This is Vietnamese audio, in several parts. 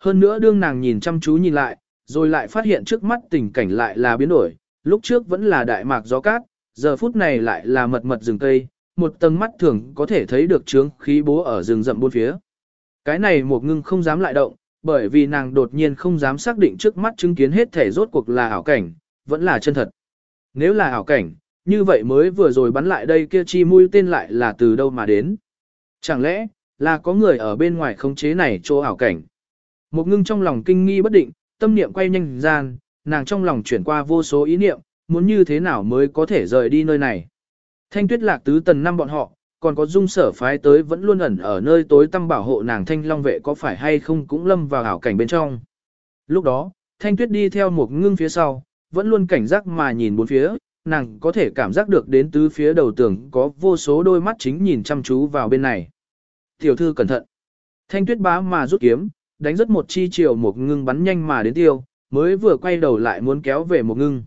Hơn nữa đương nàng nhìn chăm chú nhìn lại, rồi lại phát hiện trước mắt tình cảnh lại là biến đổi, lúc trước vẫn là đại mạc gió cát, giờ phút này lại là mật mật rừng cây, một tầng mắt thường có thể thấy được trướng khí bố ở rừng rậm bốn phía. Cái này một ngưng không dám lại động, bởi vì nàng đột nhiên không dám xác định trước mắt chứng kiến hết thể rốt cuộc là ảo cảnh, vẫn là chân thật. Nếu là ảo cảnh, như vậy mới vừa rồi bắn lại đây kia chi mũi tên lại là từ đâu mà đến. Chẳng lẽ, là có người ở bên ngoài khống chế này chỗ ảo cảnh. Một ngưng trong lòng kinh nghi bất định, tâm niệm quay nhanh gian, nàng trong lòng chuyển qua vô số ý niệm, muốn như thế nào mới có thể rời đi nơi này. Thanh tuyết lạc tứ tần năm bọn họ, còn có dung sở phái tới vẫn luôn ẩn ở nơi tối tăm bảo hộ nàng thanh long vệ có phải hay không cũng lâm vào ảo cảnh bên trong. Lúc đó, thanh tuyết đi theo một ngưng phía sau, vẫn luôn cảnh giác mà nhìn bốn phía, nàng có thể cảm giác được đến tứ phía đầu tường có vô số đôi mắt chính nhìn chăm chú vào bên này. Tiểu thư cẩn thận. Thanh tuyết bá mà rút kiếm, đánh rất một chi chiều một ngưng bắn nhanh mà đến tiêu, mới vừa quay đầu lại muốn kéo về một ngưng.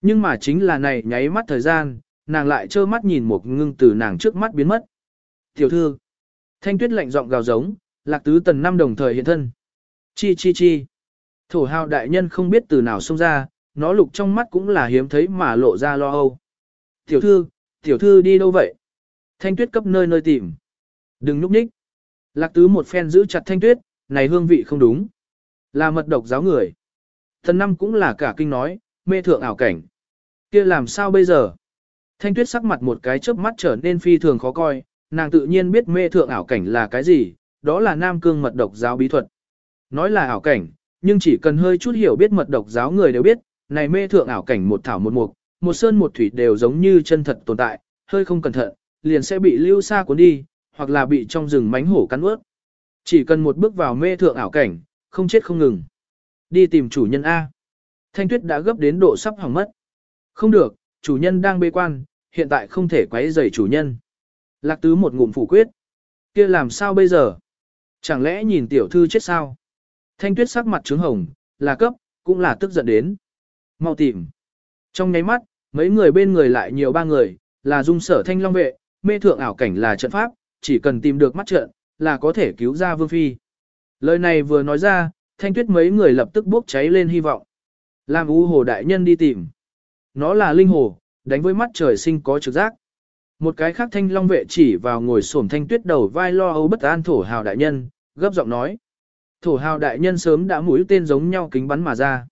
Nhưng mà chính là này nháy mắt thời gian, nàng lại trơ mắt nhìn một ngưng từ nàng trước mắt biến mất. Tiểu thư. Thanh tuyết lạnh giọng gào giống, lạc tứ tần năm đồng thời hiện thân. Chi chi chi. Thổ hào đại nhân không biết từ nào xông ra, nó lục trong mắt cũng là hiếm thấy mà lộ ra lo âu. Tiểu thư, tiểu thư đi đâu vậy? Thanh tuyết cấp nơi nơi tìm. Đừng núp ních Lạc tứ một phen giữ chặt thanh tuyết, này hương vị không đúng. Là mật độc giáo người. Thần năm cũng là cả kinh nói, mê thượng ảo cảnh. kia làm sao bây giờ? Thanh tuyết sắc mặt một cái chớp mắt trở nên phi thường khó coi, nàng tự nhiên biết mê thượng ảo cảnh là cái gì, đó là nam cương mật độc giáo bí thuật. Nói là ảo cảnh, nhưng chỉ cần hơi chút hiểu biết mật độc giáo người đều biết, này mê thượng ảo cảnh một thảo một mục, một sơn một thủy đều giống như chân thật tồn tại, hơi không cẩn thận, liền sẽ bị lưu xa cuốn đi, hoặc là bị trong rừng mánh hổ cắn ướt. Chỉ cần một bước vào mê thượng ảo cảnh, không chết không ngừng. Đi tìm chủ nhân A. Thanh tuyết đã gấp đến độ sắp hỏng mất. Không được, chủ nhân đang bê quan, hiện tại không thể quấy rầy chủ nhân. Lạc tứ một ngụm phủ quyết. kia làm sao bây giờ? Chẳng lẽ nhìn tiểu thư chết sao? Thanh tuyết sắc mặt trướng hồng, là cấp, cũng là tức giận đến. Mau tìm. Trong nháy mắt, mấy người bên người lại nhiều ba người, là dung sở thanh long vệ, mê thượng ảo cảnh là trận pháp, chỉ cần tìm được mắt trận, là có thể cứu ra vương phi. Lời này vừa nói ra, thanh tuyết mấy người lập tức bốc cháy lên hy vọng. Làm u hồ đại nhân đi tìm. Nó là linh hồ, đánh với mắt trời sinh có trực giác. Một cái khác thanh long vệ chỉ vào ngồi xổm thanh tuyết đầu vai lo âu bất an thổ hào đại nhân, gấp giọng nói. Thổ hào đại nhân sớm đã mũi tên giống nhau kính bắn mà ra.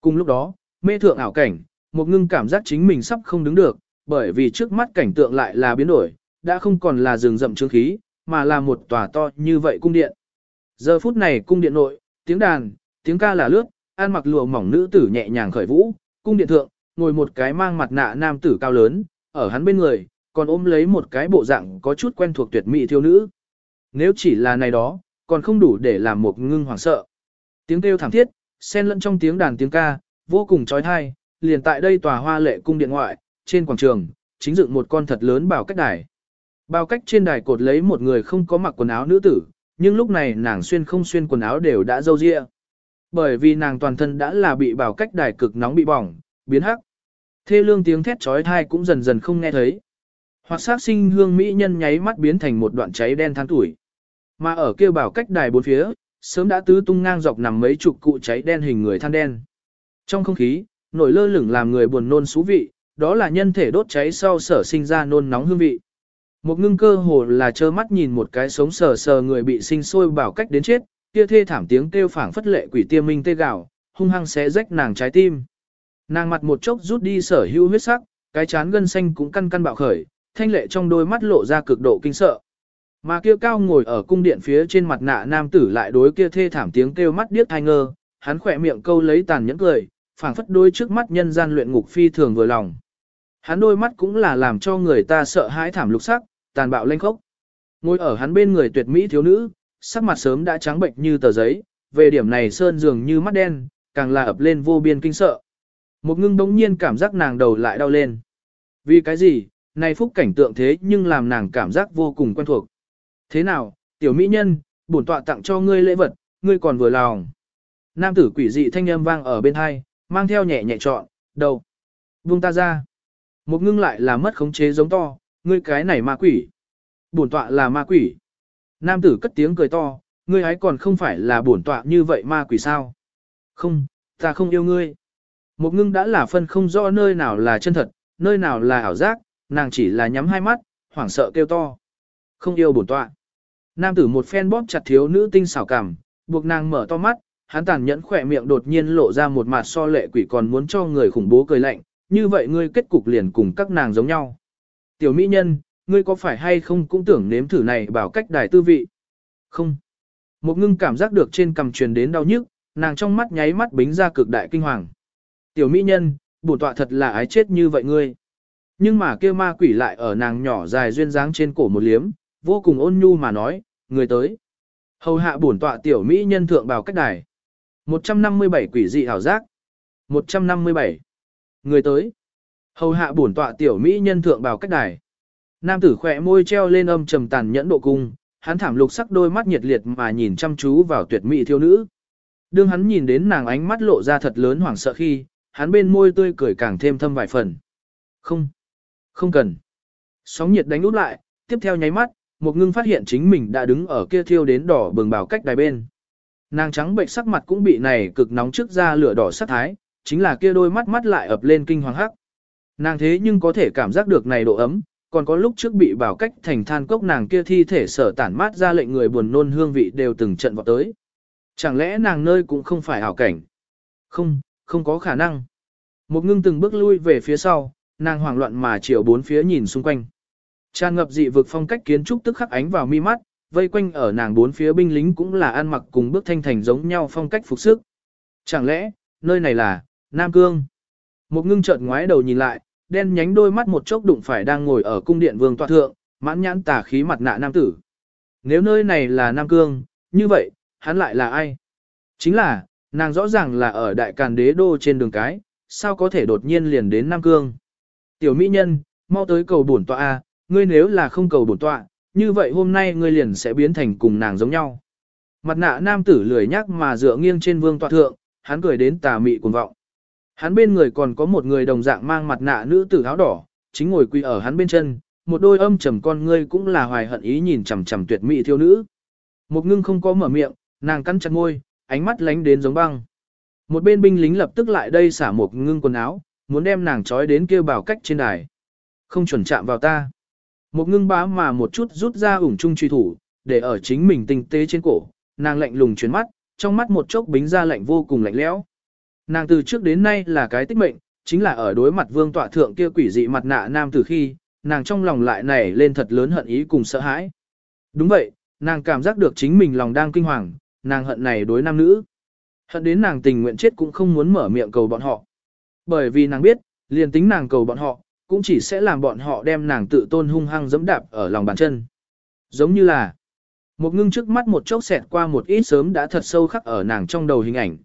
Cùng lúc đó, mê thượng ảo cảnh, một ngưng cảm giác chính mình sắp không đứng được, bởi vì trước mắt cảnh tượng lại là biến đổi, đã không còn là rừng rậm trương khí, mà là một tòa to như vậy cung điện. Giờ phút này cung điện nội, tiếng đàn, tiếng ca là lướt, an mặc lụa mỏng nữ tử nhẹ nhàng khởi vũ, cung điện thượng, ngồi một cái mang mặt nạ nam tử cao lớn, ở hắn bên người, còn ôm lấy một cái bộ dạng có chút quen thuộc tuyệt mỹ thiếu nữ. Nếu chỉ là này đó, còn không đủ để làm một ngưng hoảng sợ. Tiếng kêu thảm thiết, xen lẫn trong tiếng đàn tiếng ca, vô cùng trói thai, liền tại đây tòa hoa lệ cung điện ngoại, trên quảng trường, chính dựng một con thật lớn bảo cách đài. Bao cách trên đài cột lấy một người không có mặc quần áo nữ tử, nhưng lúc này nàng xuyên không xuyên quần áo đều đã dâu ria. Bởi vì nàng toàn thân đã là bị bảo cách đài cực nóng bị bỏng, biến hắc. Thê lương tiếng thét trói thai cũng dần dần không nghe thấy. Hoặc sát sinh hương mỹ nhân nháy mắt biến thành một đoạn cháy đen than tuổi. Mà ở kia bảo cách đài bốn phía, sớm đã tứ tung ngang dọc nằm mấy chục cụ cháy đen hình người than đen. Trong không khí, nổi lơ lửng làm người buồn nôn xú vị, đó là nhân thể đốt cháy sau sở sinh ra nôn nóng hương vị. Một ngưng cơ hồ là trơ mắt nhìn một cái sống sờ sờ người bị sinh sôi bảo cách đến chết, kia thê thảm tiếng kêu phảng phất lệ quỷ tiêm minh tê gạo, hung hăng xé rách nàng trái tim. Nàng mặt một chốc rút đi sở hữu huyết sắc, cái chán gân xanh cũng căn căn bạo khởi, thanh lệ trong đôi mắt lộ ra cực độ kinh sợ. Mà kia cao ngồi ở cung điện phía trên mặt nạ nam tử lại đối kia thê thảm tiếng kêu mắt điếc hai ngơ, hắn khỏe miệng câu lấy tàn nhẫn cười, phảng phất đôi trước mắt nhân gian luyện ngục phi thường vừa lòng. Hắn đôi mắt cũng là làm cho người ta sợ hãi thảm lục sắc, tàn bạo lanh khốc. Ngồi ở hắn bên người tuyệt mỹ thiếu nữ, sắc mặt sớm đã trắng bệnh như tờ giấy, về điểm này sơn dường như mắt đen, càng là ập lên vô biên kinh sợ. Một ngưng đống nhiên cảm giác nàng đầu lại đau lên. Vì cái gì, này phúc cảnh tượng thế nhưng làm nàng cảm giác vô cùng quen thuộc. Thế nào, tiểu mỹ nhân, bổn tọa tặng cho ngươi lễ vật, ngươi còn vừa lòng. Nam tử quỷ dị thanh âm vang ở bên hai, mang theo nhẹ nhẹ trọn, đầu. Buông ta ra. Một ngưng lại là mất khống chế giống to, ngươi cái này ma quỷ. Bổn tọa là ma quỷ. Nam tử cất tiếng cười to, ngươi ấy còn không phải là bổn tọa như vậy ma quỷ sao? Không, ta không yêu ngươi. Một ngưng đã là phân không rõ nơi nào là chân thật, nơi nào là ảo giác, nàng chỉ là nhắm hai mắt, hoảng sợ kêu to. Không yêu bổn tọa. Nam tử một phen bóp chặt thiếu nữ tinh xảo cảm, buộc nàng mở to mắt, hắn tàn nhẫn khỏe miệng đột nhiên lộ ra một mặt so lệ quỷ còn muốn cho người khủng bố cười lạnh, như vậy ngươi kết cục liền cùng các nàng giống nhau. Tiểu mỹ nhân, ngươi có phải hay không cũng tưởng nếm thử này bảo cách đài tư vị? Không. Một ngưng cảm giác được trên cầm truyền đến đau nhức, nàng trong mắt nháy mắt bính ra cực đại kinh hoàng. Tiểu mỹ nhân, bổn tọa thật là ái chết như vậy ngươi. Nhưng mà kia ma quỷ lại ở nàng nhỏ dài duyên dáng trên cổ một liếm, vô cùng ôn nhu mà nói, người tới. Hầu hạ bổn tọa tiểu mỹ nhân thượng bào cách đài. 157 quỷ dị ảo giác. 157. Người tới. Hầu hạ bổn tọa tiểu mỹ nhân thượng bào cách đài. Nam tử khỏe môi treo lên âm trầm tàn nhẫn độ cung, hắn thảm lục sắc đôi mắt nhiệt liệt mà nhìn chăm chú vào tuyệt mỹ thiếu nữ. Đương hắn nhìn đến nàng ánh mắt lộ ra thật lớn hoảng sợ khi, hắn bên môi tươi cười càng thêm thâm vài phần. Không, không cần. Sóng nhiệt đánh út lại, tiếp theo nháy mắt, một ngưng phát hiện chính mình đã đứng ở kia thiêu đến đỏ bừng bào cách đài bên. Nàng trắng bệnh sắc mặt cũng bị này cực nóng trước ra lửa đỏ sắc thái, chính là kia đôi mắt mắt lại ập lên kinh hoàng hắc. Nàng thế nhưng có thể cảm giác được này độ ấm, còn có lúc trước bị bảo cách thành than cốc nàng kia thi thể sở tản mát ra lệnh người buồn nôn hương vị đều từng trận vọt tới. Chẳng lẽ nàng nơi cũng không phải ảo cảnh? Không, không có khả năng. Một ngưng từng bước lui về phía sau, nàng hoảng loạn mà chiều bốn phía nhìn xung quanh. Tràn ngập dị vực phong cách kiến trúc tức khắc ánh vào mi mắt, vây quanh ở nàng bốn phía binh lính cũng là ăn mặc cùng bước thanh thành giống nhau phong cách phục sức. Chẳng lẽ, nơi này là, Nam Cương? Một ngưng chợt ngoái đầu nhìn lại, đen nhánh đôi mắt một chốc đụng phải đang ngồi ở cung điện vương tọa thượng, mãn nhãn tà khí mặt nạ nam tử. Nếu nơi này là Nam Cương, như vậy, hắn lại là ai? Chính là, nàng rõ ràng là ở đại càn đế đô trên đường cái, sao có thể đột nhiên liền đến Nam Cương? Tiểu mỹ nhân, mau tới cầu bổn tọa A, ngươi nếu là không cầu bổn tọa, như vậy hôm nay ngươi liền sẽ biến thành cùng nàng giống nhau. Mặt nạ nam tử lười nhắc mà dựa nghiêng trên vương tọa thượng, hắn cười đến tà mị cuồng vọng. Hắn bên người còn có một người đồng dạng mang mặt nạ nữ tử áo đỏ, chính ngồi quỳ ở hắn bên chân, một đôi âm trầm con ngươi cũng là hoài hận ý nhìn chằm chằm tuyệt mỹ thiếu nữ. Một ngưng không có mở miệng, nàng cắn chặt môi, ánh mắt lánh đến giống băng. Một bên binh lính lập tức lại đây xả một ngưng quần áo, muốn đem nàng trói đến kêu bảo cách trên đài. Không chuẩn chạm vào ta. Một ngưng bá mà một chút rút ra ủng trung truy thủ, để ở chính mình tinh tế trên cổ, nàng lạnh lùng chuyển mắt, trong mắt một chốc bính ra lạnh vô cùng lạnh lẽo. Nàng từ trước đến nay là cái tích mệnh, chính là ở đối mặt vương tọa thượng kia quỷ dị mặt nạ nam từ khi, nàng trong lòng lại nảy lên thật lớn hận ý cùng sợ hãi. Đúng vậy, nàng cảm giác được chính mình lòng đang kinh hoàng, nàng hận này đối nam nữ. Hận đến nàng tình nguyện chết cũng không muốn mở miệng cầu bọn họ. Bởi vì nàng biết, liền tính nàng cầu bọn họ, cũng chỉ sẽ làm bọn họ đem nàng tự tôn hung hăng dẫm đạp ở lòng bàn chân. Giống như là, một ngưng trước mắt một chốc xẹt qua một ít sớm đã thật sâu khắc ở nàng trong đầu hình ảnh.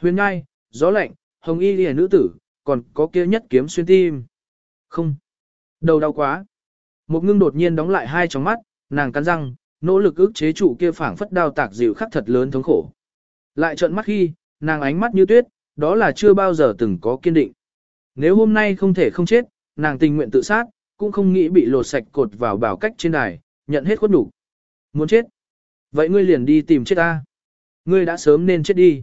Huyền ngai, gió lạnh, hồng y lìa nữ tử, còn có kia nhất kiếm xuyên tim. Không. Đầu đau quá. Một ngưng đột nhiên đóng lại hai tròng mắt, nàng cắn răng, nỗ lực ức chế trụ kia phảng phất đau tạc dịu khắc thật lớn thống khổ. Lại trợn mắt khi, nàng ánh mắt như tuyết, đó là chưa bao giờ từng có kiên định. Nếu hôm nay không thể không chết, nàng tình nguyện tự sát, cũng không nghĩ bị lột sạch cột vào bảo cách trên đài, nhận hết khuất đủ. Muốn chết? Vậy ngươi liền đi tìm chết ta. Ngươi đã sớm nên chết đi.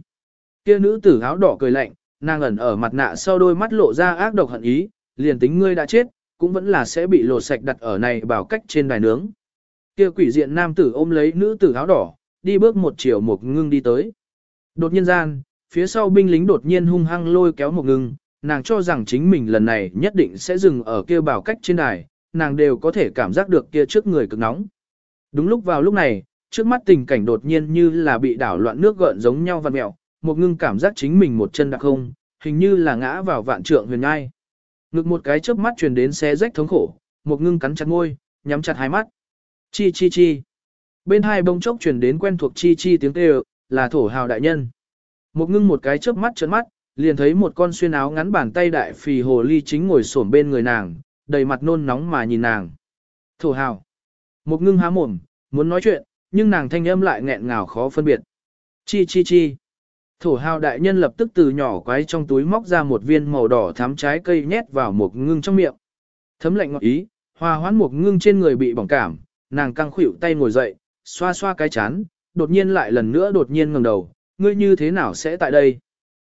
Kia nữ tử áo đỏ cười lạnh, nàng ẩn ở mặt nạ sau đôi mắt lộ ra ác độc hận ý, liền tính ngươi đã chết, cũng vẫn là sẽ bị lột sạch đặt ở này bảo cách trên đài nướng. Kia quỷ diện nam tử ôm lấy nữ tử áo đỏ, đi bước một chiều một ngưng đi tới. Đột nhiên gian, phía sau binh lính đột nhiên hung hăng lôi kéo một ngưng, nàng cho rằng chính mình lần này nhất định sẽ dừng ở kia bảo cách trên đài, nàng đều có thể cảm giác được kia trước người cực nóng. Đúng lúc vào lúc này, trước mắt tình cảnh đột nhiên như là bị đảo loạn nước gợn giống nhau vặn mẹo, một ngưng cảm giác chính mình một chân đặc không, hình như là ngã vào vạn trượng huyền ngai. Ngực một cái chớp mắt truyền đến xé rách thống khổ, một ngưng cắn chặt môi, nhắm chặt hai mắt. Chi chi chi. Bên hai bông chốc truyền đến quen thuộc chi chi tiếng kêu, là thổ hào đại nhân. Một ngưng một cái chớp mắt trợn mắt, liền thấy một con xuyên áo ngắn bàn tay đại phì hồ ly chính ngồi xổm bên người nàng, đầy mặt nôn nóng mà nhìn nàng. Thổ hào. Một ngưng há mồm, muốn nói chuyện, nhưng nàng thanh âm lại nghẹn ngào khó phân biệt. Chi chi chi. Thổ hào đại nhân lập tức từ nhỏ quái trong túi móc ra một viên màu đỏ thắm trái cây nhét vào một ngưng trong miệng. Thấm lạnh ngọt ý, hòa hoãn một ngưng trên người bị bỏng cảm, nàng căng khuỷu tay ngồi dậy, xoa xoa cái chán, đột nhiên lại lần nữa đột nhiên ngẩng đầu, ngươi như thế nào sẽ tại đây?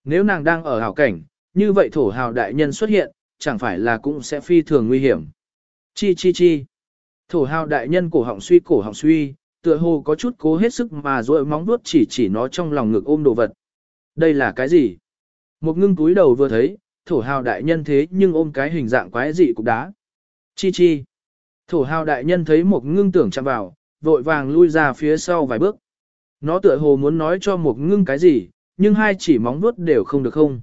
Nếu nàng đang ở hảo cảnh, như vậy thổ hào đại nhân xuất hiện, chẳng phải là cũng sẽ phi thường nguy hiểm. Chi chi chi. Thổ hào đại nhân cổ họng suy cổ họng suy, tựa hồ có chút cố hết sức mà rồi móng vuốt chỉ chỉ nó trong lòng ngực ôm đồ vật. Đây là cái gì? Một ngưng túi đầu vừa thấy, thổ hào đại nhân thế nhưng ôm cái hình dạng quái dị cục đá. Chi chi. Thổ hào đại nhân thấy một ngưng tưởng chạm vào, vội vàng lui ra phía sau vài bước. Nó tựa hồ muốn nói cho một ngưng cái gì, nhưng hai chỉ móng vuốt đều không được không.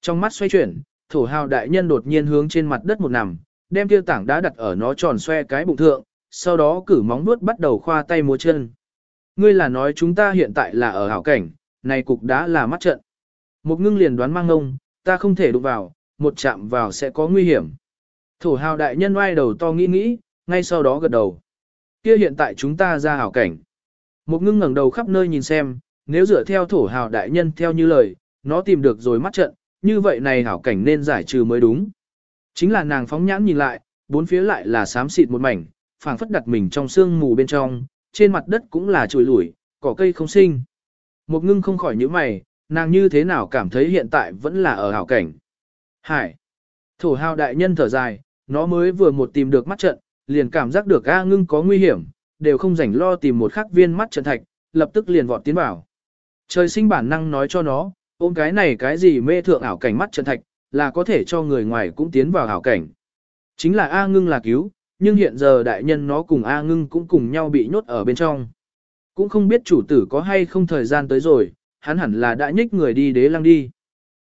Trong mắt xoay chuyển, thổ hào đại nhân đột nhiên hướng trên mặt đất một nằm, đem kia tảng đá đặt ở nó tròn xoe cái bụng thượng, sau đó cử móng vuốt bắt đầu khoa tay múa chân. Ngươi là nói chúng ta hiện tại là ở hảo cảnh, này cục đá là mắt trận. Một ngưng liền đoán mang ngông, ta không thể đụng vào, một chạm vào sẽ có nguy hiểm. Thổ hào đại nhân oai đầu to nghĩ nghĩ, ngay sau đó gật đầu. Kia hiện tại chúng ta ra hảo cảnh. Một ngưng ngẩng đầu khắp nơi nhìn xem, nếu dựa theo thổ hào đại nhân theo như lời, nó tìm được rồi mắt trận, như vậy này hảo cảnh nên giải trừ mới đúng. Chính là nàng phóng nhãn nhìn lại, bốn phía lại là xám xịt một mảnh, phảng phất đặt mình trong sương mù bên trong, trên mặt đất cũng là trùi lủi, cỏ cây không sinh. Một ngưng không khỏi những mày, nàng như thế nào cảm thấy hiện tại vẫn là ở hảo cảnh. Hải. Thổ hào đại nhân thở dài, nó mới vừa một tìm được mắt trận, liền cảm giác được A ngưng có nguy hiểm, đều không rảnh lo tìm một khắc viên mắt trận thạch, lập tức liền vọt tiến vào. Trời sinh bản năng nói cho nó, ôm cái này cái gì mê thượng ảo cảnh mắt trận thạch, là có thể cho người ngoài cũng tiến vào ảo cảnh. Chính là A ngưng là cứu, nhưng hiện giờ đại nhân nó cùng A ngưng cũng cùng nhau bị nhốt ở bên trong. Cũng không biết chủ tử có hay không thời gian tới rồi, hắn hẳn là đã nhích người đi đế lăng đi.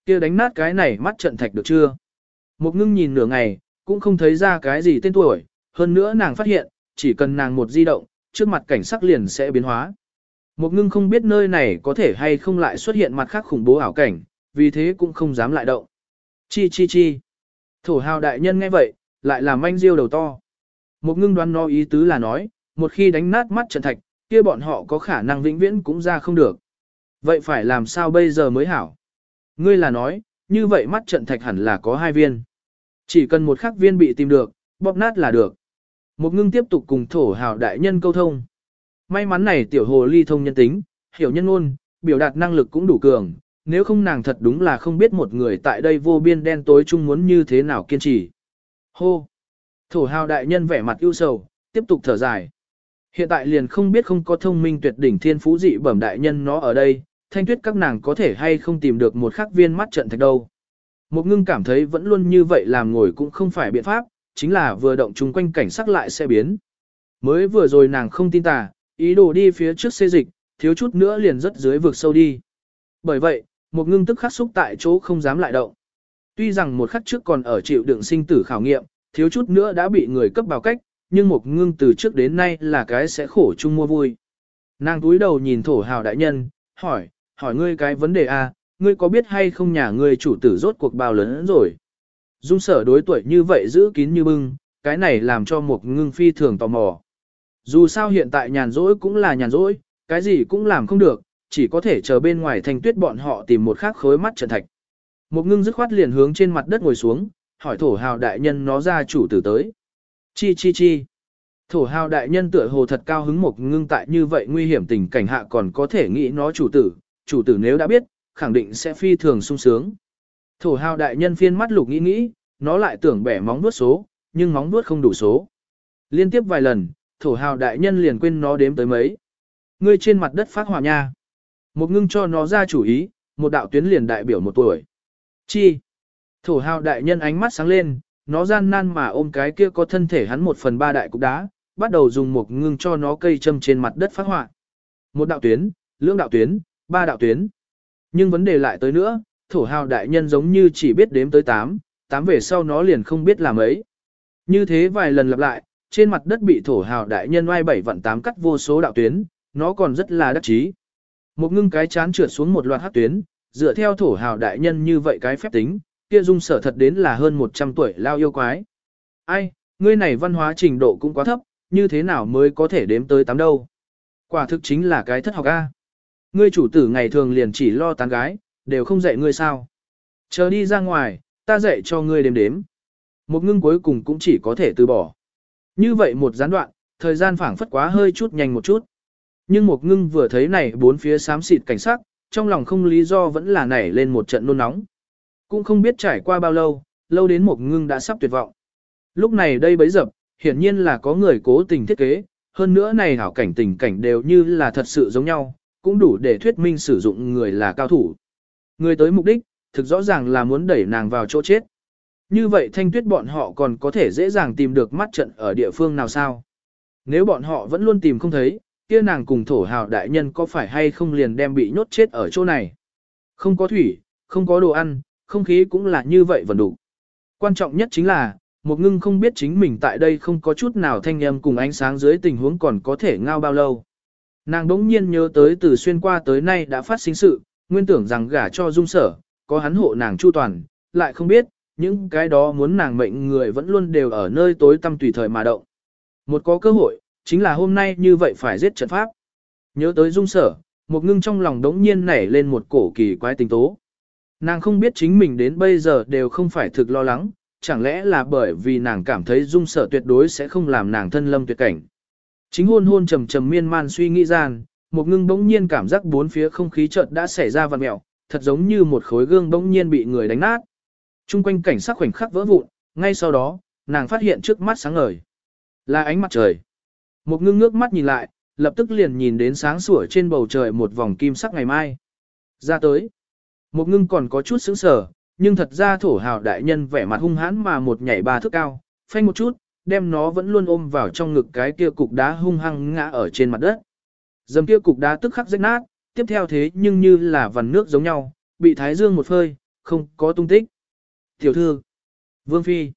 kia đánh nát cái này mắt trận thạch được chưa? Một ngưng nhìn nửa ngày, cũng không thấy ra cái gì tên tuổi, hơn nữa nàng phát hiện, chỉ cần nàng một di động, trước mặt cảnh sắc liền sẽ biến hóa. Một ngưng không biết nơi này có thể hay không lại xuất hiện mặt khác khủng bố ảo cảnh, vì thế cũng không dám lại động. Chi chi chi. Thổ hào đại nhân nghe vậy, lại làm manh diêu đầu to. Một ngưng đoán no ý tứ là nói, một khi đánh nát mắt trận thạch, kia bọn họ có khả năng vĩnh viễn cũng ra không được. Vậy phải làm sao bây giờ mới hảo? Ngươi là nói, như vậy mắt trận thạch hẳn là có hai viên. Chỉ cần một khắc viên bị tìm được, bóp nát là được. Một ngưng tiếp tục cùng thổ hào đại nhân câu thông. May mắn này tiểu hồ ly thông nhân tính, hiểu nhân ngôn, biểu đạt năng lực cũng đủ cường, nếu không nàng thật đúng là không biết một người tại đây vô biên đen tối chung muốn như thế nào kiên trì. Hô! Thổ hào đại nhân vẻ mặt ưu sầu, tiếp tục thở dài. Hiện tại liền không biết không có thông minh tuyệt đỉnh thiên phú dị bẩm đại nhân nó ở đây, thanh tuyết các nàng có thể hay không tìm được một khắc viên mắt trận thạch đâu. Một ngưng cảm thấy vẫn luôn như vậy làm ngồi cũng không phải biện pháp, chính là vừa động chung quanh cảnh sắc lại sẽ biến. Mới vừa rồi nàng không tin tà, ý đồ đi phía trước xê dịch, thiếu chút nữa liền rất dưới vực sâu đi. Bởi vậy, một ngưng tức khắc xúc tại chỗ không dám lại động. Tuy rằng một khắc trước còn ở chịu đựng sinh tử khảo nghiệm, thiếu chút nữa đã bị người cấp bảo cách, nhưng một ngưng từ trước đến nay là cái sẽ khổ chung mua vui. Nàng túi đầu nhìn thổ hào đại nhân, hỏi, hỏi ngươi cái vấn đề a, à, ngươi có biết hay không nhà ngươi chủ tử rốt cuộc bao lớn rồi? Dung sở đối tuổi như vậy giữ kín như bưng, cái này làm cho một ngưng phi thường tò mò. Dù sao hiện tại nhàn rỗi cũng là nhàn rỗi, cái gì cũng làm không được, chỉ có thể chờ bên ngoài thành tuyết bọn họ tìm một khắc khối mắt trần thạch. Một ngưng dứt khoát liền hướng trên mặt đất ngồi xuống, hỏi thổ hào đại nhân nó ra chủ tử tới. Chi chi chi. Thổ hào đại nhân tựa hồ thật cao hứng một ngưng tại như vậy nguy hiểm tình cảnh hạ còn có thể nghĩ nó chủ tử, chủ tử nếu đã biết, khẳng định sẽ phi thường sung sướng. Thổ hào đại nhân phiên mắt lục nghĩ nghĩ, nó lại tưởng bẻ móng vuốt số, nhưng móng vuốt không đủ số. Liên tiếp vài lần, thổ hào đại nhân liền quên nó đếm tới mấy. Ngươi trên mặt đất phát hỏa nha. Một ngưng cho nó ra chủ ý, một đạo tuyến liền đại biểu một tuổi. Chi? Thổ hào đại nhân ánh mắt sáng lên, nó gian nan mà ôm cái kia có thân thể hắn một phần ba đại cục đá, bắt đầu dùng một ngưng cho nó cây châm trên mặt đất phát hỏa. Một đạo tuyến, lưỡng đạo tuyến, ba đạo tuyến. Nhưng vấn đề lại tới nữa, thổ hào đại nhân giống như chỉ biết đếm tới 8, 8 về sau nó liền không biết làm ấy. Như thế vài lần lặp lại, trên mặt đất bị thổ hào đại nhân oai bảy vạn tám cắt vô số đạo tuyến, nó còn rất là đắc chí. Một ngưng cái chán trượt xuống một loạt hát tuyến, dựa theo thổ hào đại nhân như vậy cái phép tính, kia dung sở thật đến là hơn 100 tuổi lao yêu quái. Ai, ngươi này văn hóa trình độ cũng quá thấp, như thế nào mới có thể đếm tới tám đâu. Quả thực chính là cái thất học A. Ngươi chủ tử ngày thường liền chỉ lo tán gái, đều không dạy ngươi sao. Chờ đi ra ngoài, ta dạy cho ngươi đếm đếm. Một ngưng cuối cùng cũng chỉ có thể từ bỏ. Như vậy một gián đoạn, thời gian phảng phất quá hơi chút nhanh một chút. Nhưng một ngưng vừa thấy này bốn phía xám xịt cảnh sắc, trong lòng không lý do vẫn là nảy lên một trận nôn nóng. Cũng không biết trải qua bao lâu, lâu đến một ngưng đã sắp tuyệt vọng. Lúc này đây bấy dập, hiển nhiên là có người cố tình thiết kế, hơn nữa này hảo cảnh tình cảnh đều như là thật sự giống nhau, cũng đủ để thuyết minh sử dụng người là cao thủ. Người tới mục đích, thực rõ ràng là muốn đẩy nàng vào chỗ chết. Như vậy thanh tuyết bọn họ còn có thể dễ dàng tìm được mắt trận ở địa phương nào sao? Nếu bọn họ vẫn luôn tìm không thấy, kia nàng cùng thổ hào đại nhân có phải hay không liền đem bị nhốt chết ở chỗ này? Không có thủy, không có đồ ăn, không khí cũng là như vậy vẫn đủ. Quan trọng nhất chính là, một ngưng không biết chính mình tại đây không có chút nào thanh âm cùng ánh sáng dưới tình huống còn có thể ngao bao lâu. Nàng đống nhiên nhớ tới từ xuyên qua tới nay đã phát sinh sự, nguyên tưởng rằng gả cho dung sở, có hắn hộ nàng chu toàn, lại không biết, những cái đó muốn nàng mệnh người vẫn luôn đều ở nơi tối tăm tùy thời mà động. Một có cơ hội, chính là hôm nay như vậy phải giết trận pháp. Nhớ tới dung sở, một ngưng trong lòng đống nhiên nảy lên một cổ kỳ quái tình tố. Nàng không biết chính mình đến bây giờ đều không phải thực lo lắng, chẳng lẽ là bởi vì nàng cảm thấy dung sở tuyệt đối sẽ không làm nàng thân lâm tuyệt cảnh. Chính hôn hôn trầm trầm miên man suy nghĩ gian, một ngưng bỗng nhiên cảm giác bốn phía không khí chợt đã xảy ra vặn mẹo, thật giống như một khối gương bỗng nhiên bị người đánh nát. Trung quanh cảnh sắc khoảnh khắc vỡ vụn, ngay sau đó, nàng phát hiện trước mắt sáng ngời. Là ánh mặt trời. Một ngưng ngước mắt nhìn lại, lập tức liền nhìn đến sáng sủa trên bầu trời một vòng kim sắc ngày mai. Ra tới. Một ngưng còn có chút sững sờ, nhưng thật ra thổ hào đại nhân vẻ mặt hung hãn mà một nhảy ba thước cao, phanh một chút, đem nó vẫn luôn ôm vào trong ngực cái kia cục đá hung hăng ngã ở trên mặt đất. Dầm kia cục đá tức khắc rách nát, tiếp theo thế nhưng như là vằn nước giống nhau, bị thái dương một phơi, không có tung tích. Tiểu thư, Vương Phi,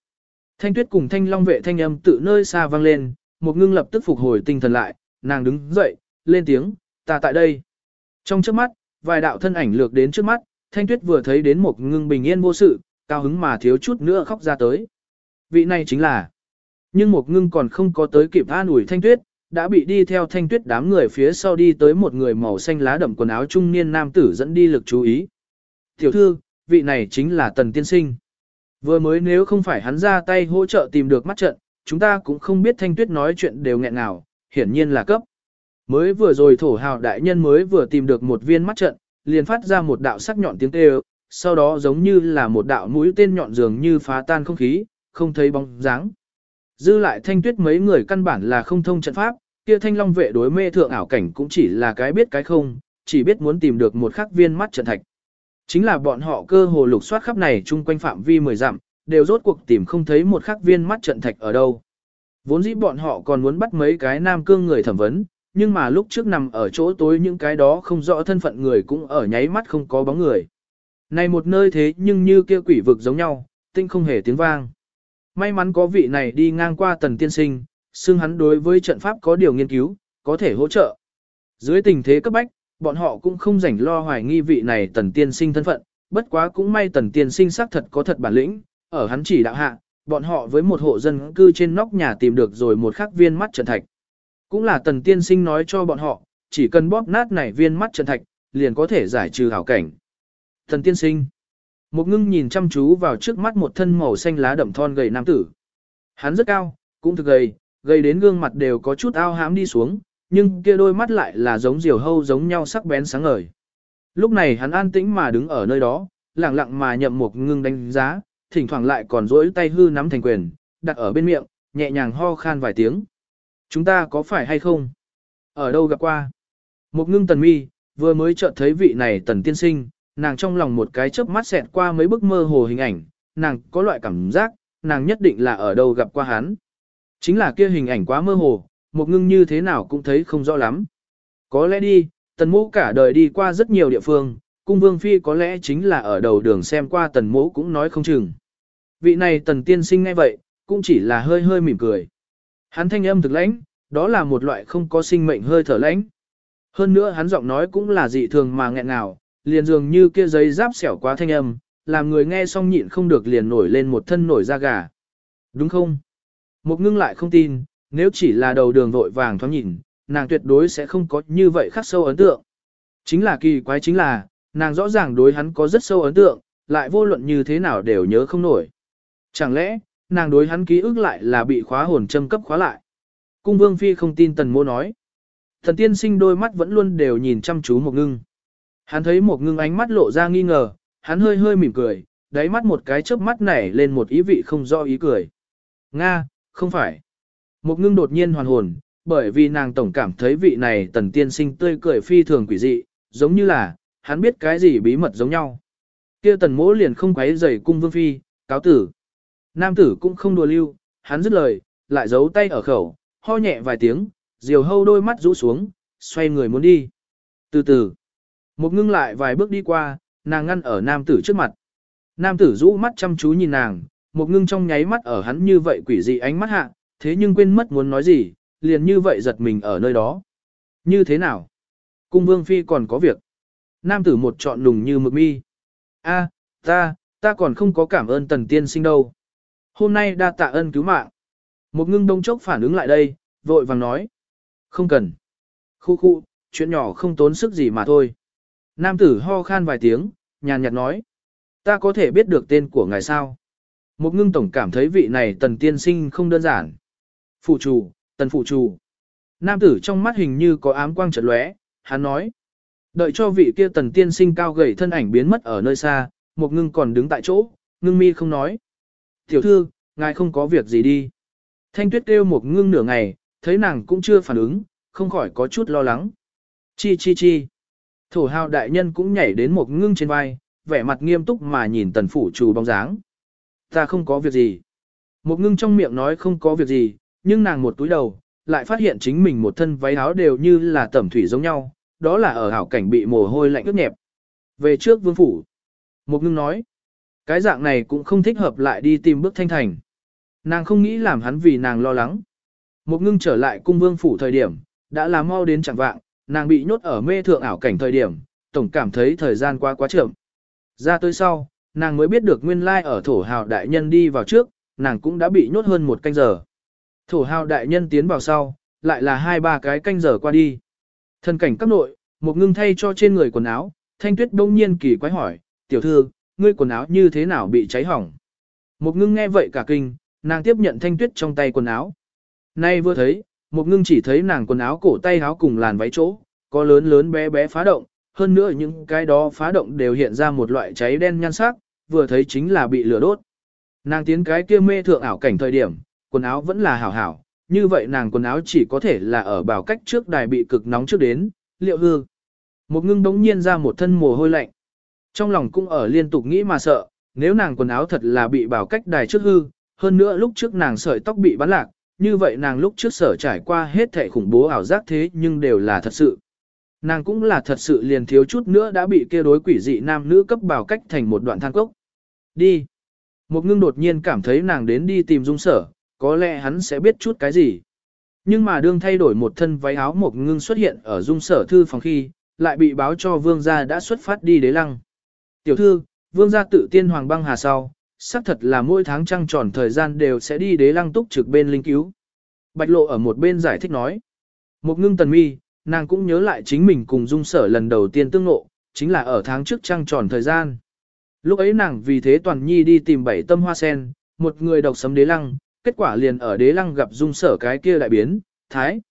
Thanh Tuyết cùng Thanh Long vệ thanh âm tự nơi xa vang lên, một ngưng lập tức phục hồi tinh thần lại, nàng đứng dậy, lên tiếng, ta tại đây. Trong trước mắt, vài đạo thân ảnh lược đến trước mắt, Thanh Tuyết vừa thấy đến một ngưng bình yên vô sự, cao hứng mà thiếu chút nữa khóc ra tới. Vị này chính là. Nhưng một ngưng còn không có tới kịp an ủi Thanh Tuyết, đã bị đi theo Thanh Tuyết đám người phía sau đi tới một người màu xanh lá đậm quần áo trung niên nam tử dẫn đi lực chú ý. Tiểu thư, vị này chính là Tần Tiên Sinh. Vừa mới nếu không phải hắn ra tay hỗ trợ tìm được mắt trận, chúng ta cũng không biết Thanh Tuyết nói chuyện đều nghẹn nào, hiển nhiên là cấp. Mới vừa rồi thổ hào đại nhân mới vừa tìm được một viên mắt trận, liền phát ra một đạo sắc nhọn tiếng kêu, sau đó giống như là một đạo mũi tên nhọn dường như phá tan không khí, không thấy bóng dáng. Dư lại thanh tuyết mấy người căn bản là không thông trận pháp, kia thanh long vệ đối mê thượng ảo cảnh cũng chỉ là cái biết cái không, chỉ biết muốn tìm được một khắc viên mắt trận thạch. Chính là bọn họ cơ hồ lục soát khắp này chung quanh phạm vi mười dặm, đều rốt cuộc tìm không thấy một khắc viên mắt trận thạch ở đâu. Vốn dĩ bọn họ còn muốn bắt mấy cái nam cương người thẩm vấn, nhưng mà lúc trước nằm ở chỗ tối những cái đó không rõ thân phận người cũng ở nháy mắt không có bóng người. Này một nơi thế nhưng như kia quỷ vực giống nhau, tinh không hề tiếng vang. May mắn có vị này đi ngang qua tần tiên sinh, xưng hắn đối với trận pháp có điều nghiên cứu, có thể hỗ trợ. Dưới tình thế cấp bách, bọn họ cũng không rảnh lo hoài nghi vị này tần tiên sinh thân phận, bất quá cũng may tần tiên sinh xác thật có thật bản lĩnh, ở hắn chỉ đạo hạ, bọn họ với một hộ dân cư trên nóc nhà tìm được rồi một khắc viên mắt trận thạch. Cũng là tần tiên sinh nói cho bọn họ, chỉ cần bóp nát này viên mắt trận thạch, liền có thể giải trừ hảo cảnh. Tần tiên sinh. Một ngưng nhìn chăm chú vào trước mắt một thân màu xanh lá đậm thon gầy nam tử. Hắn rất cao, cũng thực gầy, gầy đến gương mặt đều có chút ao hám đi xuống, nhưng kia đôi mắt lại là giống diều hâu giống nhau sắc bén sáng ngời. Lúc này hắn an tĩnh mà đứng ở nơi đó, lặng lặng mà nhậm một ngưng đánh giá, thỉnh thoảng lại còn rỗi tay hư nắm thành quyền, đặt ở bên miệng, nhẹ nhàng ho khan vài tiếng. Chúng ta có phải hay không? Ở đâu gặp qua? Một ngưng tần mi, vừa mới chợt thấy vị này tần tiên sinh, nàng trong lòng một cái chớp mắt xẹt qua mấy bức mơ hồ hình ảnh, nàng có loại cảm giác, nàng nhất định là ở đâu gặp qua hắn. Chính là kia hình ảnh quá mơ hồ, một ngưng như thế nào cũng thấy không rõ lắm. Có lẽ đi, tần mũ cả đời đi qua rất nhiều địa phương, cung vương phi có lẽ chính là ở đầu đường xem qua tần mũ cũng nói không chừng. Vị này tần tiên sinh ngay vậy, cũng chỉ là hơi hơi mỉm cười. Hắn thanh âm thực lãnh, đó là một loại không có sinh mệnh hơi thở lãnh. Hơn nữa hắn giọng nói cũng là dị thường mà nghẹn ngào, liền dường như kia giấy giáp xẻo quá thanh âm, làm người nghe xong nhịn không được liền nổi lên một thân nổi da gà. Đúng không? Một ngưng lại không tin, nếu chỉ là đầu đường vội vàng thoáng nhìn, nàng tuyệt đối sẽ không có như vậy khắc sâu ấn tượng. Chính là kỳ quái chính là, nàng rõ ràng đối hắn có rất sâu ấn tượng, lại vô luận như thế nào đều nhớ không nổi. Chẳng lẽ, nàng đối hắn ký ức lại là bị khóa hồn châm cấp khóa lại. Cung vương phi không tin tần mô nói. Thần tiên sinh đôi mắt vẫn luôn đều nhìn chăm chú một ngưng. Hắn thấy một ngưng ánh mắt lộ ra nghi ngờ, hắn hơi hơi mỉm cười, đáy mắt một cái chớp mắt nảy lên một ý vị không do ý cười. Nga, không phải. Một ngưng đột nhiên hoàn hồn, bởi vì nàng tổng cảm thấy vị này tần tiên sinh tươi cười phi thường quỷ dị, giống như là, hắn biết cái gì bí mật giống nhau. kia tần mỗ liền không quấy rầy cung vương phi, cáo tử. Nam tử cũng không đùa lưu, hắn dứt lời, lại giấu tay ở khẩu, ho nhẹ vài tiếng, diều hâu đôi mắt rũ xuống, xoay người muốn đi. Từ từ, một ngưng lại vài bước đi qua, nàng ngăn ở nam tử trước mặt. Nam tử rũ mắt chăm chú nhìn nàng, một ngưng trong nháy mắt ở hắn như vậy quỷ dị ánh mắt hạ, thế nhưng quên mất muốn nói gì, liền như vậy giật mình ở nơi đó. Như thế nào? Cung vương phi còn có việc. Nam tử một trọn lùng như mực mi. A, ta, ta còn không có cảm ơn tần tiên sinh đâu. Hôm nay đa tạ ân cứu mạng. Một ngưng đông chốc phản ứng lại đây, vội vàng nói. Không cần. Khu khu, chuyện nhỏ không tốn sức gì mà thôi. Nam tử ho khan vài tiếng, nhàn nhạt nói. Ta có thể biết được tên của ngài sao? Một ngưng tổng cảm thấy vị này tần tiên sinh không đơn giản. Phụ chủ, tần phụ chủ. Nam tử trong mắt hình như có ám quang chợt lóe, hắn nói. Đợi cho vị kia tần tiên sinh cao gầy thân ảnh biến mất ở nơi xa, một ngưng còn đứng tại chỗ, ngưng mi không nói. Tiểu thư, ngài không có việc gì đi. Thanh tuyết kêu một ngưng nửa ngày, thấy nàng cũng chưa phản ứng, không khỏi có chút lo lắng. Chi chi chi. Thổ hào đại nhân cũng nhảy đến một ngưng trên vai, vẻ mặt nghiêm túc mà nhìn tần phủ chủ bóng dáng. Ta không có việc gì. Một ngưng trong miệng nói không có việc gì, nhưng nàng một túi đầu, lại phát hiện chính mình một thân váy áo đều như là tẩm thủy giống nhau, đó là ở hảo cảnh bị mồ hôi lạnh ướt nhẹp. Về trước vương phủ. Một ngưng nói, cái dạng này cũng không thích hợp lại đi tìm bước thanh thành. Nàng không nghĩ làm hắn vì nàng lo lắng. Một ngưng trở lại cung vương phủ thời điểm, đã là mau đến chẳng vạng, nàng bị nhốt ở mê thượng ảo cảnh thời điểm, tổng cảm thấy thời gian quá quá chậm. Ra tới sau, nàng mới biết được nguyên lai ở thổ hào đại nhân đi vào trước, nàng cũng đã bị nhốt hơn một canh giờ. Thổ hào đại nhân tiến vào sau, lại là hai ba cái canh giờ qua đi. Thân cảnh các nội, một ngưng thay cho trên người quần áo, thanh tuyết đông nhiên kỳ quái hỏi, tiểu thư, ngươi quần áo như thế nào bị cháy hỏng. Một ngưng nghe vậy cả kinh, nàng tiếp nhận thanh tuyết trong tay quần áo. Nay vừa thấy, một ngưng chỉ thấy nàng quần áo cổ tay áo cùng làn váy chỗ, có lớn lớn bé bé phá động, hơn nữa những cái đó phá động đều hiện ra một loại cháy đen nhan sắc, vừa thấy chính là bị lửa đốt. Nàng tiến cái kia mê thượng ảo cảnh thời điểm, quần áo vẫn là hảo hảo, như vậy nàng quần áo chỉ có thể là ở bảo cách trước đài bị cực nóng trước đến, liệu hư. Một ngưng đống nhiên ra một thân mồ hôi lạnh. Trong lòng cũng ở liên tục nghĩ mà sợ, nếu nàng quần áo thật là bị bảo cách đài trước hư, hơn nữa lúc trước nàng sợi tóc bị bắn lạc, như vậy nàng lúc trước sở trải qua hết thệ khủng bố ảo giác thế nhưng đều là thật sự. Nàng cũng là thật sự liền thiếu chút nữa đã bị kia đối quỷ dị nam nữ cấp bảo cách thành một đoạn than cốc. Đi. Một ngưng đột nhiên cảm thấy nàng đến đi tìm dung sở, có lẽ hắn sẽ biết chút cái gì. Nhưng mà đương thay đổi một thân váy áo một ngưng xuất hiện ở dung sở thư phòng khi, lại bị báo cho vương gia đã xuất phát đi đế lăng. Tiểu thư, vương gia tự tiên hoàng băng hà sau, xác thật là mỗi tháng trăng tròn thời gian đều sẽ đi đế lăng túc trực bên linh cứu. Bạch lộ ở một bên giải thích nói. Một ngưng tần mi, nàng cũng nhớ lại chính mình cùng dung sở lần đầu tiên tương ngộ, chính là ở tháng trước trăng tròn thời gian. Lúc ấy nàng vì thế toàn nhi đi tìm bảy tâm hoa sen, một người độc sấm đế lăng, kết quả liền ở đế lăng gặp dung sở cái kia đại biến, thái.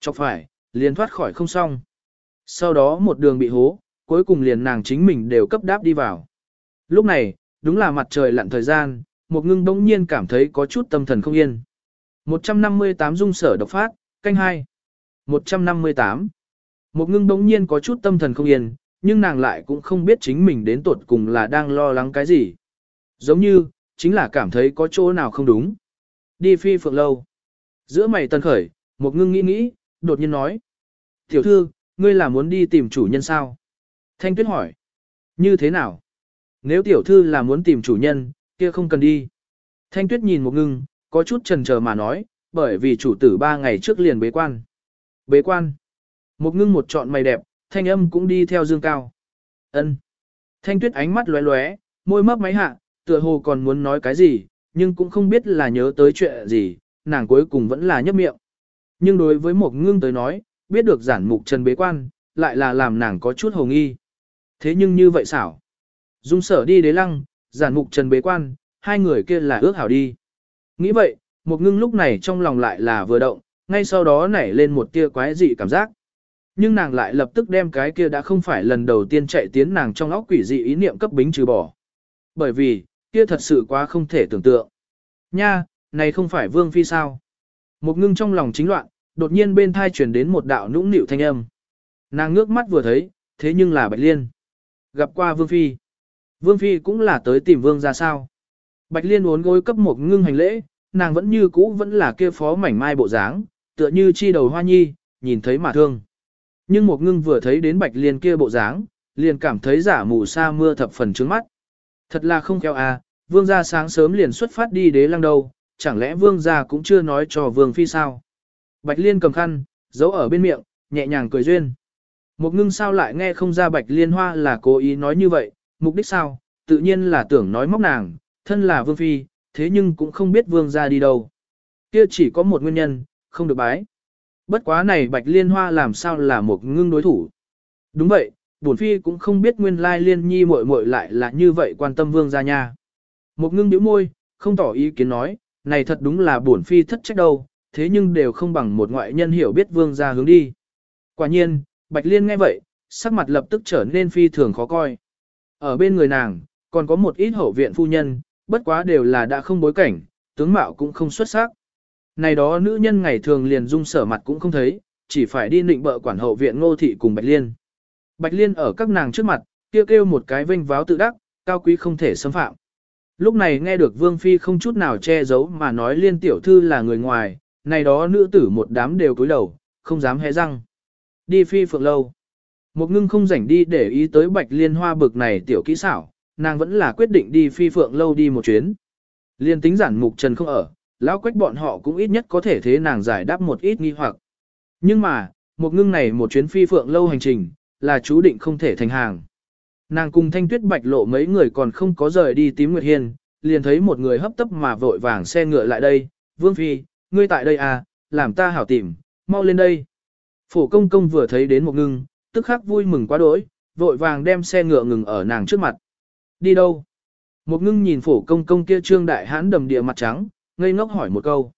Chọc phải, liền thoát khỏi không xong. Sau đó một đường bị hố, cuối cùng liền nàng chính mình đều cấp đáp đi vào. Lúc này, đúng là mặt trời lặn thời gian, một ngưng bỗng nhiên cảm thấy có chút tâm thần không yên. 158 dung sở độc phát, canh 2. 158. Một ngưng bỗng nhiên có chút tâm thần không yên, nhưng nàng lại cũng không biết chính mình đến tuột cùng là đang lo lắng cái gì. Giống như, chính là cảm thấy có chỗ nào không đúng. Đi phi phượng lâu. Giữa mày tân khởi, một ngưng nghĩ nghĩ, đột nhiên nói. Tiểu thư, ngươi là muốn đi tìm chủ nhân sao? Thanh tuyết hỏi. Như thế nào? Nếu tiểu thư là muốn tìm chủ nhân, kia không cần đi. Thanh tuyết nhìn một ngưng, có chút trần chờ mà nói, bởi vì chủ tử ba ngày trước liền bế quan. Bế quan. Một ngưng một trọn mày đẹp, thanh âm cũng đi theo dương cao. ân Thanh tuyết ánh mắt lóe lóe, môi mấp máy hạ, tựa hồ còn muốn nói cái gì, nhưng cũng không biết là nhớ tới chuyện gì, nàng cuối cùng vẫn là nhấp miệng. Nhưng đối với một ngưng tới nói, biết được giản mục trần bế quan, lại là làm nàng có chút hồ nghi. Thế nhưng như vậy xảo. Dung sở đi đế lăng, giản mục trần bế quan, hai người kia là ước hảo đi. Nghĩ vậy, một ngưng lúc này trong lòng lại là vừa động, ngay sau đó nảy lên một tia quái dị cảm giác. Nhưng nàng lại lập tức đem cái kia đã không phải lần đầu tiên chạy tiến nàng trong óc quỷ dị ý niệm cấp bính trừ bỏ. Bởi vì, kia thật sự quá không thể tưởng tượng. Nha, này không phải vương phi sao? Một ngưng trong lòng chính loạn, đột nhiên bên thai truyền đến một đạo nũng nịu thanh âm. Nàng ngước mắt vừa thấy, thế nhưng là Bạch Liên. Gặp qua vương phi. Vương phi cũng là tới tìm vương ra sao. Bạch Liên uốn gối cấp một ngưng hành lễ, nàng vẫn như cũ vẫn là kia phó mảnh mai bộ dáng, tựa như chi đầu hoa nhi, nhìn thấy mà thương. Nhưng một ngưng vừa thấy đến Bạch Liên kia bộ dáng, liền cảm thấy giả mù sa mưa thập phần trướng mắt. Thật là không khéo à, vương gia sáng sớm liền xuất phát đi đế lăng đâu, chẳng lẽ vương gia cũng chưa nói cho vương phi sao? Bạch Liên cầm khăn, giấu ở bên miệng, nhẹ nhàng cười duyên. Một ngưng sao lại nghe không ra Bạch Liên Hoa là cố ý nói như vậy, mục đích sao, tự nhiên là tưởng nói móc nàng, thân là vương phi, thế nhưng cũng không biết vương gia đi đâu. Kia chỉ có một nguyên nhân, không được bái. Bất quá này Bạch Liên Hoa làm sao là một ngưng đối thủ. Đúng vậy, bổn phi cũng không biết nguyên lai liên nhi muội muội lại là như vậy quan tâm vương gia nha. Một ngưng nhíu môi, không tỏ ý kiến nói, này thật đúng là bổn phi thất trách đâu, thế nhưng đều không bằng một ngoại nhân hiểu biết vương gia hướng đi. Quả nhiên, Bạch Liên nghe vậy, sắc mặt lập tức trở nên phi thường khó coi. Ở bên người nàng, còn có một ít hậu viện phu nhân, bất quá đều là đã không bối cảnh, tướng mạo cũng không xuất sắc. Này đó nữ nhân ngày thường liền dung sở mặt cũng không thấy, chỉ phải đi nịnh bợ quản hậu viện ngô thị cùng Bạch Liên. Bạch Liên ở các nàng trước mặt, kêu kêu một cái vinh váo tự đắc, cao quý không thể xâm phạm. Lúc này nghe được Vương Phi không chút nào che giấu mà nói liên tiểu thư là người ngoài, này đó nữ tử một đám đều cúi đầu, không dám hé răng. Đi Phi phượng lâu. Một ngưng không rảnh đi để ý tới bạch liên hoa bực này tiểu kỹ xảo, nàng vẫn là quyết định đi Phi phượng lâu đi một chuyến. Liên tính giản mục trần không ở, lão quách bọn họ cũng ít nhất có thể thế nàng giải đáp một ít nghi hoặc. Nhưng mà, một ngưng này một chuyến Phi phượng lâu hành trình, là chú định không thể thành hàng. Nàng cùng thanh tuyết bạch lộ mấy người còn không có rời đi tím nguyệt hiên, liền thấy một người hấp tấp mà vội vàng xe ngựa lại đây, vương phi, ngươi tại đây à, làm ta hảo tìm, mau lên đây. Phổ công công vừa thấy đến một ngưng, tức khắc vui mừng quá đỗi, vội vàng đem xe ngựa ngừng ở nàng trước mặt. Đi đâu? Một ngưng nhìn phổ công công kia trương đại hãn đầm địa mặt trắng, ngây ngốc hỏi một câu.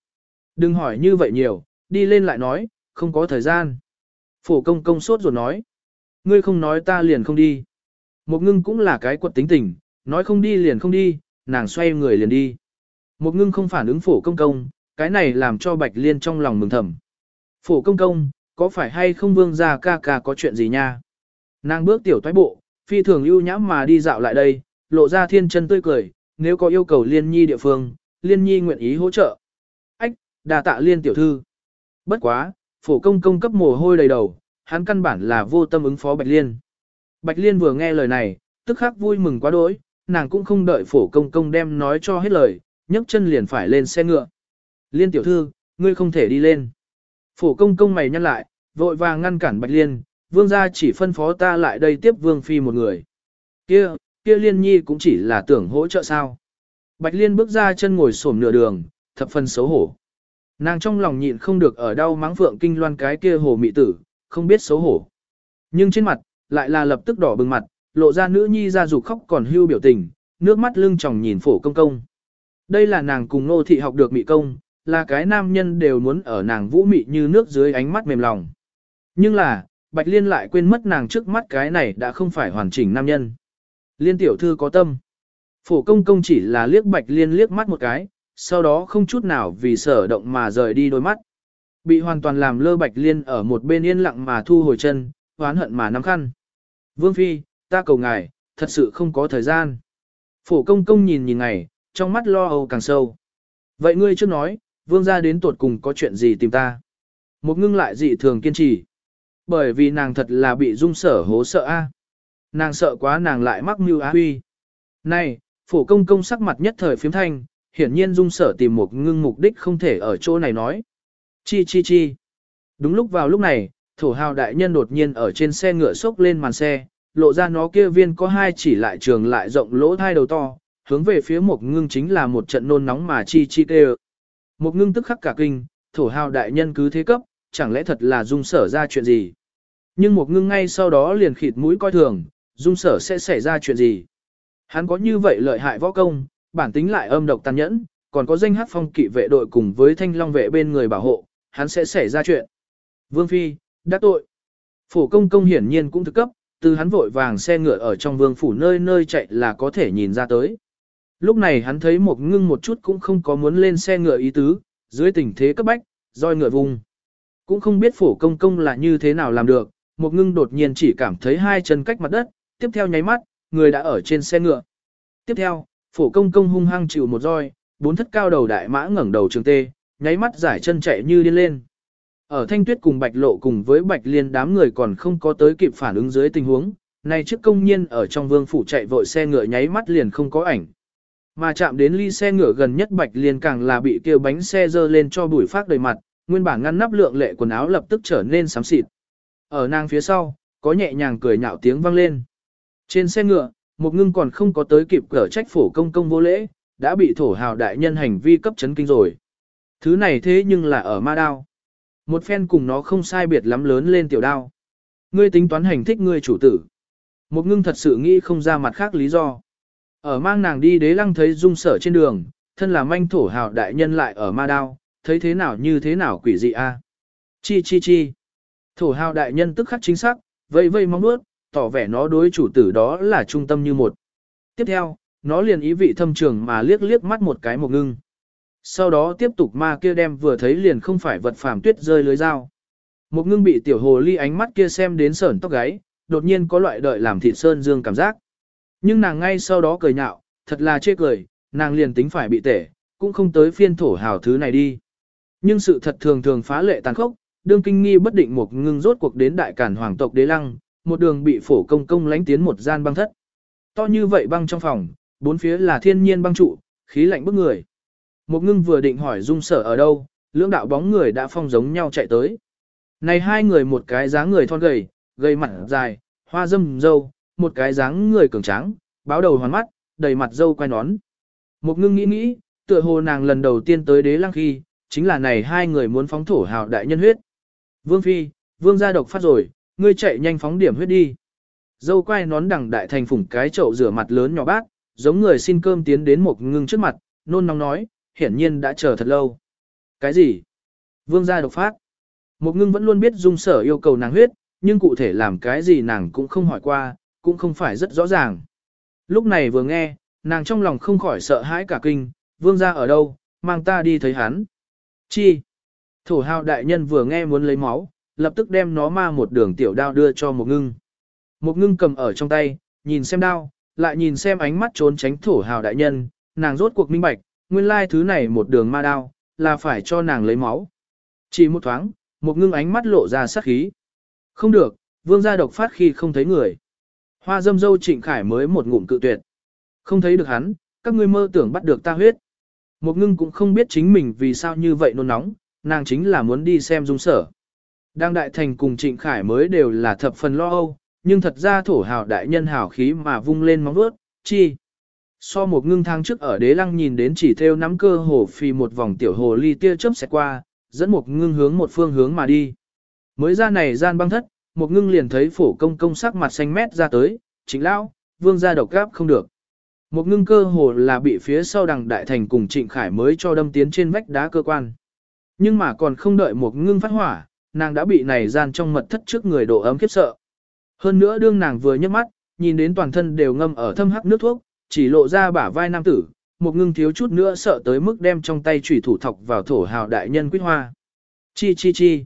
Đừng hỏi như vậy nhiều, đi lên lại nói, không có thời gian. Phổ công công sốt ruột nói. Ngươi không nói ta liền không đi. Một ngưng cũng là cái quật tính tình, nói không đi liền không đi, nàng xoay người liền đi. Một ngưng không phản ứng phổ công công, cái này làm cho Bạch Liên trong lòng mừng thầm. Phổ công công, có phải hay không vương gia ca ca có chuyện gì nha? Nàng bước tiểu thoái bộ, phi thường ưu nhãm mà đi dạo lại đây, lộ ra thiên chân tươi cười, nếu có yêu cầu liên nhi địa phương, liên nhi nguyện ý hỗ trợ. Ách, đà tạ liên tiểu thư. Bất quá, phổ công công cấp mồ hôi đầy đầu, hắn căn bản là vô tâm ứng phó Bạch Liên. Bạch Liên vừa nghe lời này, tức khắc vui mừng quá đỗi, nàng cũng không đợi phổ công công đem nói cho hết lời, nhấc chân liền phải lên xe ngựa. Liên tiểu thư, ngươi không thể đi lên. Phổ công công mày nhăn lại, vội vàng ngăn cản Bạch Liên, vương gia chỉ phân phó ta lại đây tiếp vương phi một người. Kia, kia liên nhi cũng chỉ là tưởng hỗ trợ sao. Bạch Liên bước ra chân ngồi xổm nửa đường, thập phần xấu hổ. Nàng trong lòng nhịn không được ở đau mắng phượng kinh loan cái kia hồ mị tử, không biết xấu hổ. Nhưng trên mặt, lại là lập tức đỏ bừng mặt, lộ ra nữ nhi ra dục khóc còn hưu biểu tình, nước mắt lưng tròng nhìn phổ công công. Đây là nàng cùng nô thị học được mị công, là cái nam nhân đều muốn ở nàng vũ mị như nước dưới ánh mắt mềm lòng. Nhưng là, Bạch Liên lại quên mất nàng trước mắt cái này đã không phải hoàn chỉnh nam nhân. Liên tiểu thư có tâm. Phổ công công chỉ là liếc Bạch Liên liếc mắt một cái, sau đó không chút nào vì sở động mà rời đi đôi mắt. Bị hoàn toàn làm lơ Bạch Liên ở một bên yên lặng mà thu hồi chân, oán hận mà nắm khăn. Vương Phi, ta cầu ngài, thật sự không có thời gian. Phổ công công nhìn nhìn ngày, trong mắt lo âu càng sâu. Vậy ngươi chưa nói, vương gia đến tuột cùng có chuyện gì tìm ta? Một ngưng lại dị thường kiên trì. Bởi vì nàng thật là bị dung sở hố sợ a. Nàng sợ quá nàng lại mắc mưu á huy. Này, phổ công công sắc mặt nhất thời phiếm thanh, hiển nhiên dung sở tìm một ngưng mục đích không thể ở chỗ này nói. Chi chi chi. Đúng lúc vào lúc này, thổ hào đại nhân đột nhiên ở trên xe ngựa sốc lên màn xe, lộ ra nó kia viên có hai chỉ lại trường lại rộng lỗ thai đầu to, hướng về phía một ngưng chính là một trận nôn nóng mà chi chi kêu. Một ngưng tức khắc cả kinh, thổ hào đại nhân cứ thế cấp, chẳng lẽ thật là dung sở ra chuyện gì. Nhưng một ngưng ngay sau đó liền khịt mũi coi thường, dung sở sẽ xảy ra chuyện gì. Hắn có như vậy lợi hại võ công, bản tính lại âm độc tàn nhẫn, còn có danh hát phong kỵ vệ đội cùng với thanh long vệ bên người bảo hộ, hắn sẽ xảy ra chuyện. Vương Phi, đắc tội. Phổ công công hiển nhiên cũng thực cấp, từ hắn vội vàng xe ngựa ở trong vương phủ nơi nơi chạy là có thể nhìn ra tới. Lúc này hắn thấy một ngưng một chút cũng không có muốn lên xe ngựa ý tứ, dưới tình thế cấp bách, roi ngựa vùng. Cũng không biết phổ công công là như thế nào làm được, một ngưng đột nhiên chỉ cảm thấy hai chân cách mặt đất, tiếp theo nháy mắt, người đã ở trên xe ngựa. Tiếp theo, phổ công công hung hăng chịu một roi, bốn thất cao đầu đại mã ngẩng đầu trường tê, nháy mắt giải chân chạy như điên lên. Ở thanh tuyết cùng bạch lộ cùng với bạch liên đám người còn không có tới kịp phản ứng dưới tình huống, này trước công nhiên ở trong vương phủ chạy vội xe ngựa nháy mắt liền không có ảnh. Mà chạm đến ly xe ngựa gần nhất bạch liên càng là bị kêu bánh xe dơ lên cho bụi phát đầy mặt, nguyên bản ngăn nắp lượng lệ quần áo lập tức trở nên xám xịt. Ở nàng phía sau, có nhẹ nhàng cười nhạo tiếng vang lên. Trên xe ngựa, một ngưng còn không có tới kịp cở trách phổ công công vô lễ, đã bị thổ hào đại nhân hành vi cấp chấn kinh rồi. Thứ này thế nhưng là ở ma đao. Một phen cùng nó không sai biệt lắm lớn lên tiểu đao. Ngươi tính toán hành thích ngươi chủ tử. Một ngưng thật sự nghĩ không ra mặt khác lý do. Ở mang nàng đi đế lăng thấy dung sở trên đường, thân là manh thổ hào đại nhân lại ở ma đao, thấy thế nào như thế nào quỷ dị a. Chi chi chi. Thổ hào đại nhân tức khắc chính xác, vây vây mong bước, tỏ vẻ nó đối chủ tử đó là trung tâm như một. Tiếp theo, nó liền ý vị thâm trường mà liếc liếc mắt một cái một ngưng. Sau đó tiếp tục ma kia đem vừa thấy liền không phải vật phàm tuyết rơi lưới dao. Một ngưng bị tiểu hồ ly ánh mắt kia xem đến sởn tóc gáy, đột nhiên có loại đợi làm thịt sơn dương cảm giác. Nhưng nàng ngay sau đó cười nhạo, thật là chê cười, nàng liền tính phải bị tể, cũng không tới phiên thổ hào thứ này đi. Nhưng sự thật thường thường phá lệ tàn khốc, đương kinh nghi bất định một ngưng rốt cuộc đến đại cản hoàng tộc đế lăng, một đường bị phổ công công lánh tiến một gian băng thất. To như vậy băng trong phòng, bốn phía là thiên nhiên băng trụ, khí lạnh bức người. Một ngưng vừa định hỏi dung sở ở đâu, lưỡng đạo bóng người đã phong giống nhau chạy tới. Này hai người một cái dáng người thon gầy, gầy mặt dài, hoa dâm dâu, một cái dáng người cường tráng, báo đầu hoàn mắt, đầy mặt dâu quay nón. Một ngưng nghĩ nghĩ, tựa hồ nàng lần đầu tiên tới đế lăng khi, chính là này hai người muốn phóng thổ hào đại nhân huyết. Vương Phi, Vương gia độc phát rồi, ngươi chạy nhanh phóng điểm huyết đi. Dâu quay nón đằng đại thành phủng cái chậu rửa mặt lớn nhỏ bát, giống người xin cơm tiến đến một ngưng trước mặt, nôn nóng nói, hiển nhiên đã chờ thật lâu. Cái gì? Vương gia độc phát. Một ngưng vẫn luôn biết dung sở yêu cầu nàng huyết, nhưng cụ thể làm cái gì nàng cũng không hỏi qua, cũng không phải rất rõ ràng. Lúc này vừa nghe, nàng trong lòng không khỏi sợ hãi cả kinh, vương gia ở đâu, mang ta đi thấy hắn. Chi? Thổ hào đại nhân vừa nghe muốn lấy máu, lập tức đem nó ma một đường tiểu đao đưa cho một ngưng. Một ngưng cầm ở trong tay, nhìn xem đao, lại nhìn xem ánh mắt trốn tránh thổ hào đại nhân, nàng rốt cuộc minh bạch, nguyên lai thứ này một đường ma đao, là phải cho nàng lấy máu. Chỉ một thoáng, một ngưng ánh mắt lộ ra sát khí. Không được, vương gia độc phát khi không thấy người. Hoa dâm dâu trịnh khải mới một ngụm cự tuyệt. Không thấy được hắn, các ngươi mơ tưởng bắt được ta huyết. Một ngưng cũng không biết chính mình vì sao như vậy nôn nóng, nàng chính là muốn đi xem dung sở. Đang đại thành cùng trịnh khải mới đều là thập phần lo âu, nhưng thật ra thổ hào đại nhân hào khí mà vung lên móng vuốt, chi. So một ngưng thang trước ở đế lăng nhìn đến chỉ theo nắm cơ hồ phi một vòng tiểu hồ ly tia chớp xẹt qua, dẫn một ngưng hướng một phương hướng mà đi. Mới ra này gian băng thất, một ngưng liền thấy phổ công công sắc mặt xanh mét ra tới, chính lão, vương gia độc gáp không được. Một ngưng cơ hồ là bị phía sau đằng đại thành cùng trịnh khải mới cho đâm tiến trên vách đá cơ quan. Nhưng mà còn không đợi một ngưng phát hỏa, nàng đã bị này gian trong mật thất trước người độ ấm khiếp sợ. Hơn nữa đương nàng vừa nhấc mắt, nhìn đến toàn thân đều ngâm ở thâm hắc nước thuốc, chỉ lộ ra bả vai nam tử, một ngưng thiếu chút nữa sợ tới mức đem trong tay chủy thủ thọc vào thổ hào đại nhân quyết hoa. Chi chi chi.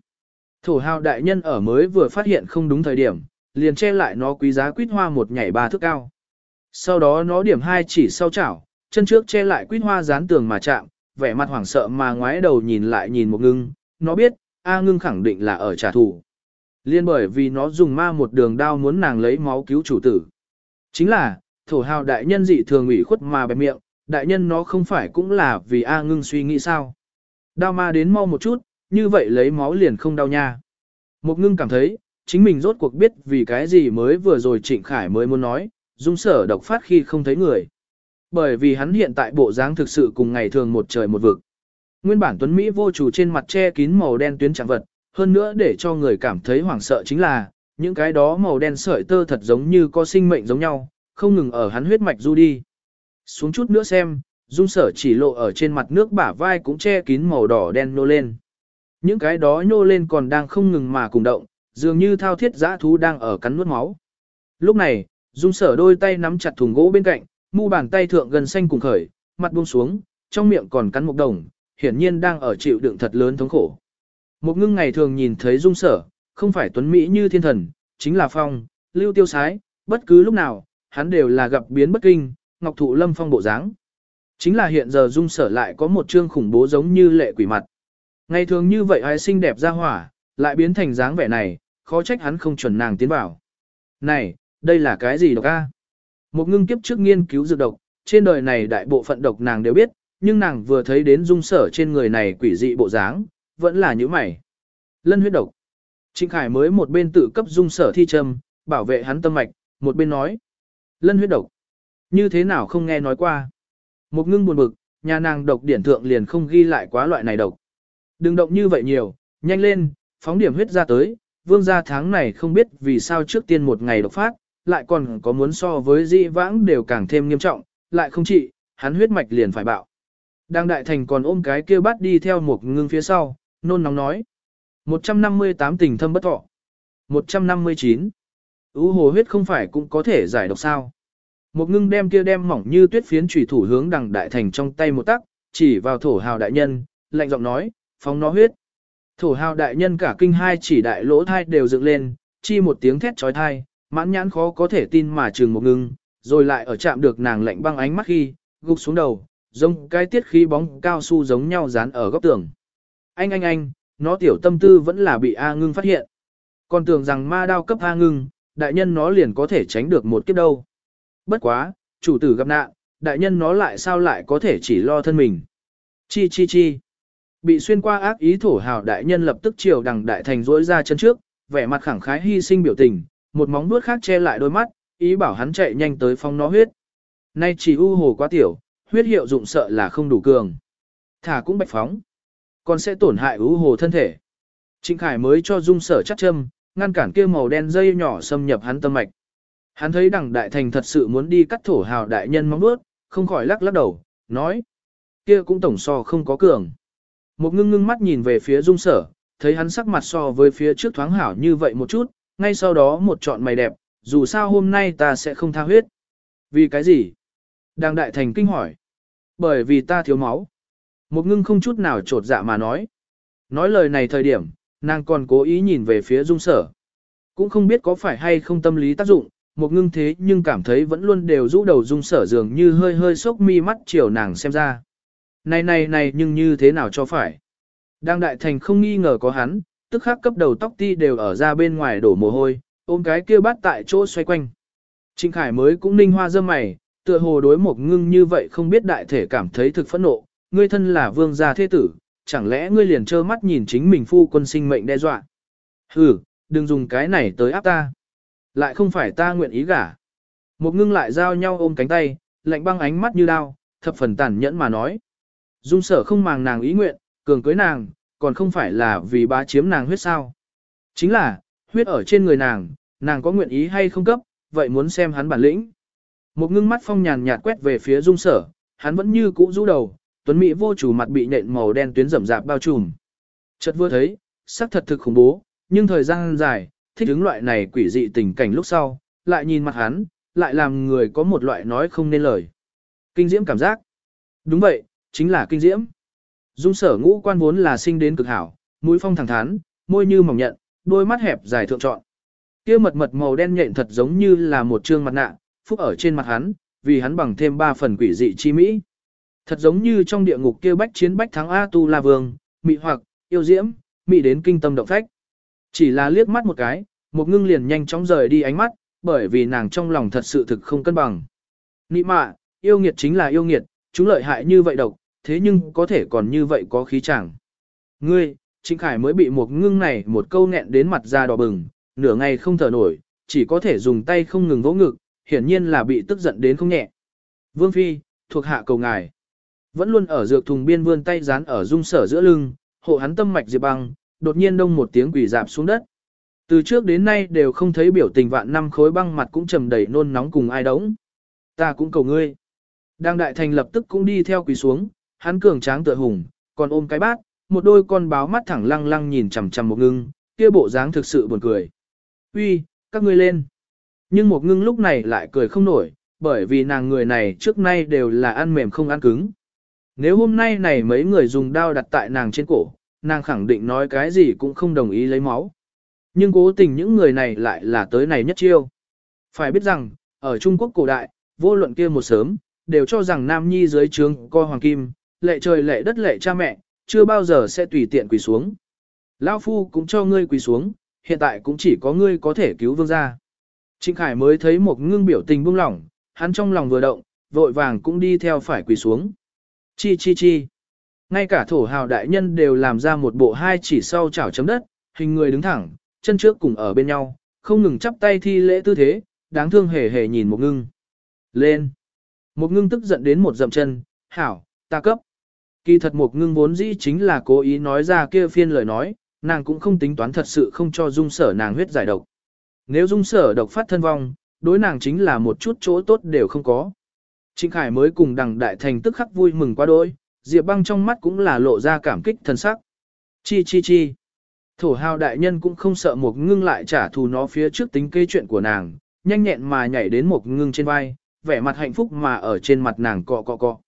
Thổ hào đại nhân ở mới vừa phát hiện không đúng thời điểm, liền che lại nó quý giá quýt hoa một nhảy ba thước cao. Sau đó nó điểm hai chỉ sau chảo, chân trước che lại quýt hoa dán tường mà chạm, vẻ mặt hoảng sợ mà ngoái đầu nhìn lại nhìn một ngưng, nó biết, A ngưng khẳng định là ở trả thù. Liên bởi vì nó dùng ma một đường đao muốn nàng lấy máu cứu chủ tử. Chính là, thổ hào đại nhân dị thường ủy khuất mà bẹp miệng, đại nhân nó không phải cũng là vì A ngưng suy nghĩ sao. Đao ma đến mau một chút, như vậy lấy máu liền không đau nha. Một ngưng cảm thấy, chính mình rốt cuộc biết vì cái gì mới vừa rồi Trịnh Khải mới muốn nói, dung sở độc phát khi không thấy người. Bởi vì hắn hiện tại bộ dáng thực sự cùng ngày thường một trời một vực. Nguyên bản tuấn Mỹ vô chủ trên mặt che kín màu đen tuyến trạng vật, hơn nữa để cho người cảm thấy hoảng sợ chính là, những cái đó màu đen sợi tơ thật giống như có sinh mệnh giống nhau, không ngừng ở hắn huyết mạch du đi. Xuống chút nữa xem, dung sở chỉ lộ ở trên mặt nước bả vai cũng che kín màu đỏ đen nô lên. Những cái đó nhô lên còn đang không ngừng mà cùng động, dường như thao thiết giã thú đang ở cắn nuốt máu. Lúc này, dung sở đôi tay nắm chặt thùng gỗ bên cạnh, mu bàn tay thượng gần xanh cùng khởi, mặt buông xuống, trong miệng còn cắn một đồng, hiển nhiên đang ở chịu đựng thật lớn thống khổ. Một ngưng ngày thường nhìn thấy dung sở, không phải tuấn Mỹ như thiên thần, chính là phong, lưu tiêu sái, bất cứ lúc nào, hắn đều là gặp biến bất kinh, ngọc thụ lâm phong bộ dáng. Chính là hiện giờ dung sở lại có một trương khủng bố giống như lệ quỷ mặt. Ngày thường như vậy ai xinh đẹp ra hỏa, lại biến thành dáng vẻ này, khó trách hắn không chuẩn nàng tiến vào. Này, đây là cái gì độc a? Một ngưng kiếp trước nghiên cứu dược độc, trên đời này đại bộ phận độc nàng đều biết, nhưng nàng vừa thấy đến dung sở trên người này quỷ dị bộ dáng, vẫn là như mày. Lân huyết độc. Trịnh Khải mới một bên tự cấp dung sở thi châm, bảo vệ hắn tâm mạch, một bên nói. Lân huyết độc. Như thế nào không nghe nói qua. Một ngưng buồn bực, nhà nàng độc điển thượng liền không ghi lại quá loại này độc. Đừng động như vậy nhiều, nhanh lên, phóng điểm huyết ra tới, vương gia tháng này không biết vì sao trước tiên một ngày độc phát, lại còn có muốn so với dị vãng đều càng thêm nghiêm trọng, lại không trị, hắn huyết mạch liền phải bạo. Đang đại thành còn ôm cái kia bắt đi theo một ngưng phía sau, nôn nóng nói. 158 tình thâm bất thọ. 159. Ú hồ huyết không phải cũng có thể giải độc sao. Một ngưng đem kia đem mỏng như tuyết phiến trùy thủ hướng đằng đại thành trong tay một tắc, chỉ vào thổ hào đại nhân, lạnh giọng nói, phóng nó huyết. Thổ hào đại nhân cả kinh hai chỉ đại lỗ thai đều dựng lên, chi một tiếng thét trói thai, mãn nhãn khó có thể tin mà trường một ngưng, rồi lại ở chạm được nàng lạnh băng ánh mắt khi, gục xuống đầu, giống cái tiết khí bóng cao su giống nhau dán ở góc tường. Anh anh anh, nó tiểu tâm tư vẫn là bị A ngưng phát hiện. Còn tưởng rằng ma đao cấp A ngưng, đại nhân nó liền có thể tránh được một kiếp đâu. Bất quá, chủ tử gặp nạn, đại nhân nó lại sao lại có thể chỉ lo thân mình. Chi chi chi. Bị xuyên qua ác ý thổ hào đại nhân lập tức chiều đằng đại thành rỗi ra chân trước, vẻ mặt khẳng khái hy sinh biểu tình, một móng vuốt khác che lại đôi mắt, ý bảo hắn chạy nhanh tới phong nó huyết. Nay chỉ u hồ quá tiểu, huyết hiệu dụng sợ là không đủ cường. Thả cũng bạch phóng, còn sẽ tổn hại u hồ thân thể. Trịnh Khải mới cho dung sở chắc châm, ngăn cản kia màu đen dây nhỏ xâm nhập hắn tâm mạch. Hắn thấy đằng đại thành thật sự muốn đi cắt thổ hào đại nhân móng vuốt, không khỏi lắc lắc đầu, nói. Kia cũng tổng so không có cường. Một ngưng ngưng mắt nhìn về phía dung sở, thấy hắn sắc mặt so với phía trước thoáng hảo như vậy một chút, ngay sau đó một trọn mày đẹp, dù sao hôm nay ta sẽ không tha huyết. Vì cái gì? Đang đại thành kinh hỏi. Bởi vì ta thiếu máu. Một ngưng không chút nào trột dạ mà nói. Nói lời này thời điểm, nàng còn cố ý nhìn về phía dung sở. Cũng không biết có phải hay không tâm lý tác dụng, một ngưng thế nhưng cảm thấy vẫn luôn đều rũ đầu dung sở dường như hơi hơi sốc mi mắt chiều nàng xem ra. Này này này nhưng như thế nào cho phải. Đang đại thành không nghi ngờ có hắn, tức khắc cấp đầu tóc ti đều ở ra bên ngoài đổ mồ hôi, ôm cái kia bắt tại chỗ xoay quanh. Trịnh Khải mới cũng ninh hoa dâm mày, tựa hồ đối một ngưng như vậy không biết đại thể cảm thấy thực phẫn nộ, ngươi thân là vương gia thế tử, chẳng lẽ ngươi liền trơ mắt nhìn chính mình phu quân sinh mệnh đe dọa. Hừ, đừng dùng cái này tới áp ta. Lại không phải ta nguyện ý gả. Một ngưng lại giao nhau ôm cánh tay, lạnh băng ánh mắt như đao, thập phần tàn nhẫn mà nói. Dung sở không màng nàng ý nguyện, cường cưới nàng, còn không phải là vì bá chiếm nàng huyết sao. Chính là, huyết ở trên người nàng, nàng có nguyện ý hay không cấp, vậy muốn xem hắn bản lĩnh. Một ngưng mắt phong nhàn nhạt quét về phía dung sở, hắn vẫn như cũ rũ đầu, tuấn mỹ vô chủ mặt bị nện màu đen tuyến rậm rạp bao trùm. Chợt vừa thấy, sắc thật thực khủng bố, nhưng thời gian dài, thích ứng loại này quỷ dị tình cảnh lúc sau, lại nhìn mặt hắn, lại làm người có một loại nói không nên lời. Kinh diễm cảm giác. Đúng vậy, chính là kinh diễm. Dung sở ngũ quan vốn là sinh đến cực hảo, mũi phong thẳng thắn, môi như mỏng nhận, đôi mắt hẹp dài thượng trọn. Kia mật mật màu đen nhện thật giống như là một trương mặt nạ, phúc ở trên mặt hắn, vì hắn bằng thêm ba phần quỷ dị chi mỹ. Thật giống như trong địa ngục kia bách chiến bách thắng A Tu La Vương, mị hoặc, yêu diễm, mị đến kinh tâm động phách. Chỉ là liếc mắt một cái, một ngưng liền nhanh chóng rời đi ánh mắt, bởi vì nàng trong lòng thật sự thực không cân bằng. Nị mạ, yêu nghiệt chính là yêu nghiệt, chúng lợi hại như vậy độc, thế nhưng có thể còn như vậy có khí chẳng. Ngươi, Trịnh Khải mới bị một ngưng này một câu nghẹn đến mặt da đỏ bừng, nửa ngày không thở nổi, chỉ có thể dùng tay không ngừng vỗ ngực, hiển nhiên là bị tức giận đến không nhẹ. Vương Phi, thuộc hạ cầu ngài. Vẫn luôn ở dược thùng biên vươn tay dán ở dung sở giữa lưng, hộ hắn tâm mạch diệp băng, đột nhiên đông một tiếng quỷ dạp xuống đất. Từ trước đến nay đều không thấy biểu tình vạn năm khối băng mặt cũng trầm đầy nôn nóng cùng ai đống. Ta cũng cầu ngươi. Đang đại thành lập tức cũng đi theo quỳ xuống, hắn cường tráng tựa hùng, còn ôm cái bát, một đôi con báo mắt thẳng lăng lăng nhìn chằm chằm một ngưng, kia bộ dáng thực sự buồn cười. Uy, các ngươi lên. Nhưng một ngưng lúc này lại cười không nổi, bởi vì nàng người này trước nay đều là ăn mềm không ăn cứng. Nếu hôm nay này mấy người dùng đao đặt tại nàng trên cổ, nàng khẳng định nói cái gì cũng không đồng ý lấy máu. Nhưng cố tình những người này lại là tới này nhất chiêu. Phải biết rằng, ở Trung Quốc cổ đại, vô luận kia một sớm, đều cho rằng Nam Nhi dưới trướng co hoàng kim, lệ trời lệ đất lệ cha mẹ, chưa bao giờ sẽ tùy tiện quỳ xuống. Lão Phu cũng cho ngươi quỳ xuống, hiện tại cũng chỉ có ngươi có thể cứu vương gia. Trịnh Khải mới thấy một ngưng biểu tình buông lỏng, hắn trong lòng vừa động, vội vàng cũng đi theo phải quỳ xuống. Chi chi chi. Ngay cả thổ hào đại nhân đều làm ra một bộ hai chỉ sau chảo chấm đất, hình người đứng thẳng, chân trước cùng ở bên nhau, không ngừng chắp tay thi lễ tư thế, đáng thương hề hề nhìn một ngưng. Lên. Một ngưng tức giận đến một dậm chân, hảo, ta cấp. Kỳ thật một ngưng vốn dĩ chính là cố ý nói ra kia phiên lời nói, nàng cũng không tính toán thật sự không cho dung sở nàng huyết giải độc. Nếu dung sở độc phát thân vong, đối nàng chính là một chút chỗ tốt đều không có. Trịnh Khải mới cùng đằng đại thành tức khắc vui mừng quá đôi, Diệp băng trong mắt cũng là lộ ra cảm kích thân sắc. Chi chi chi. Thổ hào đại nhân cũng không sợ một ngưng lại trả thù nó phía trước tính kế chuyện của nàng, nhanh nhẹn mà nhảy đến một ngưng trên vai, vẻ mặt hạnh phúc mà ở trên mặt nàng cọ cọ cọ.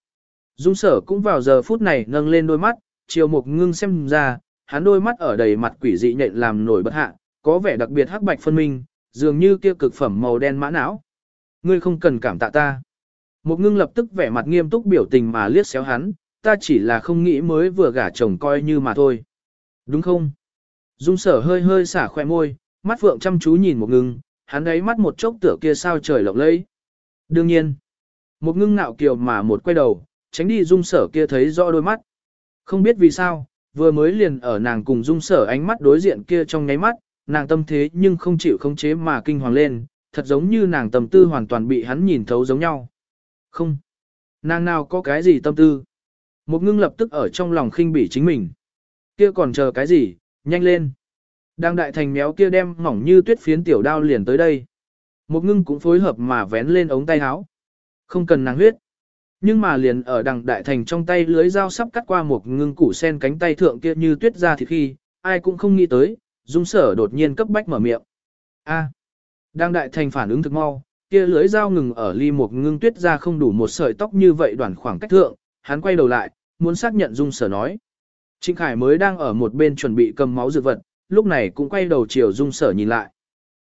Dung sở cũng vào giờ phút này nâng lên đôi mắt, chiều Mục ngưng xem ra, hắn đôi mắt ở đầy mặt quỷ dị nhện làm nổi bật hạ, có vẻ đặc biệt hắc bạch phân minh, dường như kia cực phẩm màu đen mã não. Ngươi không cần cảm tạ ta. Mục ngưng lập tức vẻ mặt nghiêm túc biểu tình mà liếc xéo hắn, ta chỉ là không nghĩ mới vừa gả chồng coi như mà thôi. Đúng không? Dung sở hơi hơi xả khoe môi, mắt vượng chăm chú nhìn một ngưng, hắn ấy mắt một chốc tựa kia sao trời lộng lẫy. Đương nhiên, một ngưng nạo kiều mà một quay đầu, tránh đi dung sở kia thấy rõ đôi mắt. Không biết vì sao, vừa mới liền ở nàng cùng dung sở ánh mắt đối diện kia trong nháy mắt, nàng tâm thế nhưng không chịu khống chế mà kinh hoàng lên, thật giống như nàng tâm tư hoàn toàn bị hắn nhìn thấu giống nhau. Không, nàng nào có cái gì tâm tư. Một ngưng lập tức ở trong lòng khinh bỉ chính mình. Kia còn chờ cái gì, nhanh lên. Đang đại thành méo kia đem mỏng như tuyết phiến tiểu đao liền tới đây. Một ngưng cũng phối hợp mà vén lên ống tay áo. Không cần nàng huyết. Nhưng mà liền ở đằng đại thành trong tay lưới dao sắp cắt qua một ngưng củ sen cánh tay thượng kia như tuyết ra thì khi, ai cũng không nghĩ tới, dung sở đột nhiên cấp bách mở miệng. A. Đằng đại thành phản ứng thực mau, kia lưới dao ngừng ở ly một ngưng tuyết ra không đủ một sợi tóc như vậy đoạn khoảng cách thượng, hắn quay đầu lại, muốn xác nhận dung sở nói. Trịnh Khải mới đang ở một bên chuẩn bị cầm máu dược vật, lúc này cũng quay đầu chiều dung sở nhìn lại.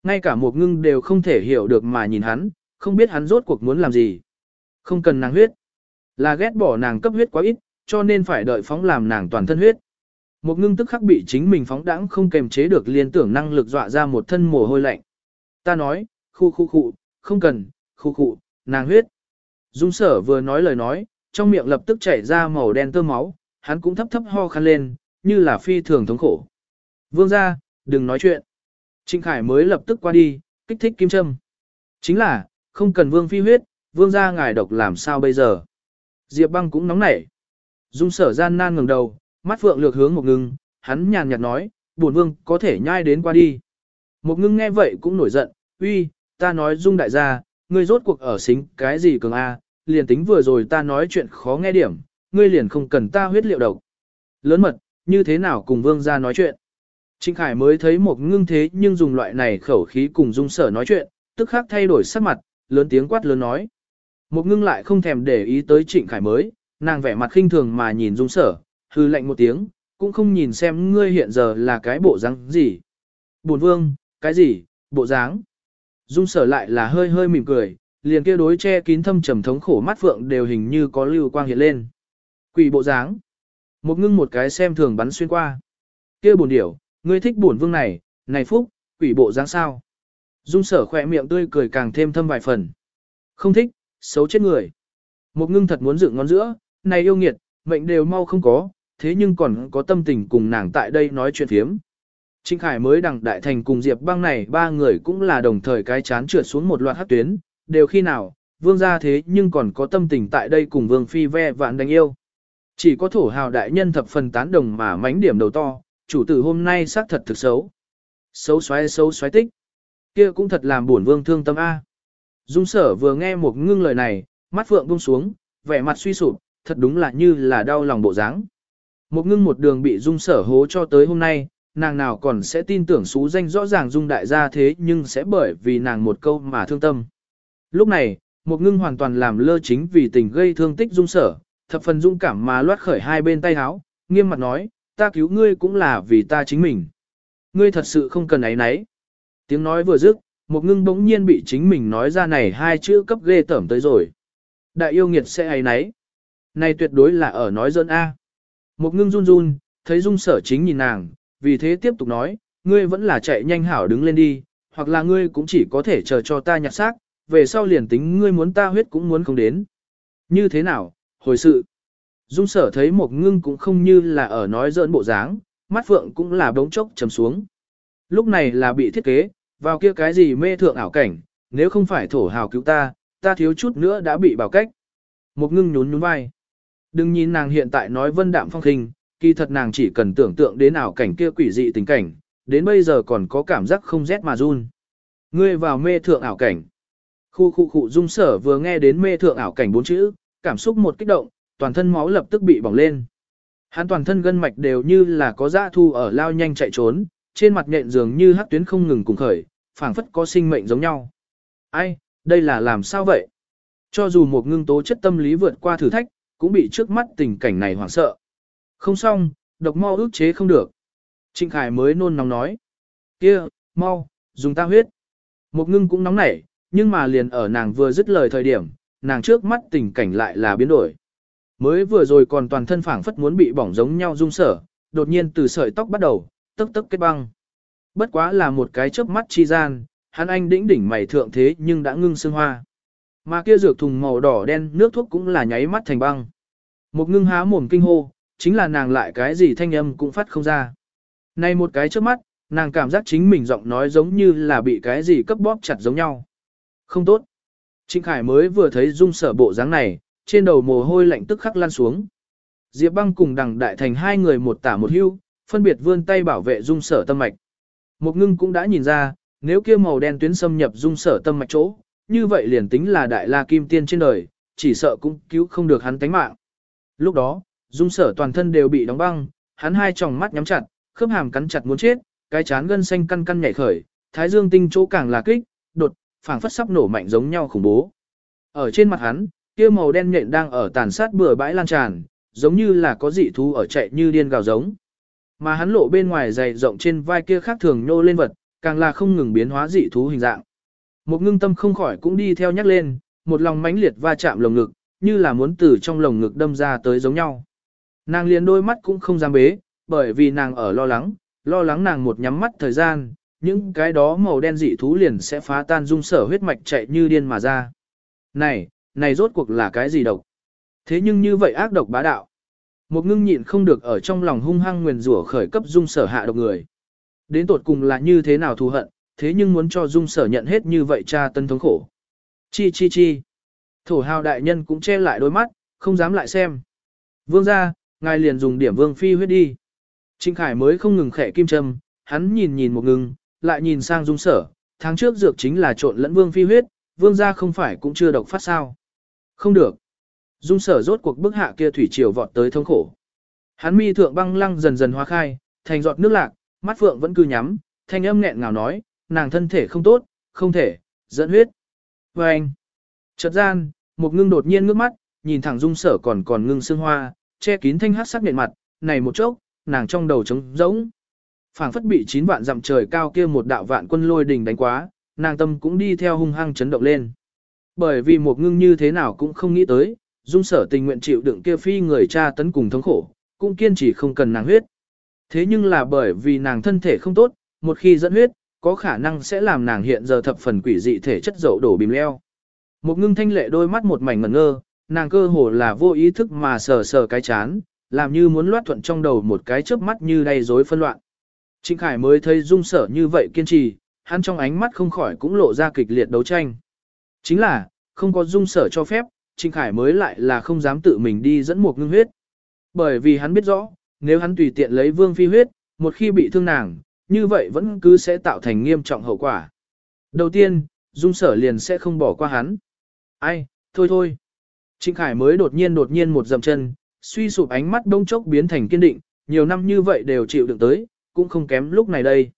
Ngay cả một ngưng đều không thể hiểu được mà nhìn hắn, không biết hắn rốt cuộc muốn làm gì. Không cần nàng huyết. Là ghét bỏ nàng cấp huyết quá ít, cho nên phải đợi phóng làm nàng toàn thân huyết. Một ngưng tức khắc bị chính mình phóng đãng không kềm chế được liên tưởng năng lực dọa ra một thân mồ hôi lạnh. Ta nói, khu khu khu, không cần, khu khu, nàng huyết. Dung sở vừa nói lời nói, trong miệng lập tức chảy ra màu đen tơ máu, hắn cũng thấp thấp ho khăn lên, như là phi thường thống khổ. Vương ra, đừng nói chuyện. Trịnh Khải mới lập tức qua đi, kích thích kim châm. Chính là, không cần vương phi huyết, vương gia ngài độc làm sao bây giờ. Diệp băng cũng nóng nảy. Dung sở gian nan ngừng đầu, mắt phượng lược hướng một ngưng, hắn nhàn nhạt nói, buồn vương có thể nhai đến qua đi. Một ngưng nghe vậy cũng nổi giận, uy, ta nói dung đại gia, ngươi rốt cuộc ở xính cái gì cường a, liền tính vừa rồi ta nói chuyện khó nghe điểm, ngươi liền không cần ta huyết liệu độc. Lớn mật, như thế nào cùng vương gia nói chuyện. Trịnh Khải mới thấy một ngưng thế nhưng dùng loại này khẩu khí cùng dung sở nói chuyện, tức khắc thay đổi sắc mặt, lớn tiếng quát lớn nói. Một ngưng lại không thèm để ý tới Trịnh Khải mới, nàng vẻ mặt khinh thường mà nhìn dung sở, hư lạnh một tiếng, cũng không nhìn xem ngươi hiện giờ là cái bộ dáng gì. Bổn vương, cái gì, bộ dáng. Dung sở lại là hơi hơi mỉm cười, liền kia đối che kín thâm trầm thống khổ mắt phượng đều hình như có lưu quang hiện lên. Quỷ bộ dáng. Một ngưng một cái xem thường bắn xuyên qua. Kia buồn điểu, ngươi thích buồn vương này, này phúc, quỷ bộ dáng sao. Dung sở khỏe miệng tươi cười càng thêm thâm vài phần. Không thích, xấu chết người. Một ngưng thật muốn dựng ngón giữa, này yêu nghiệt, mệnh đều mau không có, thế nhưng còn có tâm tình cùng nàng tại đây nói chuyện phiếm. Trinh Khải mới đằng đại thành cùng Diệp băng này ba người cũng là đồng thời cái chán trượt xuống một loạt hát tuyến, đều khi nào, vương gia thế nhưng còn có tâm tình tại đây cùng vương phi ve vạn đánh yêu. Chỉ có thổ hào đại nhân thập phần tán đồng mà mánh điểm đầu to, chủ tử hôm nay xác thật thực xấu. Xấu xoáy xấu xoáy tích. kia cũng thật làm buồn vương thương tâm A. Dung sở vừa nghe một ngưng lời này, mắt phượng buông xuống, vẻ mặt suy sụp, thật đúng là như là đau lòng bộ dáng. Một ngưng một đường bị dung sở hố cho tới hôm nay, nàng nào còn sẽ tin tưởng xú danh rõ ràng dung đại gia thế nhưng sẽ bởi vì nàng một câu mà thương tâm. Lúc này, một ngưng hoàn toàn làm lơ chính vì tình gây thương tích dung sở, thập phần dung cảm mà loát khởi hai bên tay háo, nghiêm mặt nói, ta cứu ngươi cũng là vì ta chính mình. Ngươi thật sự không cần ấy nấy. Tiếng nói vừa dứt, một ngưng bỗng nhiên bị chính mình nói ra này hai chữ cấp ghê tởm tới rồi. Đại yêu nghiệt sẽ ấy nấy. Này tuyệt đối là ở nói dân A. Một ngưng run run, thấy dung sở chính nhìn nàng, vì thế tiếp tục nói, ngươi vẫn là chạy nhanh hảo đứng lên đi, hoặc là ngươi cũng chỉ có thể chờ cho ta nhặt xác, về sau liền tính ngươi muốn ta huyết cũng muốn không đến. Như thế nào, hồi sự. Dung sở thấy một ngưng cũng không như là ở nói giỡn bộ dáng, mắt phượng cũng là bóng chốc trầm xuống. Lúc này là bị thiết kế, vào kia cái gì mê thượng ảo cảnh, nếu không phải thổ hào cứu ta, ta thiếu chút nữa đã bị bảo cách. Một ngưng nhún nhún vai. Đừng nhìn nàng hiện tại nói vân đạm phong khinh, kỳ thật nàng chỉ cần tưởng tượng đến ảo cảnh kia quỷ dị tình cảnh, đến bây giờ còn có cảm giác không rét mà run. Ngươi vào mê thượng ảo cảnh. Khu khu khu dung sở vừa nghe đến mê thượng ảo cảnh bốn chữ, cảm xúc một kích động, toàn thân máu lập tức bị bỏng lên. Hắn toàn thân gân mạch đều như là có dã thu ở lao nhanh chạy trốn, trên mặt nhện dường như hắc tuyến không ngừng cùng khởi, phảng phất có sinh mệnh giống nhau. Ai, đây là làm sao vậy? Cho dù một ngưng tố chất tâm lý vượt qua thử thách, cũng bị trước mắt tình cảnh này hoảng sợ. Không xong, độc mau ước chế không được. Trịnh Khải mới nôn nóng nói. kia, mau, dùng ta huyết. Một ngưng cũng nóng nảy, nhưng mà liền ở nàng vừa dứt lời thời điểm, nàng trước mắt tình cảnh lại là biến đổi. Mới vừa rồi còn toàn thân phảng phất muốn bị bỏng giống nhau rung sở, đột nhiên từ sợi tóc bắt đầu, tức tức kết băng. Bất quá là một cái chớp mắt chi gian, hắn anh đỉnh đỉnh mày thượng thế nhưng đã ngưng sương hoa. Mà kia dược thùng màu đỏ đen nước thuốc cũng là nháy mắt thành băng. Một ngưng há mồm kinh hô, chính là nàng lại cái gì thanh âm cũng phát không ra. Này một cái trước mắt, nàng cảm giác chính mình giọng nói giống như là bị cái gì cấp bóp chặt giống nhau. Không tốt. Trịnh Khải mới vừa thấy dung sở bộ dáng này, trên đầu mồ hôi lạnh tức khắc lan xuống. Diệp băng cùng đằng đại thành hai người một tả một hưu, phân biệt vươn tay bảo vệ dung sở tâm mạch. Một ngưng cũng đã nhìn ra, nếu kia màu đen tuyến xâm nhập dung sở tâm mạch chỗ, như vậy liền tính là đại la kim tiên trên đời, chỉ sợ cũng cứu không được hắn tánh mạng. Lúc đó, dung sở toàn thân đều bị đóng băng, hắn hai tròng mắt nhắm chặt, khớp hàm cắn chặt muốn chết, cái chán gân xanh căn căn nhảy khởi, thái dương tinh chỗ càng là kích, đột, phảng phất sắp nổ mạnh giống nhau khủng bố. Ở trên mặt hắn, kia màu đen nhện đang ở tàn sát bừa bãi lan tràn, giống như là có dị thú ở chạy như điên gào giống. Mà hắn lộ bên ngoài dày rộng trên vai kia khác thường nhô lên vật, càng là không ngừng biến hóa dị thú hình dạng. Một ngưng tâm không khỏi cũng đi theo nhắc lên, một lòng mãnh liệt va chạm lồng ngực, như là muốn từ trong lồng ngực đâm ra tới giống nhau. Nàng liền đôi mắt cũng không dám bế, bởi vì nàng ở lo lắng, lo lắng nàng một nhắm mắt thời gian, những cái đó màu đen dị thú liền sẽ phá tan dung sở huyết mạch chạy như điên mà ra. Này, này rốt cuộc là cái gì độc? Thế nhưng như vậy ác độc bá đạo. Một ngưng nhịn không được ở trong lòng hung hăng nguyền rủa khởi cấp dung sở hạ độc người. Đến tột cùng là như thế nào thù hận, thế nhưng muốn cho dung sở nhận hết như vậy cha tân thống khổ. Chi chi chi. Thổ hào đại nhân cũng che lại đôi mắt, không dám lại xem. Vương ra, ngài liền dùng điểm vương phi huyết đi. Trinh Khải mới không ngừng khẽ kim châm, hắn nhìn nhìn một ngừng, lại nhìn sang dung sở, tháng trước dược chính là trộn lẫn vương phi huyết, vương gia không phải cũng chưa độc phát sao. Không được. Dung sở rốt cuộc bức hạ kia thủy triều vọt tới thống khổ. Hắn mi thượng băng lăng dần dần hóa khai, thành giọt nước lạc, mắt phượng vẫn cứ nhắm, thanh âm nghẹn ngào nói, nàng thân thể không tốt, không thể, dẫn huyết. Và anh, chợt gian, một ngưng đột nhiên ngước mắt, nhìn thẳng dung sở còn còn ngưng sương hoa, che kín thanh hát sắc nền mặt, này một chốc, nàng trong đầu trống rỗng. phảng phất bị chín vạn dặm trời cao kia một đạo vạn quân lôi đình đánh quá, nàng tâm cũng đi theo hung hăng chấn động lên. Bởi vì một ngưng như thế nào cũng không nghĩ tới, dung sở tình nguyện chịu đựng kia phi người cha tấn cùng thống khổ, cũng kiên trì không cần nàng huyết. Thế nhưng là bởi vì nàng thân thể không tốt, một khi dẫn huyết, có khả năng sẽ làm nàng hiện giờ thập phần quỷ dị thể chất dậu đổ bìm leo. Một ngưng thanh lệ đôi mắt một mảnh ngẩn ngơ, nàng cơ hồ là vô ý thức mà sờ sờ cái chán, làm như muốn loát thuận trong đầu một cái chớp mắt như đầy rối phân loạn. Trịnh Khải mới thấy dung sở như vậy kiên trì, hắn trong ánh mắt không khỏi cũng lộ ra kịch liệt đấu tranh. Chính là, không có dung sở cho phép, Trịnh Khải mới lại là không dám tự mình đi dẫn một ngưng huyết. Bởi vì hắn biết rõ, nếu hắn tùy tiện lấy vương phi huyết, một khi bị thương nàng, như vậy vẫn cứ sẽ tạo thành nghiêm trọng hậu quả. Đầu tiên, dung sở liền sẽ không bỏ qua hắn. Ai, thôi thôi. Trịnh Khải mới đột nhiên đột nhiên một dầm chân, suy sụp ánh mắt đông chốc biến thành kiên định, nhiều năm như vậy đều chịu đựng tới, cũng không kém lúc này đây.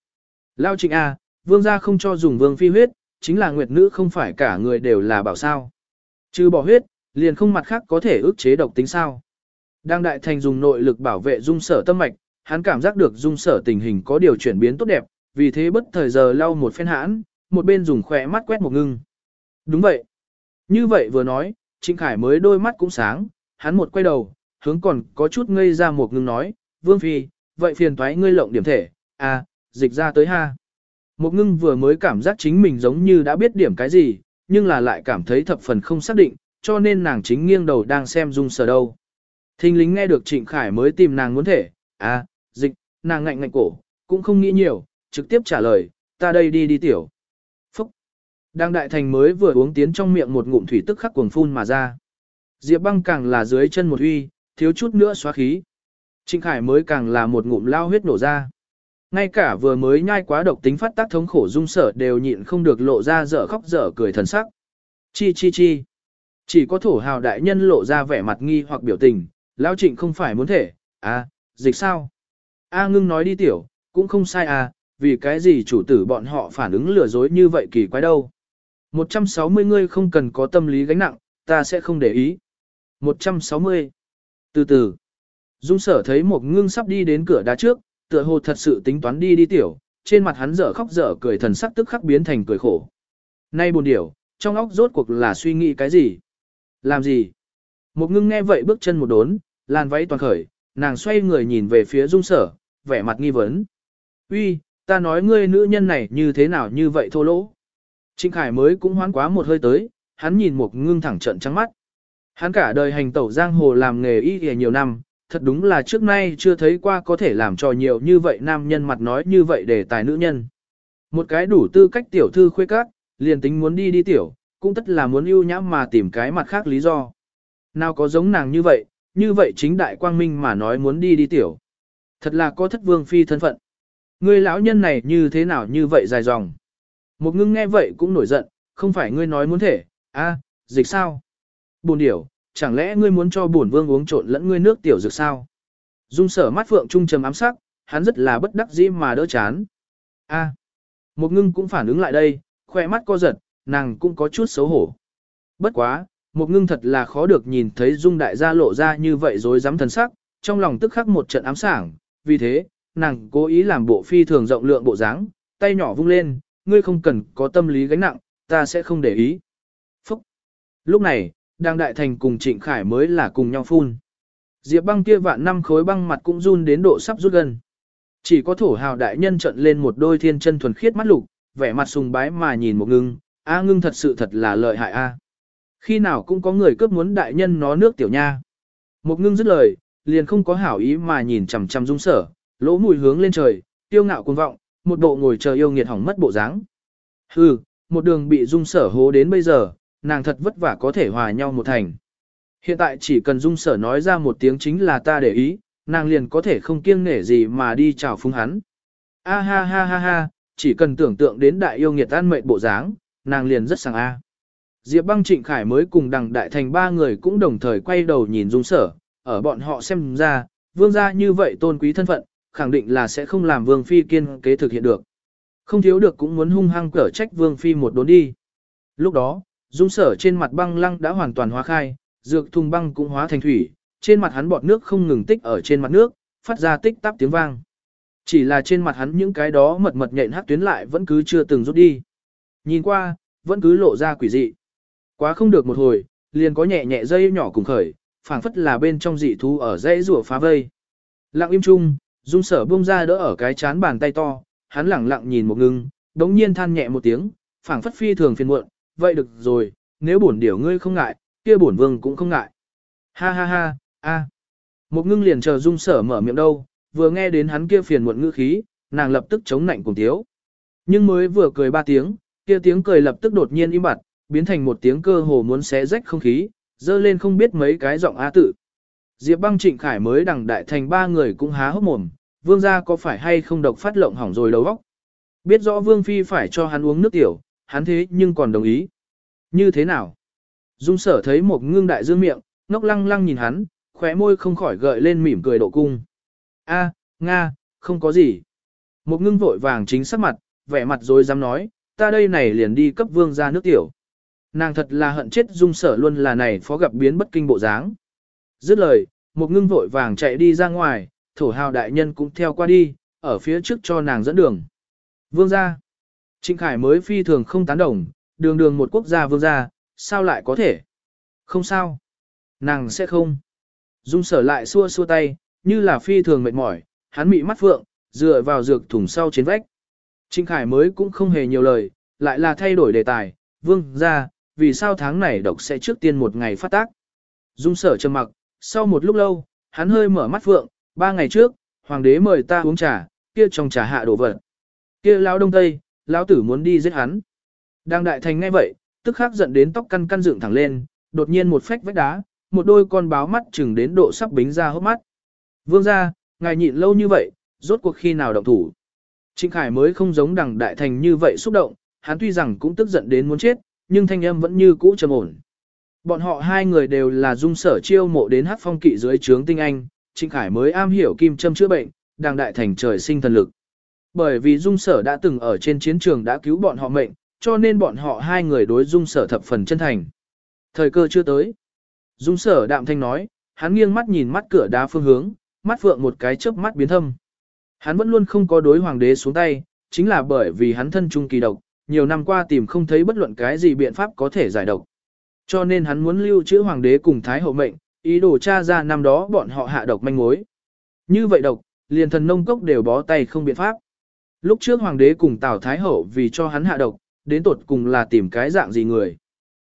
Lao trịnh A, vương gia không cho dùng vương phi huyết, chính là nguyệt nữ không phải cả người đều là bảo sao. Trừ bỏ huyết, liền không mặt khác có thể ức chế độc tính sao. Đang đại thành dùng nội lực bảo vệ dung sở tâm mạch, hắn cảm giác được dung sở tình hình có điều chuyển biến tốt đẹp, vì thế bất thời giờ lau một phen hãn, một bên dùng khỏe mắt quét một ngưng. Đúng vậy. Như vậy vừa nói, Trịnh Khải mới đôi mắt cũng sáng, hắn một quay đầu, hướng còn có chút ngây ra một ngưng nói, Vương Phi, vậy phiền thoái ngươi lộng điểm thể, à, dịch ra tới ha. Một ngưng vừa mới cảm giác chính mình giống như đã biết điểm cái gì, nhưng là lại cảm thấy thập phần không xác định, cho nên nàng chính nghiêng đầu đang xem dung sở đâu. Thinh lính nghe được Trịnh Khải mới tìm nàng muốn thể, à, dịch, nàng ngạnh ngạnh cổ, cũng không nghĩ nhiều, trực tiếp trả lời, ta đây đi đi tiểu. Phúc! Đang đại thành mới vừa uống tiến trong miệng một ngụm thủy tức khắc cuồng phun mà ra. Diệp băng càng là dưới chân một huy, thiếu chút nữa xóa khí. Trịnh Khải mới càng là một ngụm lao huyết nổ ra. Ngay cả vừa mới nhai quá độc tính phát tác thống khổ dung sở đều nhịn không được lộ ra dở khóc dở cười thần sắc. Chi chi chi. Chỉ có thổ hào đại nhân lộ ra vẻ mặt nghi hoặc biểu tình, lão trịnh không phải muốn thể, à, dịch sao? A ngưng nói đi tiểu, cũng không sai à, vì cái gì chủ tử bọn họ phản ứng lừa dối như vậy kỳ quái đâu. 160 ngươi không cần có tâm lý gánh nặng, ta sẽ không để ý. 160. Từ từ. Dung sở thấy một ngưng sắp đi đến cửa đá trước, tựa hồ thật sự tính toán đi đi tiểu, trên mặt hắn dở khóc dở cười thần sắc tức khắc biến thành cười khổ. Nay buồn điểu, trong óc rốt cuộc là suy nghĩ cái gì? Làm gì? Một ngưng nghe vậy bước chân một đốn, làn váy toàn khởi, nàng xoay người nhìn về phía dung sở, vẻ mặt nghi vấn. Uy, ta nói ngươi nữ nhân này như thế nào như vậy thô lỗ. Trịnh Khải mới cũng hoán quá một hơi tới, hắn nhìn một ngưng thẳng trận trắng mắt. Hắn cả đời hành tẩu giang hồ làm nghề y y nhiều năm, thật đúng là trước nay chưa thấy qua có thể làm cho nhiều như vậy nam nhân mặt nói như vậy để tài nữ nhân. Một cái đủ tư cách tiểu thư khuê cát, liền tính muốn đi đi tiểu, cũng tất là muốn ưu nhãm mà tìm cái mặt khác lý do. Nào có giống nàng như vậy, như vậy chính đại quang minh mà nói muốn đi đi tiểu. Thật là có thất vương phi thân phận. người lão nhân này như thế nào như vậy dài dòng. Một ngưng nghe vậy cũng nổi giận, không phải ngươi nói muốn thể, a, dịch sao? Buồn điểu, chẳng lẽ ngươi muốn cho bổn vương uống trộn lẫn ngươi nước tiểu dược sao? Dung sở mắt phượng trung trầm ám sắc, hắn rất là bất đắc dĩ mà đỡ chán. A, một ngưng cũng phản ứng lại đây, khoe mắt co giật, nàng cũng có chút xấu hổ. Bất quá, một ngưng thật là khó được nhìn thấy dung đại gia lộ ra như vậy rồi dám thần sắc, trong lòng tức khắc một trận ám sảng, vì thế, nàng cố ý làm bộ phi thường rộng lượng bộ dáng, tay nhỏ vung lên, ngươi không cần có tâm lý gánh nặng, ta sẽ không để ý. Phúc! Lúc này, đang đại thành cùng trịnh khải mới là cùng nhau phun. Diệp băng kia vạn năm khối băng mặt cũng run đến độ sắp rút gần. Chỉ có thổ hào đại nhân trận lên một đôi thiên chân thuần khiết mắt lục, vẻ mặt sùng bái mà nhìn một ngưng, a ngưng thật sự thật là lợi hại a. Khi nào cũng có người cướp muốn đại nhân nó nước tiểu nha. Một ngưng dứt lời, liền không có hảo ý mà nhìn chằm chằm dung sở, lỗ mùi hướng lên trời, tiêu ngạo cuồng vọng, một bộ ngồi chờ yêu nghiệt hỏng mất bộ dáng. Hừ, một đường bị dung sở hố đến bây giờ, nàng thật vất vả có thể hòa nhau một thành. Hiện tại chỉ cần dung sở nói ra một tiếng chính là ta để ý, nàng liền có thể không kiêng nể gì mà đi chào phúng hắn. A ha ha ha ha, chỉ cần tưởng tượng đến đại yêu nghiệt tan mệnh bộ dáng, nàng liền rất sảng A. Diệp băng trịnh khải mới cùng đằng đại thành ba người cũng đồng thời quay đầu nhìn dung sở, ở bọn họ xem ra, vương gia như vậy tôn quý thân phận, khẳng định là sẽ không làm vương phi kiên kế thực hiện được. Không thiếu được cũng muốn hung hăng cở trách vương phi một đốn đi. Lúc đó, dung sở trên mặt băng lăng đã hoàn toàn hóa khai, dược thùng băng cũng hóa thành thủy, trên mặt hắn bọt nước không ngừng tích ở trên mặt nước, phát ra tích tắp tiếng vang. Chỉ là trên mặt hắn những cái đó mật mật nhện hắc tuyến lại vẫn cứ chưa từng rút đi. Nhìn qua, vẫn cứ lộ ra quỷ dị. Quá không được một hồi, liền có nhẹ nhẹ dây nhỏ cùng khởi, phảng phất là bên trong dị thú ở dãy rùa phá vây. Lặng im chung, dung sở buông ra đỡ ở cái chán bàn tay to, hắn lẳng lặng nhìn một ngưng, đống nhiên than nhẹ một tiếng, phảng phất phi thường phiền muộn, vậy được rồi, nếu bổn điểu ngươi không ngại, kia bổn vương cũng không ngại. Ha ha ha, a. Một ngưng liền chờ dung sở mở miệng đâu, vừa nghe đến hắn kia phiền muộn ngữ khí, nàng lập tức chống nạnh cùng tiếu. Nhưng mới vừa cười ba tiếng, kia tiếng cười lập tức đột nhiên im bặt, biến thành một tiếng cơ hồ muốn xé rách không khí, dơ lên không biết mấy cái giọng á tự. Diệp băng trịnh khải mới đằng đại thành ba người cũng há hốc mồm, vương gia có phải hay không độc phát lộng hỏng rồi đầu óc. Biết rõ vương phi phải cho hắn uống nước tiểu, hắn thế nhưng còn đồng ý. Như thế nào? Dung sở thấy một ngưng đại dương miệng, ngốc lăng lăng nhìn hắn, khóe môi không khỏi gợi lên mỉm cười độ cung. A, Nga, không có gì. Một ngưng vội vàng chính sắc mặt, vẻ mặt rồi dám nói, ta đây này liền đi cấp vương ra nước tiểu. Nàng thật là hận chết dung sở luôn là này phó gặp biến bất kinh bộ dáng. Dứt lời, một ngưng vội vàng chạy đi ra ngoài, thổ hào đại nhân cũng theo qua đi, ở phía trước cho nàng dẫn đường. Vương gia. Trịnh Khải mới phi thường không tán đồng, đường đường một quốc gia vương gia, sao lại có thể? Không sao. Nàng sẽ không. Dung sở lại xua xua tay, như là phi thường mệt mỏi, hắn mị mắt phượng, dựa vào dược thủng sau trên vách. Trịnh Khải mới cũng không hề nhiều lời, lại là thay đổi đề tài, vương gia, vì sao tháng này độc sẽ trước tiên một ngày phát tác. Dung sở trầm mặc, sau một lúc lâu, hắn hơi mở mắt phượng, ba ngày trước, hoàng đế mời ta uống trà, kia trong trà hạ đổ vật. Kia lão đông tây, lão tử muốn đi giết hắn. Đang đại thành ngay vậy, tức khắc giận đến tóc căn căn dựng thẳng lên, đột nhiên một phách vách đá, một đôi con báo mắt chừng đến độ sắp bính ra hốc mắt. Vương gia, ngài nhịn lâu như vậy, rốt cuộc khi nào động thủ. Trịnh Khải mới không giống đằng đại thành như vậy xúc động, hắn tuy rằng cũng tức giận đến muốn chết, nhưng thanh âm vẫn như cũ trầm ổn. Bọn họ hai người đều là dung sở chiêu mộ đến hát phong kỵ dưới trướng tinh anh, Trịnh Khải mới am hiểu kim châm chữa bệnh, đằng đại thành trời sinh thần lực. Bởi vì dung sở đã từng ở trên chiến trường đã cứu bọn họ mệnh, cho nên bọn họ hai người đối dung sở thập phần chân thành. Thời cơ chưa tới. Dung sở đạm thanh nói, hắn nghiêng mắt nhìn mắt cửa đá phương hướng, mắt vượng một cái chớp mắt biến thâm. Hắn vẫn luôn không có đối hoàng đế xuống tay, chính là bởi vì hắn thân trung kỳ độc, nhiều năm qua tìm không thấy bất luận cái gì biện pháp có thể giải độc. Cho nên hắn muốn lưu trữ hoàng đế cùng thái hậu mệnh, ý đồ tra ra năm đó bọn họ hạ độc manh mối. Như vậy độc, liền thần nông cốc đều bó tay không biện pháp. Lúc trước hoàng đế cùng Tào Thái Hậu vì cho hắn hạ độc, đến tột cùng là tìm cái dạng gì người.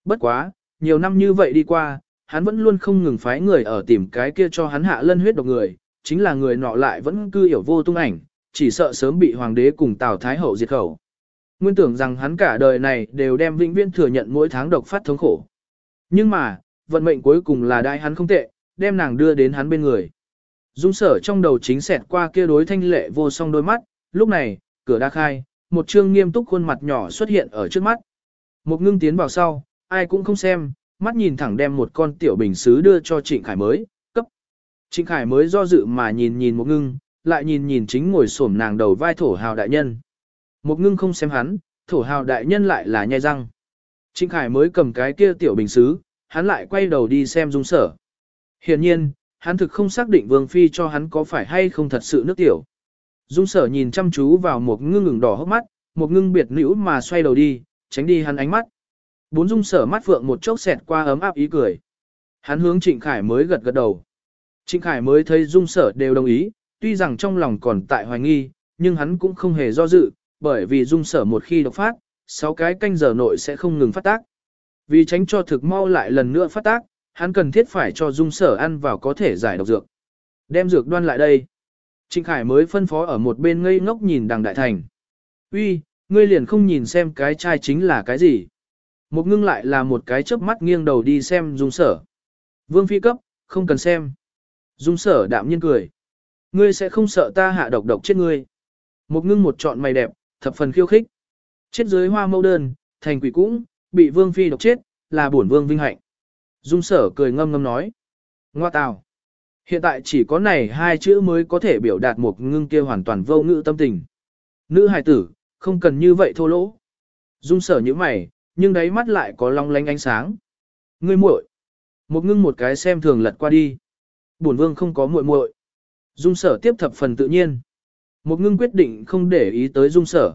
Bất quá, nhiều năm như vậy đi qua, hắn vẫn luôn không ngừng phái người ở tìm cái kia cho hắn hạ lân huyết độc người, chính là người nọ lại vẫn cư hiểu vô tung ảnh, chỉ sợ sớm bị hoàng đế cùng Tào Thái Hậu diệt khẩu. Nguyên tưởng rằng hắn cả đời này đều đem vĩnh viễn thừa nhận mỗi tháng độc phát thống khổ. Nhưng mà, vận mệnh cuối cùng là đại hắn không tệ, đem nàng đưa đến hắn bên người. Dung sở trong đầu chính xẹt qua kia đối thanh lệ vô song đôi mắt, lúc này, cửa đã khai, một trương nghiêm túc khuôn mặt nhỏ xuất hiện ở trước mắt. Một ngưng tiến vào sau, ai cũng không xem, mắt nhìn thẳng đem một con tiểu bình xứ đưa cho Trịnh Khải mới, cấp. Trịnh Khải mới do dự mà nhìn nhìn một ngưng, lại nhìn nhìn chính ngồi xổm nàng đầu vai thổ hào đại nhân. Một ngưng không xem hắn, thổ hào đại nhân lại là nhai răng. Trịnh Khải mới cầm cái kia tiểu bình xứ, hắn lại quay đầu đi xem dung sở. Hiển nhiên, hắn thực không xác định Vương Phi cho hắn có phải hay không thật sự nước tiểu. Dung sở nhìn chăm chú vào một ngưng ngừng đỏ hốc mắt, một ngưng biệt nữ mà xoay đầu đi, tránh đi hắn ánh mắt. Bốn dung sở mắt phượng một chốc xẹt qua ấm áp ý cười. Hắn hướng Trịnh Khải mới gật gật đầu. Trịnh Khải mới thấy dung sở đều đồng ý, tuy rằng trong lòng còn tại hoài nghi, nhưng hắn cũng không hề do dự, bởi vì dung sở một khi độc phát, sáu cái canh giờ nội sẽ không ngừng phát tác. Vì tránh cho thực mau lại lần nữa phát tác, hắn cần thiết phải cho dung sở ăn vào có thể giải độc dược. Đem dược đoan lại đây. Trịnh Khải mới phân phó ở một bên ngây ngốc nhìn đằng đại thành. Uy, ngươi liền không nhìn xem cái chai chính là cái gì. Một ngưng lại là một cái chớp mắt nghiêng đầu đi xem dung sở. Vương phi cấp, không cần xem. Dung sở đạm nhiên cười. Ngươi sẽ không sợ ta hạ độc độc chết ngươi. Một ngưng một trọn mày đẹp, thập phần khiêu khích. Chết dưới hoa mâu đơn, thành quỷ cũng, bị vương phi độc chết, là bổn vương vinh hạnh. Dung sở cười ngâm ngâm nói. Ngoa tào. Hiện tại chỉ có này hai chữ mới có thể biểu đạt một ngưng kia hoàn toàn vô ngữ tâm tình. Nữ hài tử, không cần như vậy thô lỗ. Dung sở như mày, nhưng đáy mắt lại có long lánh ánh sáng. Ngươi muội. Một ngưng một cái xem thường lật qua đi. Bổn vương không có muội muội. Dung sở tiếp thập phần tự nhiên. Một ngưng quyết định không để ý tới dung sở.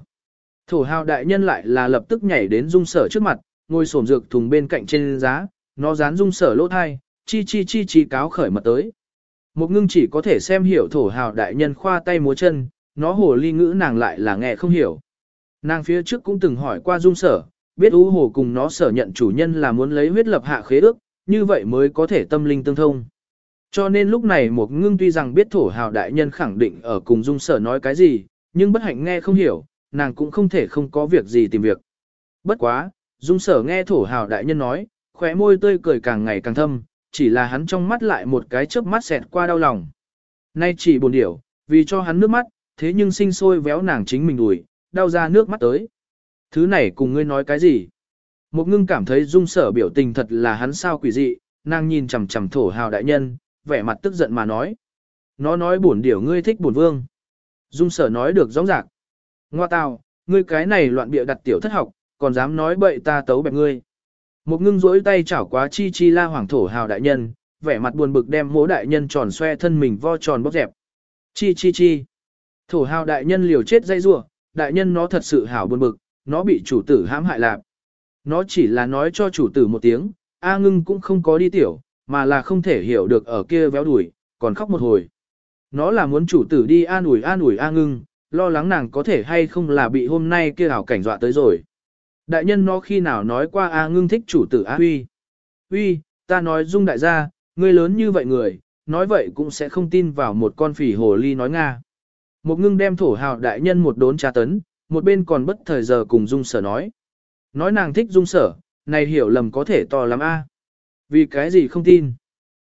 Thổ hào đại nhân lại là lập tức nhảy đến dung sở trước mặt, ngồi sổm dược thùng bên cạnh trên giá, nó dán dung sở lỗ thai, chi chi chi chi cáo khởi mật tới. Một ngưng chỉ có thể xem hiểu thổ hào đại nhân khoa tay múa chân, nó hồ ly ngữ nàng lại là nghe không hiểu. Nàng phía trước cũng từng hỏi qua dung sở, biết ú hồ cùng nó sở nhận chủ nhân là muốn lấy huyết lập hạ khế ước, như vậy mới có thể tâm linh tương thông. Cho nên lúc này một ngưng tuy rằng biết thổ hào đại nhân khẳng định ở cùng dung sở nói cái gì, nhưng bất hạnh nghe không hiểu, nàng cũng không thể không có việc gì tìm việc. Bất quá, dung sở nghe thổ hào đại nhân nói, khóe môi tươi cười càng ngày càng thâm, chỉ là hắn trong mắt lại một cái chớp mắt xẹt qua đau lòng. Nay chỉ buồn điểu, vì cho hắn nước mắt, thế nhưng sinh sôi véo nàng chính mình đùi, đau ra nước mắt tới. Thứ này cùng ngươi nói cái gì? Một ngưng cảm thấy dung sở biểu tình thật là hắn sao quỷ dị, nàng nhìn chằm chằm thổ hào đại nhân, vẻ mặt tức giận mà nói. Nó nói buồn điểu ngươi thích buồn vương. Dung sở nói được rõ ràng. Ngoa tào, ngươi cái này loạn bịa đặt tiểu thất học, còn dám nói bậy ta tấu bẹp ngươi. Một ngưng rỗi tay chảo quá chi chi la hoàng thổ hào đại nhân, vẻ mặt buồn bực đem mỗ đại nhân tròn xoe thân mình vo tròn bóp dẹp. Chi chi chi. Thổ hào đại nhân liều chết dây rủa đại nhân nó thật sự hảo buồn bực, nó bị chủ tử hãm hại lạc. Nó chỉ là nói cho chủ tử một tiếng, A ngưng cũng không có đi tiểu, mà là không thể hiểu được ở kia véo đuổi, còn khóc một hồi. Nó là muốn chủ tử đi an ủi an ủi A ngưng, lo lắng nàng có thể hay không là bị hôm nay kia hảo cảnh dọa tới rồi. Đại nhân nó khi nào nói qua A ngưng thích chủ tử A huy. Huy, ta nói dung đại gia, ngươi lớn như vậy người, nói vậy cũng sẽ không tin vào một con phỉ hồ ly nói Nga. Một ngưng đem thổ hào đại nhân một đốn tra tấn, một bên còn bất thời giờ cùng dung sở nói. Nói nàng thích dung sở, này hiểu lầm có thể to lắm a. Vì cái gì không tin?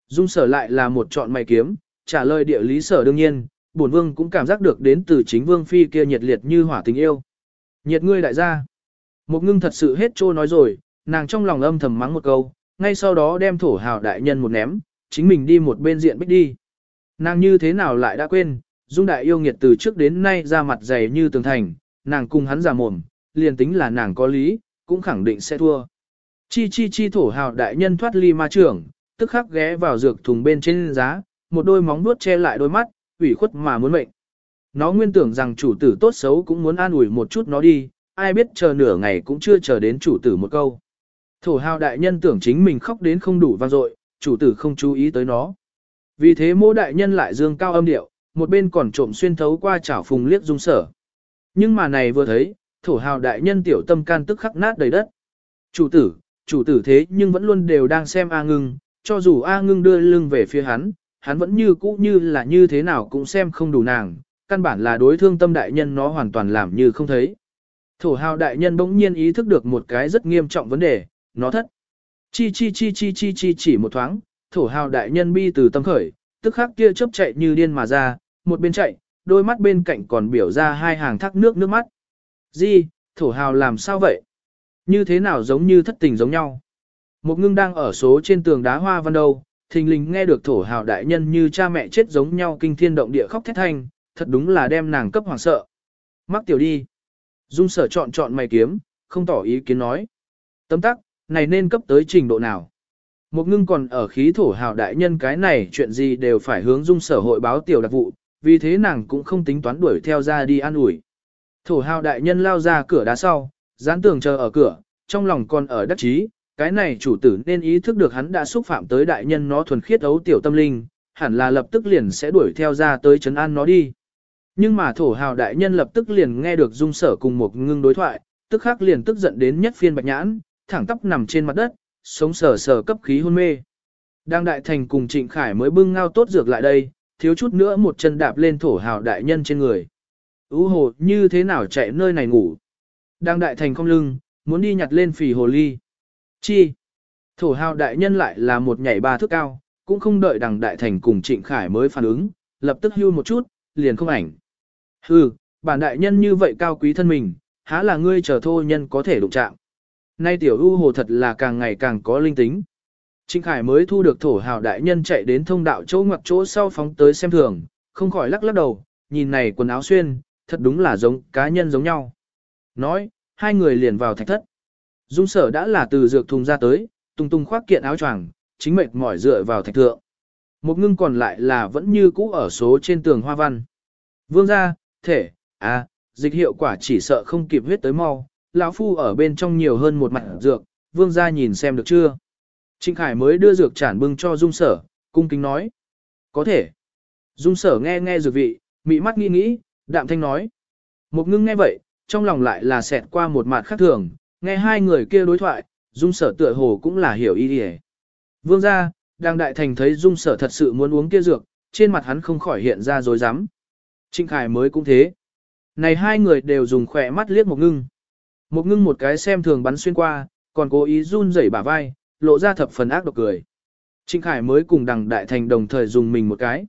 Dung sở lại là một chọn mày kiếm, trả lời địa lý sở đương nhiên, bổn vương cũng cảm giác được đến từ chính vương phi kia nhiệt liệt như hỏa tình yêu. Nhiệt ngươi đại gia. Một ngưng thật sự hết trô nói rồi, nàng trong lòng âm thầm mắng một câu, ngay sau đó đem thổ hào đại nhân một ném, chính mình đi một bên diện bích đi. Nàng như thế nào lại đã quên, dung đại yêu nghiệt từ trước đến nay ra mặt dày như tường thành, nàng cùng hắn giả mồm, liền tính là nàng có lý, cũng khẳng định sẽ thua. Chi chi chi thổ hào đại nhân thoát ly ma trưởng, tức khắc ghé vào dược thùng bên trên giá, một đôi móng nuốt che lại đôi mắt, ủy khuất mà muốn mệnh. Nó nguyên tưởng rằng chủ tử tốt xấu cũng muốn an ủi một chút nó đi, ai biết chờ nửa ngày cũng chưa chờ đến chủ tử một câu. Thổ hào đại nhân tưởng chính mình khóc đến không đủ vang dội, chủ tử không chú ý tới nó. Vì thế mô đại nhân lại dương cao âm điệu, một bên còn trộm xuyên thấu qua chảo phùng liếc dung sở. Nhưng mà này vừa thấy, thổ hào đại nhân tiểu tâm can tức khắc nát đầy đất. Chủ tử, chủ tử thế nhưng vẫn luôn đều đang xem A ngưng, cho dù A ngưng đưa lưng về phía hắn, hắn vẫn như cũ như là như thế nào cũng xem không đủ nàng, căn bản là đối thương tâm đại nhân nó hoàn toàn làm như không thấy. Thổ hào đại nhân bỗng nhiên ý thức được một cái rất nghiêm trọng vấn đề, nó thất. Chi chi chi chi chi chi chỉ một thoáng, thổ hào đại nhân bi từ tâm khởi, tức khắc kia chớp chạy như điên mà ra, một bên chạy, đôi mắt bên cạnh còn biểu ra hai hàng thác nước nước mắt. Di, thổ hào làm sao vậy? Như thế nào giống như thất tình giống nhau? Một ngưng đang ở số trên tường đá hoa văn đâu, thình lình nghe được thổ hào đại nhân như cha mẹ chết giống nhau kinh thiên động địa khóc thét thanh, thật đúng là đem nàng cấp hoàng sợ. Mắc tiểu đi. Dung sở chọn chọn mày kiếm, không tỏ ý kiến nói. Tấm tắc, này nên cấp tới trình độ nào? Một ngưng còn ở khí thổ hào đại nhân cái này chuyện gì đều phải hướng dung sở hội báo tiểu đặc vụ, vì thế nàng cũng không tính toán đuổi theo ra đi an ủi. Thổ hào đại nhân lao ra cửa đá sau, dán tường chờ ở cửa, trong lòng còn ở đắc chí, cái này chủ tử nên ý thức được hắn đã xúc phạm tới đại nhân nó thuần khiết ấu tiểu tâm linh, hẳn là lập tức liền sẽ đuổi theo ra tới chấn an nó đi. Nhưng mà thổ hào đại nhân lập tức liền nghe được dung sở cùng một ngưng đối thoại, tức khắc liền tức giận đến nhất phiên bạch nhãn, thẳng tóc nằm trên mặt đất, sống sờ sờ cấp khí hôn mê. Đang đại thành cùng trịnh khải mới bưng ngao tốt dược lại đây, thiếu chút nữa một chân đạp lên thổ hào đại nhân trên người. Ú hồ như thế nào chạy nơi này ngủ. Đang đại thành không lưng, muốn đi nhặt lên phì hồ ly. Chi? Thổ hào đại nhân lại là một nhảy ba thước cao, cũng không đợi đằng đại thành cùng trịnh khải mới phản ứng, lập tức hưu một chút, liền không ảnh. Hừ, bản đại nhân như vậy cao quý thân mình, há là ngươi chờ thô nhân có thể đụng chạm. Nay tiểu u hồ thật là càng ngày càng có linh tính. Trịnh Khải mới thu được thổ hào đại nhân chạy đến thông đạo chỗ ngoặc chỗ sau phóng tới xem thường, không khỏi lắc lắc đầu, nhìn này quần áo xuyên, thật đúng là giống cá nhân giống nhau. Nói, hai người liền vào thạch thất. Dung sở đã là từ dược thùng ra tới, tung tung khoác kiện áo choàng, chính mệt mỏi dựa vào thạch thượng. Một ngưng còn lại là vẫn như cũ ở số trên tường hoa văn. Vương ra, thể, à, dịch hiệu quả chỉ sợ không kịp huyết tới mau, lão phu ở bên trong nhiều hơn một mặt dược, vương gia nhìn xem được chưa. Trịnh Khải mới đưa dược chản bưng cho Dung Sở, cung kính nói. Có thể. Dung Sở nghe nghe dược vị, mị mắt nghĩ nghĩ, đạm thanh nói. Một ngưng nghe vậy, trong lòng lại là xẹt qua một mặt khác thường, nghe hai người kia đối thoại, Dung Sở tựa hồ cũng là hiểu ý đi Vương gia, đang đại thành thấy Dung Sở thật sự muốn uống kia dược, trên mặt hắn không khỏi hiện ra dối rắm Trịnh Khải mới cũng thế. Này hai người đều dùng khỏe mắt liếc một ngưng. Một ngưng một cái xem thường bắn xuyên qua, còn cố ý run rẩy bả vai, lộ ra thập phần ác độc cười. Trịnh Khải mới cùng đằng đại thành đồng thời dùng mình một cái.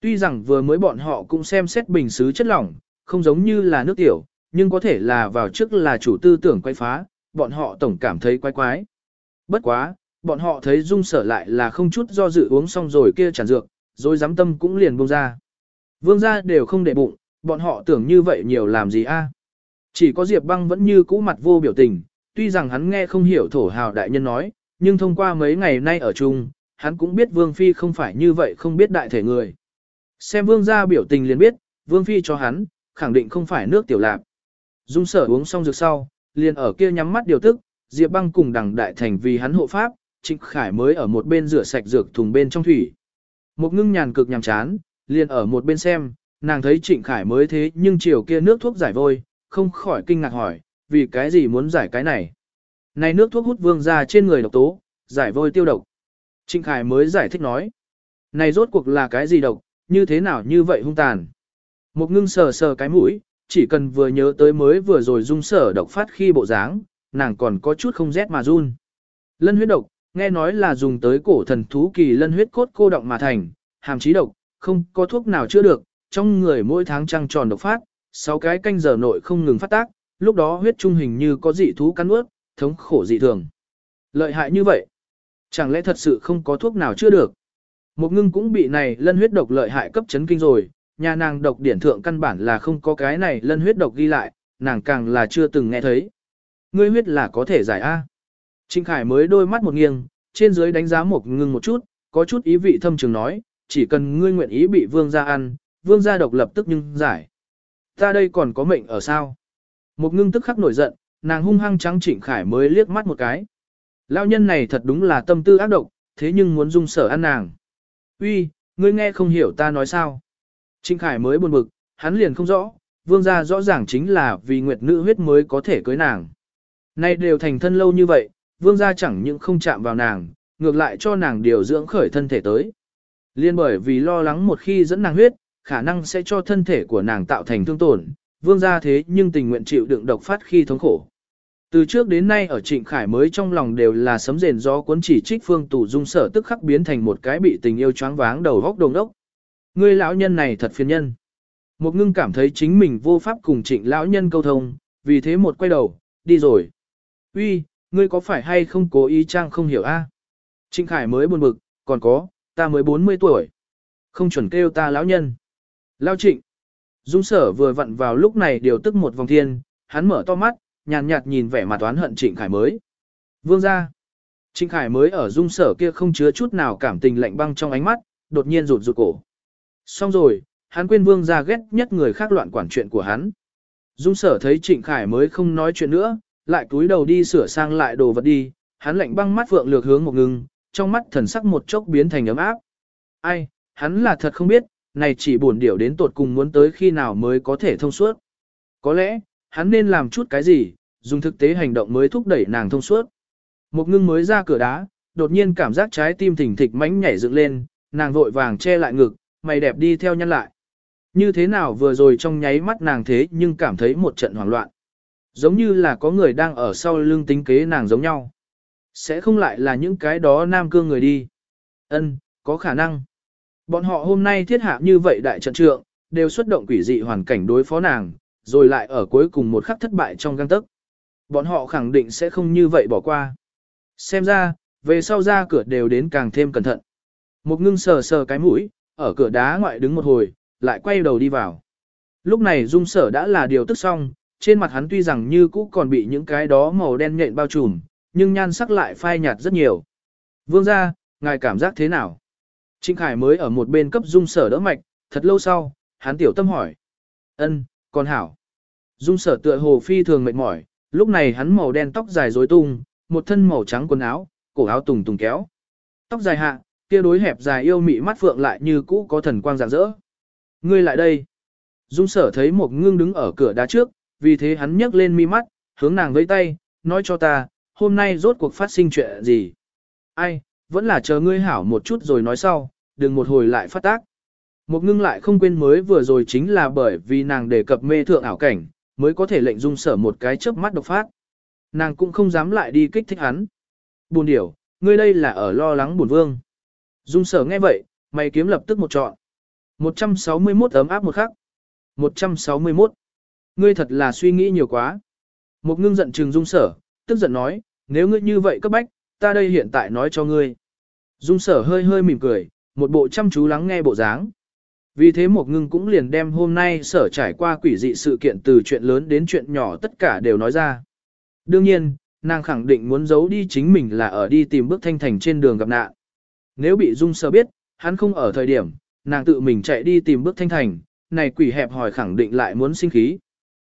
Tuy rằng vừa mới bọn họ cũng xem xét bình xứ chất lỏng, không giống như là nước tiểu, nhưng có thể là vào trước là chủ tư tưởng quay phá, bọn họ tổng cảm thấy quái quái. Bất quá, bọn họ thấy dung sở lại là không chút do dự uống xong rồi kia tràn dược, rồi dám tâm cũng liền buông ra. Vương gia đều không để bụng, bọn họ tưởng như vậy nhiều làm gì a? À? Chỉ có Diệp băng vẫn như cũ mặt vô biểu tình, tuy rằng hắn nghe không hiểu thổ hào đại nhân nói, nhưng thông qua mấy ngày nay ở chung, hắn cũng biết Vương Phi không phải như vậy không biết đại thể người. Xem Vương gia biểu tình liền biết, Vương Phi cho hắn, khẳng định không phải nước tiểu lạc. Dung sở uống xong dược sau, liền ở kia nhắm mắt điều tức, Diệp băng cùng đằng đại thành vì hắn hộ pháp, Trịnh Khải mới ở một bên rửa sạch dược thùng bên trong thủy. Một ngưng nhàn cực nhàm chán, liền ở một bên xem, nàng thấy Trịnh Khải mới thế nhưng chiều kia nước thuốc giải vôi, không khỏi kinh ngạc hỏi, vì cái gì muốn giải cái này. Này nước thuốc hút vương ra trên người độc tố, giải vôi tiêu độc. Trịnh Khải mới giải thích nói, này rốt cuộc là cái gì độc, như thế nào như vậy hung tàn. Một ngưng sờ sờ cái mũi, chỉ cần vừa nhớ tới mới vừa rồi dung sở độc phát khi bộ dáng, nàng còn có chút không rét mà run. Lân huyết độc, nghe nói là dùng tới cổ thần thú kỳ lân huyết cốt cô động mà thành, hàm chí độc, không có thuốc nào chữa được, trong người mỗi tháng trăng tròn độc phát, 6 cái canh giờ nội không ngừng phát tác, lúc đó huyết trung hình như có dị thú cắn ướt, thống khổ dị thường. Lợi hại như vậy, chẳng lẽ thật sự không có thuốc nào chữa được? Một ngưng cũng bị này lân huyết độc lợi hại cấp chấn kinh rồi, nhà nàng độc điển thượng căn bản là không có cái này lân huyết độc ghi lại, nàng càng là chưa từng nghe thấy. Ngươi huyết là có thể giải A. Trinh Khải mới đôi mắt một nghiêng, trên dưới đánh giá một ngưng một chút, có chút ý vị thâm trường nói, chỉ cần ngươi nguyện ý bị vương gia ăn, vương gia độc lập tức nhưng giải. Ta đây còn có mệnh ở sao? Một ngưng tức khắc nổi giận, nàng hung hăng trắng Trịnh Khải mới liếc mắt một cái. Lão nhân này thật đúng là tâm tư ác độc, thế nhưng muốn dung sở ăn nàng. Uy, ngươi nghe không hiểu ta nói sao? Trịnh Khải mới buồn bực, hắn liền không rõ, vương gia rõ ràng chính là vì nguyệt nữ huyết mới có thể cưới nàng. Nay đều thành thân lâu như vậy, vương gia chẳng những không chạm vào nàng, ngược lại cho nàng điều dưỡng khởi thân thể tới. Liên bởi vì lo lắng một khi dẫn nàng huyết, khả năng sẽ cho thân thể của nàng tạo thành thương tổn, vương gia thế nhưng tình nguyện chịu đựng độc phát khi thống khổ. Từ trước đến nay ở Trịnh Khải mới trong lòng đều là sấm rền gió cuốn chỉ trích phương tù dung sở tức khắc biến thành một cái bị tình yêu choáng váng đầu góc đồng đốc. Người lão nhân này thật phiền nhân. Một ngưng cảm thấy chính mình vô pháp cùng trịnh lão nhân câu thông, vì thế một quay đầu, đi rồi. Uy, ngươi có phải hay không cố ý trang không hiểu a? Trịnh Khải mới buồn bực, còn có, ta mới 40 tuổi. Không chuẩn kêu ta lão nhân. Lao trịnh. Dung sở vừa vặn vào lúc này điều tức một vòng thiên, hắn mở to mắt, nhàn nhạt nhìn vẻ mặt toán hận Trịnh Khải mới. Vương ra. Trịnh Khải mới ở dung sở kia không chứa chút nào cảm tình lạnh băng trong ánh mắt, đột nhiên rụt rụt cổ. Xong rồi, hắn quên vương ra ghét nhất người khác loạn quản chuyện của hắn. Dung sở thấy Trịnh Khải mới không nói chuyện nữa, lại cúi đầu đi sửa sang lại đồ vật đi, hắn lạnh băng mắt vượng lược hướng một ngừng, trong mắt thần sắc một chốc biến thành ấm áp. Ai, hắn là thật không biết, này chỉ buồn điểu đến tột cùng muốn tới khi nào mới có thể thông suốt. Có lẽ, hắn nên làm chút cái gì, dùng thực tế hành động mới thúc đẩy nàng thông suốt. Một ngưng mới ra cửa đá, đột nhiên cảm giác trái tim thỉnh thịch mãnh nhảy dựng lên, nàng vội vàng che lại ngực, mày đẹp đi theo nhân lại. Như thế nào vừa rồi trong nháy mắt nàng thế nhưng cảm thấy một trận hoảng loạn. Giống như là có người đang ở sau lưng tính kế nàng giống nhau. Sẽ không lại là những cái đó nam cương người đi. Ân, có khả năng. Bọn họ hôm nay thiết hạ như vậy đại trận trượng, đều xuất động quỷ dị hoàn cảnh đối phó nàng, rồi lại ở cuối cùng một khắc thất bại trong găng tức. Bọn họ khẳng định sẽ không như vậy bỏ qua. Xem ra, về sau ra cửa đều đến càng thêm cẩn thận. Một ngưng sờ sờ cái mũi, ở cửa đá ngoại đứng một hồi, lại quay đầu đi vào. Lúc này dung sở đã là điều tức xong, trên mặt hắn tuy rằng như cũ còn bị những cái đó màu đen nhện bao trùm, nhưng nhan sắc lại phai nhạt rất nhiều. Vương ra, ngài cảm giác thế nào? Trịnh Khải mới ở một bên cấp dung sở đỡ mạch, thật lâu sau, hắn tiểu tâm hỏi. ân con hảo. Dung sở tựa hồ phi thường mệt mỏi, lúc này hắn màu đen tóc dài rối tung, một thân màu trắng quần áo, cổ áo tùng tùng kéo. Tóc dài hạ, kia đối hẹp dài yêu mị mắt phượng lại như cũ có thần quang rạng rỡ. Ngươi lại đây. Dung sở thấy một ngưng đứng ở cửa đá trước, vì thế hắn nhấc lên mi mắt, hướng nàng với tay, nói cho ta, hôm nay rốt cuộc phát sinh chuyện gì. Ai, vẫn là chờ ngươi hảo một chút rồi nói sau, đừng một hồi lại phát tác. Một ngưng lại không quên mới vừa rồi chính là bởi vì nàng đề cập mê thượng ảo cảnh, mới có thể lệnh dung sở một cái chớp mắt độc phát. Nàng cũng không dám lại đi kích thích hắn. Buồn điểu, ngươi đây là ở lo lắng buồn vương. Dung sở nghe vậy, mày kiếm lập tức một chọn. 161 ấm áp một khắc. 161. Ngươi thật là suy nghĩ nhiều quá. Một ngưng giận trừng dung sở, tức giận nói, nếu ngươi như vậy cấp bách, ta đây hiện tại nói cho ngươi. Dung sở hơi hơi mỉm cười, một bộ chăm chú lắng nghe bộ dáng. Vì thế một ngưng cũng liền đem hôm nay sở trải qua quỷ dị sự kiện từ chuyện lớn đến chuyện nhỏ tất cả đều nói ra. Đương nhiên, nàng khẳng định muốn giấu đi chính mình là ở đi tìm bước thanh thành trên đường gặp nạn. Nếu bị Dung Sở biết, hắn không ở thời điểm, nàng tự mình chạy đi tìm bước thanh thành, này quỷ hẹp hỏi khẳng định lại muốn sinh khí.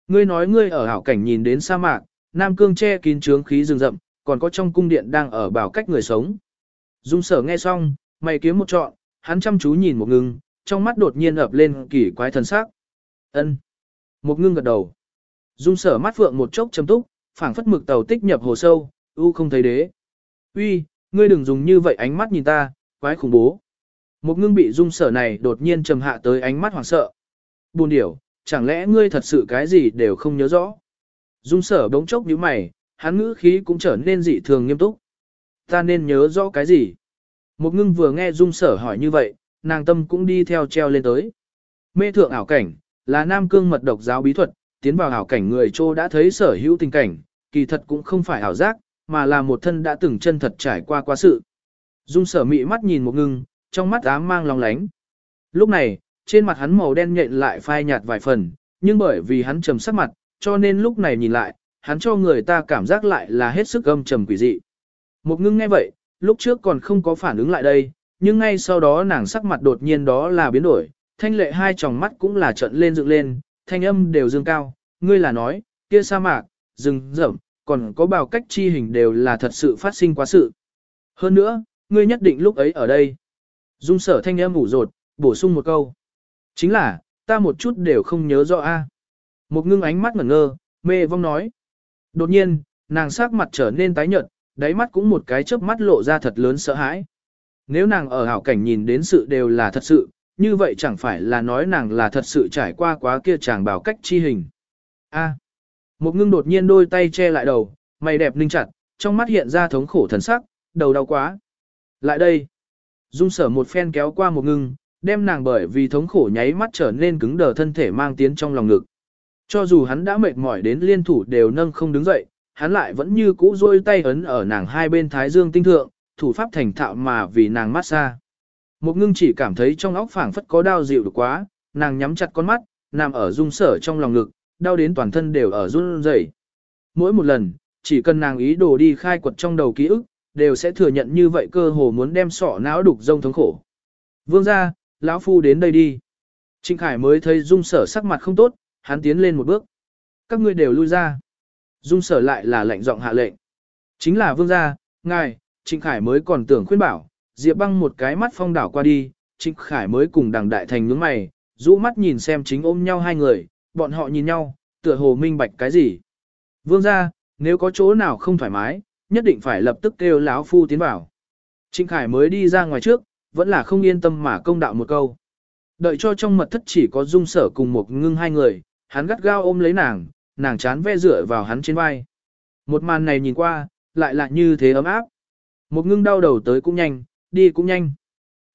Ngươi nói ngươi ở hảo cảnh nhìn đến sa mạc, Nam Cương che kín trướng khí rừng rậm, còn có trong cung điện đang ở bảo cách người sống. Dung sở nghe xong, mày kiếm một trọn, hắn chăm chú nhìn một ngưng, trong mắt đột nhiên ập lên kỳ quái thần sắc. Ân. Một ngưng gật đầu. Dung sở mắt phượng một chốc chấm túc, phảng phất mực tàu tích nhập hồ sâu, u không thấy đế. Uy, ngươi đừng dùng như vậy ánh mắt nhìn ta, quái khủng bố. Một ngưng bị dung sở này đột nhiên trầm hạ tới ánh mắt hoảng sợ. Buồn điểu, chẳng lẽ ngươi thật sự cái gì đều không nhớ rõ. Dung sở đống chốc như mày, hắn ngữ khí cũng trở nên dị thường nghiêm túc. Ta nên nhớ rõ cái gì? Một ngưng vừa nghe dung sở hỏi như vậy, nàng tâm cũng đi theo treo lên tới. Mê thượng ảo cảnh, là nam cương mật độc giáo bí thuật, tiến vào ảo cảnh người trô đã thấy sở hữu tình cảnh, kỳ thật cũng không phải ảo giác, mà là một thân đã từng chân thật trải qua quá sự. Dung sở mị mắt nhìn một ngưng, trong mắt ám mang lòng lánh. Lúc này, trên mặt hắn màu đen nhện lại phai nhạt vài phần, nhưng bởi vì hắn trầm sắc mặt, cho nên lúc này nhìn lại, hắn cho người ta cảm giác lại là hết sức âm trầm quỷ dị. Một ngưng nghe vậy, lúc trước còn không có phản ứng lại đây, nhưng ngay sau đó nàng sắc mặt đột nhiên đó là biến đổi, thanh lệ hai tròng mắt cũng là trận lên dựng lên, thanh âm đều dương cao, ngươi là nói, kia sa mạc, rừng rậm, còn có bào cách chi hình đều là thật sự phát sinh quá sự. Hơn nữa, ngươi nhất định lúc ấy ở đây. Dung sở thanh âm ủ rột, bổ sung một câu. Chính là, ta một chút đều không nhớ rõ a. Một ngưng ánh mắt ngẩn ngơ, mê vong nói. Đột nhiên, nàng sắc mặt trở nên tái nhợt, đáy mắt cũng một cái chớp mắt lộ ra thật lớn sợ hãi. Nếu nàng ở hảo cảnh nhìn đến sự đều là thật sự, như vậy chẳng phải là nói nàng là thật sự trải qua quá kia chàng bảo cách chi hình. A. À. Một ngưng đột nhiên đôi tay che lại đầu, mày đẹp ninh chặt, trong mắt hiện ra thống khổ thần sắc, đầu đau quá. Lại đây. Dung sở một phen kéo qua một ngưng, đem nàng bởi vì thống khổ nháy mắt trở nên cứng đờ thân thể mang tiến trong lòng ngực. Cho dù hắn đã mệt mỏi đến liên thủ đều nâng không đứng dậy, hắn lại vẫn như cũ rôi tay ấn ở nàng hai bên thái dương tinh thượng, thủ pháp thành thạo mà vì nàng mát xa. Một ngưng chỉ cảm thấy trong óc phảng phất có đau dịu được quá, nàng nhắm chặt con mắt, nằm ở dung sở trong lòng ngực, đau đến toàn thân đều ở run rẩy. Mỗi một lần, chỉ cần nàng ý đồ đi khai quật trong đầu ký ức, đều sẽ thừa nhận như vậy cơ hồ muốn đem sọ não đục rông thống khổ. Vương ra, lão phu đến đây đi. Trịnh Khải mới thấy dung sở sắc mặt không tốt, hắn tiến lên một bước. Các ngươi đều lui ra. Dung sở lại là lệnh giọng hạ lệnh. Chính là vương gia, ngài, Trịnh Khải mới còn tưởng khuyên bảo, Diệp băng một cái mắt phong đảo qua đi, Trịnh Khải mới cùng đằng đại thành nhướng mày, rũ mắt nhìn xem chính ôm nhau hai người, bọn họ nhìn nhau, tựa hồ minh bạch cái gì. Vương gia, nếu có chỗ nào không thoải mái, nhất định phải lập tức kêu láo phu tiến vào. Trịnh Khải mới đi ra ngoài trước, vẫn là không yên tâm mà công đạo một câu. Đợi cho trong mật thất chỉ có dung sở cùng một ngưng hai người, hắn gắt gao ôm lấy nàng, nàng chán ve dựa vào hắn trên vai. Một màn này nhìn qua, lại là như thế ấm áp. Một ngưng đau đầu tới cũng nhanh, đi cũng nhanh.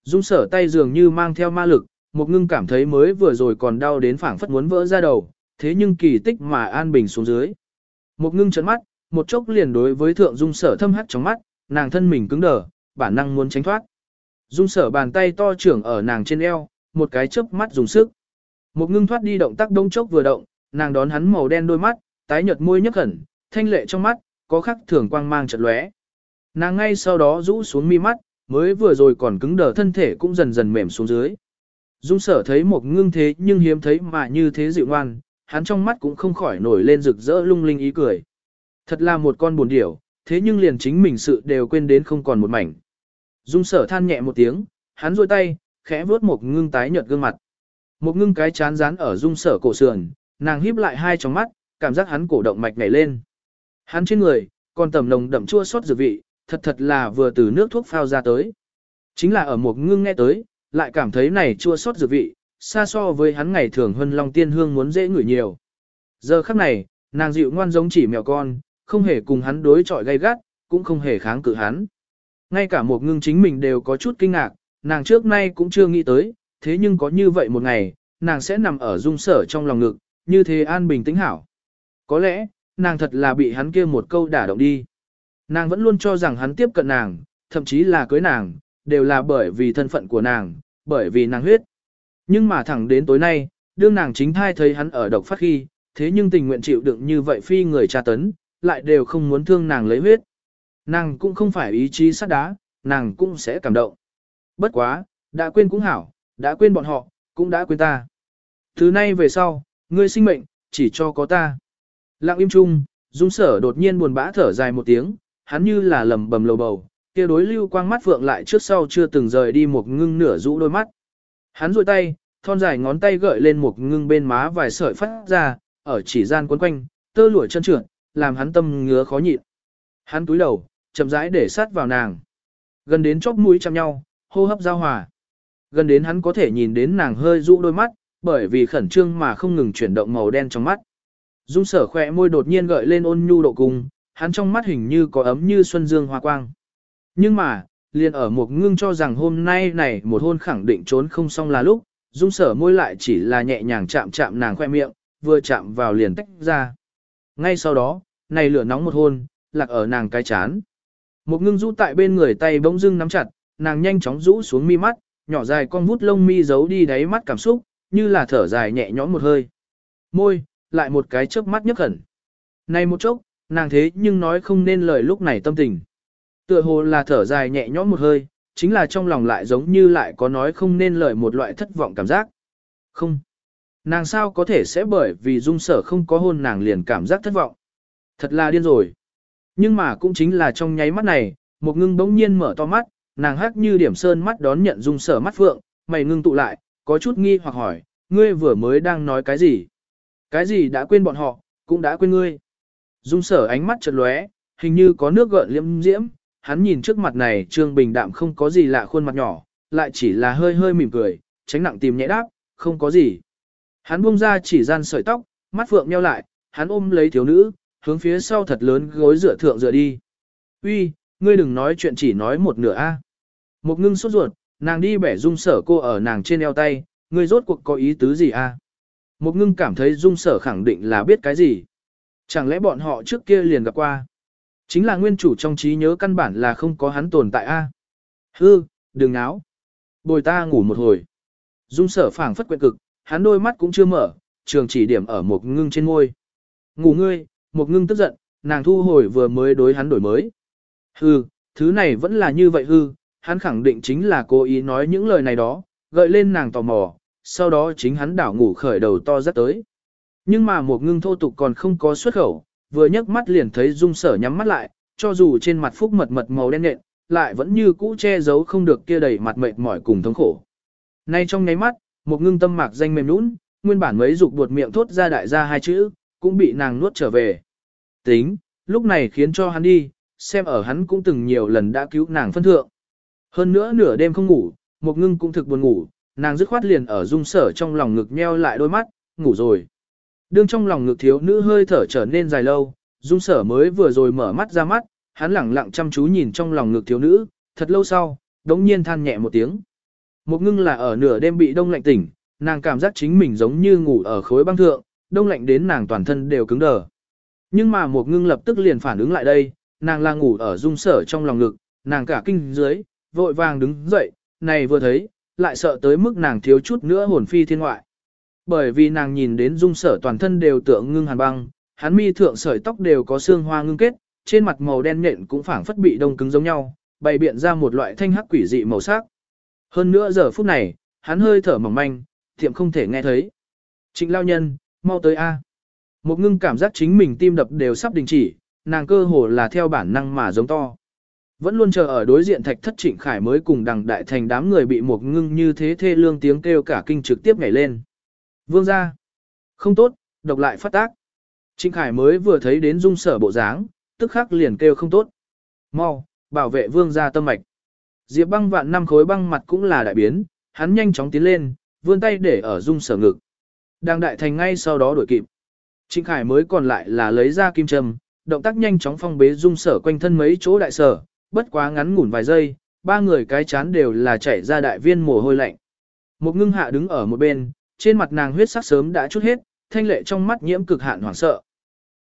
Dung sở tay dường như mang theo ma lực, một ngưng cảm thấy mới vừa rồi còn đau đến phảng phất muốn vỡ ra đầu, thế nhưng kỳ tích mà an bình xuống dưới. Một ngưng trấn mắt, một chốc liền đối với thượng dung sở thâm hắt trong mắt, nàng thân mình cứng đờ, bản năng muốn tránh thoát. Dung sở bàn tay to trưởng ở nàng trên eo, một cái chớp mắt dùng sức. Một ngưng thoát đi động tác đông chốc vừa động, nàng đón hắn màu đen đôi mắt, tái nhợt môi nhấp khẩn, thanh lệ trong mắt, có khắc thường quang mang chợt lóe. Nàng ngay sau đó rũ xuống mi mắt, mới vừa rồi còn cứng đờ thân thể cũng dần dần mềm xuống dưới. Dung sở thấy một ngưng thế nhưng hiếm thấy mà như thế dịu ngoan, hắn trong mắt cũng không khỏi nổi lên rực rỡ lung linh ý cười. Thật là một con buồn điểu, thế nhưng liền chính mình sự đều quên đến không còn một mảnh. Dung sở than nhẹ một tiếng, hắn duỗi tay, khẽ vuốt một ngưng tái nhợt gương mặt. Một ngưng cái chán rán ở dung sở cổ sườn, nàng híp lại hai tròng mắt, cảm giác hắn cổ động mạch nhảy lên. Hắn trên người, còn tầm nồng đậm chua xót dược vị, thật thật là vừa từ nước thuốc phao ra tới. Chính là ở một ngưng nghe tới, lại cảm thấy này chua xót dược vị, xa so với hắn ngày thường hơn long tiên hương muốn dễ ngửi nhiều. Giờ khắc này, nàng dịu ngoan giống chỉ mèo con, không hề cùng hắn đối chọi gay gắt, cũng không hề kháng cự hắn. Ngay cả một ngưng chính mình đều có chút kinh ngạc, nàng trước nay cũng chưa nghĩ tới, thế nhưng có như vậy một ngày, nàng sẽ nằm ở dung sở trong lòng ngực, như thế an bình tĩnh hảo. Có lẽ, nàng thật là bị hắn kia một câu đả động đi. Nàng vẫn luôn cho rằng hắn tiếp cận nàng, thậm chí là cưới nàng, đều là bởi vì thân phận của nàng, bởi vì nàng huyết. Nhưng mà thẳng đến tối nay, đương nàng chính thai thấy hắn ở độc phát khi, thế nhưng tình nguyện chịu đựng như vậy phi người tra tấn, lại đều không muốn thương nàng lấy huyết. Nàng cũng không phải ý chí sắt đá, nàng cũng sẽ cảm động. Bất quá, đã quên cũng hảo, đã quên bọn họ, cũng đã quên ta. Thứ nay về sau, ngươi sinh mệnh, chỉ cho có ta. Lặng im chung, dung sở đột nhiên buồn bã thở dài một tiếng, hắn như là lầm bầm lầu bầu, kia đối lưu quang mắt phượng lại trước sau chưa từng rời đi một ngưng nửa rũ đôi mắt. Hắn rôi tay, thon dài ngón tay gợi lên một ngưng bên má vài sợi phát ra, ở chỉ gian quấn quanh, tơ lụa chân trượt, làm hắn tâm ngứa khó nhịn. Hắn túi đầu, chậm rãi để sát vào nàng. Gần đến chóp mũi chạm nhau, hô hấp giao hòa. Gần đến hắn có thể nhìn đến nàng hơi rũ đôi mắt, bởi vì khẩn trương mà không ngừng chuyển động màu đen trong mắt. Dung sở khỏe môi đột nhiên gợi lên ôn nhu độ cùng, hắn trong mắt hình như có ấm như xuân dương hoa quang. Nhưng mà, liền ở một ngưng cho rằng hôm nay này một hôn khẳng định trốn không xong là lúc, dung sở môi lại chỉ là nhẹ nhàng chạm chạm nàng khoe miệng, vừa chạm vào liền tách ra. Ngay sau đó, này lửa nóng một hôn, lạc ở nàng cái chán. Một ngưng rũ tại bên người tay bỗng dưng nắm chặt, nàng nhanh chóng rũ xuống mi mắt, nhỏ dài con vút lông mi giấu đi đáy mắt cảm xúc, như là thở dài nhẹ nhõm một hơi. Môi, lại một cái chớp mắt nhấc khẩn. Này một chốc, nàng thế nhưng nói không nên lời lúc này tâm tình. Tựa hồ là thở dài nhẹ nhõm một hơi, chính là trong lòng lại giống như lại có nói không nên lời một loại thất vọng cảm giác. Không. Nàng sao có thể sẽ bởi vì dung sở không có hôn nàng liền cảm giác thất vọng. Thật là điên rồi. Nhưng mà cũng chính là trong nháy mắt này, một ngưng bỗng nhiên mở to mắt, nàng hắc như điểm sơn mắt đón nhận dung sở mắt phượng, mày ngưng tụ lại, có chút nghi hoặc hỏi, ngươi vừa mới đang nói cái gì? Cái gì đã quên bọn họ, cũng đã quên ngươi. Dung sở ánh mắt chợt lóe, hình như có nước gợn liễm diễm, hắn nhìn trước mặt này trương bình đạm không có gì lạ khuôn mặt nhỏ, lại chỉ là hơi hơi mỉm cười, tránh nặng tìm nhẹ đáp, không có gì. Hắn buông ra chỉ gian sợi tóc, mắt phượng nheo lại, hắn ôm lấy thiếu nữ, hướng phía sau thật lớn gối rửa thượng rửa đi. Uy, ngươi đừng nói chuyện chỉ nói một nửa a. Một ngưng sốt ruột, nàng đi bẻ dung sở cô ở nàng trên eo tay, ngươi rốt cuộc có ý tứ gì à? a? Một ngưng cảm thấy dung sở khẳng định là biết cái gì. Chẳng lẽ bọn họ trước kia liền gặp qua? Chính là nguyên chủ trong trí nhớ căn bản là không có hắn tồn tại a. À? Hư, đừng náo. Bồi ta ngủ một hồi. Dung sở phảng phất quyện cực, hắn đôi mắt cũng chưa mở, trường chỉ điểm ở một ngưng trên ngôi. Ngủ ngươi, một ngưng tức giận, nàng thu hồi vừa mới đối hắn đổi mới. Hư, thứ này vẫn là như vậy hư, hắn khẳng định chính là cố ý nói những lời này đó, gợi lên nàng tò mò, sau đó chính hắn đảo ngủ khởi đầu to rất tới. Nhưng mà một ngưng thô tục còn không có xuất khẩu, vừa nhấc mắt liền thấy dung sở nhắm mắt lại, cho dù trên mặt phúc mật mật màu đen nện, lại vẫn như cũ che giấu không được kia đầy mặt mệt mỏi cùng thống khổ. Nay trong nháy mắt, một ngưng tâm mạc danh mềm nũng, nguyên bản mấy dục buột miệng thốt ra đại gia hai chữ, cũng bị nàng nuốt trở về. Tính, lúc này khiến cho hắn đi, xem ở hắn cũng từng nhiều lần đã cứu nàng phân thượng. Hơn nữa nửa đêm không ngủ, một ngưng cũng thực buồn ngủ, nàng dứt khoát liền ở dung sở trong lòng ngực nheo lại đôi mắt, ngủ rồi. Đương trong lòng ngực thiếu nữ hơi thở trở nên dài lâu, dung sở mới vừa rồi mở mắt ra mắt, hắn lẳng lặng chăm chú nhìn trong lòng ngực thiếu nữ, thật lâu sau, đống nhiên than nhẹ một tiếng. Một ngưng là ở nửa đêm bị đông lạnh tỉnh, nàng cảm giác chính mình giống như ngủ ở khối băng thượng, đông lạnh đến nàng toàn thân đều cứng đờ. Nhưng mà một ngưng lập tức liền phản ứng lại đây, nàng là ngủ ở dung sở trong lòng ngực, nàng cả kinh dưới, vội vàng đứng dậy, này vừa thấy, lại sợ tới mức nàng thiếu chút nữa hồn phi thiên ngoại. Bởi vì nàng nhìn đến dung sở toàn thân đều tượng ngưng hàn băng, hắn mi thượng sợi tóc đều có xương hoa ngưng kết, trên mặt màu đen nhện cũng phảng phất bị đông cứng giống nhau, bày biện ra một loại thanh hắc quỷ dị màu sắc. Hơn nữa giờ phút này, hắn hơi thở mỏng manh, thiệm không thể nghe thấy. Trịnh lao nhân, mau tới A. Một ngưng cảm giác chính mình tim đập đều sắp đình chỉ, nàng cơ hồ là theo bản năng mà giống to. Vẫn luôn chờ ở đối diện thạch thất trịnh khải mới cùng đằng đại thành đám người bị một ngưng như thế thê lương tiếng kêu cả kinh trực tiếp nhảy lên. Vương ra. Không tốt, độc lại phát tác. Trịnh khải mới vừa thấy đến dung sở bộ dáng, tức khắc liền kêu không tốt. Mau, bảo vệ vương ra tâm mạch. Diệp băng vạn năm khối băng mặt cũng là đại biến, hắn nhanh chóng tiến lên, vươn tay để ở dung sở ngực. đằng đại thành ngay sau đó đổi kịp. Trịnh Khải mới còn lại là lấy ra kim châm, động tác nhanh chóng phong bế dung sở quanh thân mấy chỗ đại sở, bất quá ngắn ngủn vài giây, ba người cái chán đều là chảy ra đại viên mồ hôi lạnh. Một ngưng hạ đứng ở một bên, trên mặt nàng huyết sắc sớm đã chút hết, thanh lệ trong mắt nhiễm cực hạn hoảng sợ.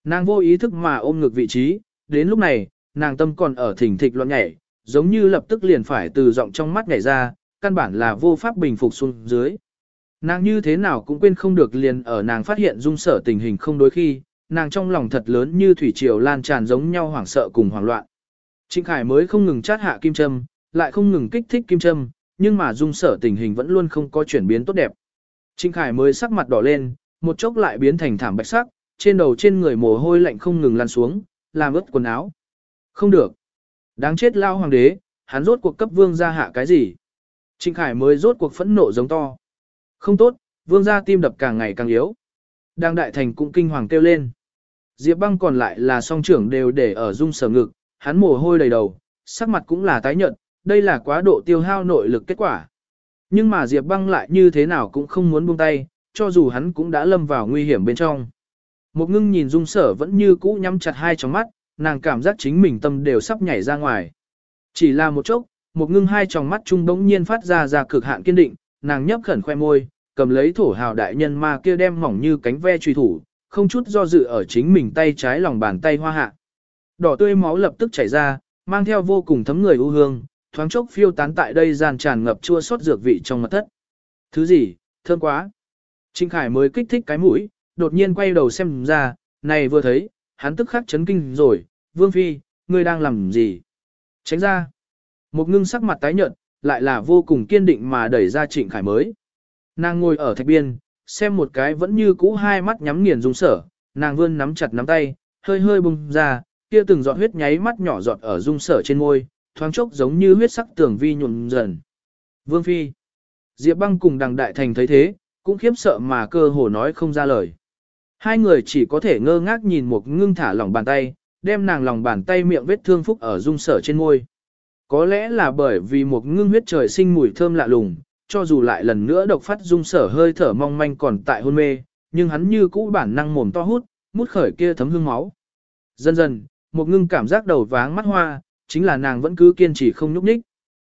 Nàng vô ý thức mà ôm ngực vị trí, đến lúc này, nàng tâm còn ở thỉnh thịch loạn nhảy, giống như lập tức liền phải từ giọng trong mắt nhảy ra, căn bản là vô pháp bình phục xuống dưới. Nàng như thế nào cũng quên không được liền ở nàng phát hiện dung sở tình hình không đối khi, nàng trong lòng thật lớn như thủy triều lan tràn giống nhau hoảng sợ cùng hoảng loạn. Trịnh Khải mới không ngừng chát hạ kim châm, lại không ngừng kích thích kim châm, nhưng mà dung sở tình hình vẫn luôn không có chuyển biến tốt đẹp. Trịnh Khải mới sắc mặt đỏ lên, một chốc lại biến thành thảm bạch sắc, trên đầu trên người mồ hôi lạnh không ngừng lan xuống, làm ướt quần áo. Không được. Đáng chết lao hoàng đế, hắn rốt cuộc cấp vương gia hạ cái gì? Trịnh Khải mới rốt cuộc phẫn nộ giống to. Không tốt, vương gia tim đập càng ngày càng yếu. Đang đại thành cũng kinh hoàng kêu lên. Diệp băng còn lại là song trưởng đều để ở dung sở ngực, hắn mồ hôi đầy đầu, sắc mặt cũng là tái nhợt, đây là quá độ tiêu hao nội lực kết quả. Nhưng mà Diệp băng lại như thế nào cũng không muốn buông tay, cho dù hắn cũng đã lâm vào nguy hiểm bên trong. Một ngưng nhìn dung sở vẫn như cũ nhắm chặt hai tròng mắt, nàng cảm giác chính mình tâm đều sắp nhảy ra ngoài. Chỉ là một chốc, một ngưng hai tròng mắt trung đống nhiên phát ra ra cực hạn kiên định, nàng nhấp khẩn khoe môi, cầm lấy thổ hào đại nhân ma kia đem mỏng như cánh ve truy thủ, không chút do dự ở chính mình tay trái lòng bàn tay hoa hạ. Đỏ tươi máu lập tức chảy ra, mang theo vô cùng thấm người ưu hương, thoáng chốc phiêu tán tại đây gian tràn ngập chua xót dược vị trong mật thất. Thứ gì, thơm quá. Trinh Khải mới kích thích cái mũi, đột nhiên quay đầu xem ra, này vừa thấy, hắn tức khắc chấn kinh rồi, Vương Phi, ngươi đang làm gì? Tránh ra. Một ngưng sắc mặt tái nhợt, lại là vô cùng kiên định mà đẩy ra Trịnh Khải mới. Nàng ngồi ở thạch biên, xem một cái vẫn như cũ hai mắt nhắm nghiền rung sở, nàng vươn nắm chặt nắm tay, hơi hơi bung ra, kia từng giọt huyết nháy mắt nhỏ giọt ở dung sở trên môi, thoáng chốc giống như huyết sắc tường vi nhuộm dần. Vương Phi. Diệp băng cùng đằng đại thành thấy thế, cũng khiếp sợ mà cơ hồ nói không ra lời. Hai người chỉ có thể ngơ ngác nhìn một ngưng thả lỏng bàn tay, đem nàng lòng bàn tay miệng vết thương phúc ở dung sở trên môi. Có lẽ là bởi vì một ngưng huyết trời sinh mùi thơm lạ lùng, cho dù lại lần nữa độc phát dung sở hơi thở mong manh còn tại hôn mê, nhưng hắn như cũ bản năng mồm to hút, mút khởi kia thấm hương máu. Dần dần, một ngưng cảm giác đầu váng mắt hoa, chính là nàng vẫn cứ kiên trì không nhúc nhích.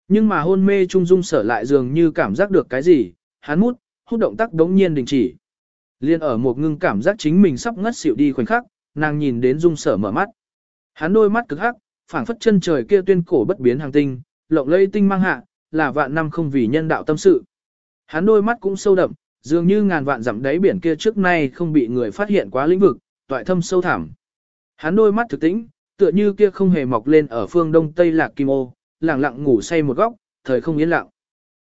Nhưng mà hôn mê trung dung sở lại dường như cảm giác được cái gì, hắn mút, hút động tác đống nhiên đình chỉ. Liên ở một ngưng cảm giác chính mình sắp ngất xỉu đi khoảnh khắc, nàng nhìn đến dung sở mở mắt. Hắn đôi mắt cực hắc, phảng phất chân trời kia tuyên cổ bất biến hàng tinh, lộng lây tinh mang hạ, là vạn năm không vì nhân đạo tâm sự. Hắn đôi mắt cũng sâu đậm, dường như ngàn vạn dặm đáy biển kia trước nay không bị người phát hiện quá lĩnh vực, toại thâm sâu thẳm. Hắn đôi mắt thực tĩnh, tựa như kia không hề mọc lên ở phương đông tây lạc kim ô, lặng lặng ngủ say một góc, thời không yên lặng.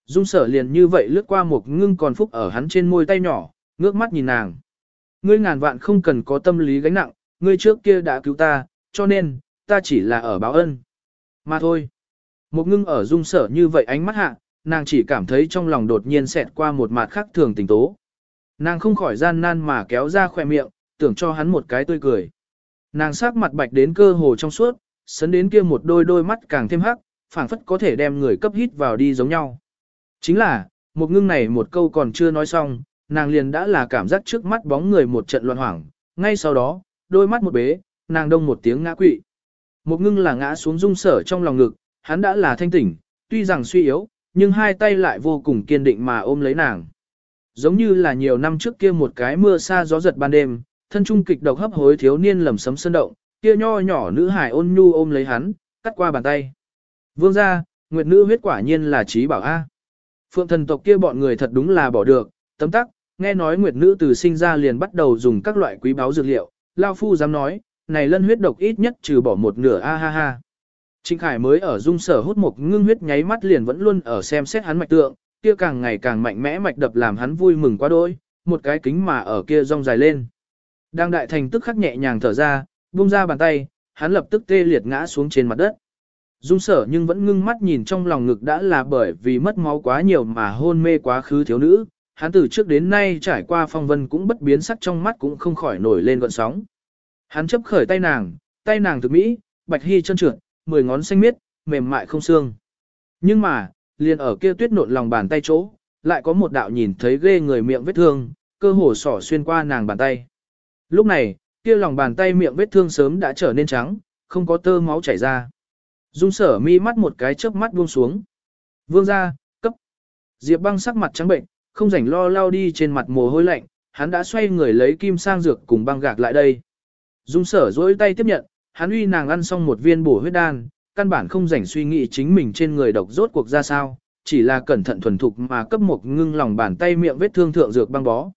Dung sở liền như vậy lướt qua một ngưng còn phúc ở hắn trên môi tay nhỏ, ngước mắt nhìn nàng. Ngươi ngàn vạn không cần có tâm lý gánh nặng, ngươi trước kia đã cứu ta, cho nên, ta chỉ là ở báo ân. Mà thôi. Một ngưng ở dung sở như vậy ánh mắt hạ, nàng chỉ cảm thấy trong lòng đột nhiên xẹt qua một mặt khác thường tình tố. Nàng không khỏi gian nan mà kéo ra khỏe miệng, tưởng cho hắn một cái tươi cười. Nàng sắc mặt bạch đến cơ hồ trong suốt, sấn đến kia một đôi đôi mắt càng thêm hắc, phảng phất có thể đem người cấp hít vào đi giống nhau. Chính là, một ngưng này một câu còn chưa nói xong, nàng liền đã là cảm giác trước mắt bóng người một trận loạn hoảng, ngay sau đó, đôi mắt một bế, nàng đông một tiếng ngã quỵ. Một ngưng là ngã xuống dung sở trong lòng ngực, hắn đã là thanh tỉnh, tuy rằng suy yếu, nhưng hai tay lại vô cùng kiên định mà ôm lấy nàng. Giống như là nhiều năm trước kia một cái mưa xa gió giật ban đêm, thân trung kịch độc hấp hối thiếu niên lầm sấm sơn động, kia nho nhỏ nữ hải ôn nhu ôm lấy hắn, cắt qua bàn tay. Vương gia, nguyệt nữ huyết quả nhiên là trí bảo A. Phượng thần tộc kia bọn người thật đúng là bỏ được, tấm tắc, nghe nói nguyệt nữ từ sinh ra liền bắt đầu dùng các loại quý báu dược liệu, Lao Phu dám nói, này lân huyết độc ít nhất trừ bỏ một nửa a ha ha. Trịnh Khải mới ở dung sở hút một ngưng huyết nháy mắt liền vẫn luôn ở xem xét hắn mạch tượng, kia càng ngày càng mạnh mẽ mạch đập làm hắn vui mừng quá đôi, một cái kính mà ở kia rong dài lên. Đang đại thành tức khắc nhẹ nhàng thở ra, buông ra bàn tay, hắn lập tức tê liệt ngã xuống trên mặt đất. Dung sở nhưng vẫn ngưng mắt nhìn trong lòng ngực đã là bởi vì mất máu quá nhiều mà hôn mê quá khứ thiếu nữ, hắn từ trước đến nay trải qua phong vân cũng bất biến sắc trong mắt cũng không khỏi nổi lên gọn sóng. Hắn chấp khởi tay nàng, tay nàng thực mỹ, bạch hy chân trượt, mười ngón xanh miết, mềm mại không xương. Nhưng mà, liền ở kia tuyết nộn lòng bàn tay chỗ, lại có một đạo nhìn thấy ghê người miệng vết thương, cơ hồ sỏ xuyên qua nàng bàn tay. Lúc này, kia lòng bàn tay miệng vết thương sớm đã trở nên trắng, không có tơ máu chảy ra. Dung sở mi mắt một cái chớp mắt buông xuống. Vương ra, cấp. Diệp băng sắc mặt trắng bệnh, không rảnh lo lao đi trên mặt mồ hôi lạnh, hắn đã xoay người lấy kim sang dược cùng băng gạc lại đây. Dung sở dối tay tiếp nhận, hắn uy nàng ăn xong một viên bổ huyết đan, căn bản không rảnh suy nghĩ chính mình trên người độc rốt cuộc ra sao, chỉ là cẩn thận thuần thục mà cấp một ngưng lòng bàn tay miệng vết thương thượng dược băng bó.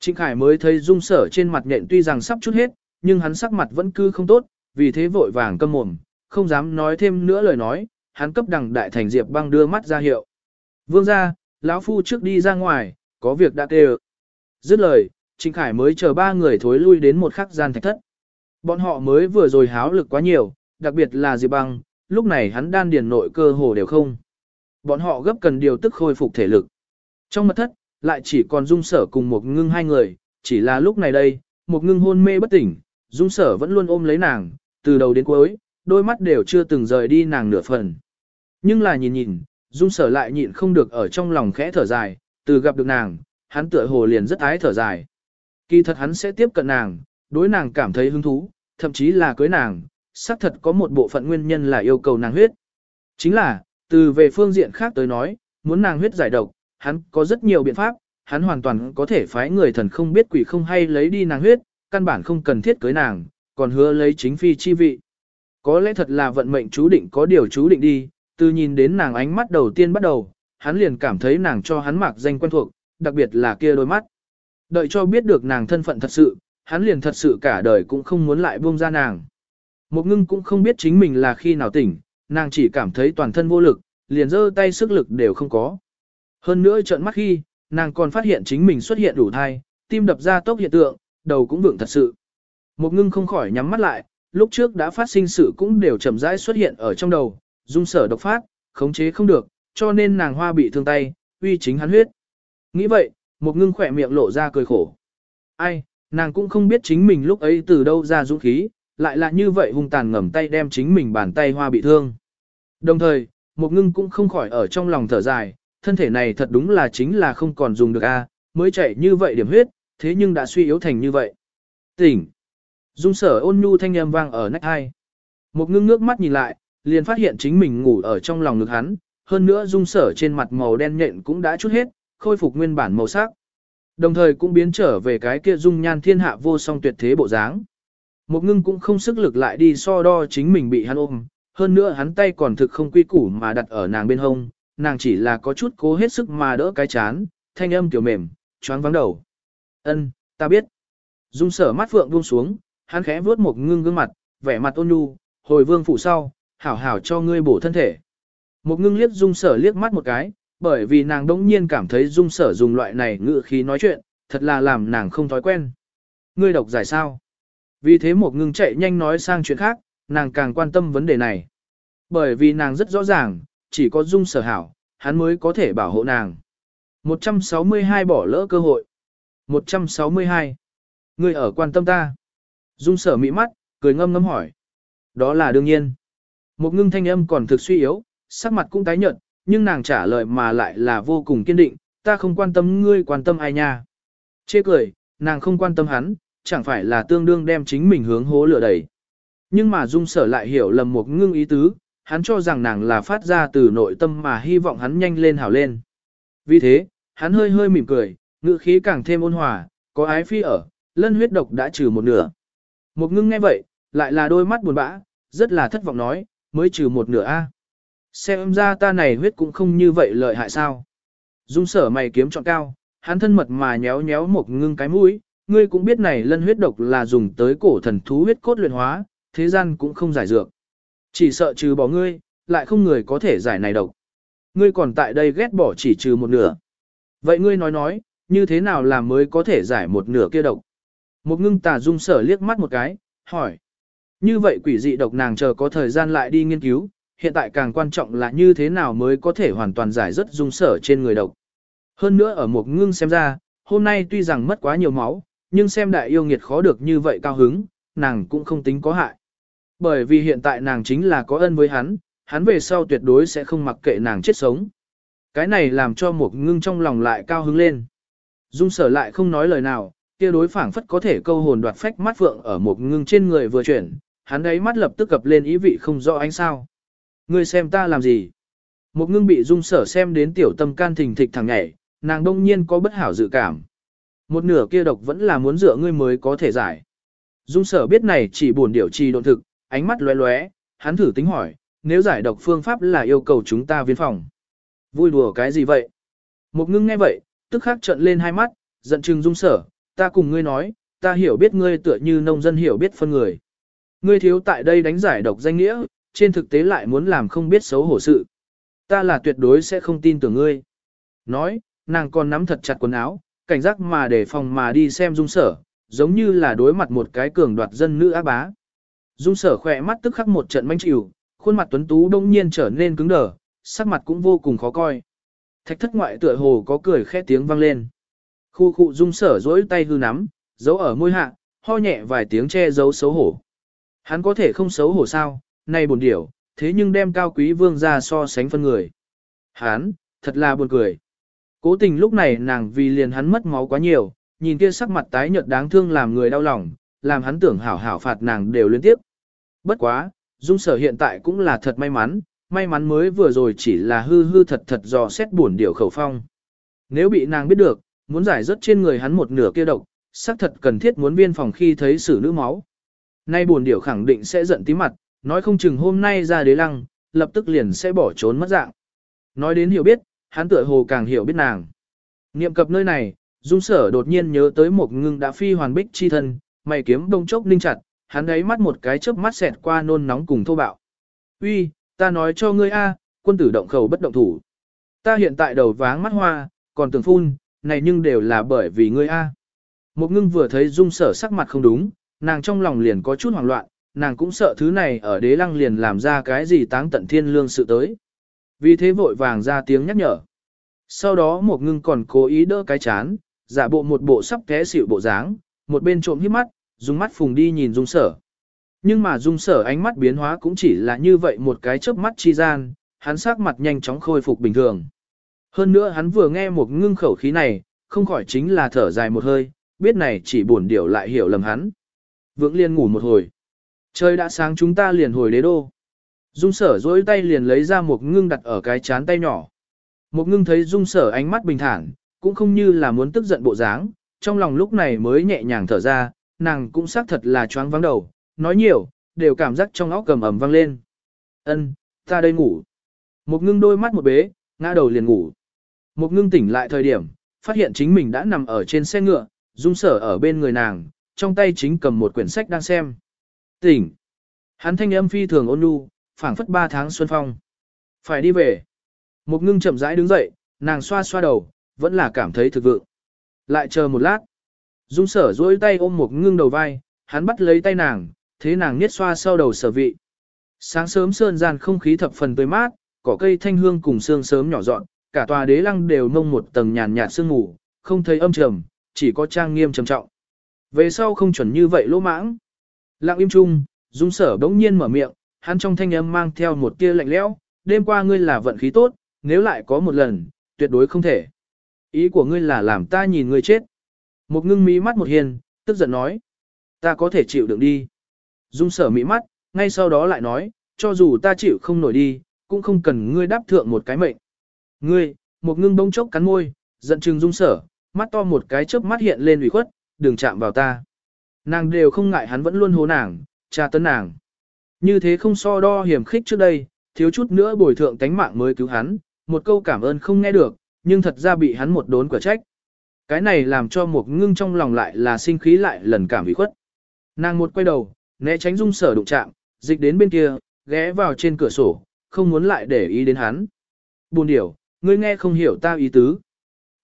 Trịnh Khải mới thấy dung sở trên mặt nhện tuy rằng sắp chút hết, nhưng hắn sắc mặt vẫn cứ không tốt, vì thế vội vàng câm mồm, không dám nói thêm nữa lời nói, hắn cấp đằng đại thành diệp băng đưa mắt ra hiệu. Vương ra, lão phu trước đi ra ngoài, có việc đã kêu. Dứt lời, Trịnh Khải mới chờ ba người thối lui đến một khắc gian thạch thất. Bọn họ mới vừa rồi háo lực quá nhiều, đặc biệt là Diệp Băng, lúc này hắn đan điền nội cơ hồ đều không. Bọn họ gấp cần điều tức khôi phục thể lực. Trong mật thất, lại chỉ còn dung sở cùng một ngưng hai người, chỉ là lúc này đây, một ngưng hôn mê bất tỉnh, dung sở vẫn luôn ôm lấy nàng, từ đầu đến cuối, đôi mắt đều chưa từng rời đi nàng nửa phần. Nhưng là nhìn nhìn, dung sở lại nhịn không được ở trong lòng khẽ thở dài, từ gặp được nàng, hắn tựa hồ liền rất ái thở dài. Kỳ thật hắn sẽ tiếp cận nàng, đối nàng cảm thấy hứng thú, thậm chí là cưới nàng, xác thật có một bộ phận nguyên nhân là yêu cầu nàng huyết. Chính là, từ về phương diện khác tới nói, muốn nàng huyết giải độc, hắn có rất nhiều biện pháp, hắn hoàn toàn có thể phái người thần không biết quỷ không hay lấy đi nàng huyết, căn bản không cần thiết cưới nàng, còn hứa lấy chính phi chi vị. Có lẽ thật là vận mệnh chú định có điều chú định đi, từ nhìn đến nàng ánh mắt đầu tiên bắt đầu, hắn liền cảm thấy nàng cho hắn mặc danh quen thuộc, đặc biệt là kia đôi mắt. Đợi cho biết được nàng thân phận thật sự, hắn liền thật sự cả đời cũng không muốn lại buông ra nàng. Một ngưng cũng không biết chính mình là khi nào tỉnh, nàng chỉ cảm thấy toàn thân vô lực, liền giơ tay sức lực đều không có. Hơn nữa trợn mắt khi, nàng còn phát hiện chính mình xuất hiện đủ thai, tim đập ra tốc hiện tượng, đầu cũng vượng thật sự. Một ngưng không khỏi nhắm mắt lại, lúc trước đã phát sinh sự cũng đều chậm rãi xuất hiện ở trong đầu, dung sở độc phát, khống chế không được, cho nên nàng hoa bị thương tay, uy chính hắn huyết. Nghĩ vậy, một ngưng khỏe miệng lộ ra cười khổ. Ai, nàng cũng không biết chính mình lúc ấy từ đâu ra dũng khí, lại là như vậy hung tàn ngầm tay đem chính mình bàn tay hoa bị thương. Đồng thời, một ngưng cũng không khỏi ở trong lòng thở dài, thân thể này thật đúng là chính là không còn dùng được a, mới chạy như vậy điểm huyết, thế nhưng đã suy yếu thành như vậy. Tỉnh. Dung sở ôn nhu thanh âm vang ở nách hai. Một ngưng nước mắt nhìn lại, liền phát hiện chính mình ngủ ở trong lòng ngực hắn, hơn nữa dung sở trên mặt màu đen nhện cũng đã chút hết, khôi phục nguyên bản màu sắc. Đồng thời cũng biến trở về cái kia dung nhan thiên hạ vô song tuyệt thế bộ dáng. Một ngưng cũng không sức lực lại đi so đo chính mình bị hắn ôm, hơn nữa hắn tay còn thực không quy củ mà đặt ở nàng bên hông, nàng chỉ là có chút cố hết sức mà đỡ cái chán, thanh âm kiểu mềm, choáng vắng đầu. Ân, ta biết. Dung sở mắt phượng buông xuống, hắn khẽ vuốt một ngưng gương mặt, vẻ mặt ôn nhu, hồi vương phủ sau, hảo hảo cho ngươi bổ thân thể. Một ngưng liếc dung sở liếc mắt một cái, bởi vì nàng đỗng nhiên cảm thấy dung sở dùng loại này ngữ khí nói chuyện, thật là làm nàng không thói quen. Ngươi độc giải sao? Vì thế một ngưng chạy nhanh nói sang chuyện khác, nàng càng quan tâm vấn đề này. Bởi vì nàng rất rõ ràng, chỉ có dung sở hảo, hắn mới có thể bảo hộ nàng. 162 bỏ lỡ cơ hội. 162. Ngươi ở quan tâm ta. Dung sở mỹ mắt, cười ngâm ngâm hỏi. Đó là đương nhiên. Một ngưng thanh âm còn thực suy yếu, sắc mặt cũng tái nhợt, nhưng nàng trả lời mà lại là vô cùng kiên định, ta không quan tâm ngươi quan tâm ai nha. Chê cười, nàng không quan tâm hắn, chẳng phải là tương đương đem chính mình hướng hố lửa đẩy. Nhưng mà dung sở lại hiểu lầm một ngưng ý tứ, hắn cho rằng nàng là phát ra từ nội tâm mà hy vọng hắn nhanh lên hảo lên. Vì thế, hắn hơi hơi mỉm cười, ngữ khí càng thêm ôn hòa, có ái phi ở, lân huyết độc đã trừ một nửa. Một ngưng nghe vậy, lại là đôi mắt buồn bã, rất là thất vọng nói, mới trừ một nửa a. Xem ra ta này huyết cũng không như vậy lợi hại sao. Dung sở mày kiếm chọn cao, hắn thân mật mà nhéo nhéo một ngưng cái mũi, ngươi cũng biết này lân huyết độc là dùng tới cổ thần thú huyết cốt luyện hóa, thế gian cũng không giải dược. Chỉ sợ trừ bỏ ngươi, lại không người có thể giải này độc. Ngươi còn tại đây ghét bỏ chỉ trừ một nửa. Vậy ngươi nói nói, như thế nào làm mới có thể giải một nửa kia độc? Một ngưng tà dung sở liếc mắt một cái, hỏi. Như vậy quỷ dị độc nàng chờ có thời gian lại đi nghiên cứu, hiện tại càng quan trọng là như thế nào mới có thể hoàn toàn giải rất dung sở trên người độc. Hơn nữa ở một ngưng xem ra, hôm nay tuy rằng mất quá nhiều máu, nhưng xem đại yêu nghiệt khó được như vậy cao hứng, nàng cũng không tính có hại. Bởi vì hiện tại nàng chính là có ân với hắn, hắn về sau tuyệt đối sẽ không mặc kệ nàng chết sống. Cái này làm cho một ngưng trong lòng lại cao hứng lên. Dung sở lại không nói lời nào, kia đối phảng phất có thể câu hồn đoạt phách mắt vượng ở một ngưng trên người vừa chuyển, hắn ấy mắt lập tức cập lên ý vị không rõ ánh sao. Ngươi xem ta làm gì? Một ngưng bị dung sở xem đến tiểu tâm can thình thịch thằng nhảy, nàng đông nhiên có bất hảo dự cảm. Một nửa kia độc vẫn là muốn dựa ngươi mới có thể giải. Dung sở biết này chỉ buồn điều trì độn thực, ánh mắt lóe lóe, hắn thử tính hỏi, nếu giải độc phương pháp là yêu cầu chúng ta viên phòng. Vui đùa cái gì vậy? Một ngưng nghe vậy, tức khắc trợn lên hai mắt, giận chừng dung sở, ta cùng ngươi nói, ta hiểu biết ngươi tựa như nông dân hiểu biết phân người. Ngươi thiếu tại đây đánh giải độc danh nghĩa, trên thực tế lại muốn làm không biết xấu hổ sự. Ta là tuyệt đối sẽ không tin tưởng ngươi. Nói, nàng còn nắm thật chặt quần áo, cảnh giác mà để phòng mà đi xem dung sở, giống như là đối mặt một cái cường đoạt dân nữ ác bá. Dung sở khỏe mắt tức khắc một trận manh chịu, khuôn mặt tuấn tú đông nhiên trở nên cứng đờ, sắc mặt cũng vô cùng khó coi. Thạch thất ngoại tựa hồ có cười khẽ tiếng vang lên. Khu khu dung sở dỗi tay hư nắm, giấu ở môi hạ, ho nhẹ vài tiếng che giấu xấu hổ. Hắn có thể không xấu hổ sao, này buồn điểu, thế nhưng đem cao quý vương ra so sánh phân người. Hắn, thật là buồn cười. Cố tình lúc này nàng vì liền hắn mất máu quá nhiều, nhìn kia sắc mặt tái nhợt đáng thương làm người đau lòng, làm hắn tưởng hảo hảo phạt nàng đều liên tiếp. Bất quá, dung sở hiện tại cũng là thật may mắn, may mắn mới vừa rồi chỉ là hư hư thật thật dò xét buồn điều khẩu phong. Nếu bị nàng biết được, muốn giải rất trên người hắn một nửa kia độc, xác thật cần thiết muốn viên phòng khi thấy xử nữ máu. Nay buồn điều khẳng định sẽ giận tí mặt, nói không chừng hôm nay ra đế lăng, lập tức liền sẽ bỏ trốn mất dạng. Nói đến hiểu biết, hắn tựa hồ càng hiểu biết nàng. Niệm cập nơi này, dung sở đột nhiên nhớ tới một ngưng đã phi hoàn bích chi thân, mày kiếm đông chốc ninh chặt, hắn ấy mắt một cái chớp mắt xẹt qua nôn nóng cùng thô bạo. Uy, ta nói cho ngươi a, quân tử động khẩu bất động thủ. Ta hiện tại đầu váng mắt hoa, còn tưởng phun, này nhưng đều là bởi vì ngươi a. Một ngưng vừa thấy dung sở sắc mặt không đúng, nàng trong lòng liền có chút hoảng loạn, nàng cũng sợ thứ này ở đế lăng liền làm ra cái gì táng tận thiên lương sự tới. Vì thế vội vàng ra tiếng nhắc nhở. Sau đó một ngưng còn cố ý đỡ cái chán, giả bộ một bộ sắp té xỉu bộ dáng, một bên trộm hít mắt, dùng mắt phùng đi nhìn dung sở. Nhưng mà dung sở ánh mắt biến hóa cũng chỉ là như vậy một cái chớp mắt chi gian, hắn sắc mặt nhanh chóng khôi phục bình thường. Hơn nữa hắn vừa nghe một ngưng khẩu khí này, không khỏi chính là thở dài một hơi, biết này chỉ buồn điều lại hiểu lầm hắn. Vượng liên ngủ một hồi. Trời đã sáng chúng ta liền hồi đế đô. Dung sở dối tay liền lấy ra một ngưng đặt ở cái chán tay nhỏ. Một ngưng thấy dung sở ánh mắt bình thản, cũng không như là muốn tức giận bộ dáng, trong lòng lúc này mới nhẹ nhàng thở ra, nàng cũng xác thật là choáng vắng đầu, nói nhiều, đều cảm giác trong óc cầm ẩm vang lên. Ân, ta đây ngủ. Một ngưng đôi mắt một bế, ngã đầu liền ngủ. Một ngưng tỉnh lại thời điểm, phát hiện chính mình đã nằm ở trên xe ngựa, dung sở ở bên người nàng, trong tay chính cầm một quyển sách đang xem. Tỉnh. Hắn thanh âm phi thường ôn nhu, phảng phất ba tháng xuân phong. Phải đi về. Một ngưng chậm rãi đứng dậy, nàng xoa xoa đầu, vẫn là cảm thấy thực vượng. Lại chờ một lát. Dung sở duỗi tay ôm một ngưng đầu vai, hắn bắt lấy tay nàng, thế nàng niết xoa sau đầu sở vị. Sáng sớm sơn gian không khí thập phần tươi mát, cỏ cây thanh hương cùng sương sớm nhỏ dọn, cả tòa đế lăng đều mông một tầng nhàn nhạt sương mù, không thấy âm trầm, chỉ có trang nghiêm trầm trọng. Về sau không chuẩn như vậy lỗ mãng. Lặng im chung, dung sở bỗng nhiên mở miệng, hắn trong thanh âm mang theo một tia lạnh lẽo, đêm qua ngươi là vận khí tốt, nếu lại có một lần, tuyệt đối không thể. Ý của ngươi là làm ta nhìn ngươi chết. Một ngưng mí mắt một hiền, tức giận nói. Ta có thể chịu đựng đi. Dung sở mí mắt, ngay sau đó lại nói, cho dù ta chịu không nổi đi, cũng không cần ngươi đáp thượng một cái mệnh. Ngươi, một ngưng bông chốc cắn môi, giận chừng dung sở, mắt to một cái chớp mắt hiện lên ủy khuất, đừng chạm vào ta. Nàng đều không ngại hắn vẫn luôn hố nàng, tra tấn nàng. Như thế không so đo hiểm khích trước đây, thiếu chút nữa bồi thượng tánh mạng mới cứu hắn, một câu cảm ơn không nghe được, nhưng thật ra bị hắn một đốn quả trách. Cái này làm cho một ngưng trong lòng lại là sinh khí lại lần cảm ủy khuất. Nàng một quay đầu, né tránh dung sở đụng chạm, dịch đến bên kia, ghé vào trên cửa sổ, không muốn lại để ý đến hắn. Buồn điểu, ngươi nghe không hiểu ta ý tứ.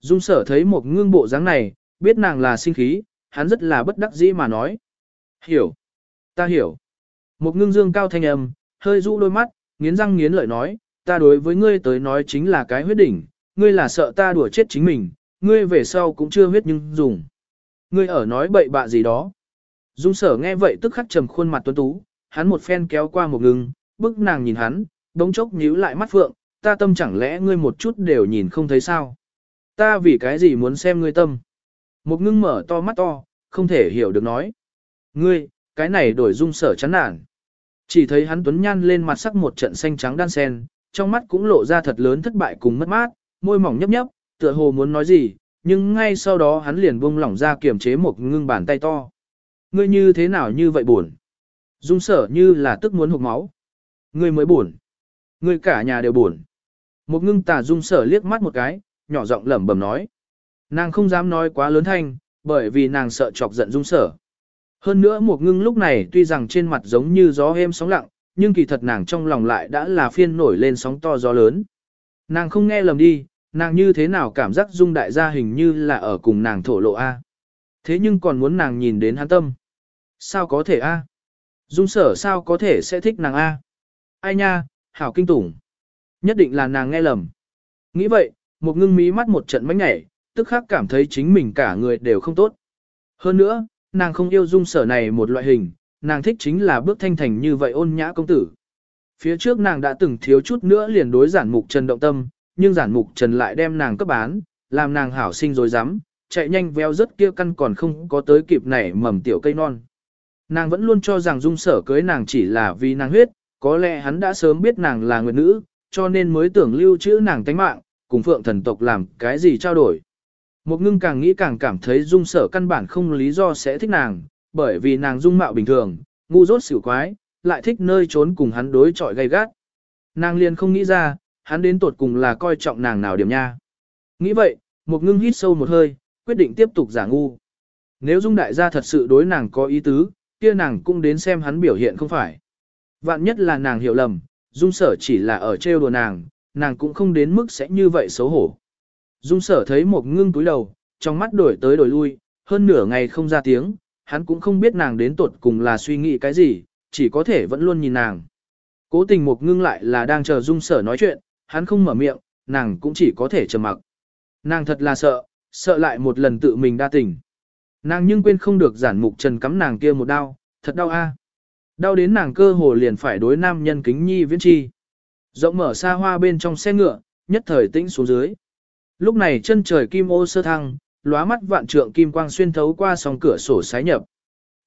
Dung sở thấy một ngưng bộ dáng này, biết nàng là sinh khí, hắn rất là bất đắc dĩ mà nói. Hiểu. Ta hiểu. Một ngưng dương cao thanh âm, hơi rũ đôi mắt, nghiến răng nghiến lợi nói, ta đối với ngươi tới nói chính là cái huyết đỉnh, ngươi là sợ ta đùa chết chính mình, ngươi về sau cũng chưa huyết nhưng dùng. Ngươi ở nói bậy bạ gì đó. Dung sở nghe vậy tức khắc trầm khuôn mặt tuấn tú, hắn một phen kéo qua một ngưng, bức nàng nhìn hắn, đống chốc nhíu lại mắt phượng, ta tâm chẳng lẽ ngươi một chút đều nhìn không thấy sao. Ta vì cái gì muốn xem ngươi tâm. Một ngưng mở to mắt to, không thể hiểu được nói. Ngươi, cái này đổi dung sở chán nản. Chỉ thấy hắn tuấn nhan lên mặt sắc một trận xanh trắng đan sen, trong mắt cũng lộ ra thật lớn thất bại cùng mất mát, môi mỏng nhấp nhấp, tựa hồ muốn nói gì, nhưng ngay sau đó hắn liền buông lỏng ra kiềm chế một ngưng bàn tay to. Ngươi như thế nào như vậy buồn? Dung sở như là tức muốn hụt máu. Ngươi mới buồn. Ngươi cả nhà đều buồn. Một ngưng tà dung sở liếc mắt một cái, nhỏ giọng lẩm bẩm nói. Nàng không dám nói quá lớn thanh, bởi vì nàng sợ chọc giận dung sở. Hơn nữa một ngưng lúc này tuy rằng trên mặt giống như gió êm sóng lặng, nhưng kỳ thật nàng trong lòng lại đã là phiên nổi lên sóng to gió lớn. Nàng không nghe lầm đi, nàng như thế nào cảm giác dung đại gia hình như là ở cùng nàng thổ lộ A. Thế nhưng còn muốn nàng nhìn đến hắn tâm. Sao có thể A? Dung sở sao có thể sẽ thích nàng A? Ai nha, hảo kinh tủng. Nhất định là nàng nghe lầm. Nghĩ vậy, một ngưng mí mắt một trận mánh nhảy, tức khắc cảm thấy chính mình cả người đều không tốt. Hơn nữa, nàng không yêu dung sở này một loại hình, nàng thích chính là bước thanh thành như vậy ôn nhã công tử. Phía trước nàng đã từng thiếu chút nữa liền đối giản mục trần động tâm, nhưng giản mục trần lại đem nàng cấp bán, làm nàng hảo sinh rồi dám, chạy nhanh veo rất kia căn còn không có tới kịp nảy mầm tiểu cây non. Nàng vẫn luôn cho rằng dung sở cưới nàng chỉ là vì nàng huyết, có lẽ hắn đã sớm biết nàng là người nữ, cho nên mới tưởng lưu trữ nàng tánh mạng, cùng phượng thần tộc làm cái gì trao đổi. Một ngưng càng nghĩ càng cảm thấy dung sở căn bản không lý do sẽ thích nàng, bởi vì nàng dung mạo bình thường, ngu dốt xỉu quái, lại thích nơi trốn cùng hắn đối chọi gay gắt. Nàng liền không nghĩ ra, hắn đến tột cùng là coi trọng nàng nào điểm nha. Nghĩ vậy, một ngưng hít sâu một hơi, quyết định tiếp tục giả ngu. Nếu dung đại gia thật sự đối nàng có ý tứ, kia nàng cũng đến xem hắn biểu hiện không phải. Vạn nhất là nàng hiểu lầm, dung sở chỉ là ở trêu đùa nàng, nàng cũng không đến mức sẽ như vậy xấu hổ. Dung sở thấy một ngưng túi đầu, trong mắt đổi tới đổi lui, hơn nửa ngày không ra tiếng, hắn cũng không biết nàng đến tột cùng là suy nghĩ cái gì, chỉ có thể vẫn luôn nhìn nàng. Cố tình một ngưng lại là đang chờ dung sở nói chuyện, hắn không mở miệng, nàng cũng chỉ có thể trầm mặc. Nàng thật là sợ, sợ lại một lần tự mình đa tình. Nàng nhưng quên không được giản mục trần cắm nàng kia một đau, thật đau a. Đau đến nàng cơ hồ liền phải đối nam nhân kính nhi viễn chi. Rộng mở xa hoa bên trong xe ngựa, nhất thời tĩnh xuống dưới. Lúc này chân trời kim ô sơ thăng, lóa mắt vạn trượng kim quang xuyên thấu qua song cửa sổ sái nhập.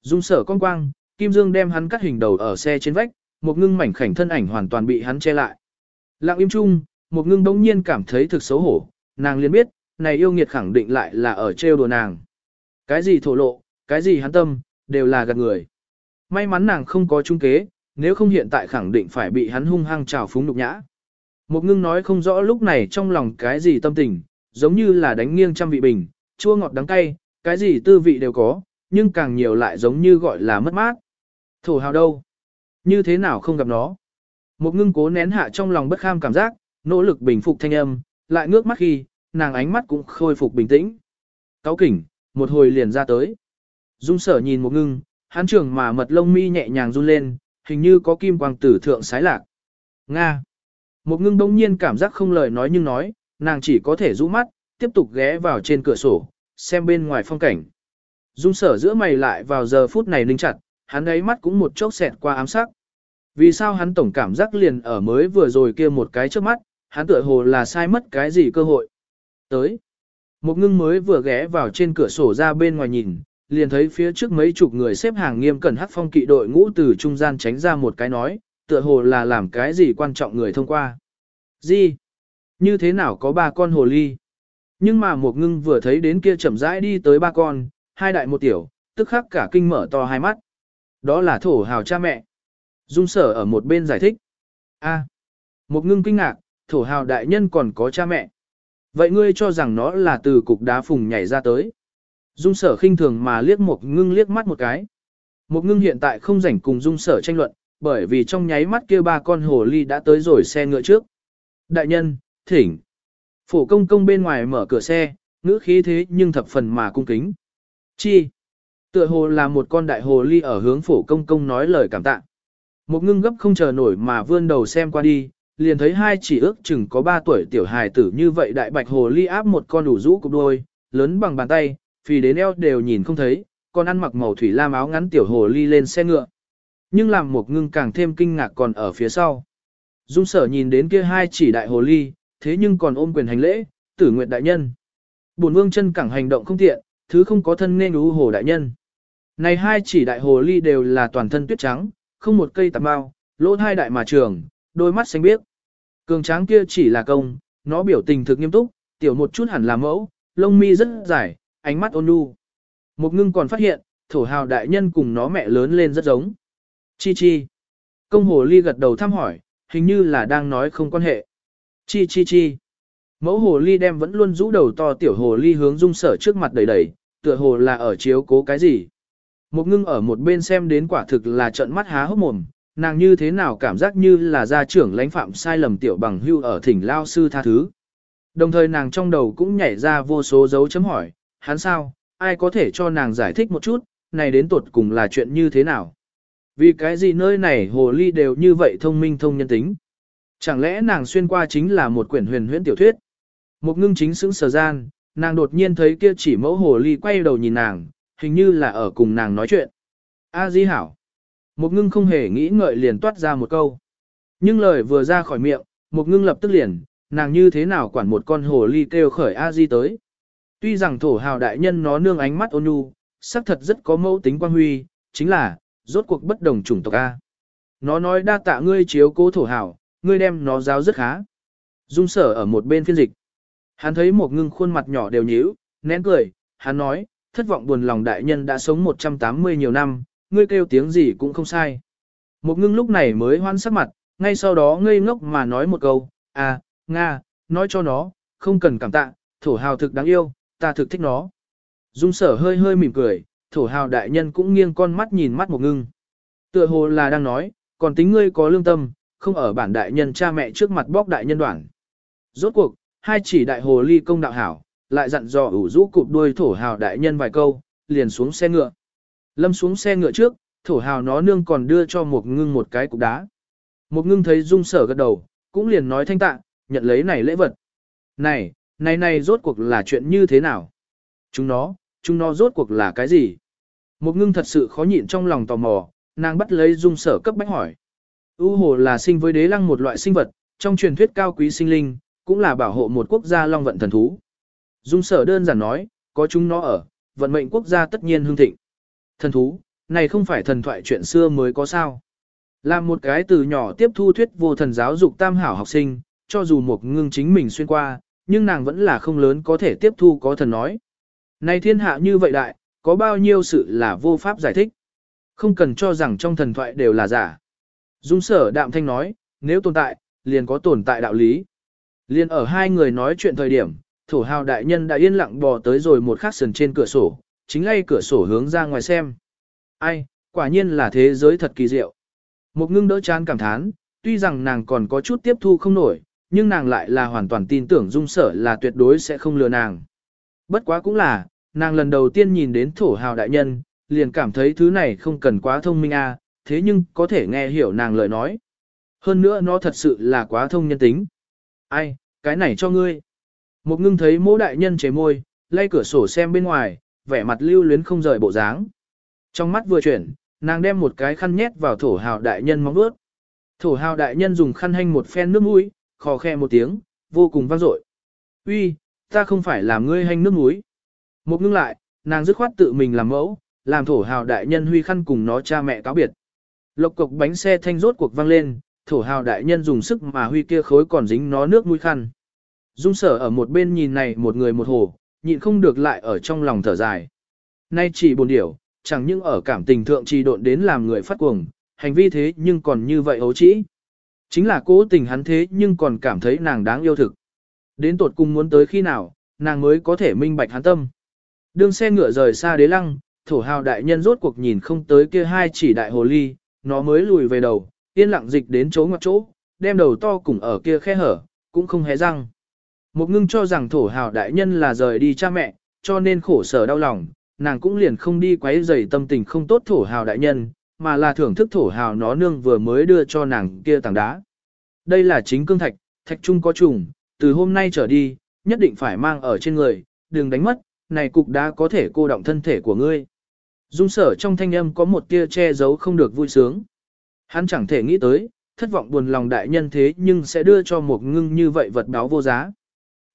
Dung sở con quang, kim dương đem hắn cắt hình đầu ở xe trên vách, một ngưng mảnh khảnh thân ảnh hoàn toàn bị hắn che lại. Lặng im chung, một ngưng đống nhiên cảm thấy thực xấu hổ, nàng liền biết, này yêu nghiệt khẳng định lại là ở trêu đùa nàng. Cái gì thổ lộ, cái gì hắn tâm, đều là gạt người. May mắn nàng không có trung kế, nếu không hiện tại khẳng định phải bị hắn hung hăng trào phúng nhục nhã. Một ngưng nói không rõ lúc này trong lòng cái gì tâm tình, giống như là đánh nghiêng trăm vị bình, chua ngọt đắng cay, cái gì tư vị đều có, nhưng càng nhiều lại giống như gọi là mất mát. Thổ hào đâu? Như thế nào không gặp nó? Một ngưng cố nén hạ trong lòng bất kham cảm giác, nỗ lực bình phục thanh âm, lại ngước mắt khi, nàng ánh mắt cũng khôi phục bình tĩnh. Cáo kỉnh, một hồi liền ra tới. Dung sở nhìn một ngưng, hắn trưởng mà mật lông mi nhẹ nhàng run lên, hình như có kim quang tử thượng sái lạc. Nga. Một ngưng đông nhiên cảm giác không lời nói nhưng nói, nàng chỉ có thể rũ mắt, tiếp tục ghé vào trên cửa sổ, xem bên ngoài phong cảnh. Dung sở giữa mày lại vào giờ phút này linh chặt, hắn ấy mắt cũng một chốc xẹt qua ám sắc. Vì sao hắn tổng cảm giác liền ở mới vừa rồi kia một cái trước mắt, hắn tựa hồ là sai mất cái gì cơ hội. Tới. Một ngưng mới vừa ghé vào trên cửa sổ ra bên ngoài nhìn, liền thấy phía trước mấy chục người xếp hàng nghiêm cẩn hắc phong kỵ đội ngũ từ trung gian tránh ra một cái nói, tựa hồ là làm cái gì quan trọng người thông qua. Gì? Như thế nào có ba con hồ ly? Nhưng mà một ngưng vừa thấy đến kia chậm rãi đi tới ba con, hai đại một tiểu, tức khắc cả kinh mở to hai mắt. Đó là thổ hào cha mẹ. Dung sở ở một bên giải thích. a một ngưng kinh ngạc, thổ hào đại nhân còn có cha mẹ. Vậy ngươi cho rằng nó là từ cục đá phùng nhảy ra tới. Dung sở khinh thường mà liếc một ngưng liếc mắt một cái. Một ngưng hiện tại không rảnh cùng dung sở tranh luận, bởi vì trong nháy mắt kia ba con hồ ly đã tới rồi xe ngựa trước. Đại nhân, thỉnh. Phổ công công bên ngoài mở cửa xe, ngữ khí thế nhưng thập phần mà cung kính. Chi? Tựa hồ là một con đại hồ ly ở hướng phổ công công nói lời cảm tạ. Một ngưng gấp không chờ nổi mà vươn đầu xem qua đi, liền thấy hai chỉ ước chừng có ba tuổi tiểu hài tử như vậy đại bạch hồ ly áp một con đủ rũ cục đôi, lớn bằng bàn tay, phì đến eo đều nhìn không thấy, còn ăn mặc màu thủy lam áo ngắn tiểu hồ ly lên xe ngựa. Nhưng làm một ngưng càng thêm kinh ngạc còn ở phía sau. Dung sở nhìn đến kia hai chỉ đại hồ ly, thế nhưng còn ôm quyền hành lễ, tử nguyện đại nhân. Bổn vương chân cẳng hành động không tiện, thứ không có thân nên ú hồ đại nhân. Này hai chỉ đại hồ ly đều là toàn thân tuyết trắng, không một cây tạp bao, lỗ hai đại mà trường, đôi mắt xanh biếc. Cường tráng kia chỉ là công, nó biểu tình thực nghiêm túc, tiểu một chút hẳn là mẫu, lông mi rất dài, ánh mắt ôn nhu. Một ngưng còn phát hiện, thổ hào đại nhân cùng nó mẹ lớn lên rất giống. Chi chi. Công hồ ly gật đầu thăm hỏi, hình như là đang nói không quan hệ. Chi chi chi. Mẫu hồ ly đem vẫn luôn rũ đầu to tiểu hồ ly hướng dung sở trước mặt đầy đầy, tựa hồ là ở chiếu cố cái gì. Một ngưng ở một bên xem đến quả thực là trận mắt há hốc mồm, nàng như thế nào cảm giác như là gia trưởng lãnh phạm sai lầm tiểu bằng hưu ở thỉnh lao sư tha thứ. Đồng thời nàng trong đầu cũng nhảy ra vô số dấu chấm hỏi, hắn sao, ai có thể cho nàng giải thích một chút, này đến tuột cùng là chuyện như thế nào. Vì cái gì nơi này hồ ly đều như vậy thông minh thông nhân tính. Chẳng lẽ nàng xuyên qua chính là một quyển huyền huyễn tiểu thuyết. Một ngưng chính xứng sờ gian, nàng đột nhiên thấy kia chỉ mẫu hồ ly quay đầu nhìn nàng, hình như là ở cùng nàng nói chuyện. A di hảo. Một ngưng không hề nghĩ ngợi liền toát ra một câu. Nhưng lời vừa ra khỏi miệng, một ngưng lập tức liền, nàng như thế nào quản một con hồ ly kêu khởi A di tới. Tuy rằng thổ hào đại nhân nó nương ánh mắt ôn nhu, xác thật rất có mẫu tính quan huy, chính là, rốt cuộc bất đồng chủng tộc A. Nó nói đa tạ ngươi chiếu cố thổ hào, ngươi đem nó giáo rất khá. Dung sở ở một bên phiên dịch. Hắn thấy một ngưng khuôn mặt nhỏ đều nhíu, nén cười, hắn nói, thất vọng buồn lòng đại nhân đã sống 180 nhiều năm, ngươi kêu tiếng gì cũng không sai. Một ngưng lúc này mới hoan sắc mặt, ngay sau đó ngây ngốc mà nói một câu, à, Nga, nói cho nó, không cần cảm tạ, thổ hào thực đáng yêu, ta thực thích nó. Dung sở hơi hơi mỉm cười, thổ hào đại nhân cũng nghiêng con mắt nhìn mắt một ngưng. Tựa hồ là đang nói, còn tính ngươi có lương tâm, không ở bản đại nhân cha mẹ trước mặt bóc đại nhân đoạn. Rốt cuộc, hai chỉ đại hồ ly công đạo hảo, lại dặn dò ủ rũ cụp đuôi thổ hào đại nhân vài câu, liền xuống xe ngựa. Lâm xuống xe ngựa trước, thổ hào nó nương còn đưa cho một ngưng một cái cục đá. Một ngưng thấy dung sở gật đầu, cũng liền nói thanh tạ, nhận lấy này lễ vật. Này, này này rốt cuộc là chuyện như thế nào? Chúng nó, chúng nó rốt cuộc là cái gì? Một ngưng thật sự khó nhịn trong lòng tò mò, nàng bắt lấy dung sở cấp bách hỏi. U hồ là sinh với đế lăng một loại sinh vật, trong truyền thuyết cao quý sinh linh, cũng là bảo hộ một quốc gia long vận thần thú. Dung sở đơn giản nói, có chúng nó ở, vận mệnh quốc gia tất nhiên hương thịnh. Thần thú, này không phải thần thoại chuyện xưa mới có sao. Làm một cái từ nhỏ tiếp thu thuyết vô thần giáo dục tam hảo học sinh, cho dù một ngưng chính mình xuyên qua, nhưng nàng vẫn là không lớn có thể tiếp thu có thần nói. Này thiên hạ như vậy đại, có bao nhiêu sự là vô pháp giải thích. Không cần cho rằng trong thần thoại đều là giả. Dung sở đạm thanh nói, nếu tồn tại, liền có tồn tại đạo lý. Liền ở hai người nói chuyện thời điểm, thổ hào đại nhân đã yên lặng bò tới rồi một khắc sần trên cửa sổ, chính ngay cửa sổ hướng ra ngoài xem. Ai, quả nhiên là thế giới thật kỳ diệu. Một ngưng đỡ chán cảm thán, tuy rằng nàng còn có chút tiếp thu không nổi, nhưng nàng lại là hoàn toàn tin tưởng dung sở là tuyệt đối sẽ không lừa nàng. Bất quá cũng là, nàng lần đầu tiên nhìn đến thổ hào đại nhân, liền cảm thấy thứ này không cần quá thông minh a, thế nhưng có thể nghe hiểu nàng lời nói. Hơn nữa nó thật sự là quá thông nhân tính. Ai, cái này cho ngươi. Một ngưng thấy mỗ đại nhân chế môi, lay cửa sổ xem bên ngoài, vẻ mặt lưu luyến không rời bộ dáng. Trong mắt vừa chuyển, nàng đem một cái khăn nhét vào thổ hào đại nhân móng bước. Thổ hào đại nhân dùng khăn hanh một phen nước mũi, khò khe một tiếng, vô cùng vang dội. Uy, ta không phải làm ngươi hanh nước mũi. Một ngưng lại, nàng dứt khoát tự mình làm mẫu, làm thổ hào đại nhân huy khăn cùng nó cha mẹ cáo biệt. Lộc cục bánh xe thanh rốt cuộc vang lên, thổ hào đại nhân dùng sức mà huy kia khối còn dính nó nước mũi khăn. Dung sở ở một bên nhìn này một người một hồ, nhịn không được lại ở trong lòng thở dài. Nay chỉ buồn điểu, chẳng những ở cảm tình thượng trì độn đến làm người phát cuồng, hành vi thế nhưng còn như vậy ấu trĩ. Chính là cố tình hắn thế nhưng còn cảm thấy nàng đáng yêu thực. Đến tột cùng muốn tới khi nào, nàng mới có thể minh bạch hắn tâm. Đường xe ngựa rời xa đế lăng, thổ hào đại nhân rốt cuộc nhìn không tới kia hai chỉ đại hồ ly, nó mới lùi về đầu, yên lặng dịch đến chỗ ngoặt chỗ, đem đầu to cùng ở kia khe hở, cũng không hé răng. Một ngưng cho rằng thổ hào đại nhân là rời đi cha mẹ, cho nên khổ sở đau lòng, nàng cũng liền không đi quấy rầy tâm tình không tốt thổ hào đại nhân, mà là thưởng thức thổ hào nó nương vừa mới đưa cho nàng kia tảng đá. Đây là chính cương thạch, thạch trung có trùng, từ hôm nay trở đi, nhất định phải mang ở trên người, đừng đánh mất, này cục đá có thể cô động thân thể của ngươi. Dung sở trong thanh âm có một tia che giấu không được vui sướng. Hắn chẳng thể nghĩ tới, thất vọng buồn lòng đại nhân thế nhưng sẽ đưa cho một ngưng như vậy vật báo vô giá.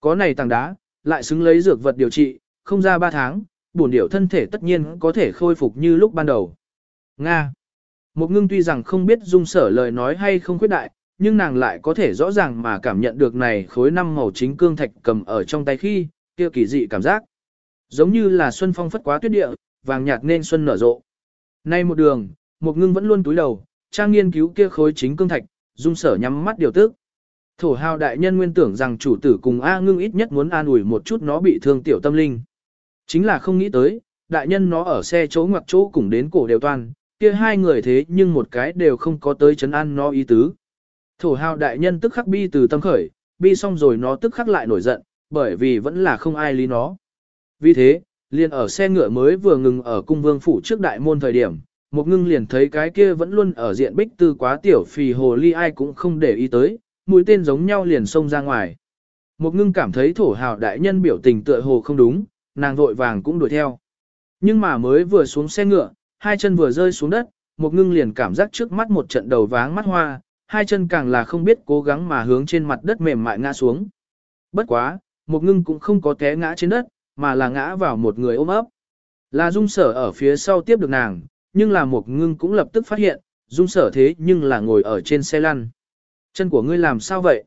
Có này tảng đá, lại xứng lấy dược vật điều trị, không ra 3 tháng, bổn điểu thân thể tất nhiên có thể khôi phục như lúc ban đầu. Nga. Một ngưng tuy rằng không biết dung sở lời nói hay không khuyết đại, nhưng nàng lại có thể rõ ràng mà cảm nhận được này khối năm màu chính cương thạch cầm ở trong tay khi, kia kỳ dị cảm giác. Giống như là xuân phong phất quá tuyết địa, vàng nhạt nên xuân nở rộ. Nay một đường, một ngưng vẫn luôn túi đầu, trang nghiên cứu kia khối chính cương thạch, dung sở nhắm mắt điều tức. Thổ hào đại nhân nguyên tưởng rằng chủ tử cùng A ngưng ít nhất muốn an ủi một chút nó bị thương tiểu tâm linh. Chính là không nghĩ tới, đại nhân nó ở xe chỗ ngoặc chỗ cùng đến cổ đều toàn, kia hai người thế nhưng một cái đều không có tới chấn an nó ý tứ. Thổ hào đại nhân tức khắc bi từ tâm khởi, bi xong rồi nó tức khắc lại nổi giận, bởi vì vẫn là không ai lý nó. Vì thế, liền ở xe ngựa mới vừa ngừng ở cung vương phủ trước đại môn thời điểm, một ngưng liền thấy cái kia vẫn luôn ở diện bích tư quá tiểu phì hồ ly ai cũng không để ý tới, mũi tên giống nhau liền xông ra ngoài. Một ngưng cảm thấy thổ hào đại nhân biểu tình tựa hồ không đúng, nàng vội vàng cũng đuổi theo. Nhưng mà mới vừa xuống xe ngựa, hai chân vừa rơi xuống đất, một ngưng liền cảm giác trước mắt một trận đầu váng mắt hoa, hai chân càng là không biết cố gắng mà hướng trên mặt đất mềm mại ngã xuống. Bất quá, một ngưng cũng không có té ngã trên đất, mà là ngã vào một người ôm ấp. Là dung sở ở phía sau tiếp được nàng, nhưng là một ngưng cũng lập tức phát hiện, dung sở thế nhưng là ngồi ở trên xe lăn. Chân của ngươi làm sao vậy?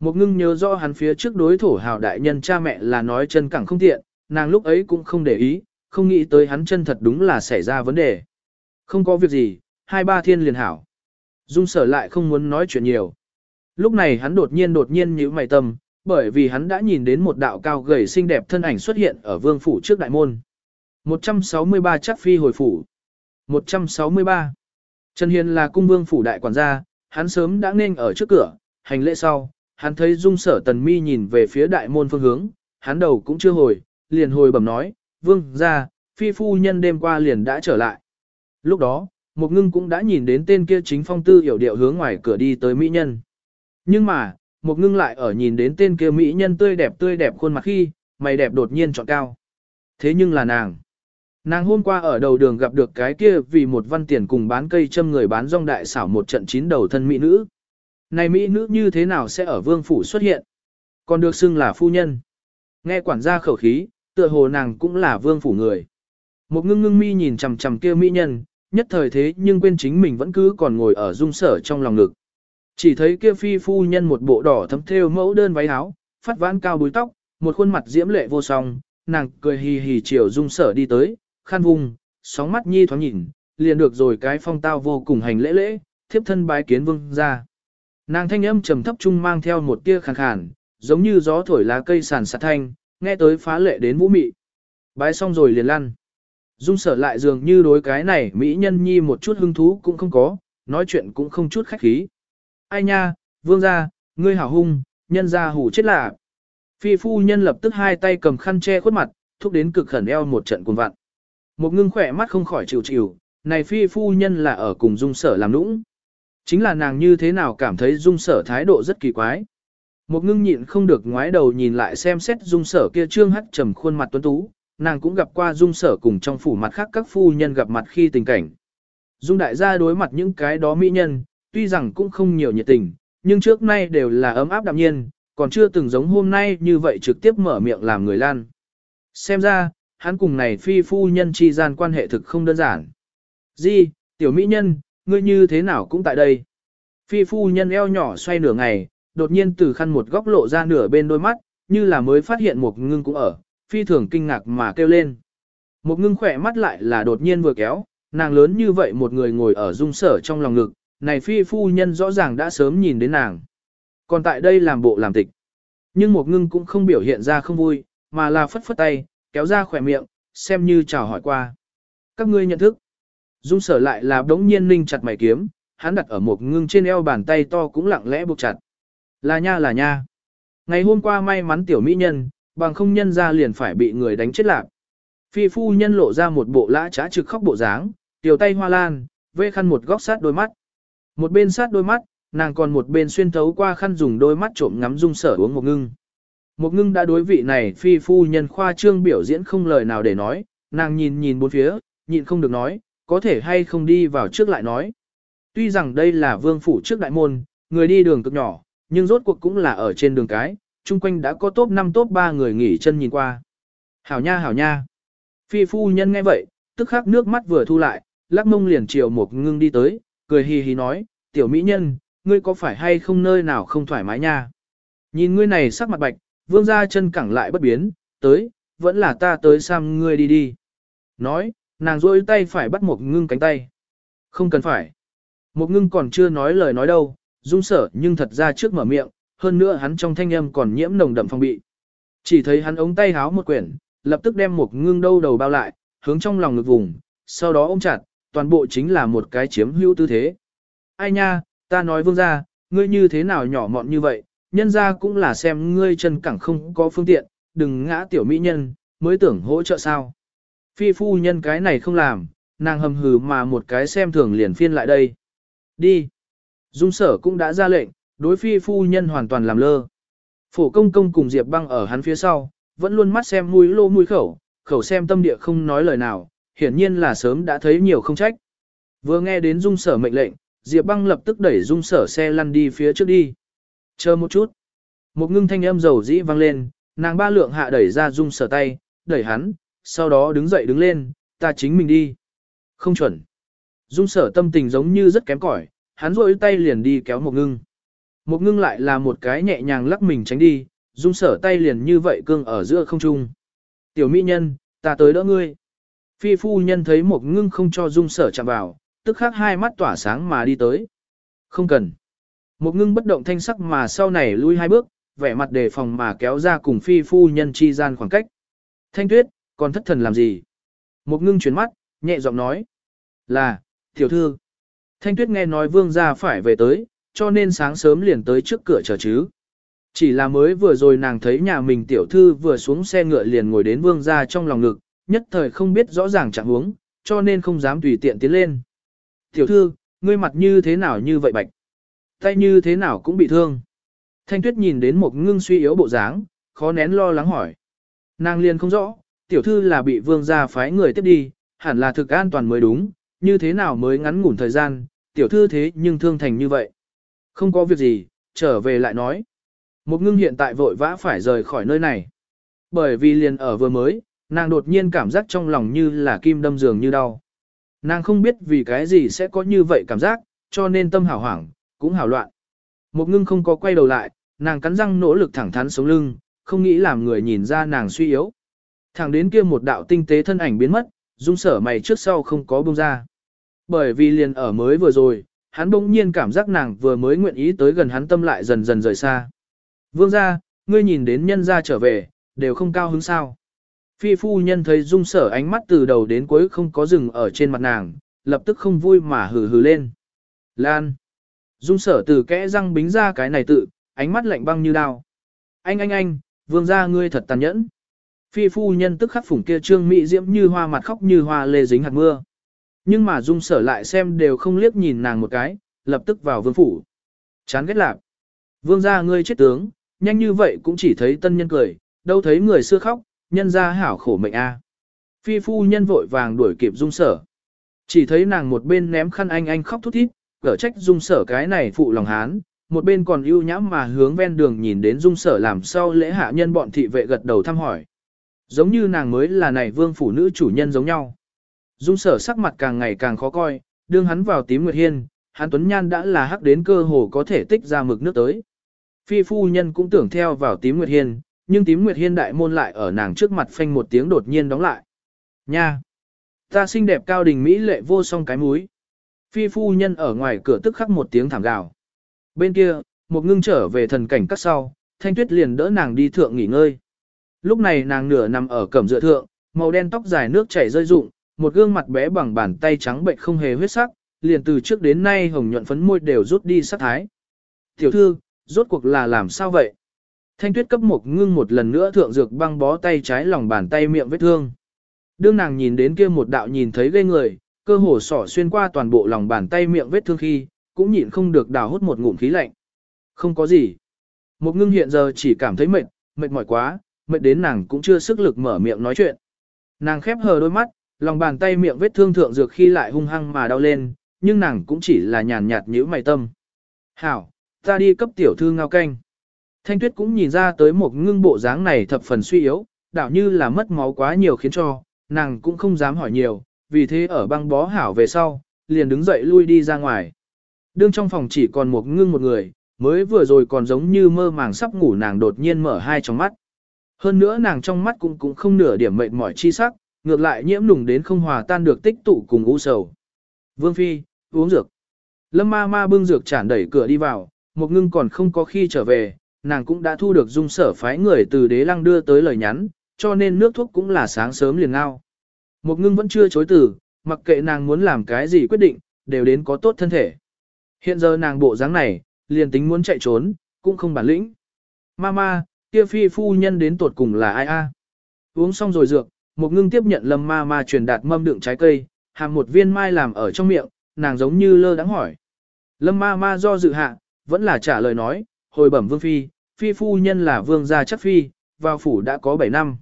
Một ngưng nhớ rõ hắn phía trước đối thổ hào đại nhân cha mẹ là nói chân cẳng không tiện, nàng lúc ấy cũng không để ý, không nghĩ tới hắn chân thật đúng là xảy ra vấn đề. Không có việc gì, hai ba thiên liền hảo. Dung sở lại không muốn nói chuyện nhiều. Lúc này hắn đột nhiên đột nhiên nhíu mày tâm, bởi vì hắn đã nhìn đến một đạo cao gầy xinh đẹp thân ảnh xuất hiện ở vương phủ trước đại môn. 163 chắc phi hồi phủ. 163. Trần Hiền là cung vương phủ đại quản gia, hắn sớm đã nên ở trước cửa, hành lễ sau, hắn thấy dung sở tần mi nhìn về phía đại môn phương hướng, hắn đầu cũng chưa hồi, liền hồi bẩm nói, vương ra, phi phu nhân đêm qua liền đã trở lại. Lúc đó, một ngưng cũng đã nhìn đến tên kia chính phong tư hiểu điệu hướng ngoài cửa đi tới mỹ nhân. Nhưng mà, một ngưng lại ở nhìn đến tên kia mỹ nhân tươi đẹp tươi đẹp khuôn mặt khi, mày đẹp đột nhiên trọn cao. Thế nhưng là nàng. Nàng hôm qua ở đầu đường gặp được cái kia vì một văn tiền cùng bán cây châm người bán rong đại xảo một trận chín đầu thân mỹ nữ. Này mỹ nữ như thế nào sẽ ở vương phủ xuất hiện? Còn được xưng là phu nhân. Nghe quản gia khẩu khí, tựa hồ nàng cũng là vương phủ người. Một ngưng ngưng mi nhìn chằm chằm kia mỹ nhân, nhất thời thế nhưng quên chính mình vẫn cứ còn ngồi ở dung sở trong lòng ngực. Chỉ thấy kia phi phu nhân một bộ đỏ thấm thêu mẫu đơn váy áo, phát vãn cao búi tóc, một khuôn mặt diễm lệ vô song, nàng cười hì hì chiều dung sở đi tới, khăn vùng, sóng mắt nhi thoáng nhìn, liền được rồi cái phong tao vô cùng hành lễ lễ, thiếp thân bái kiến vương ra. Nàng thanh âm trầm thấp trung mang theo một tia khàn khàn, giống như gió thổi lá cây sàn sạt thanh, nghe tới phá lệ đến vũ mị. Bái xong rồi liền lăn. Dung sở lại dường như đối cái này Mỹ nhân nhi một chút hứng thú cũng không có, nói chuyện cũng không chút khách khí. Ai nha, vương gia, ngươi hảo hung, nhân gia hủ chết lạ. Phi phu nhân lập tức hai tay cầm khăn che khuất mặt, thúc đến cực khẩn eo một trận cuồng vặn. Một ngưng khỏe mắt không khỏi chịu chịu, này phi phu nhân là ở cùng dung sở làm nũng. Chính là nàng như thế nào cảm thấy dung sở thái độ rất kỳ quái. Một ngưng nhịn không được ngoái đầu nhìn lại xem xét dung sở kia trương hắt trầm khuôn mặt tuấn tú, nàng cũng gặp qua dung sở cùng trong phủ mặt khác các phu nhân gặp mặt khi tình cảnh. Dung đại gia đối mặt những cái đó mỹ nhân, tuy rằng cũng không nhiều nhiệt tình, nhưng trước nay đều là ấm áp đạm nhiên, còn chưa từng giống hôm nay như vậy trực tiếp mở miệng làm người lan. Xem ra, hắn cùng này phi phu nhân chi gian quan hệ thực không đơn giản. Di, tiểu mỹ nhân, ngươi như thế nào cũng tại đây. Phi phu nhân eo nhỏ xoay nửa ngày, đột nhiên từ khăn một góc lộ ra nửa bên đôi mắt, như là mới phát hiện một ngưng cũng ở, phi thường kinh ngạc mà kêu lên. Một ngưng khỏe mắt lại là đột nhiên vừa kéo, nàng lớn như vậy một người ngồi ở dung sở trong lòng ngực, này phi phu nhân rõ ràng đã sớm nhìn đến nàng. Còn tại đây làm bộ làm tịch. Nhưng một ngưng cũng không biểu hiện ra không vui, mà là phất phất tay, kéo ra khỏe miệng, xem như chào hỏi qua. Các ngươi nhận thức. Dung sở lại là đống nhiên ninh chặt mày kiếm, hắn đặt ở một ngưng trên eo bàn tay to cũng lặng lẽ buộc chặt. Là nha là nha. Ngày hôm qua may mắn tiểu mỹ nhân, bằng không nhân ra liền phải bị người đánh chết lạc. Phi phu nhân lộ ra một bộ lã trá trực khóc bộ dáng, tiểu tay hoa lan, vê khăn một góc sát đôi mắt. Một bên sát đôi mắt, nàng còn một bên xuyên thấu qua khăn dùng đôi mắt trộm ngắm dung sở uống một ngưng. Một ngưng đã đối vị này phi phu nhân khoa trương biểu diễn không lời nào để nói, nàng nhìn nhìn bốn phía, nhịn không được nói, có thể hay không đi vào trước lại nói. Tuy rằng đây là vương phủ trước đại môn, người đi đường cực nhỏ, nhưng rốt cuộc cũng là ở trên đường cái, chung quanh đã có top 5 top 3 người nghỉ chân nhìn qua. Hảo nha hảo nha. Phi phu nhân nghe vậy, tức khắc nước mắt vừa thu lại, lắc mông liền chiều một ngưng đi tới, cười hì hì nói, tiểu mỹ nhân, ngươi có phải hay không nơi nào không thoải mái nha. Nhìn ngươi này sắc mặt bạch, vương ra chân cẳng lại bất biến, tới, vẫn là ta tới xăm ngươi đi đi. Nói, nàng rôi tay phải bắt một ngưng cánh tay. Không cần phải. Một ngưng còn chưa nói lời nói đâu, dung sở nhưng thật ra trước mở miệng, hơn nữa hắn trong thanh âm còn nhiễm nồng đậm phong bị. Chỉ thấy hắn ống tay háo một quyển, lập tức đem một ngưng đâu đầu bao lại, hướng trong lòng ngực vùng, sau đó ôm chặt, toàn bộ chính là một cái chiếm hữu tư thế. Ai nha, ta nói vương ra, ngươi như thế nào nhỏ mọn như vậy, nhân ra cũng là xem ngươi chân cẳng không có phương tiện, đừng ngã tiểu mỹ nhân, mới tưởng hỗ trợ sao. Phi phu nhân cái này không làm, nàng hầm hừ mà một cái xem thường liền phiên lại đây. Đi. Dung sở cũng đã ra lệnh, đối phi phu nhân hoàn toàn làm lơ. Phổ công công cùng Diệp băng ở hắn phía sau, vẫn luôn mắt xem mũi lô mũi khẩu, khẩu xem tâm địa không nói lời nào, hiển nhiên là sớm đã thấy nhiều không trách. Vừa nghe đến dung sở mệnh lệnh, Diệp băng lập tức đẩy dung sở xe lăn đi phía trước đi. Chờ một chút. Một ngưng thanh âm dầu dĩ vang lên, nàng ba lượng hạ đẩy ra dung sở tay, đẩy hắn, sau đó đứng dậy đứng lên, ta chính mình đi. Không chuẩn. Dung sở tâm tình giống như rất kém cỏi, hắn rôi tay liền đi kéo một ngưng. Một ngưng lại là một cái nhẹ nhàng lắc mình tránh đi, dung sở tay liền như vậy cương ở giữa không trung. Tiểu mỹ nhân, ta tới đỡ ngươi. Phi phu nhân thấy một ngưng không cho dung sở chạm vào, tức khắc hai mắt tỏa sáng mà đi tới. Không cần. Một ngưng bất động thanh sắc mà sau này lui hai bước, vẻ mặt đề phòng mà kéo ra cùng phi phu nhân chi gian khoảng cách. Thanh tuyết, còn thất thần làm gì? Một ngưng chuyển mắt, nhẹ giọng nói. Là, tiểu thư. Thanh tuyết nghe nói vương gia phải về tới, cho nên sáng sớm liền tới trước cửa chờ chứ. Chỉ là mới vừa rồi nàng thấy nhà mình tiểu thư vừa xuống xe ngựa liền ngồi đến vương gia trong lòng ngực, nhất thời không biết rõ ràng trạng huống, cho nên không dám tùy tiện tiến lên. Tiểu thư, ngươi mặt như thế nào như vậy bạch? Tay như thế nào cũng bị thương. Thanh tuyết nhìn đến một ngưng suy yếu bộ dáng, khó nén lo lắng hỏi. Nàng liền không rõ, tiểu thư là bị vương gia phái người tiếp đi, hẳn là thực an toàn mới đúng, như thế nào mới ngắn ngủn thời gian, tiểu thư thế nhưng thương thành như vậy. Không có việc gì, trở về lại nói. Một ngưng hiện tại vội vã phải rời khỏi nơi này. Bởi vì liền ở vừa mới, nàng đột nhiên cảm giác trong lòng như là kim đâm giường như đau. Nàng không biết vì cái gì sẽ có như vậy cảm giác, cho nên tâm hảo hoảng, cũng hảo loạn. Một ngưng không có quay đầu lại, nàng cắn răng nỗ lực thẳng thắn sống lưng, không nghĩ làm người nhìn ra nàng suy yếu. Thẳng đến kia một đạo tinh tế thân ảnh biến mất, dung sở mày trước sau không có bông ra. Bởi vì liền ở mới vừa rồi, hắn bỗng nhiên cảm giác nàng vừa mới nguyện ý tới gần hắn tâm lại dần dần rời xa. Vương gia, ngươi nhìn đến nhân gia trở về, đều không cao hứng sao. Phi phu nhân thấy dung sở ánh mắt từ đầu đến cuối không có dừng ở trên mặt nàng, lập tức không vui mà hừ hừ lên. Lan. Dung sở từ kẽ răng bính ra cái này tự, ánh mắt lạnh băng như đao. Anh anh anh, vương gia ngươi thật tàn nhẫn. Phi phu nhân tức khắc phủng kia trương mỹ diễm như hoa mặt khóc như hoa lê dính hạt mưa. Nhưng mà dung sở lại xem đều không liếc nhìn nàng một cái, lập tức vào vương phủ. Chán ghét lạc. Vương gia ngươi chết tướng, nhanh như vậy cũng chỉ thấy tân nhân cười, đâu thấy người xưa khóc, nhân gia hảo khổ mệnh a. Phi phu nhân vội vàng đuổi kịp dung sở. Chỉ thấy nàng một bên ném khăn anh anh khóc thút thít, gỡ trách dung sở cái này phụ lòng hán, một bên còn ưu nhãm mà hướng ven đường nhìn đến dung sở làm sau lễ hạ nhân bọn thị vệ gật đầu thăm hỏi. Giống như nàng mới là này vương phủ nữ chủ nhân giống nhau. Dung sở sắc mặt càng ngày càng khó coi, đương hắn vào tím nguyệt hiên, hắn tuấn nhan đã là hắc đến cơ hồ có thể tích ra mực nước tới. Phi phu nhân cũng tưởng theo vào tím nguyệt hiên, nhưng tím nguyệt hiên đại môn lại ở nàng trước mặt phanh một tiếng đột nhiên đóng lại. Nha! Ta xinh đẹp cao đình Mỹ lệ vô song cái múi. Phi phu nhân ở ngoài cửa tức khắc một tiếng thảm gào. Bên kia, một ngưng trở về thần cảnh cắt sau, thanh tuyết liền đỡ nàng đi thượng nghỉ ngơi. Lúc này nàng nửa nằm ở cẩm dựa thượng, màu đen tóc dài nước chảy rơi rụng, một gương mặt bé bằng bàn tay trắng bệnh không hề huyết sắc, liền từ trước đến nay hồng nhuận phấn môi đều rút đi sắc thái. Tiểu thư, rốt cuộc là làm sao vậy? Thanh tuyết cấp một ngưng một lần nữa thượng dược băng bó tay trái lòng bàn tay miệng vết thương. Đương nàng nhìn đến kia một đạo nhìn thấy ghê người, cơ hồ sỏ xuyên qua toàn bộ lòng bàn tay miệng vết thương khi, cũng nhịn không được đào hút một ngụm khí lạnh. Không có gì. Một ngưng hiện giờ chỉ cảm thấy mệt, mệt mỏi quá, mệt đến nàng cũng chưa sức lực mở miệng nói chuyện. Nàng khép hờ đôi mắt, lòng bàn tay miệng vết thương thượng dược khi lại hung hăng mà đau lên, nhưng nàng cũng chỉ là nhàn nhạt nhíu mày tâm. Hảo, ta đi cấp tiểu thư ngao canh. Thanh tuyết cũng nhìn ra tới một ngưng bộ dáng này thập phần suy yếu, đảo như là mất máu quá nhiều khiến cho, nàng cũng không dám hỏi nhiều, vì thế ở băng bó hảo về sau, liền đứng dậy lui đi ra ngoài. Đương trong phòng chỉ còn một ngưng một người, mới vừa rồi còn giống như mơ màng sắp ngủ nàng đột nhiên mở hai trong mắt. Hơn nữa nàng trong mắt cũng cũng không nửa điểm mệt mỏi chi sắc, ngược lại nhiễm nùng đến không hòa tan được tích tụ cùng u sầu. Vương Phi, uống dược. Lâm ma ma bưng dược tràn đẩy cửa đi vào, một ngưng còn không có khi trở về, nàng cũng đã thu được dung sở phái người từ đế lăng đưa tới lời nhắn, cho nên nước thuốc cũng là sáng sớm liền ngao. Một ngưng vẫn chưa chối từ, mặc kệ nàng muốn làm cái gì quyết định, đều đến có tốt thân thể. Hiện giờ nàng bộ dáng này, liền tính muốn chạy trốn, cũng không bản lĩnh. Mama, kia phi phu nhân đến tột cùng là ai a? Uống xong rồi dược, một ngưng tiếp nhận lâm ma ma truyền đạt mâm đựng trái cây, hàm một viên mai làm ở trong miệng, nàng giống như lơ đắng hỏi. Lâm ma ma do dự hạ, vẫn là trả lời nói, hồi bẩm vương phi, phi phu nhân là vương gia chắc phi, vào phủ đã có 7 năm.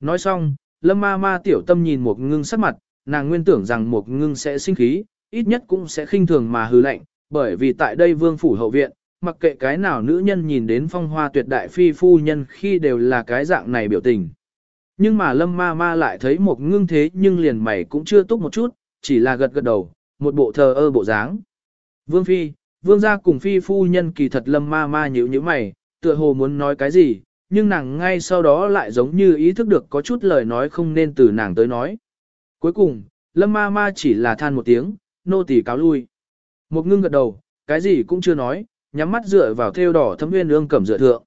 Nói xong, lâm ma ma tiểu tâm nhìn một ngưng sắc mặt, nàng nguyên tưởng rằng một ngưng sẽ sinh khí, ít nhất cũng sẽ khinh thường mà hư lạnh, bởi vì tại đây vương phủ hậu viện, mặc kệ cái nào nữ nhân nhìn đến phong hoa tuyệt đại phi phu nhân khi đều là cái dạng này biểu tình. Nhưng mà lâm ma ma lại thấy một ngưng thế nhưng liền mày cũng chưa túc một chút, chỉ là gật gật đầu, một bộ thờ ơ bộ dáng. Vương phi, vương gia cùng phi phu nhân kỳ thật lâm ma ma nhíu như mày, tựa hồ muốn nói cái gì, nhưng nàng ngay sau đó lại giống như ý thức được có chút lời nói không nên từ nàng tới nói. Cuối cùng, lâm ma ma chỉ là than một tiếng, nô tỳ cáo lui. Một ngưng gật đầu, cái gì cũng chưa nói, nhắm mắt dựa vào theo đỏ thâm nguyên ương cẩm dựa thượng.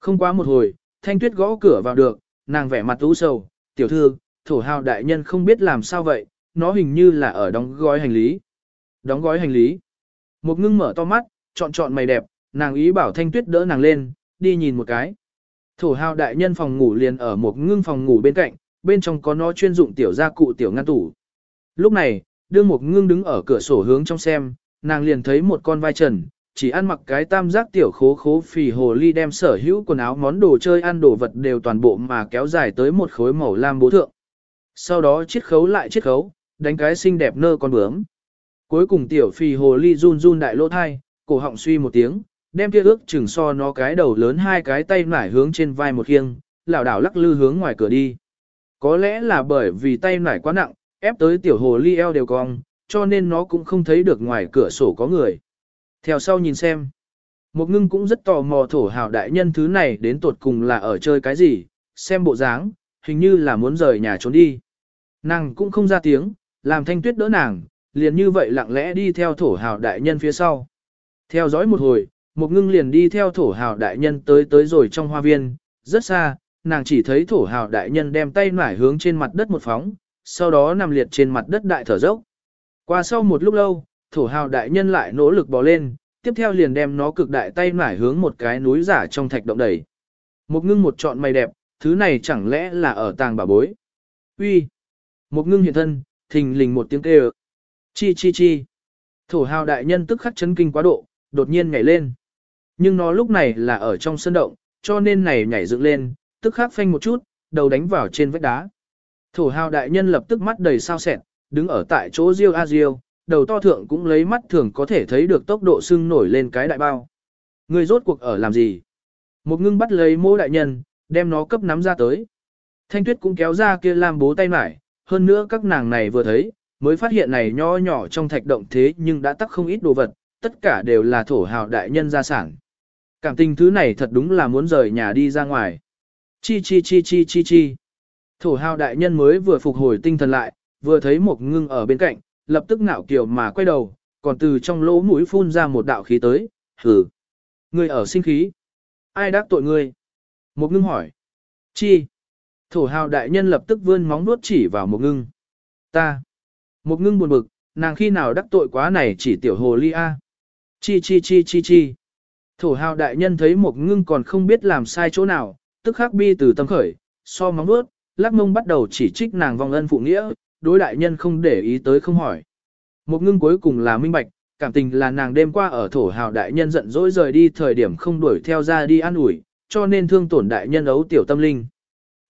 Không quá một hồi, thanh tuyết gõ cửa vào được, nàng vẻ mặt u sầu, tiểu thư, thổ hào đại nhân không biết làm sao vậy, nó hình như là ở đóng gói hành lý. Đóng gói hành lý. Một ngưng mở to mắt, chọn chọn mày đẹp, nàng ý bảo thanh tuyết đỡ nàng lên, đi nhìn một cái. Thổ hào đại nhân phòng ngủ liền ở một ngưng phòng ngủ bên cạnh, bên trong có nó chuyên dụng tiểu gia cụ tiểu ngăn tủ. Lúc này, đương một ngưng đứng ở cửa sổ hướng trong xem, nàng liền thấy một con vai trần, chỉ ăn mặc cái tam giác tiểu khố khố phì hồ ly đem sở hữu quần áo món đồ chơi ăn đồ vật đều toàn bộ mà kéo dài tới một khối màu lam bố thượng. Sau đó chiết khấu lại chiết khấu, đánh cái xinh đẹp nơ con bướm. Cuối cùng tiểu phì hồ ly run run đại lỗ thai, cổ họng suy một tiếng, đem kia ước chừng so nó cái đầu lớn hai cái tay nải hướng trên vai một khiêng, lảo đảo lắc lư hướng ngoài cửa đi. Có lẽ là bởi vì tay nải quá nặng, ép tới tiểu hồ ly eo đều cong, cho nên nó cũng không thấy được ngoài cửa sổ có người. Theo sau nhìn xem, một ngưng cũng rất tò mò thổ hào đại nhân thứ này đến tột cùng là ở chơi cái gì, xem bộ dáng, hình như là muốn rời nhà trốn đi. Nàng cũng không ra tiếng, làm thanh tuyết đỡ nàng, liền như vậy lặng lẽ đi theo thổ hào đại nhân phía sau. Theo dõi một hồi, một ngưng liền đi theo thổ hào đại nhân tới tới rồi trong hoa viên, rất xa, nàng chỉ thấy thổ hào đại nhân đem tay nải hướng trên mặt đất một phóng, sau đó nằm liệt trên mặt đất đại thở dốc. Qua sau một lúc lâu, thổ hào đại nhân lại nỗ lực bò lên, tiếp theo liền đem nó cực đại tay nải hướng một cái núi giả trong thạch động đẩy. Một ngưng một trọn mày đẹp, thứ này chẳng lẽ là ở tàng bà bối. Uy, Một ngưng hiện thân, thình lình một tiếng kêu. Chi chi chi. Thổ hào đại nhân tức khắc chấn kinh quá độ, đột nhiên nhảy lên. Nhưng nó lúc này là ở trong sân động, cho nên này nhảy dựng lên, tức khắc phanh một chút, đầu đánh vào trên vách đá. Thổ hào đại nhân lập tức mắt đầy sao sẹn, đứng ở tại chỗ riêu a riêu, đầu to thượng cũng lấy mắt thường có thể thấy được tốc độ sưng nổi lên cái đại bao. Người rốt cuộc ở làm gì? Một ngưng bắt lấy mô đại nhân, đem nó cấp nắm ra tới. Thanh tuyết cũng kéo ra kia làm bố tay mải, hơn nữa các nàng này vừa thấy, mới phát hiện này nho nhỏ trong thạch động thế nhưng đã tắc không ít đồ vật, tất cả đều là thổ hào đại nhân gia sản. Cảm tình thứ này thật đúng là muốn rời nhà đi ra ngoài. Chi chi chi chi chi chi. Thổ hào đại nhân mới vừa phục hồi tinh thần lại, vừa thấy một ngưng ở bên cạnh, lập tức ngạo kiều mà quay đầu, còn từ trong lỗ mũi phun ra một đạo khí tới, hừ. Ngươi ở sinh khí. Ai đắc tội ngươi? Một ngưng hỏi. Chi? Thổ hào đại nhân lập tức vươn móng nuốt chỉ vào một ngưng. Ta. Một ngưng buồn bực, nàng khi nào đắc tội quá này chỉ tiểu hồ ly a. Chi chi chi chi chi. Thổ hào đại nhân thấy một ngưng còn không biết làm sai chỗ nào, tức khắc bi từ tâm khởi, so móng bước, lắc mông bắt đầu chỉ trích nàng vong ân phụ nghĩa, đối đại nhân không để ý tới không hỏi. Một ngưng cuối cùng là minh bạch, cảm tình là nàng đêm qua ở thổ hào đại nhân giận dỗi rời đi thời điểm không đuổi theo ra đi ăn ủi, cho nên thương tổn đại nhân ấu tiểu tâm linh.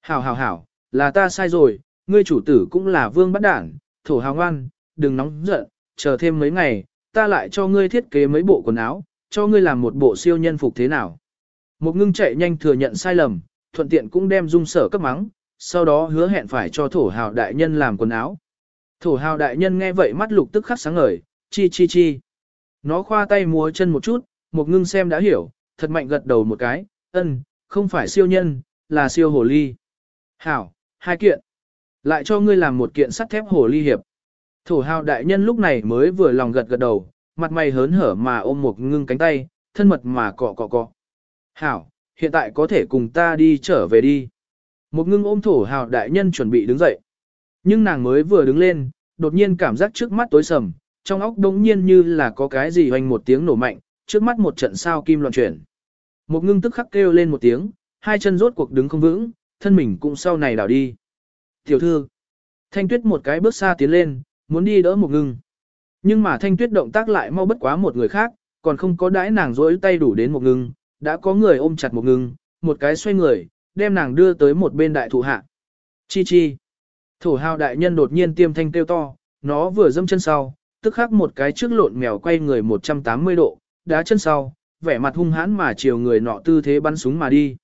Hảo hảo hảo, là ta sai rồi, ngươi chủ tử cũng là vương bắt đảng, thổ hào ngoan, đừng nóng giận, chờ thêm mấy ngày, ta lại cho ngươi thiết kế mấy bộ quần áo, cho ngươi làm một bộ siêu nhân phục thế nào. Một ngưng chạy nhanh thừa nhận sai lầm, thuận tiện cũng đem dung sở cấp mắng, sau đó hứa hẹn phải cho thổ hào đại nhân làm quần áo. Thổ hào đại nhân nghe vậy mắt lục tức khắc sáng ngời, chi chi chi. Nó khoa tay múa chân một chút, một ngưng xem đã hiểu, thật mạnh gật đầu một cái, ân, không phải siêu nhân, là siêu hồ ly. Hảo, hai kiện. Lại cho ngươi làm một kiện sắt thép hồ ly hiệp. Thổ hào đại nhân lúc này mới vừa lòng gật gật đầu, mặt mày hớn hở mà ôm một ngưng cánh tay, thân mật mà cọ cọ cọ. Hảo, hiện tại có thể cùng ta đi trở về đi. Một ngưng ôm thổ hào đại nhân chuẩn bị đứng dậy. Nhưng nàng mới vừa đứng lên, đột nhiên cảm giác trước mắt tối sầm, trong óc đống nhiên như là có cái gì hoành một tiếng nổ mạnh, trước mắt một trận sao kim loạn chuyển. Một ngưng tức khắc kêu lên một tiếng, hai chân rốt cuộc đứng không vững, thân mình cũng sau này đảo đi. Tiểu thư, thanh tuyết một cái bước xa tiến lên, muốn đi đỡ một ngưng. Nhưng mà thanh tuyết động tác lại mau bất quá một người khác, còn không có đãi nàng rỗi tay đủ đến một ngưng, đã có người ôm chặt một ngưng, một cái xoay người, đem nàng đưa tới một bên đại thụ hạ. Chi chi. Thổ hào đại nhân đột nhiên tiêm thanh kêu to, nó vừa dâm chân sau, tức khắc một cái trước lộn mèo quay người 180 độ, đá chân sau, vẻ mặt hung hãn mà chiều người nọ tư thế bắn súng mà đi.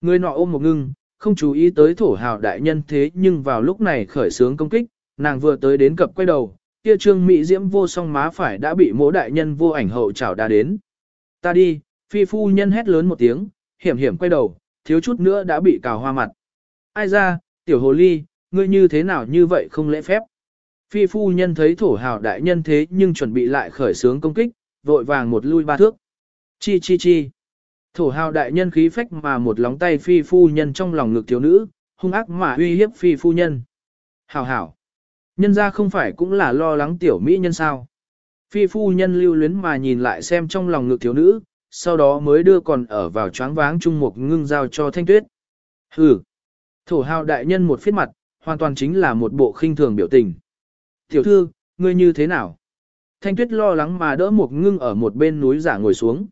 Người nọ ôm một ngưng, không chú ý tới thổ hào đại nhân thế nhưng vào lúc này khởi sướng công kích, nàng vừa tới đến cập quay đầu, kia trương mỹ diễm vô song má phải đã bị mỗ đại nhân vô ảnh hậu chảo đá đến. Ta đi, phi phu nhân hét lớn một tiếng, hiểm hiểm quay đầu, thiếu chút nữa đã bị cào hoa mặt. Ai ra, tiểu hồ ly, ngươi như thế nào như vậy không lễ phép. Phi phu nhân thấy thổ hào đại nhân thế nhưng chuẩn bị lại khởi sướng công kích, vội vàng một lui ba thước. Chi chi chi. Thổ hào đại nhân khí phách mà một lóng tay phi phu nhân trong lòng ngực thiếu nữ, hung ác mà uy hiếp phi phu nhân. Hảo hảo. Nhân ra không phải cũng là lo lắng tiểu mỹ nhân sao. Phi phu nhân lưu luyến mà nhìn lại xem trong lòng ngực thiếu nữ, sau đó mới đưa còn ở vào choáng váng trung mục ngưng giao cho thanh tuyết. Hừ. Thổ hào đại nhân một phiết mặt, hoàn toàn chính là một bộ khinh thường biểu tình. Tiểu thư, ngươi như thế nào? Thanh tuyết lo lắng mà đỡ một ngưng ở một bên núi giả ngồi xuống.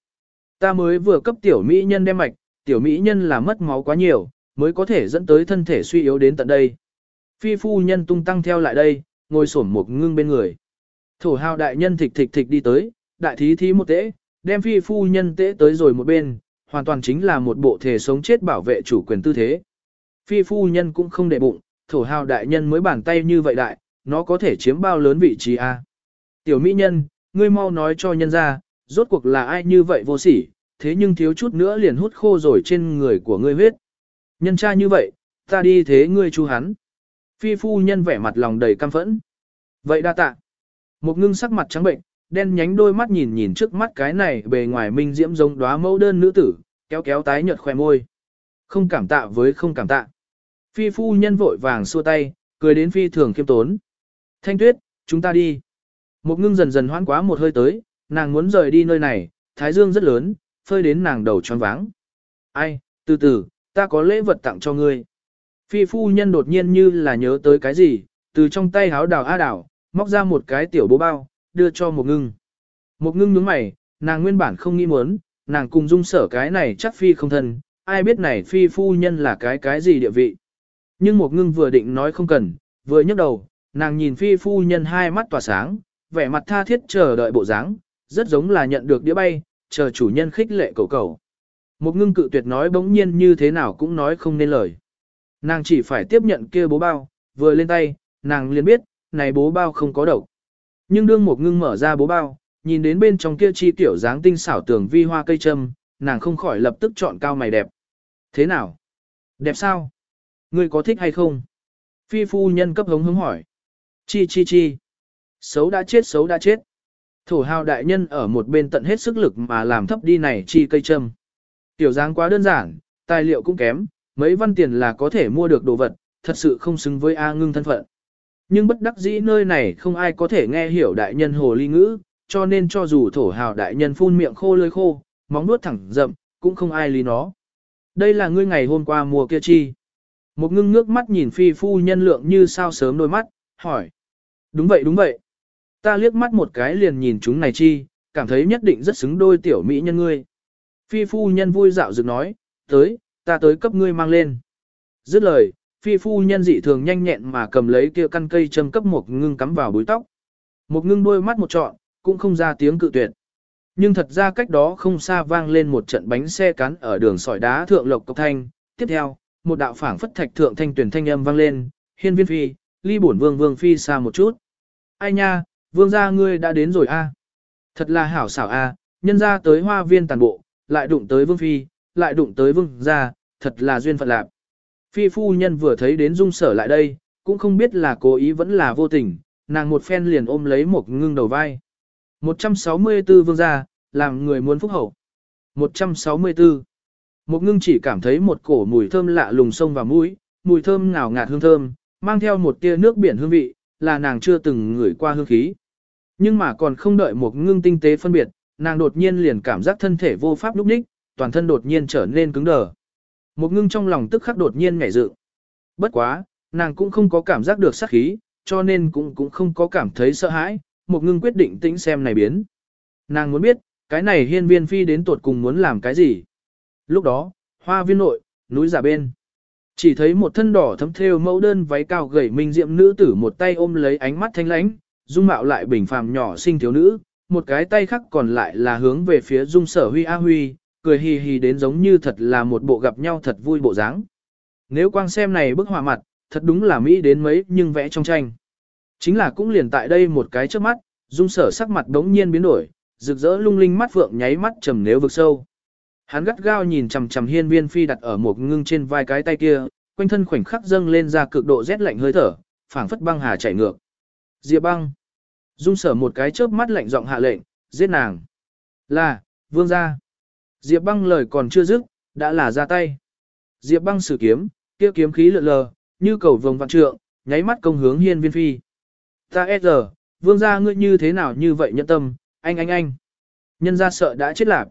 Ta mới vừa cấp tiểu mỹ nhân đem mạch, tiểu mỹ nhân là mất máu quá nhiều, mới có thể dẫn tới thân thể suy yếu đến tận đây. Phi phu nhân tung tăng theo lại đây, ngồi sổm một ngưng bên người. Thổ hào đại nhân thịch thịch thịch đi tới, đại thí thí một tễ, đem phi phu nhân tễ tới rồi một bên, hoàn toàn chính là một bộ thể sống chết bảo vệ chủ quyền tư thế. Phi phu nhân cũng không để bụng, thổ hào đại nhân mới bàn tay như vậy đại, nó có thể chiếm bao lớn vị trí a? Tiểu mỹ nhân, ngươi mau nói cho nhân ra, rốt cuộc là ai như vậy vô sỉ, thế nhưng thiếu chút nữa liền hút khô rồi trên người của ngươi huyết. Nhân cha như vậy, ta đi thế ngươi chu hắn. Phi phu nhân vẻ mặt lòng đầy căm phẫn. Vậy đa tạ. Một ngưng sắc mặt trắng bệnh, đen nhánh đôi mắt nhìn nhìn trước mắt cái này bề ngoài minh diễm giống đóa mẫu đơn nữ tử, kéo kéo tái nhợt khoe môi. Không cảm tạ với không cảm tạ. Phi phu nhân vội vàng xua tay, cười đến phi thường khiêm tốn. Thanh tuyết, chúng ta đi. Một ngưng dần dần hoãn quá một hơi tới, nàng muốn rời đi nơi này, thái dương rất lớn, phơi đến nàng đầu tròn váng. Ai, từ từ, ta có lễ vật tặng cho ngươi. Phi phu nhân đột nhiên như là nhớ tới cái gì, từ trong tay háo đào a đào, móc ra một cái tiểu bố bao, đưa cho một ngưng. Một ngưng nhướng mày, nàng nguyên bản không nghĩ muốn, nàng cùng dung sở cái này chắc phi không thân, ai biết này phi phu nhân là cái cái gì địa vị. Nhưng một ngưng vừa định nói không cần, vừa nhấc đầu, nàng nhìn phi phu nhân hai mắt tỏa sáng, vẻ mặt tha thiết chờ đợi bộ dáng, rất giống là nhận được đĩa bay, chờ chủ nhân khích lệ cầu cầu. Một ngưng cự tuyệt nói bỗng nhiên như thế nào cũng nói không nên lời. Nàng chỉ phải tiếp nhận kia bố bao, vừa lên tay, nàng liền biết, này bố bao không có độc. Nhưng đương một ngưng mở ra bố bao, nhìn đến bên trong kia chi tiểu dáng tinh xảo tường vi hoa cây trâm, nàng không khỏi lập tức chọn cao mày đẹp. Thế nào? Đẹp sao? Ngươi có thích hay không? Phi phu nhân cấp hống hứng hỏi. Chi chi chi. Xấu đã chết xấu đã chết. Thổ hào đại nhân ở một bên tận hết sức lực mà làm thấp đi này chi cây châm. Tiểu dáng quá đơn giản, tài liệu cũng kém, mấy văn tiền là có thể mua được đồ vật, thật sự không xứng với A ngưng thân phận. Nhưng bất đắc dĩ nơi này không ai có thể nghe hiểu đại nhân hồ ly ngữ, cho nên cho dù thổ hào đại nhân phun miệng khô lưỡi khô, móng nuốt thẳng rậm, cũng không ai lý nó. Đây là ngươi ngày hôm qua mùa kia chi. Một ngưng ngước mắt nhìn phi phu nhân lượng như sao sớm đôi mắt, hỏi. Đúng vậy đúng vậy. Ta liếc mắt một cái liền nhìn chúng này chi, cảm thấy nhất định rất xứng đôi tiểu mỹ nhân ngươi. Phi phu nhân vui dạo dựng nói, tới, ta tới cấp ngươi mang lên. Dứt lời, phi phu nhân dị thường nhanh nhẹn mà cầm lấy kia căn cây châm cấp một ngưng cắm vào búi tóc. Một ngưng đôi mắt một trọn, cũng không ra tiếng cự tuyệt. Nhưng thật ra cách đó không xa vang lên một trận bánh xe cán ở đường sỏi đá thượng lộc cốc thanh. Tiếp theo, một đạo phảng phất thạch thượng thanh tuyển thanh âm vang lên, hiên viên phi, ly bổn vương vương phi xa một chút. Ai nha, vương gia ngươi đã đến rồi a. Thật là hảo xảo a, nhân gia tới hoa viên tàn bộ, lại đụng tới vương phi, lại đụng tới vương gia, thật là duyên phận lạc. Phi phu nhân vừa thấy đến dung sở lại đây, cũng không biết là cố ý vẫn là vô tình, nàng một phen liền ôm lấy một ngưng đầu vai. 164 vương gia, làm người muốn phúc hậu. 164. Một ngưng chỉ cảm thấy một cổ mùi thơm lạ lùng sông vào mũi, mùi thơm ngào ngạt hương thơm, mang theo một tia nước biển hương vị, là nàng chưa từng ngửi qua hương khí. Nhưng mà còn không đợi một ngưng tinh tế phân biệt, nàng đột nhiên liền cảm giác thân thể vô pháp lúc ních, toàn thân đột nhiên trở nên cứng đờ. Một ngưng trong lòng tức khắc đột nhiên nhảy dựng. Bất quá, nàng cũng không có cảm giác được sát khí, cho nên cũng cũng không có cảm thấy sợ hãi, một ngưng quyết định tĩnh xem này biến. Nàng muốn biết, cái này hiên viên phi đến tuột cùng muốn làm cái gì. Lúc đó, hoa viên nội, núi giả bên. Chỉ thấy một thân đỏ thấm thêu mẫu đơn váy cao gầy minh diệm nữ tử một tay ôm lấy ánh mắt thanh lãnh, dung mạo lại bình phàm nhỏ xinh thiếu nữ, một cái tay khác còn lại là hướng về phía dung sở huy a huy, cười hì hì đến giống như thật là một bộ gặp nhau thật vui bộ dáng. Nếu quang xem này bức họa mặt, thật đúng là mỹ đến mấy nhưng vẽ trong tranh. Chính là cũng liền tại đây một cái trước mắt, dung sở sắc mặt đống nhiên biến đổi, rực rỡ lung linh mắt vượng nháy mắt trầm nếu vực sâu. Hắn gắt gao nhìn chằm chằm hiên viên phi đặt ở một ngưng trên vai cái tay kia, quanh thân khoảnh khắc dâng lên ra cực độ rét lạnh hơi thở, phảng phất băng hà chảy ngược. Diệp băng. Dung sở một cái chớp mắt lạnh giọng hạ lệnh, giết nàng. Là, vương gia. Diệp băng lời còn chưa dứt, đã là ra tay. Diệp băng sử kiếm, kia kiếm khí lượn lờ, như cầu vồng vạn trượng, nháy mắt công hướng hiên viên phi. Ta e giờ, vương gia ngươi như thế nào như vậy nhận tâm, anh anh anh. Nhân gia sợ đã chết lạc.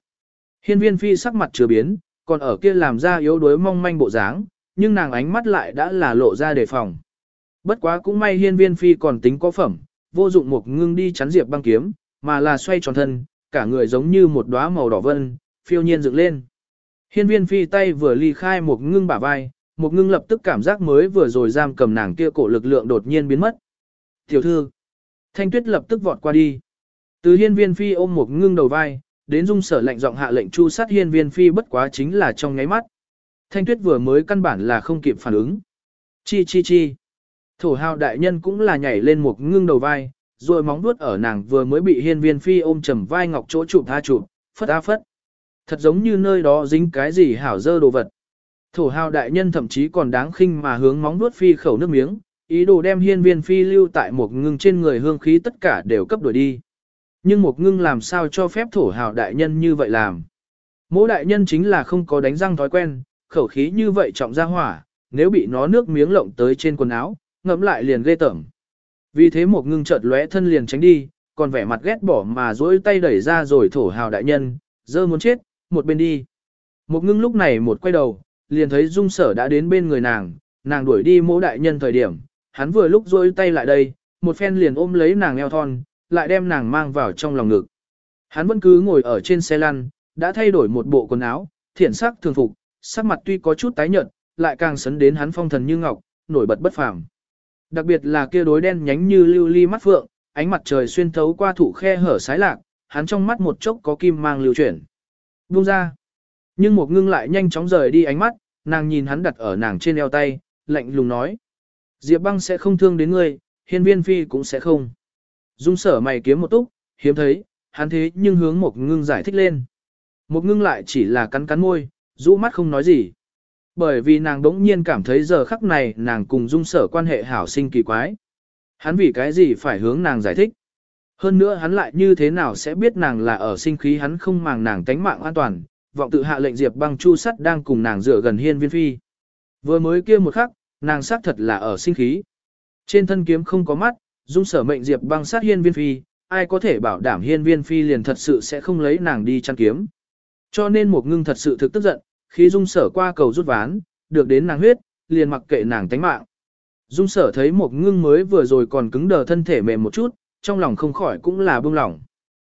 Hiên viên phi sắc mặt chưa biến, còn ở kia làm ra yếu đuối mong manh bộ dáng, nhưng nàng ánh mắt lại đã là lộ ra đề phòng. Bất quá cũng may hiên viên phi còn tính có phẩm, vô dụng một ngưng đi chắn diệp băng kiếm, mà là xoay tròn thân, cả người giống như một đóa màu đỏ vân, phiêu nhiên dựng lên. Hiên viên phi tay vừa ly khai một ngưng bả vai, một ngưng lập tức cảm giác mới vừa rồi giam cầm nàng kia cổ lực lượng đột nhiên biến mất. Tiểu thư, thanh tuyết lập tức vọt qua đi. Từ hiên viên phi ôm một ngưng đầu vai, đến dung sở lệnh giọng hạ lệnh chu sát hiên viên phi bất quá chính là trong nháy mắt. Thanh tuyết vừa mới căn bản là không kịp phản ứng. Chi chi chi. Thổ hào đại nhân cũng là nhảy lên một ngưng đầu vai, rồi móng vuốt ở nàng vừa mới bị hiên viên phi ôm chầm vai ngọc chỗ chụp tha chụp, phất á phất. Thật giống như nơi đó dính cái gì hảo dơ đồ vật. Thổ hào đại nhân thậm chí còn đáng khinh mà hướng móng vuốt phi khẩu nước miếng, ý đồ đem hiên viên phi lưu tại một ngưng trên người hương khí tất cả đều cấp đổi đi. Nhưng một ngưng làm sao cho phép thổ hào đại nhân như vậy làm. Mỗi đại nhân chính là không có đánh răng thói quen, khẩu khí như vậy trọng ra hỏa, nếu bị nó nước miếng lộng tới trên quần áo, ngẫm lại liền ghê tởm. Vì thế một ngưng chợt lóe thân liền tránh đi, còn vẻ mặt ghét bỏ mà duỗi tay đẩy ra rồi thổ hào đại nhân, dơ muốn chết, một bên đi. Một ngưng lúc này một quay đầu, liền thấy dung sở đã đến bên người nàng, nàng đuổi đi mỗ đại nhân thời điểm, hắn vừa lúc rôi tay lại đây, một phen liền ôm lấy nàng eo thon, lại đem nàng mang vào trong lòng ngực. Hắn vẫn cứ ngồi ở trên xe lăn, đã thay đổi một bộ quần áo, thiển sắc thường phục, sắc mặt tuy có chút tái nhợt, lại càng sấn đến hắn phong thần như ngọc, nổi bật bất phàm. Đặc biệt là kia đối đen nhánh như lưu ly mắt phượng, ánh mặt trời xuyên thấu qua thủ khe hở sái lạc, hắn trong mắt một chốc có kim mang lưu chuyển. Buông ra. Nhưng một ngưng lại nhanh chóng rời đi ánh mắt, nàng nhìn hắn đặt ở nàng trên eo tay, lạnh lùng nói. Diệp băng sẽ không thương đến ngươi, hiên viên phi cũng sẽ không. Dung sở mày kiếm một túc, hiếm thấy, hắn thế nhưng hướng một ngưng giải thích lên. Một ngưng lại chỉ là cắn cắn môi, rũ mắt không nói gì. Bởi vì nàng đỗng nhiên cảm thấy giờ khắc này nàng cùng dung sở quan hệ hảo sinh kỳ quái. Hắn vì cái gì phải hướng nàng giải thích. Hơn nữa hắn lại như thế nào sẽ biết nàng là ở sinh khí hắn không màng nàng tánh mạng an toàn, vọng tự hạ lệnh diệp băng chu sắt đang cùng nàng dựa gần hiên viên phi. Vừa mới kia một khắc, nàng xác thật là ở sinh khí. Trên thân kiếm không có mắt, dung sở mệnh diệp băng sát hiên viên phi, ai có thể bảo đảm hiên viên phi liền thật sự sẽ không lấy nàng đi chăn kiếm. Cho nên một ngưng thật sự thực tức giận, khi dung sở qua cầu rút ván, được đến nàng huyết, liền mặc kệ nàng tánh mạng. Dung sở thấy một ngưng mới vừa rồi còn cứng đờ thân thể mềm một chút, trong lòng không khỏi cũng là bông lòng.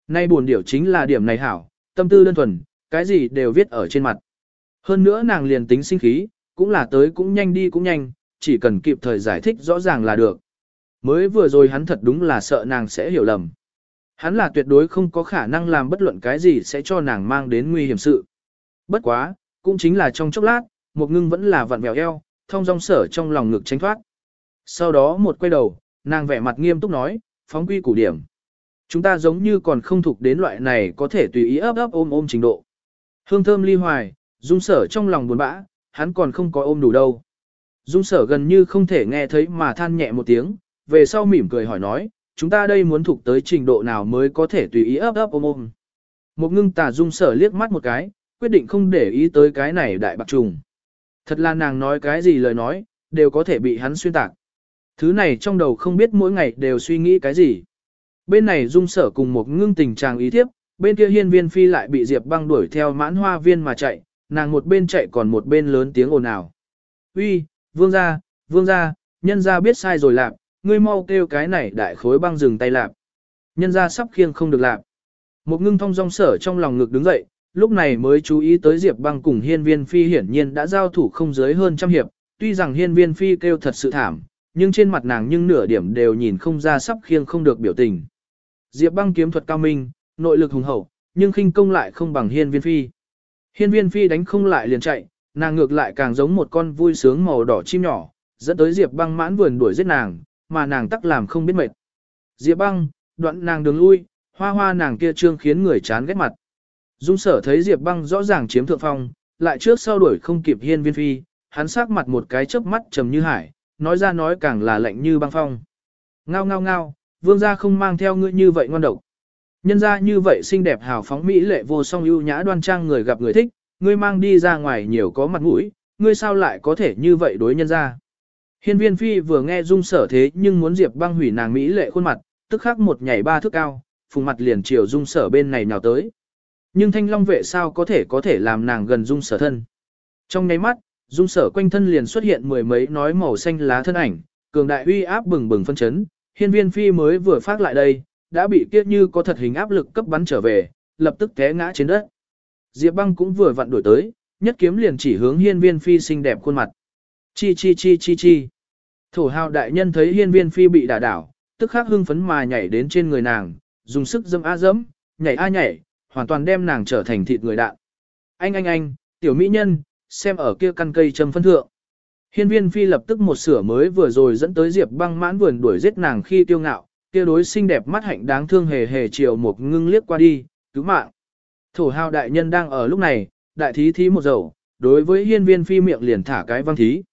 Nay buồn điểu chính là điểm này hảo, tâm tư đơn thuần, cái gì đều viết ở trên mặt. Hơn nữa nàng liền tính sinh khí, cũng là tới cũng nhanh đi cũng nhanh, chỉ cần kịp thời giải thích rõ ràng là được. Mới vừa rồi hắn thật đúng là sợ nàng sẽ hiểu lầm. Hắn là tuyệt đối không có khả năng làm bất luận cái gì sẽ cho nàng mang đến nguy hiểm sự. Bất quá, cũng chính là trong chốc lát, một ngưng vẫn là vặn vẹo eo, thông dong sở trong lòng ngực tránh thoát. Sau đó một quay đầu, nàng vẻ mặt nghiêm túc nói, phóng quy củ điểm. Chúng ta giống như còn không thuộc đến loại này có thể tùy ý ấp ấp ôm ôm trình độ. Hương thơm ly hoài, dung sở trong lòng buồn bã, hắn còn không có ôm đủ đâu. Dung sở gần như không thể nghe thấy mà than nhẹ một tiếng, về sau mỉm cười hỏi nói, chúng ta đây muốn thuộc tới trình độ nào mới có thể tùy ý ấp ấp ôm ôm. Một ngưng tà dung sở liếc mắt một cái, quyết định không để ý tới cái này đại bạc trùng. Thật là nàng nói cái gì lời nói, đều có thể bị hắn xuyên tạc. Thứ này trong đầu không biết mỗi ngày đều suy nghĩ cái gì. Bên này dung sở cùng một ngưng tình trạng ý thiếp, bên kia hiên viên phi lại bị Diệp băng đuổi theo mãn hoa viên mà chạy, nàng một bên chạy còn một bên lớn tiếng ồn ào. Uy, vương gia, vương gia, nhân gia biết sai rồi lạp, ngươi mau kêu cái này đại khối băng dừng tay lạp. Nhân gia sắp khiêng không được lạp. Một ngưng thông dong sở trong lòng ngực đứng dậy, lúc này mới chú ý tới Diệp băng cùng hiên viên phi hiển nhiên đã giao thủ không dưới hơn trăm hiệp, tuy rằng hiên viên phi kêu thật sự thảm, nhưng trên mặt nàng nhưng nửa điểm đều nhìn không ra sắp khiêng không được biểu tình. Diệp băng kiếm thuật cao minh, nội lực hùng hậu, nhưng khinh công lại không bằng hiên viên phi. Hiên viên phi đánh không lại liền chạy, nàng ngược lại càng giống một con vui sướng màu đỏ chim nhỏ, dẫn tới Diệp băng mãn vườn đuổi giết nàng, mà nàng tắc làm không biết mệt. Diệp băng, đoạn nàng đường lui, hoa hoa nàng kia trương khiến người chán ghét mặt. Dung sở thấy Diệp băng rõ ràng chiếm thượng phong, lại trước sau đuổi không kịp hiên viên phi, hắn sắc mặt một cái chớp mắt trầm như hải, nói ra nói càng là lạnh như băng phong. Ngao ngao ngao, vương gia không mang theo ngươi như vậy ngoan độc. Nhân gia như vậy xinh đẹp hào phóng mỹ lệ vô song ưu nhã đoan trang người gặp người thích, ngươi mang đi ra ngoài nhiều có mặt mũi, ngươi sao lại có thể như vậy đối nhân gia. Hiên viên phi vừa nghe dung sở thế nhưng muốn diệp băng hủy nàng mỹ lệ khuôn mặt, tức khắc một nhảy ba thước cao, phùng mặt liền chiều dung sở bên này nhào tới. Nhưng thanh long vệ sao có thể có thể làm nàng gần dung sở thân. Trong nháy mắt, dung sở quanh thân liền xuất hiện mười mấy nói màu xanh lá thân ảnh, cường đại uy áp bừng bừng phân chấn, hiên viên phi mới vừa phát lại đây, đã bị kiết như có thật hình áp lực cấp bắn trở về, lập tức té ngã trên đất. Diệp băng cũng vừa vặn đuổi tới, nhất kiếm liền chỉ hướng hiên viên phi xinh đẹp khuôn mặt. Chi chi chi chi chi. Thổ hào đại nhân thấy hiên viên phi bị đả đảo, tức khắc hưng phấn mà nhảy đến trên người nàng, dùng sức dâm a dẫm, nhảy a nhảy, hoàn toàn đem nàng trở thành thịt người đạn. Anh anh anh, tiểu mỹ nhân, xem ở kia căn cây châm phân thượng. Hiên viên phi lập tức một sửa mới vừa rồi dẫn tới Diệp băng mãn vườn đuổi giết nàng khi tiêu ngạo, kia đối xinh đẹp mắt hạnh đáng thương hề hề chiều một ngưng liếc qua đi, cứu mạng. Thổ hào đại nhân đang ở lúc này, đại thí thí một dầu, đối với hiên viên phi miệng liền thả cái văn thí.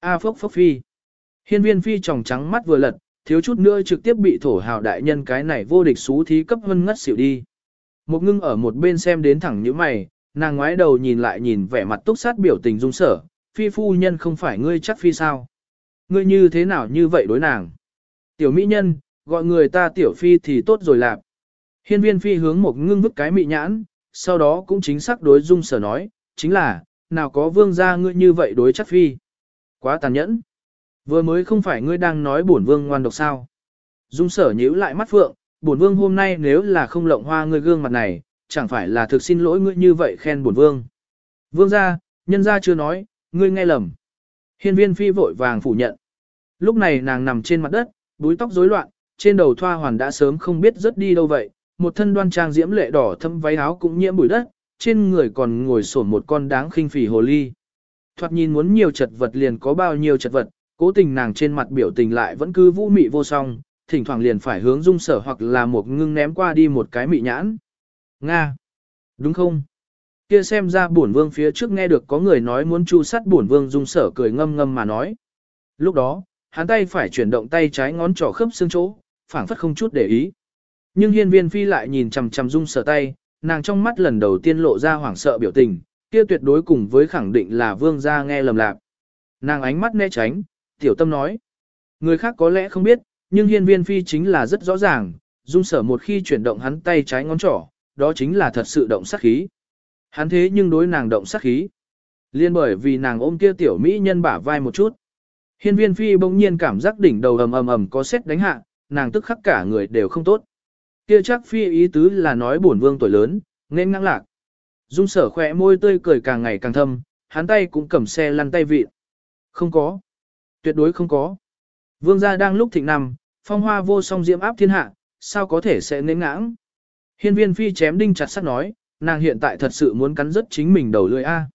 A phốc phốc phi. Hiên viên phi tròng trắng mắt vừa lật, thiếu chút nữa trực tiếp bị thổ hào đại nhân cái này vô địch xú thí cấp hân ngất xỉu đi. Một ngưng ở một bên xem đến thẳng như mày, nàng ngoái đầu nhìn lại nhìn vẻ mặt túc sát biểu tình dung sở, phi phu nhân không phải ngươi chắc phi sao. Ngươi như thế nào như vậy đối nàng? Tiểu mỹ nhân, gọi người ta tiểu phi thì tốt rồi lạp. Hiên viên phi hướng một ngưng vứt cái mị nhãn, sau đó cũng chính xác đối dung sở nói, chính là, nào có vương gia ngươi như vậy đối chắc phi. Quá tàn nhẫn. Vừa mới không phải ngươi đang nói bổn vương ngoan độc sao. Dung sở nhíu lại mắt phượng, bổn vương hôm nay nếu là không lộng hoa ngươi gương mặt này, chẳng phải là thực xin lỗi ngươi như vậy khen bổn vương. Vương gia, nhân gia chưa nói, ngươi nghe lầm. Hiên viên phi vội vàng phủ nhận. Lúc này nàng nằm trên mặt đất, búi tóc rối loạn, trên đầu thoa hoàn đã sớm không biết rớt đi đâu vậy, một thân đoan trang diễm lệ đỏ thâm váy áo cũng nhiễm bụi đất, trên người còn ngồi sổn một con đáng khinh phỉ hồ ly. Thoạt nhìn muốn nhiều chật vật liền có bao nhiêu chật vật, cố tình nàng trên mặt biểu tình lại vẫn cứ vũ mị vô song, thỉnh thoảng liền phải hướng dung sở hoặc là một ngưng ném qua đi một cái mị nhãn. Nga! Đúng không? Kia xem ra bổn vương phía trước nghe được có người nói muốn chu sát bổn vương dung sở cười ngâm ngâm mà nói. Lúc đó, hắn tay phải chuyển động tay trái ngón trỏ khớp xương chỗ, phảng phất không chút để ý. Nhưng hiên viên phi lại nhìn chằm chằm dung sở tay, nàng trong mắt lần đầu tiên lộ ra hoảng sợ biểu tình, kia tuyệt đối cùng với khẳng định là vương gia nghe lầm lạc. Nàng ánh mắt né tránh, tiểu tâm nói. Người khác có lẽ không biết, nhưng hiên viên phi chính là rất rõ ràng, dung sở một khi chuyển động hắn tay trái ngón trỏ, đó chính là thật sự động sát khí. Hắn thế nhưng đối nàng động sát khí. Liên bởi vì nàng ôm kia tiểu mỹ nhân bả vai một chút. Hiên viên phi bỗng nhiên cảm giác đỉnh đầu ầm ầm ầm có xét đánh hạ, nàng tức khắc cả người đều không tốt. Kia chắc phi ý tứ là nói bổn vương tuổi lớn, nên ngang lạc. Dung sở khỏe môi tươi cười càng ngày càng thâm, hắn tay cũng cầm xe lăn tay vịt. Không có. Tuyệt đối không có. Vương gia đang lúc thịnh nằm, phong hoa vô song diễm áp thiên hạ, sao có thể sẽ nên ngãng. Hiên viên phi chém đinh chặt sắt nói, nàng hiện tại thật sự muốn cắn rứt chính mình đầu lưỡi A.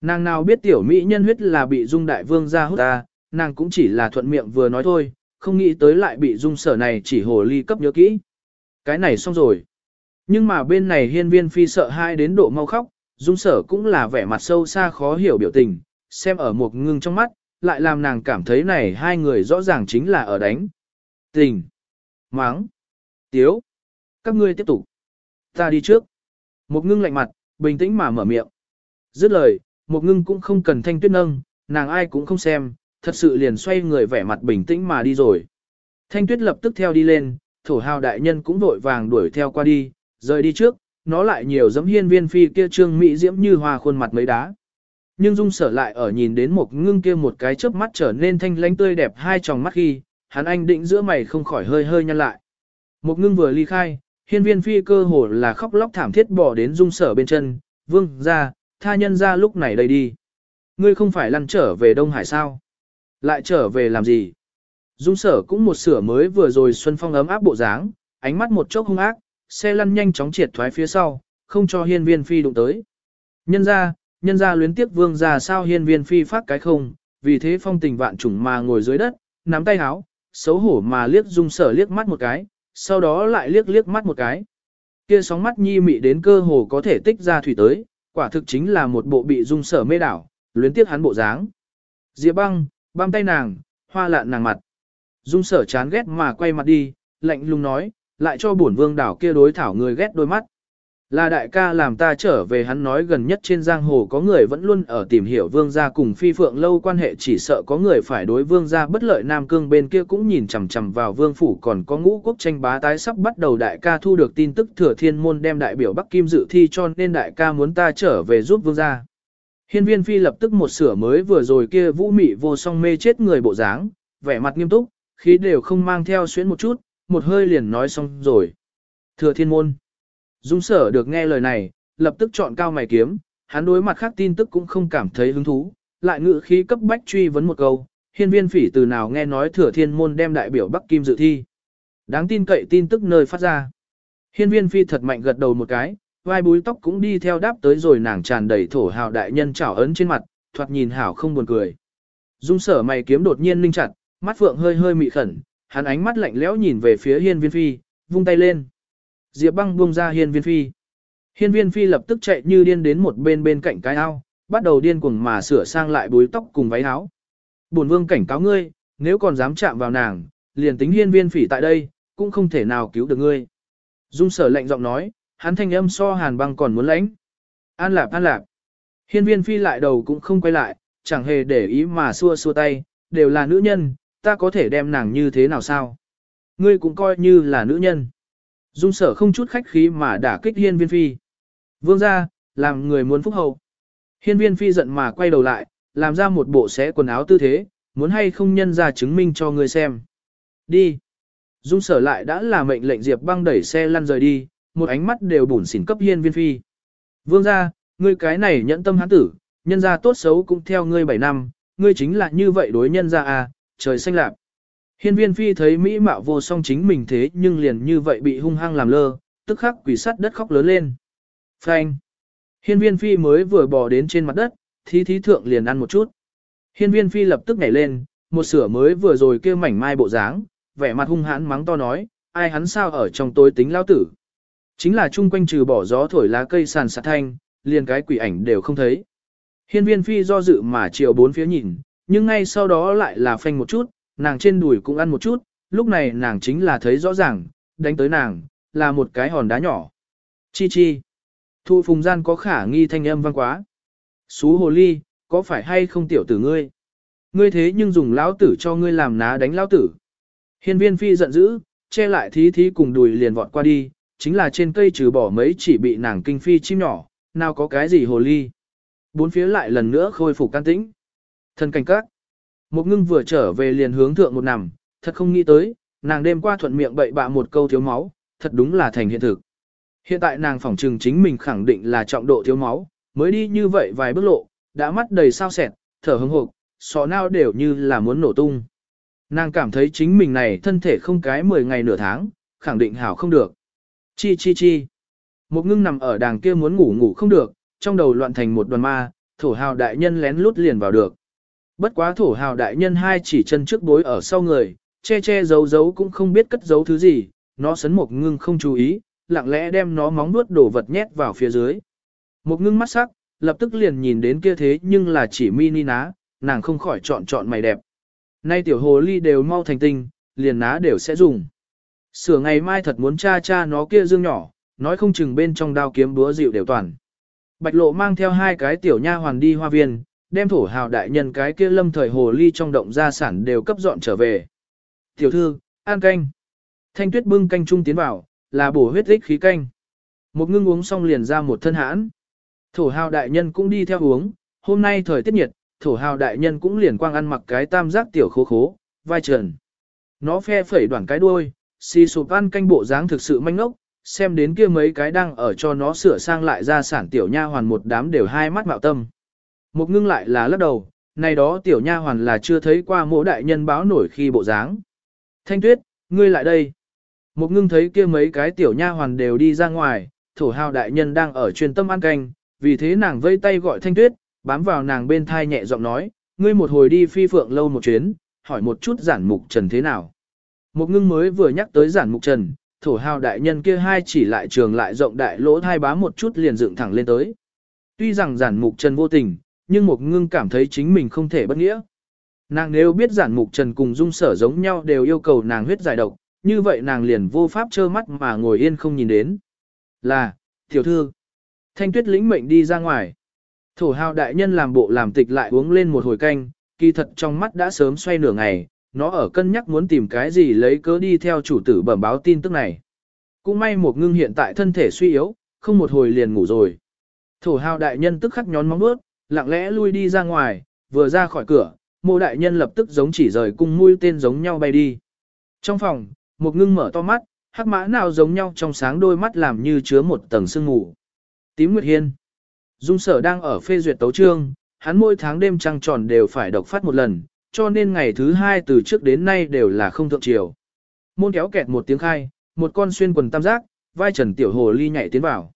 Nàng nào biết tiểu mỹ nhân huyết là bị dung đại vương gia hút ta, nàng cũng chỉ là thuận miệng vừa nói thôi, không nghĩ tới lại bị dung sở này chỉ hồ ly cấp nhớ kỹ. Cái này xong rồi. Nhưng mà bên này hiên viên phi sợ hai đến độ mau khóc, dung sở cũng là vẻ mặt sâu xa khó hiểu biểu tình, xem ở một ngưng trong mắt, lại làm nàng cảm thấy này hai người rõ ràng chính là ở đánh. Tình. Máng. Tiếu. Các ngươi tiếp tục. Ta đi trước. Một ngưng lạnh mặt, bình tĩnh mà mở miệng. Dứt lời, một ngưng cũng không cần thanh tuyết nâng, nàng ai cũng không xem, thật sự liền xoay người vẻ mặt bình tĩnh mà đi rồi. Thanh tuyết lập tức theo đi lên, thổ hào đại nhân cũng vội vàng đuổi theo qua đi, rời đi trước, nó lại nhiều giấm hiên viên phi kia trương mỹ diễm như hoa khuôn mặt mấy đá. Nhưng dung sở lại ở nhìn đến một ngưng kia một cái chớp mắt trở nên thanh lãnh tươi đẹp hai tròng mắt khi, hắn anh định giữa mày không khỏi hơi hơi nhăn lại. Một ngưng vừa ly khai, hiên viên phi cơ hồ là khóc lóc thảm thiết bỏ đến dung sở bên chân, vương ra, tha nhân ra lúc này đây đi. Ngươi không phải lăn trở về Đông Hải sao? Lại trở về làm gì? Dung sở cũng một sửa mới vừa rồi xuân phong ấm áp bộ dáng, ánh mắt một chốc hung ác, xe lăn nhanh chóng triệt thoái phía sau, không cho hiên viên phi đụng tới. Nhân ra, nhân ra luyến tiếc vương ra sao hiên viên phi phát cái không, vì thế phong tình vạn trùng mà ngồi dưới đất, nắm tay háo, xấu hổ mà liếc dung sở liếc mắt một cái, sau đó lại liếc liếc mắt một cái. Kia sóng mắt nhi mị đến cơ hồ có thể tích ra thủy tới, quả thực chính là một bộ bị dung sở mê đảo, luyến tiếc hắn bộ dáng. Diệp băng, băng tay nàng, hoa lạn nàng mặt. Dung sở chán ghét mà quay mặt đi, lạnh lùng nói, lại cho bổn vương đảo kia đối thảo người ghét đôi mắt. Là đại ca làm ta trở về hắn nói gần nhất trên giang hồ có người vẫn luôn ở tìm hiểu vương gia cùng phi phượng lâu quan hệ chỉ sợ có người phải đối vương gia bất lợi Nam Cương bên kia cũng nhìn chằm chằm vào vương phủ còn có ngũ quốc tranh bá tái sắp bắt đầu đại ca thu được tin tức thừa thiên môn đem đại biểu Bắc Kim dự thi cho nên đại ca muốn ta trở về giúp vương gia. Hiên viên phi lập tức một sửa mới vừa rồi kia vũ mị vô song mê chết người bộ dáng, vẻ mặt nghiêm túc, khí đều không mang theo xuyến một chút, một hơi liền nói xong rồi. Thừa thiên môn. Dung sở được nghe lời này, lập tức chọn cao mày kiếm, hắn đối mặt khác tin tức cũng không cảm thấy hứng thú, lại ngự khí cấp bách truy vấn một câu, hiên viên phỉ từ nào nghe nói thừa thiên môn đem đại biểu Bắc Kim dự thi. Đáng tin cậy tin tức nơi phát ra. Hiên viên phi thật mạnh gật đầu một cái, vai búi tóc cũng đi theo đáp tới rồi nàng tràn đầy thổ hào đại nhân chảo ấn trên mặt, thoạt nhìn hảo không buồn cười. Dung sở mày kiếm đột nhiên linh chặt, mắt phượng hơi hơi mị khẩn, hắn ánh mắt lạnh lẽo nhìn về phía hiên viên phi, vung tay lên. Diệp băng buông ra hiên viên phi. Hiên viên phi lập tức chạy như điên đến một bên bên cạnh cái ao, bắt đầu điên cuồng mà sửa sang lại búi tóc cùng váy áo. Bổn vương cảnh cáo ngươi, nếu còn dám chạm vào nàng, liền tính hiên viên phỉ tại đây, cũng không thể nào cứu được ngươi. Dung sở lạnh giọng nói, hắn thanh âm so hàn băng còn muốn lãnh. An lạp an lạp. Hiên viên phi lại đầu cũng không quay lại, chẳng hề để ý mà xua xua tay, đều là nữ nhân, ta có thể đem nàng như thế nào sao? Ngươi cũng coi như là nữ nhân. Dung sở không chút khách khí mà đả kích hiên viên phi. Vương ra, làm người muốn phúc hậu. Hiên viên phi giận mà quay đầu lại, làm ra một bộ xé quần áo tư thế, muốn hay không nhân ra chứng minh cho người xem. Đi. Dung sở lại đã là mệnh lệnh Diệp băng đẩy xe lăn rời đi, một ánh mắt đều bủn xỉn cấp hiên viên phi. Vương ra, ngươi cái này nhẫn tâm hán tử, nhân ra tốt xấu cũng theo ngươi 7 năm, ngươi chính là như vậy đối nhân ra à, trời xanh lạc. Hiên viên phi thấy Mỹ mạo vô song chính mình thế nhưng liền như vậy bị hung hăng làm lơ, tức khắc quỷ sắt đất khóc lớn lên. Phanh. Hiên viên phi mới vừa bò đến trên mặt đất, thí thí thượng liền ăn một chút. Hiên viên phi lập tức nhảy lên, một sửa mới vừa rồi kêu mảnh mai bộ dáng, vẻ mặt hung hãn mắng to nói, ai hắn sao ở trong tối tính lao tử. Chính là chung quanh trừ bỏ gió thổi lá cây sàn sạt thanh, liền cái quỷ ảnh đều không thấy. Hiên viên phi do dự mà chiều bốn phía nhìn, nhưng ngay sau đó lại là phanh một chút, nàng trên đùi cũng ăn một chút, lúc này nàng chính là thấy rõ ràng, đánh tới nàng, là một cái hòn đá nhỏ. Chi chi. Thu phùng gian có khả nghi thanh âm vang quá. Xú hồ ly, có phải hay không tiểu tử ngươi? Ngươi thế nhưng dùng lão tử cho ngươi làm ná đánh lão tử. Hiên viên phi giận dữ, che lại thí thí cùng đùi liền vọt qua đi, chính là trên cây trừ bỏ mấy chỉ bị nàng kinh phi chim nhỏ, nào có cái gì hồ ly. Bốn phía lại lần nữa khôi phục can tĩnh. Thần cảnh các. Một ngưng vừa trở về liền hướng thượng một nằm, thật không nghĩ tới, nàng đêm qua thuận miệng bậy bạ một câu thiếu máu, thật đúng là thành hiện thực. Hiện tại nàng phỏng trừng chính mình khẳng định là trọng độ thiếu máu, mới đi như vậy vài bước lộ, đã mắt đầy sao sẹt, thở hững hộp, sọ nao đều như là muốn nổ tung. Nàng cảm thấy chính mình này thân thể không cái 10 ngày nửa tháng, khẳng định hảo không được. Chi chi chi. Một ngưng nằm ở đàng kia muốn ngủ ngủ không được, trong đầu loạn thành một đoàn ma, thổ hào đại nhân lén lút liền vào được. Bất quá thổ hào đại nhân hai chỉ chân trước bối ở sau người, che che giấu giấu cũng không biết cất giấu thứ gì, nó sấn một ngưng không chú ý, lặng lẽ đem nó móng nuốt đổ vật nhét vào phía dưới. Một ngưng mắt sắc, lập tức liền nhìn đến kia thế nhưng là chỉ mini ná, nàng không khỏi chọn chọn mày đẹp. Nay tiểu hồ ly đều mau thành tinh, liền ná đều sẽ dùng. Sửa ngày mai thật muốn cha cha nó kia dương nhỏ, nói không chừng bên trong đao kiếm búa dịu đều toàn. Bạch lộ mang theo hai cái tiểu nha hoàn đi hoa viên, đem thổ hào đại nhân cái kia lâm thời hồ ly trong động gia sản đều cấp dọn trở về. Tiểu thư, an canh. Thanh tuyết bưng canh trung tiến vào, là bổ huyết ích khí canh. Một ngưng uống xong liền ra một thân hãn. Thổ hào đại nhân cũng đi theo uống, hôm nay thời tiết nhiệt, thổ hào đại nhân cũng liền quang ăn mặc cái tam giác tiểu khố khố, vai trần. Nó phe phẩy đoạn cái đuôi, xì sụp ăn canh bộ dáng thực sự manh ngốc, xem đến kia mấy cái đang ở cho nó sửa sang lại ra sản tiểu nha hoàn một đám đều hai mắt mạo tâm. Một ngưng lại là lắc đầu, này đó tiểu nha hoàn là chưa thấy qua mỗi đại nhân báo nổi khi bộ dáng. Thanh tuyết, ngươi lại đây. Một ngưng thấy kia mấy cái tiểu nha hoàn đều đi ra ngoài, thổ hào đại nhân đang ở truyền tâm ăn canh, vì thế nàng vây tay gọi thanh tuyết, bám vào nàng bên thai nhẹ giọng nói, ngươi một hồi đi phi phượng lâu một chuyến, hỏi một chút giản mục trần thế nào. Một ngưng mới vừa nhắc tới giản mục trần, thổ hào đại nhân kia hai chỉ lại trường lại rộng đại lỗ thai bá một chút liền dựng thẳng lên tới. Tuy rằng giản mục trần vô tình, nhưng một ngưng cảm thấy chính mình không thể bất nghĩa. Nàng nếu biết giản mục trần cùng dung sở giống nhau đều yêu cầu nàng huyết giải độc, như vậy nàng liền vô pháp trơ mắt mà ngồi yên không nhìn đến. Là, tiểu thư, thanh tuyết lĩnh mệnh đi ra ngoài. Thổ hào đại nhân làm bộ làm tịch lại uống lên một hồi canh, kỳ thật trong mắt đã sớm xoay nửa ngày, nó ở cân nhắc muốn tìm cái gì lấy cớ đi theo chủ tử bẩm báo tin tức này. Cũng may một ngưng hiện tại thân thể suy yếu, không một hồi liền ngủ rồi. Thổ hào đại nhân tức khắc nhón móng bước, lặng lẽ lui đi ra ngoài, vừa ra khỏi cửa, mô đại nhân lập tức giống chỉ rời cung mũi tên giống nhau bay đi. Trong phòng, một ngưng mở to mắt, hắc mã nào giống nhau trong sáng đôi mắt làm như chứa một tầng sương mù. Tím Nguyệt Hiên. Dung sở đang ở phê duyệt tấu trương, hắn mỗi tháng đêm trăng tròn đều phải độc phát một lần, cho nên ngày thứ hai từ trước đến nay đều là không thượng chiều. Môn kéo kẹt một tiếng khai, một con xuyên quần tam giác, vai trần tiểu hồ ly nhảy tiến vào.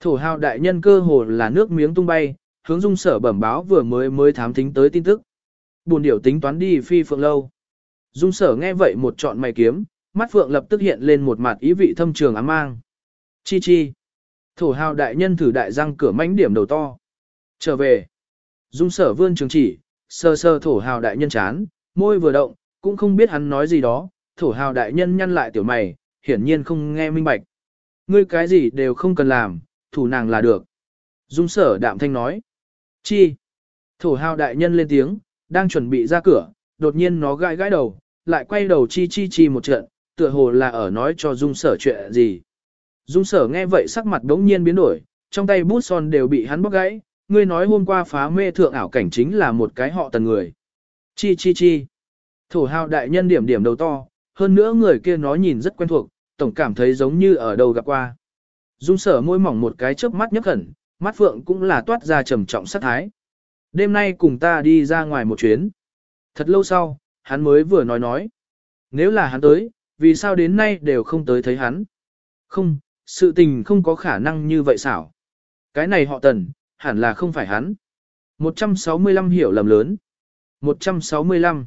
Thổ hào đại nhân cơ hồ là nước miếng tung bay, hướng dung sở bẩm báo vừa mới mới thám thính tới tin tức. Buồn điểu tính toán đi phi phượng lâu. Dung sở nghe vậy một trọn mày kiếm, mắt phượng lập tức hiện lên một mặt ý vị thâm trường ám mang. Chi chi. Thổ hào đại nhân thử đại răng cửa mánh điểm đầu to. Trở về. Dung sở vươn trường chỉ, sơ sơ thổ hào đại nhân chán, môi vừa động, cũng không biết hắn nói gì đó, thổ hào đại nhân nhăn lại tiểu mày, hiển nhiên không nghe minh bạch. Ngươi cái gì đều không cần làm, thủ nàng là được. Dung sở đạm thanh nói. Chi? Thổ hào đại nhân lên tiếng, đang chuẩn bị ra cửa, đột nhiên nó gãi gãi đầu, lại quay đầu chi chi chi một trận, tựa hồ là ở nói cho dung sở chuyện gì. Dung sở nghe vậy sắc mặt đống nhiên biến đổi, trong tay bút son đều bị hắn bóc gãy, ngươi nói hôm qua phá mê thượng ảo cảnh chính là một cái họ tần người. Chi chi chi. Thổ hào đại nhân điểm điểm đầu to, hơn nữa người kia nó nhìn rất quen thuộc, tổng cảm thấy giống như ở đầu gặp qua. Dung sở môi mỏng một cái chớp mắt nhấp khẩn, mắt phượng cũng là toát ra trầm trọng sát thái. Đêm nay cùng ta đi ra ngoài một chuyến. Thật lâu sau, hắn mới vừa nói nói. Nếu là hắn tới, vì sao đến nay đều không tới thấy hắn? Không, sự tình không có khả năng như vậy xảo. Cái này họ tần, hẳn là không phải hắn. 165 hiểu lầm lớn. 165.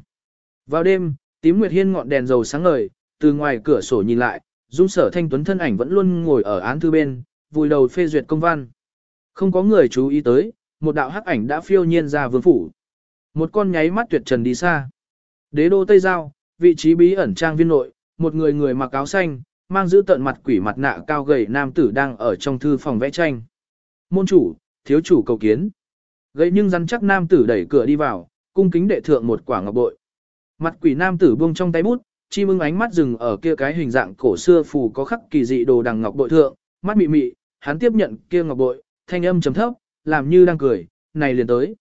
Vào đêm, tím nguyệt hiên ngọn đèn dầu sáng ngời, từ ngoài cửa sổ nhìn lại, dung sở thanh tuấn thân ảnh vẫn luôn ngồi ở án thư bên, vùi đầu phê duyệt công văn. Không có người chú ý tới, một đạo hắc ảnh đã phiêu nhiên ra vương phủ. Một con nháy mắt tuyệt trần đi xa. Đế đô Tây Giao, vị trí bí ẩn trang viên nội, một người người mặc áo xanh, mang giữ tận mặt quỷ mặt nạ cao gầy nam tử đang ở trong thư phòng vẽ tranh. Môn chủ, thiếu chủ cầu kiến. Gầy nhưng rắn chắc nam tử đẩy cửa đi vào, cung kính đệ thượng một quả ngọc bội. Mặt quỷ nam tử buông trong tay bút, chi mưng ánh mắt dừng ở kia cái hình dạng cổ xưa phù có khắc kỳ dị đồ đằng ngọc bội thượng, mắt mị mị, hắn tiếp nhận kia ngọc bội, thanh âm trầm thấp, làm như đang cười, này liền tới.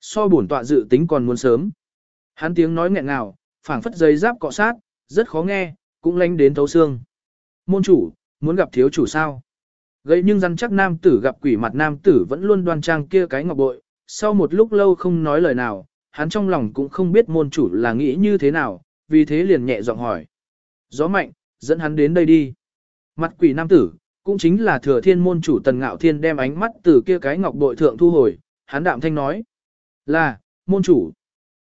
So bổn tọa dự tính còn muốn sớm. Hắn tiếng nói nghẹn ngào, phảng phất dây giáp cọ sát, rất khó nghe, cũng lánh đến thấu xương. Môn chủ, muốn gặp thiếu chủ sao? Gây nhưng rắn chắc nam tử gặp quỷ mặt nam tử vẫn luôn đoan trang kia cái ngọc bội, sau một lúc lâu không nói lời nào, hắn trong lòng cũng không biết môn chủ là nghĩ như thế nào, vì thế liền nhẹ giọng hỏi. Gió mạnh, dẫn hắn đến đây đi. Mặt quỷ nam tử, cũng chính là thừa thiên môn chủ tần ngạo thiên đem ánh mắt từ kia cái ngọc bội thượng thu hồi, hắn đạm thanh nói. Là, môn chủ.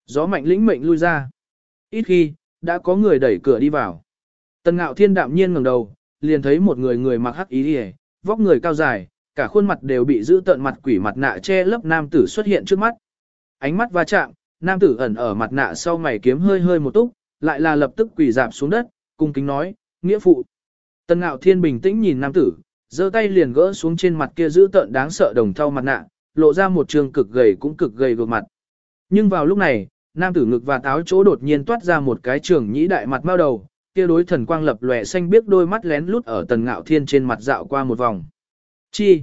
Gió mạnh lĩnh mệnh lui ra. Ít khi, đã có người đẩy cửa đi vào. Tần ngạo thiên đạm nhiên ngẩng đầu, liền thấy một người người mặc hắc ý hề, vóc người cao dài, cả khuôn mặt đều bị giữ tận mặt quỷ mặt nạ che lấp nam tử xuất hiện trước mắt. Ánh mắt va chạm, nam tử ẩn ở mặt nạ sau mày kiếm hơi hơi một túc, lại là lập tức quỳ dạp xuống đất, cung kính nói, nghĩa phụ. Tần ngạo thiên bình tĩnh nhìn nam tử, giơ tay liền gỡ xuống trên mặt kia giữ tợn đáng sợ đồng thau mặt nạ, lộ ra một trường cực gầy cũng cực gầy gương mặt. Nhưng vào lúc này, nam tử ngực và táo chỗ đột nhiên toát ra một cái trường nhĩ đại mặt bao đầu, kia đối thần quang lập lòe xanh biếc đôi mắt lén lút ở tần ngạo thiên trên mặt dạo qua một vòng. Chi?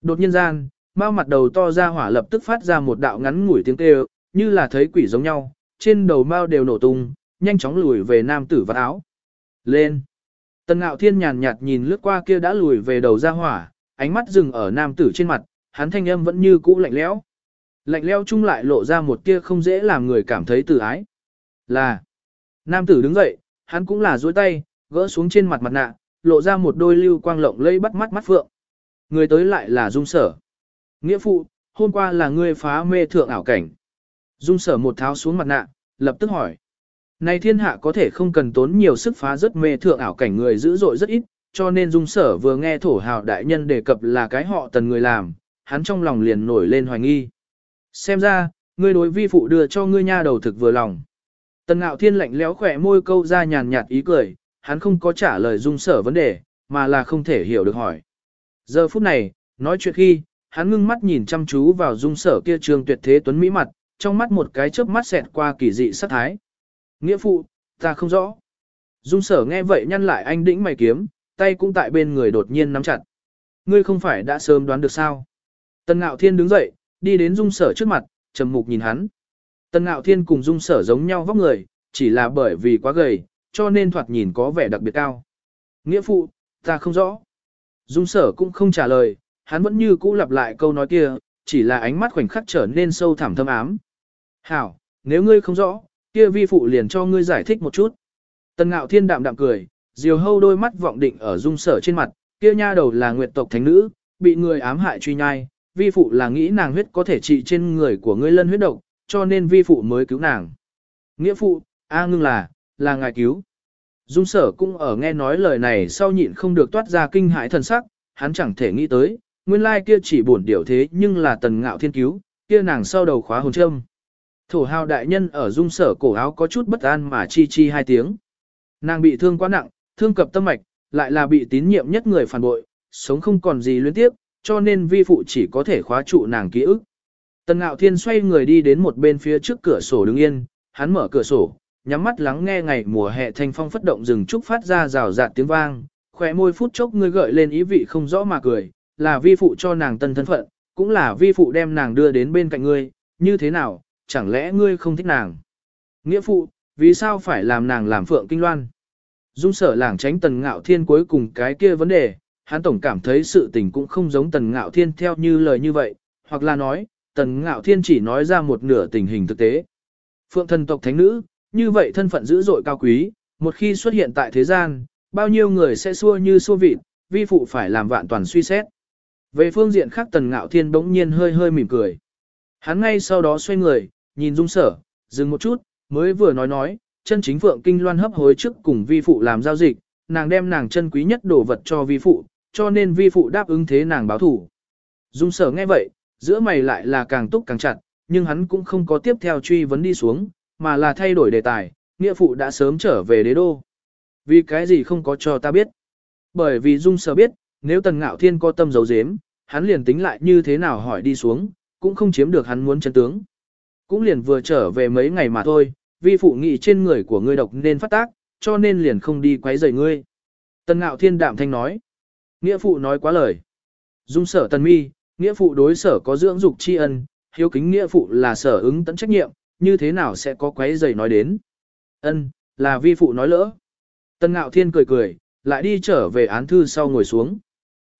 Đột nhiên gian, mao mặt đầu to ra hỏa lập tức phát ra một đạo ngắn ngủi tiếng kêu, như là thấy quỷ giống nhau, trên đầu mao đều nổ tung, nhanh chóng lùi về nam tử và áo. Lên! Tần ngạo thiên nhàn nhạt nhìn lướt qua kia đã lùi về đầu ra hỏa, ánh mắt dừng ở nam tử trên mặt, hắn thanh âm vẫn như cũ lạnh lẽo. Lạnh lẽo chung lại lộ ra một tia không dễ làm người cảm thấy tự ái. Là! Nam tử đứng dậy, hắn cũng là duỗi tay, gỡ xuống trên mặt mặt nạ, lộ ra một đôi lưu quang lộng lây bắt mắt mắt phượng. Người tới lại là dung sở. Nghĩa phụ, hôm qua là ngươi phá mê thượng ảo cảnh. Dung sở một tháo xuống mặt nạ, lập tức hỏi. Này thiên hạ có thể không cần tốn nhiều sức phá rất mê thượng ảo cảnh người dữ dội rất ít, cho nên dung sở vừa nghe thổ hào đại nhân đề cập là cái họ tần người làm, hắn trong lòng liền nổi lên hoài nghi. Xem ra, ngươi đối vi phụ đưa cho ngươi nha đầu thực vừa lòng. Tần ngạo thiên lạnh lẽo khỏe môi câu ra nhàn nhạt ý cười, hắn không có trả lời dung sở vấn đề, mà là không thể hiểu được hỏi. Giờ phút này, nói chuyện khi, hắn ngưng mắt nhìn chăm chú vào dung sở kia trường tuyệt thế tuấn mỹ mặt, trong mắt một cái chớp mắt xẹt qua kỳ dị sắc thái. Nghĩa phụ, ta không rõ. Dung sở nghe vậy nhăn lại anh đĩnh mày kiếm, tay cũng tại bên người đột nhiên nắm chặt. Ngươi không phải đã sớm đoán được sao? Tần ngạo thiên đứng dậy, đi đến dung sở trước mặt, trầm mục nhìn hắn. Tần ngạo thiên cùng dung sở giống nhau vóc người, chỉ là bởi vì quá gầy, cho nên thoạt nhìn có vẻ đặc biệt cao. Nghĩa phụ, ta không rõ. Dung sở cũng không trả lời, hắn vẫn như cũ lặp lại câu nói kia, chỉ là ánh mắt khoảnh khắc trở nên sâu thẳm thâm ám. Hảo, nếu ngươi không rõ, kia vi phụ liền cho ngươi giải thích một chút. Tần ngạo thiên đạm đạm cười, diều hâu đôi mắt vọng định ở dung sở trên mặt, kia nha đầu là nguyệt tộc thánh nữ, bị người ám hại truy nhai, vi phụ là nghĩ nàng huyết có thể trị trên người của ngươi lân huyết độc, cho nên vi phụ mới cứu nàng. Nghĩa phụ, A ngưng là, là ngài cứu. Dung sở cũng ở nghe nói lời này sau nhịn không được toát ra kinh hãi thần sắc, hắn chẳng thể nghĩ tới, nguyên lai kia chỉ buồn điều thế nhưng là tần ngạo thiên cứu, kia nàng sau đầu khóa hồn trâm. Thổ hào đại nhân ở dung sở cổ áo có chút bất an mà chi chi hai tiếng. Nàng bị thương quá nặng, thương cập tâm mạch, lại là bị tín nhiệm nhất người phản bội, sống không còn gì luyến tiếp, cho nên vi phụ chỉ có thể khóa trụ nàng ký ức. Tần Ngạo Thiên xoay người đi đến một bên phía trước cửa sổ đứng yên, hắn mở cửa sổ, nhắm mắt lắng nghe ngày mùa hè thanh phong phất động rừng trúc phát ra rào rạt tiếng vang, khỏe môi phút chốc ngươi gợi lên ý vị không rõ mà cười, là vi phụ cho nàng tân thân phận, cũng là vi phụ đem nàng đưa đến bên cạnh ngươi, như thế nào, chẳng lẽ ngươi không thích nàng? Nghĩa phụ, vì sao phải làm nàng làm phượng kinh loan? Dung sở lảng tránh tần ngạo thiên cuối cùng cái kia vấn đề, hắn tổng cảm thấy sự tình cũng không giống tần ngạo thiên theo như lời như vậy, hoặc là nói, tần ngạo thiên chỉ nói ra một nửa tình hình thực tế. Phượng thần tộc thánh nữ, như vậy thân phận dữ dội cao quý, một khi xuất hiện tại thế gian, bao nhiêu người sẽ xua như xua vịt, vi phụ phải làm vạn toàn suy xét. Về phương diện khác tần ngạo thiên bỗng nhiên hơi hơi mỉm cười. Hắn ngay sau đó xoay người, nhìn dung sở, dừng một chút, mới vừa nói nói, chân chính phượng kinh loan hấp hối trước cùng vi phụ làm giao dịch, nàng đem nàng chân quý nhất đồ vật cho vi phụ, cho nên vi phụ đáp ứng thế nàng báo thủ. Dung sở nghe vậy, giữa mày lại là càng túc càng chặt, nhưng hắn cũng không có tiếp theo truy vấn đi xuống, mà là thay đổi đề tài, nghĩa phụ đã sớm trở về đế đô. Vì cái gì không có cho ta biết? Bởi vì Dung sở biết, nếu Tần Ngạo Thiên có tâm giấu giếm, hắn liền tính lại như thế nào hỏi đi xuống, cũng không chiếm được hắn muốn chân tướng. Cũng liền vừa trở về mấy ngày mà thôi, vi phụ nghị trên người của ngươi độc nên phát tác, cho nên liền không đi quấy rầy ngươi. Tần Ngạo Thiên đạm thanh nói. Nghĩa phụ nói quá lời. Dung sở tần mi, nghĩa phụ đối sở có dưỡng dục tri ân, hiếu kính nghĩa phụ là sở ứng tận trách nhiệm, như thế nào sẽ có quấy rầy nói đến. Ân, là vi phụ nói lỡ. Tần ngạo thiên cười cười, lại đi trở về án thư sau ngồi xuống.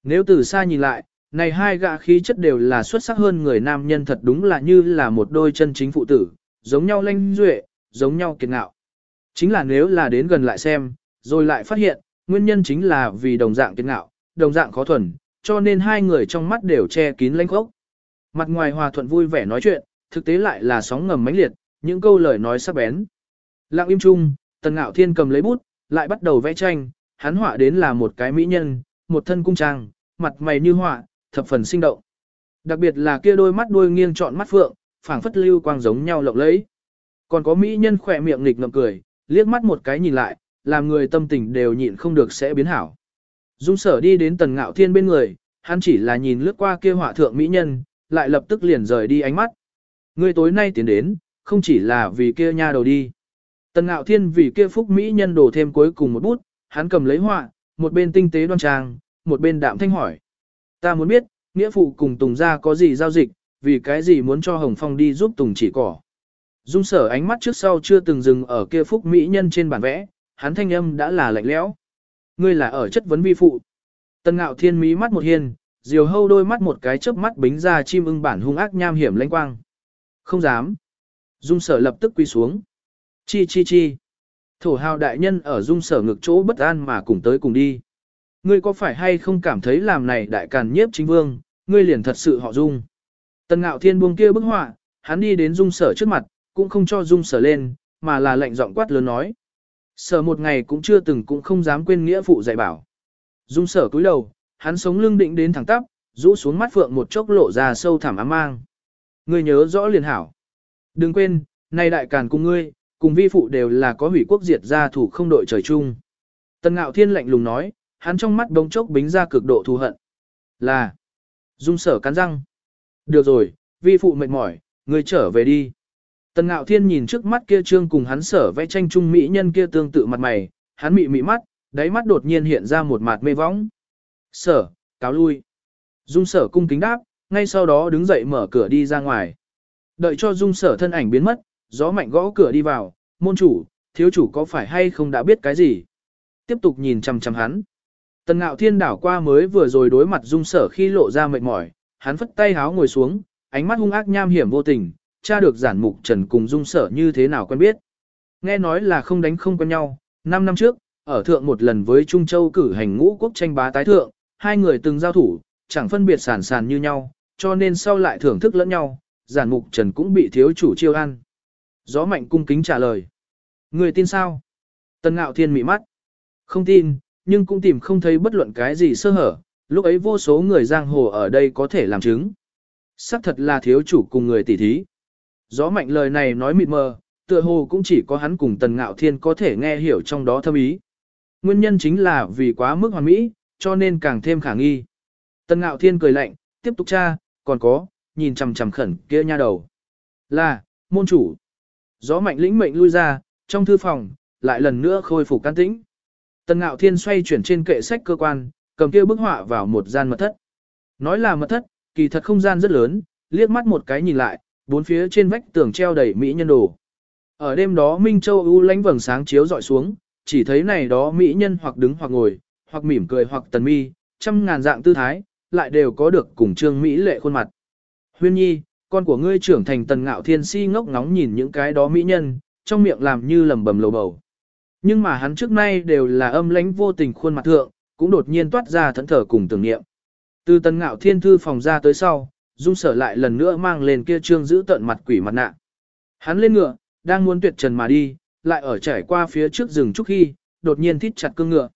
Nếu từ xa nhìn lại, này hai gã khí chất đều là xuất sắc hơn người nam nhân thật đúng là như là một đôi chân chính phụ tử, giống nhau lanh duệ, giống nhau kiệt ngạo. Chính là nếu là đến gần lại xem, rồi lại phát hiện, nguyên nhân chính là vì đồng dạng kiệt ngạo, đồng dạng khó thuần, cho nên hai người trong mắt đều che kín lãnh khốc. Mặt ngoài hòa thuận vui vẻ nói chuyện, thực tế lại là sóng ngầm mãnh liệt, những câu lời nói sắc bén. Lặng im chung, Tần Ngạo Thiên cầm lấy bút, lại bắt đầu vẽ tranh, hắn họa đến là một cái mỹ nhân, một thân cung trang, mặt mày như họa, thập phần sinh động. Đặc biệt là kia đôi mắt đuôi nghiêng trọn mắt phượng, phảng phất lưu quang giống nhau lộng lẫy. Còn có mỹ nhân khỏe miệng nghịch ngậm cười, liếc mắt một cái nhìn lại, làm người tâm tình đều nhịn không được sẽ biến hảo. Dung sở đi đến tần ngạo thiên bên người, hắn chỉ là nhìn lướt qua kia họa thượng mỹ nhân, lại lập tức liền rời đi ánh mắt. Người tối nay tiến đến, không chỉ là vì kia nha đầu đi. Tần ngạo thiên vì kia phúc mỹ nhân đổ thêm cuối cùng một bút, hắn cầm lấy họa, một bên tinh tế đoan trang, một bên đạm thanh hỏi. Ta muốn biết, nghĩa phụ cùng Tùng gia có gì giao dịch, vì cái gì muốn cho Hồng Phong đi giúp Tùng chỉ cỏ. Dung sở ánh mắt trước sau chưa từng dừng ở kia phúc mỹ nhân trên bản vẽ, hắn thanh âm đã là lạnh lẽo. Ngươi là ở chất vấn vi phụ. Tần ngạo thiên mí mắt một hiên, diều hâu đôi mắt một cái chớp mắt bính ra chim ưng bản hung ác nham hiểm lãnh quang. Không dám. Dung sở lập tức quy xuống. Chi chi chi. Thổ hào đại nhân ở dung sở ngực chỗ bất an mà cùng tới cùng đi. Ngươi có phải hay không cảm thấy làm này đại càn nhiếp chính vương, ngươi liền thật sự họ dung. Tần ngạo thiên buông kia bức họa, hắn đi đến dung sở trước mặt, cũng không cho dung sở lên, mà là lệnh giọng quát lớn nói. Sở một ngày cũng chưa từng cũng không dám quên nghĩa phụ dạy bảo. Dung sở cúi đầu, hắn sống lưng định đến thẳng tắp, rũ xuống mắt phượng một chốc lộ ra sâu thẳm ám mang. Ngươi nhớ rõ liền hảo. Đừng quên, nay đại càn cùng ngươi, cùng vi phụ đều là có hủy quốc diệt gia thủ không đội trời chung. Tần ngạo thiên lạnh lùng nói, hắn trong mắt bỗng chốc bính ra cực độ thù hận. Là, dung sở cắn răng. Được rồi, vi phụ mệt mỏi, người trở về đi. Tần ngạo thiên nhìn trước mắt kia trương cùng hắn sở vẽ tranh trung mỹ nhân kia tương tự mặt mày, hắn mị mị mắt, đáy mắt đột nhiên hiện ra một mặt mê võng. Sở, cáo lui. Dung sở cung kính đáp, ngay sau đó đứng dậy mở cửa đi ra ngoài. Đợi cho dung sở thân ảnh biến mất, gió mạnh gõ cửa đi vào, môn chủ, thiếu chủ có phải hay không đã biết cái gì. Tiếp tục nhìn chằm chằm hắn. Tần ngạo thiên đảo qua mới vừa rồi đối mặt dung sở khi lộ ra mệt mỏi, hắn phất tay háo ngồi xuống, ánh mắt hung ác nham hiểm vô tình, tra được giản mục trần cùng dung sở như thế nào quen biết. Nghe nói là không đánh không quen nhau, 5 năm trước, ở thượng một lần với Trung Châu cử hành ngũ quốc tranh bá tái thượng, hai người từng giao thủ, chẳng phân biệt sản sản như nhau, cho nên sau lại thưởng thức lẫn nhau, giản mục trần cũng bị thiếu chủ chiêu ăn. Gió mạnh cung kính trả lời. Người tin sao? Tân ngạo thiên mị mắt. Không tin, nhưng cũng tìm không thấy bất luận cái gì sơ hở, lúc ấy vô số người giang hồ ở đây có thể làm chứng. Sắc thật là thiếu chủ cùng người tỉ thí. Gió mạnh lời này nói mịt mờ, tựa hồ cũng chỉ có hắn cùng tần ngạo thiên có thể nghe hiểu trong đó thâm ý. Nguyên nhân chính là vì quá mức hoàn mỹ, cho nên càng thêm khả nghi. Tần ngạo thiên cười lạnh, tiếp tục tra, còn có, nhìn chằm chằm khẩn kia nha đầu. Là, môn chủ. Gió mạnh lĩnh mệnh lui ra, trong thư phòng, lại lần nữa khôi phục can tĩnh. Tần ngạo thiên xoay chuyển trên kệ sách cơ quan, cầm kia bức họa vào một gian mật thất. Nói là mật thất, kỳ thật không gian rất lớn, liếc mắt một cái nhìn lại, bốn phía trên vách tường treo đầy mỹ nhân đồ. Ở đêm đó Minh Châu u lánh vầng sáng chiếu dọi xuống, chỉ thấy này đó mỹ nhân hoặc đứng hoặc ngồi, hoặc mỉm cười hoặc tần mi, trăm ngàn dạng tư thái, lại đều có được cùng trương mỹ lệ khuôn mặt. Huyên nhi, con của ngươi trưởng thành tần ngạo thiên si ngốc ngóng nhìn những cái đó mỹ nhân, trong miệng làm như lầm bầm lầu bầu. Nhưng mà hắn trước nay đều là âm lãnh vô tình khuôn mặt thượng, cũng đột nhiên toát ra thẫn thở cùng tưởng niệm. Từ tần ngạo thiên thư phòng ra tới sau, dung sở lại lần nữa mang lên kia trương giữ tận mặt quỷ mặt nạ. Hắn lên ngựa, đang muốn tuyệt trần mà đi, lại ở trải qua phía trước rừng trúc khi, đột nhiên thít chặt cương ngựa.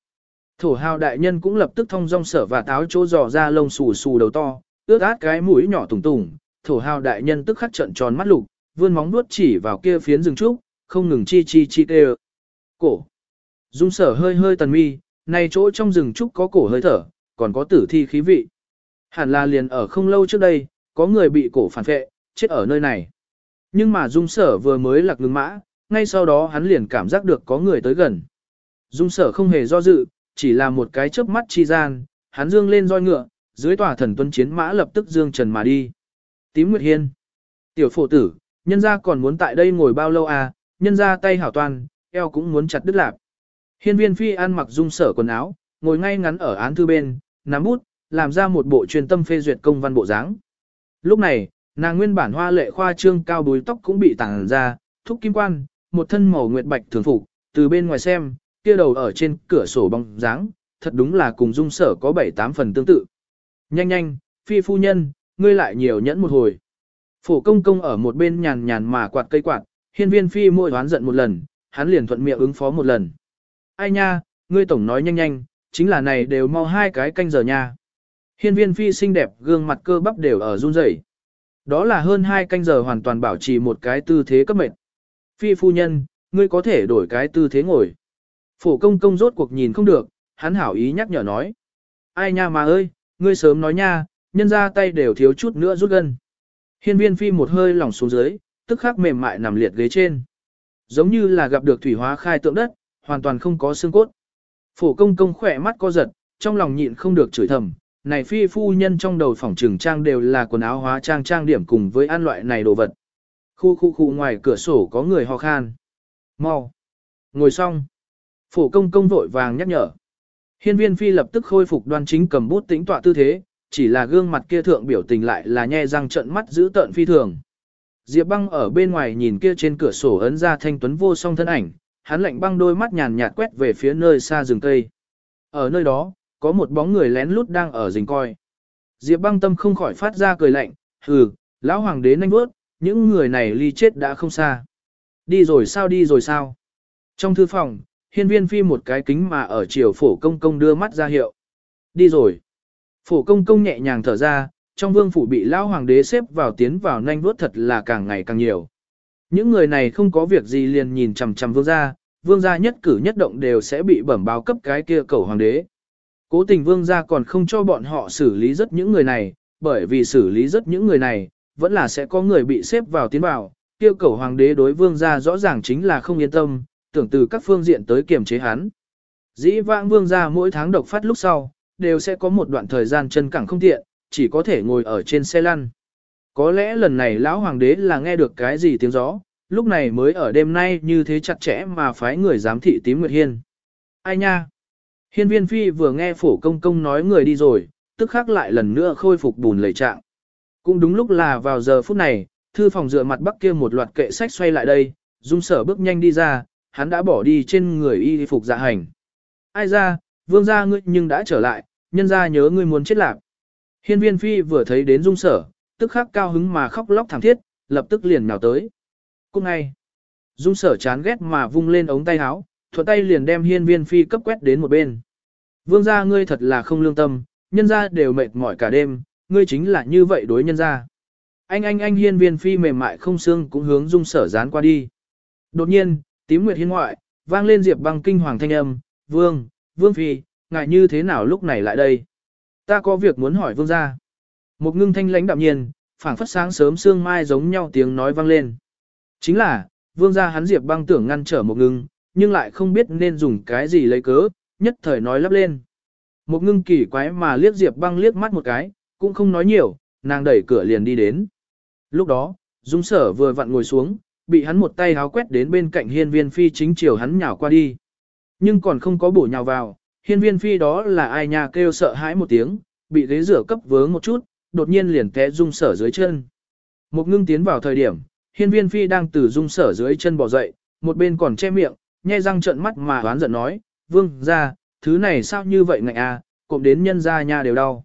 Thổ hào đại nhân cũng lập tức thông dong sở và táo chỗ dò ra lông xù xù đầu to, ướt át cái mũi nhỏ tùng tùng, thổ hào đại nhân tức khắc trận tròn mắt lục, vươn móng vuốt chỉ vào kia phiến rừng trúc, không ngừng chi chi chi tê Cổ. Dung sở hơi hơi tần mi, này chỗ trong rừng trúc có cổ hơi thở, còn có tử thi khí vị. Hẳn là liền ở không lâu trước đây, có người bị cổ phản vệ, chết ở nơi này. Nhưng mà dung sở vừa mới lạc ngừng mã, ngay sau đó hắn liền cảm giác được có người tới gần. Dung sở không hề do dự, chỉ là một cái chớp mắt chi gian, hắn dương lên roi ngựa, dưới tòa thần tuân chiến mã lập tức dương trần mà đi. Tím Nguyệt Hiên. Tiểu phổ tử, nhân gia còn muốn tại đây ngồi bao lâu à, nhân gia tay hảo toàn, eo cũng muốn chặt đứt lạp. Hiên viên phi ăn mặc dung sở quần áo, ngồi ngay ngắn ở án thư bên, nắm bút, làm ra một bộ truyền tâm phê duyệt công văn bộ dáng. Lúc này, nàng nguyên bản hoa lệ khoa trương cao búi tóc cũng bị tàng ra, thúc kim quan, một thân màu nguyệt bạch thường phục, từ bên ngoài xem, kia đầu ở trên cửa sổ bóng dáng, thật đúng là cùng dung sở có bảy tám phần tương tự. Nhanh nhanh, phi phu nhân, ngươi lại nhiều nhẫn một hồi. Phổ công công ở một bên nhàn nhàn mà quạt cây quạt, hiên viên phi môi đoán giận một lần, hắn liền thuận miệng ứng phó một lần. Ai nha, ngươi tổng nói nhanh nhanh, chính là này đều mau hai cái canh giờ nha. Hiên viên phi xinh đẹp gương mặt cơ bắp đều ở run rẩy. Đó là hơn hai canh giờ hoàn toàn bảo trì một cái tư thế cấp mệt. Phi phu nhân, ngươi có thể đổi cái tư thế ngồi. Phổ công công rốt cuộc nhìn không được, hắn hảo ý nhắc nhở nói. Ai nha mà ơi, ngươi sớm nói nha, nhân ra tay đều thiếu chút nữa rút gân. Hiên viên phi một hơi lỏng xuống dưới, tức khắc mềm mại nằm liệt ghế trên. Giống như là gặp được thủy hóa khai tượng đất, hoàn toàn không có xương cốt. Phổ công công khỏe mắt co giật, trong lòng nhịn không được chửi thầm, này phi phu nhân trong đầu phòng trường trang đều là quần áo hóa trang trang điểm cùng với ăn loại này đồ vật. Khu khu khu ngoài cửa sổ có người ho khan. Mau. Ngồi xong. Phổ công công vội vàng nhắc nhở. Hiên viên phi lập tức khôi phục đoan chính cầm bút tĩnh tọa tư thế, chỉ là gương mặt kia thượng biểu tình lại là nhe răng trận mắt giữ tợn phi thường. Diệp băng ở bên ngoài nhìn kia trên cửa sổ ấn ra thanh tuấn vô song thân ảnh, hắn lạnh băng đôi mắt nhàn nhạt quét về phía nơi xa rừng cây. Ở nơi đó, có một bóng người lén lút đang ở rình coi. Diệp băng tâm không khỏi phát ra cười lạnh, hừ, lão hoàng đế nhanh bước, những người này ly chết đã không xa. Đi rồi sao đi rồi sao? Trong thư phòng, hiên viên phi một cái kính mà ở chiều phổ công công đưa mắt ra hiệu. Đi rồi. Phổ công công nhẹ nhàng thở ra, trong vương phủ bị lão hoàng đế xếp vào tiến vào nhanh vuốt thật là càng ngày càng nhiều. Những người này không có việc gì liền nhìn chằm chằm vương gia, vương gia nhất cử nhất động đều sẽ bị bẩm báo cấp cái kia cầu hoàng đế. Cố tình vương gia còn không cho bọn họ xử lý rất những người này, bởi vì xử lý rất những người này, vẫn là sẽ có người bị xếp vào tiến vào, Tiêu cầu hoàng đế đối vương gia rõ ràng chính là không yên tâm, tưởng từ các phương diện tới kiềm chế hắn. Dĩ vãng vương gia mỗi tháng độc phát lúc sau, đều sẽ có một đoạn thời gian chân cẳng không tiện, chỉ có thể ngồi ở trên xe lăn. Có lẽ lần này lão hoàng đế là nghe được cái gì tiếng gió, lúc này mới ở đêm nay như thế chặt chẽ mà phái người giám thị tím Nguyệt Hiên. Ai nha? Hiên viên phi vừa nghe phổ công công nói người đi rồi, tức khắc lại lần nữa khôi phục bùn lầy trạng. Cũng đúng lúc là vào giờ phút này, thư phòng dựa mặt bắc kia một loạt kệ sách xoay lại đây, dung sở bước nhanh đi ra, hắn đã bỏ đi trên người y phục dạ hành. Ai ra, vương gia ngươi nhưng đã trở lại, nhân gia nhớ ngươi muốn chết lạc. Hiên viên phi vừa thấy đến dung sở, tức khắc cao hứng mà khóc lóc thảm thiết, lập tức liền nhào tới. Cũng ngay, dung sở chán ghét mà vung lên ống tay áo, thuận tay liền đem hiên viên phi cấp quét đến một bên. Vương gia ngươi thật là không lương tâm, nhân gia đều mệt mỏi cả đêm, ngươi chính là như vậy đối nhân gia. Anh anh anh hiên viên phi mềm mại không xương cũng hướng dung sở dán qua đi. Đột nhiên, tím nguyệt hiên ngoại, vang lên diệp băng kinh hoàng thanh âm, vương, vương phi, ngại như thế nào lúc này lại đây? Ta có việc muốn hỏi vương gia. Một ngưng thanh lãnh đạm nhiên, phảng phất sáng sớm sương mai giống nhau tiếng nói vang lên. Chính là, vương gia hắn diệp băng tưởng ngăn trở một ngưng, nhưng lại không biết nên dùng cái gì lấy cớ, nhất thời nói lắp lên. Một ngưng kỳ quái mà liếc diệp băng liếc mắt một cái, cũng không nói nhiều, nàng đẩy cửa liền đi đến. Lúc đó, Dung sở vừa vặn ngồi xuống, bị hắn một tay háo quét đến bên cạnh hiên viên phi chính chiều hắn nhào qua đi. Nhưng còn không có bổ nhào vào, hiên viên phi đó là ai nhà kêu sợ hãi một tiếng, bị ghế rửa cấp vướng một chút, đột nhiên liền té dung sở dưới chân. Một ngưng tiến vào thời điểm, hiên viên phi đang từ dung sở dưới chân bỏ dậy, một bên còn che miệng, nhai răng trợn mắt mà đoán giận nói, vương ra, thứ này sao như vậy ngạnh à, cộng đến nhân ra nhà đều đau.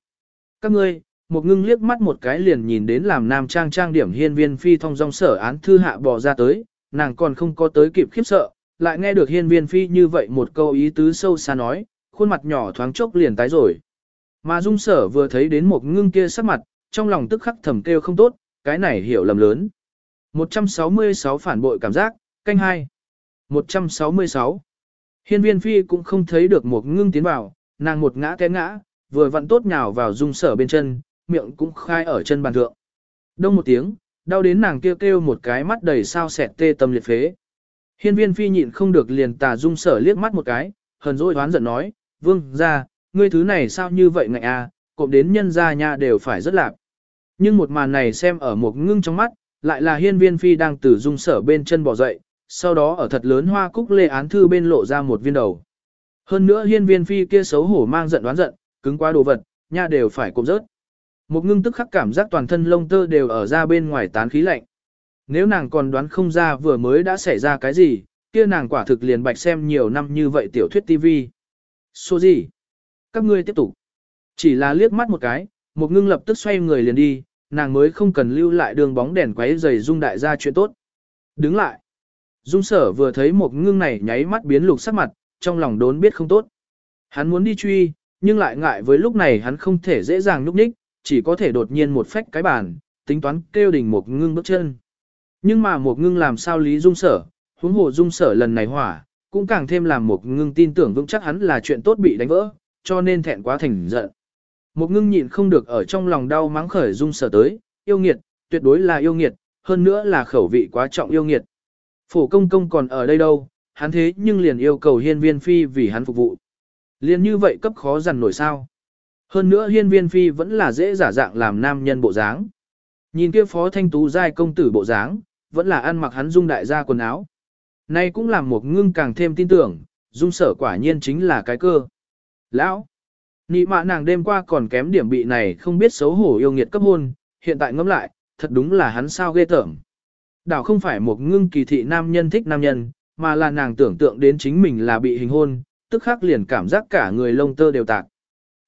Các ngươi, một ngưng liếc mắt một cái liền nhìn đến làm nam trang trang điểm hiên viên phi thông dong sở án thư hạ bò ra tới, nàng còn không có tới kịp khiếp sợ, lại nghe được hiên viên phi như vậy một câu ý tứ sâu xa nói, khuôn mặt nhỏ thoáng chốc liền tái rồi. Mà dung sở vừa thấy đến một ngưng kia sắc mặt, trong lòng tức khắc thầm kêu không tốt, cái này hiểu lầm lớn. 166 phản bội cảm giác, canh hai 166. Hiên viên phi cũng không thấy được một ngưng tiến vào, nàng một ngã té ngã, vừa vặn tốt nhào vào dung sở bên chân, miệng cũng khai ở chân bàn thượng. Đông một tiếng, đau đến nàng kêu kêu một cái mắt đầy sao sẹt tê tâm liệt phế. Hiên viên phi nhịn không được liền tà dung sở liếc mắt một cái, hờn dỗi hoán giận nói, vương ra, ngươi thứ này sao như vậy ngại à, cộm đến nhân ra nha đều phải rất lạc. Nhưng một màn này xem ở một ngưng trong mắt, lại là hiên viên phi đang từ dung sở bên chân bỏ dậy, sau đó ở thật lớn hoa cúc lê án thư bên lộ ra một viên đầu. Hơn nữa hiên viên phi kia xấu hổ mang giận đoán giận, cứng quá đồ vật, nha đều phải cộm rớt. Một ngưng tức khắc cảm giác toàn thân lông tơ đều ở ra bên ngoài tán khí lạnh. Nếu nàng còn đoán không ra vừa mới đã xảy ra cái gì, kia nàng quả thực liền bạch xem nhiều năm như vậy tiểu thuyết TV. Số gì? Các ngươi tiếp tục. Chỉ là liếc mắt một cái, một ngưng lập tức xoay người liền đi, nàng mới không cần lưu lại đường bóng đèn quấy giày dung đại gia chuyện tốt. Đứng lại. Dung sở vừa thấy một ngưng này nháy mắt biến lục sắc mặt, trong lòng đốn biết không tốt. Hắn muốn đi truy, nhưng lại ngại với lúc này hắn không thể dễ dàng núp ních, chỉ có thể đột nhiên một phách cái bàn, tính toán kêu đỉnh một ngưng bước chân. Nhưng mà một ngưng làm sao lý dung sở, huống hồ dung sở lần này hỏa, cũng càng thêm làm một ngưng tin tưởng vững chắc hắn là chuyện tốt bị đánh vỡ, cho nên thẹn quá thành giận, Một ngưng nhịn không được ở trong lòng đau mắng khởi dung sở tới, yêu nghiệt, tuyệt đối là yêu nghiệt, hơn nữa là khẩu vị quá trọng yêu nghiệt. Phổ công công còn ở đây đâu, hắn thế nhưng liền yêu cầu hiên viên phi vì hắn phục vụ. Liền như vậy cấp khó dằn nổi sao. Hơn nữa hiên viên phi vẫn là dễ giả dạng làm nam nhân bộ dáng. Nhìn kia phó thanh tú giai công tử bộ dáng, vẫn là ăn mặc hắn dung đại gia quần áo. Nay cũng làm một ngưng càng thêm tin tưởng, dung sở quả nhiên chính là cái cơ. Lão! Nị mạ nàng đêm qua còn kém điểm bị này không biết xấu hổ yêu nghiệt cấp hôn, hiện tại ngẫm lại, thật đúng là hắn sao ghê tởm. Đảo không phải một ngưng kỳ thị nam nhân thích nam nhân, mà là nàng tưởng tượng đến chính mình là bị hình hôn, tức khắc liền cảm giác cả người lông tơ đều tạc.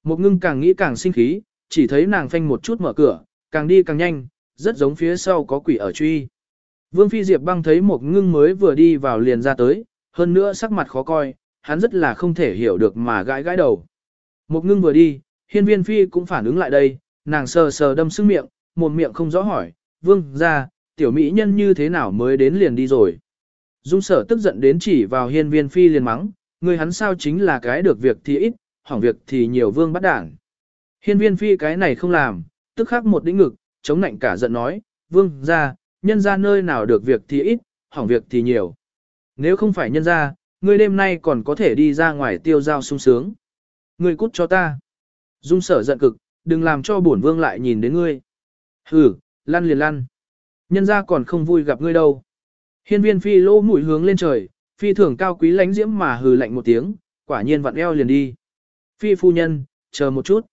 Một ngưng càng nghĩ càng sinh khí, chỉ thấy nàng phanh một chút mở cửa, càng đi càng nhanh, rất giống phía sau có quỷ ở truy. Vương Phi Diệp băng thấy một ngưng mới vừa đi vào liền ra tới, hơn nữa sắc mặt khó coi, hắn rất là không thể hiểu được mà gãi gãi đầu. Một ngưng vừa đi, hiên viên Phi cũng phản ứng lại đây, nàng sờ sờ đâm sưng miệng, một miệng không rõ hỏi, vương ra, tiểu mỹ nhân như thế nào mới đến liền đi rồi. Dung sở tức giận đến chỉ vào hiên viên Phi liền mắng, người hắn sao chính là cái được việc thì ít, hỏng việc thì nhiều vương bắt đảng. Hiên viên Phi cái này không làm, tức khắc một đĩnh ngực, chống nạnh cả giận nói, vương ra, nhân ra nơi nào được việc thì ít, hỏng việc thì nhiều. Nếu không phải nhân ra, ngươi đêm nay còn có thể đi ra ngoài tiêu giao sung sướng. Ngươi cút cho ta. Dung sở giận cực, đừng làm cho bổn vương lại nhìn đến ngươi. Hừ, lăn liền lăn. Nhân ra còn không vui gặp ngươi đâu. Hiên viên phi lỗ mũi hướng lên trời, phi thường cao quý lánh diễm mà hừ lạnh một tiếng, quả nhiên vặn eo liền đi. Phi phu nhân, chờ một chút.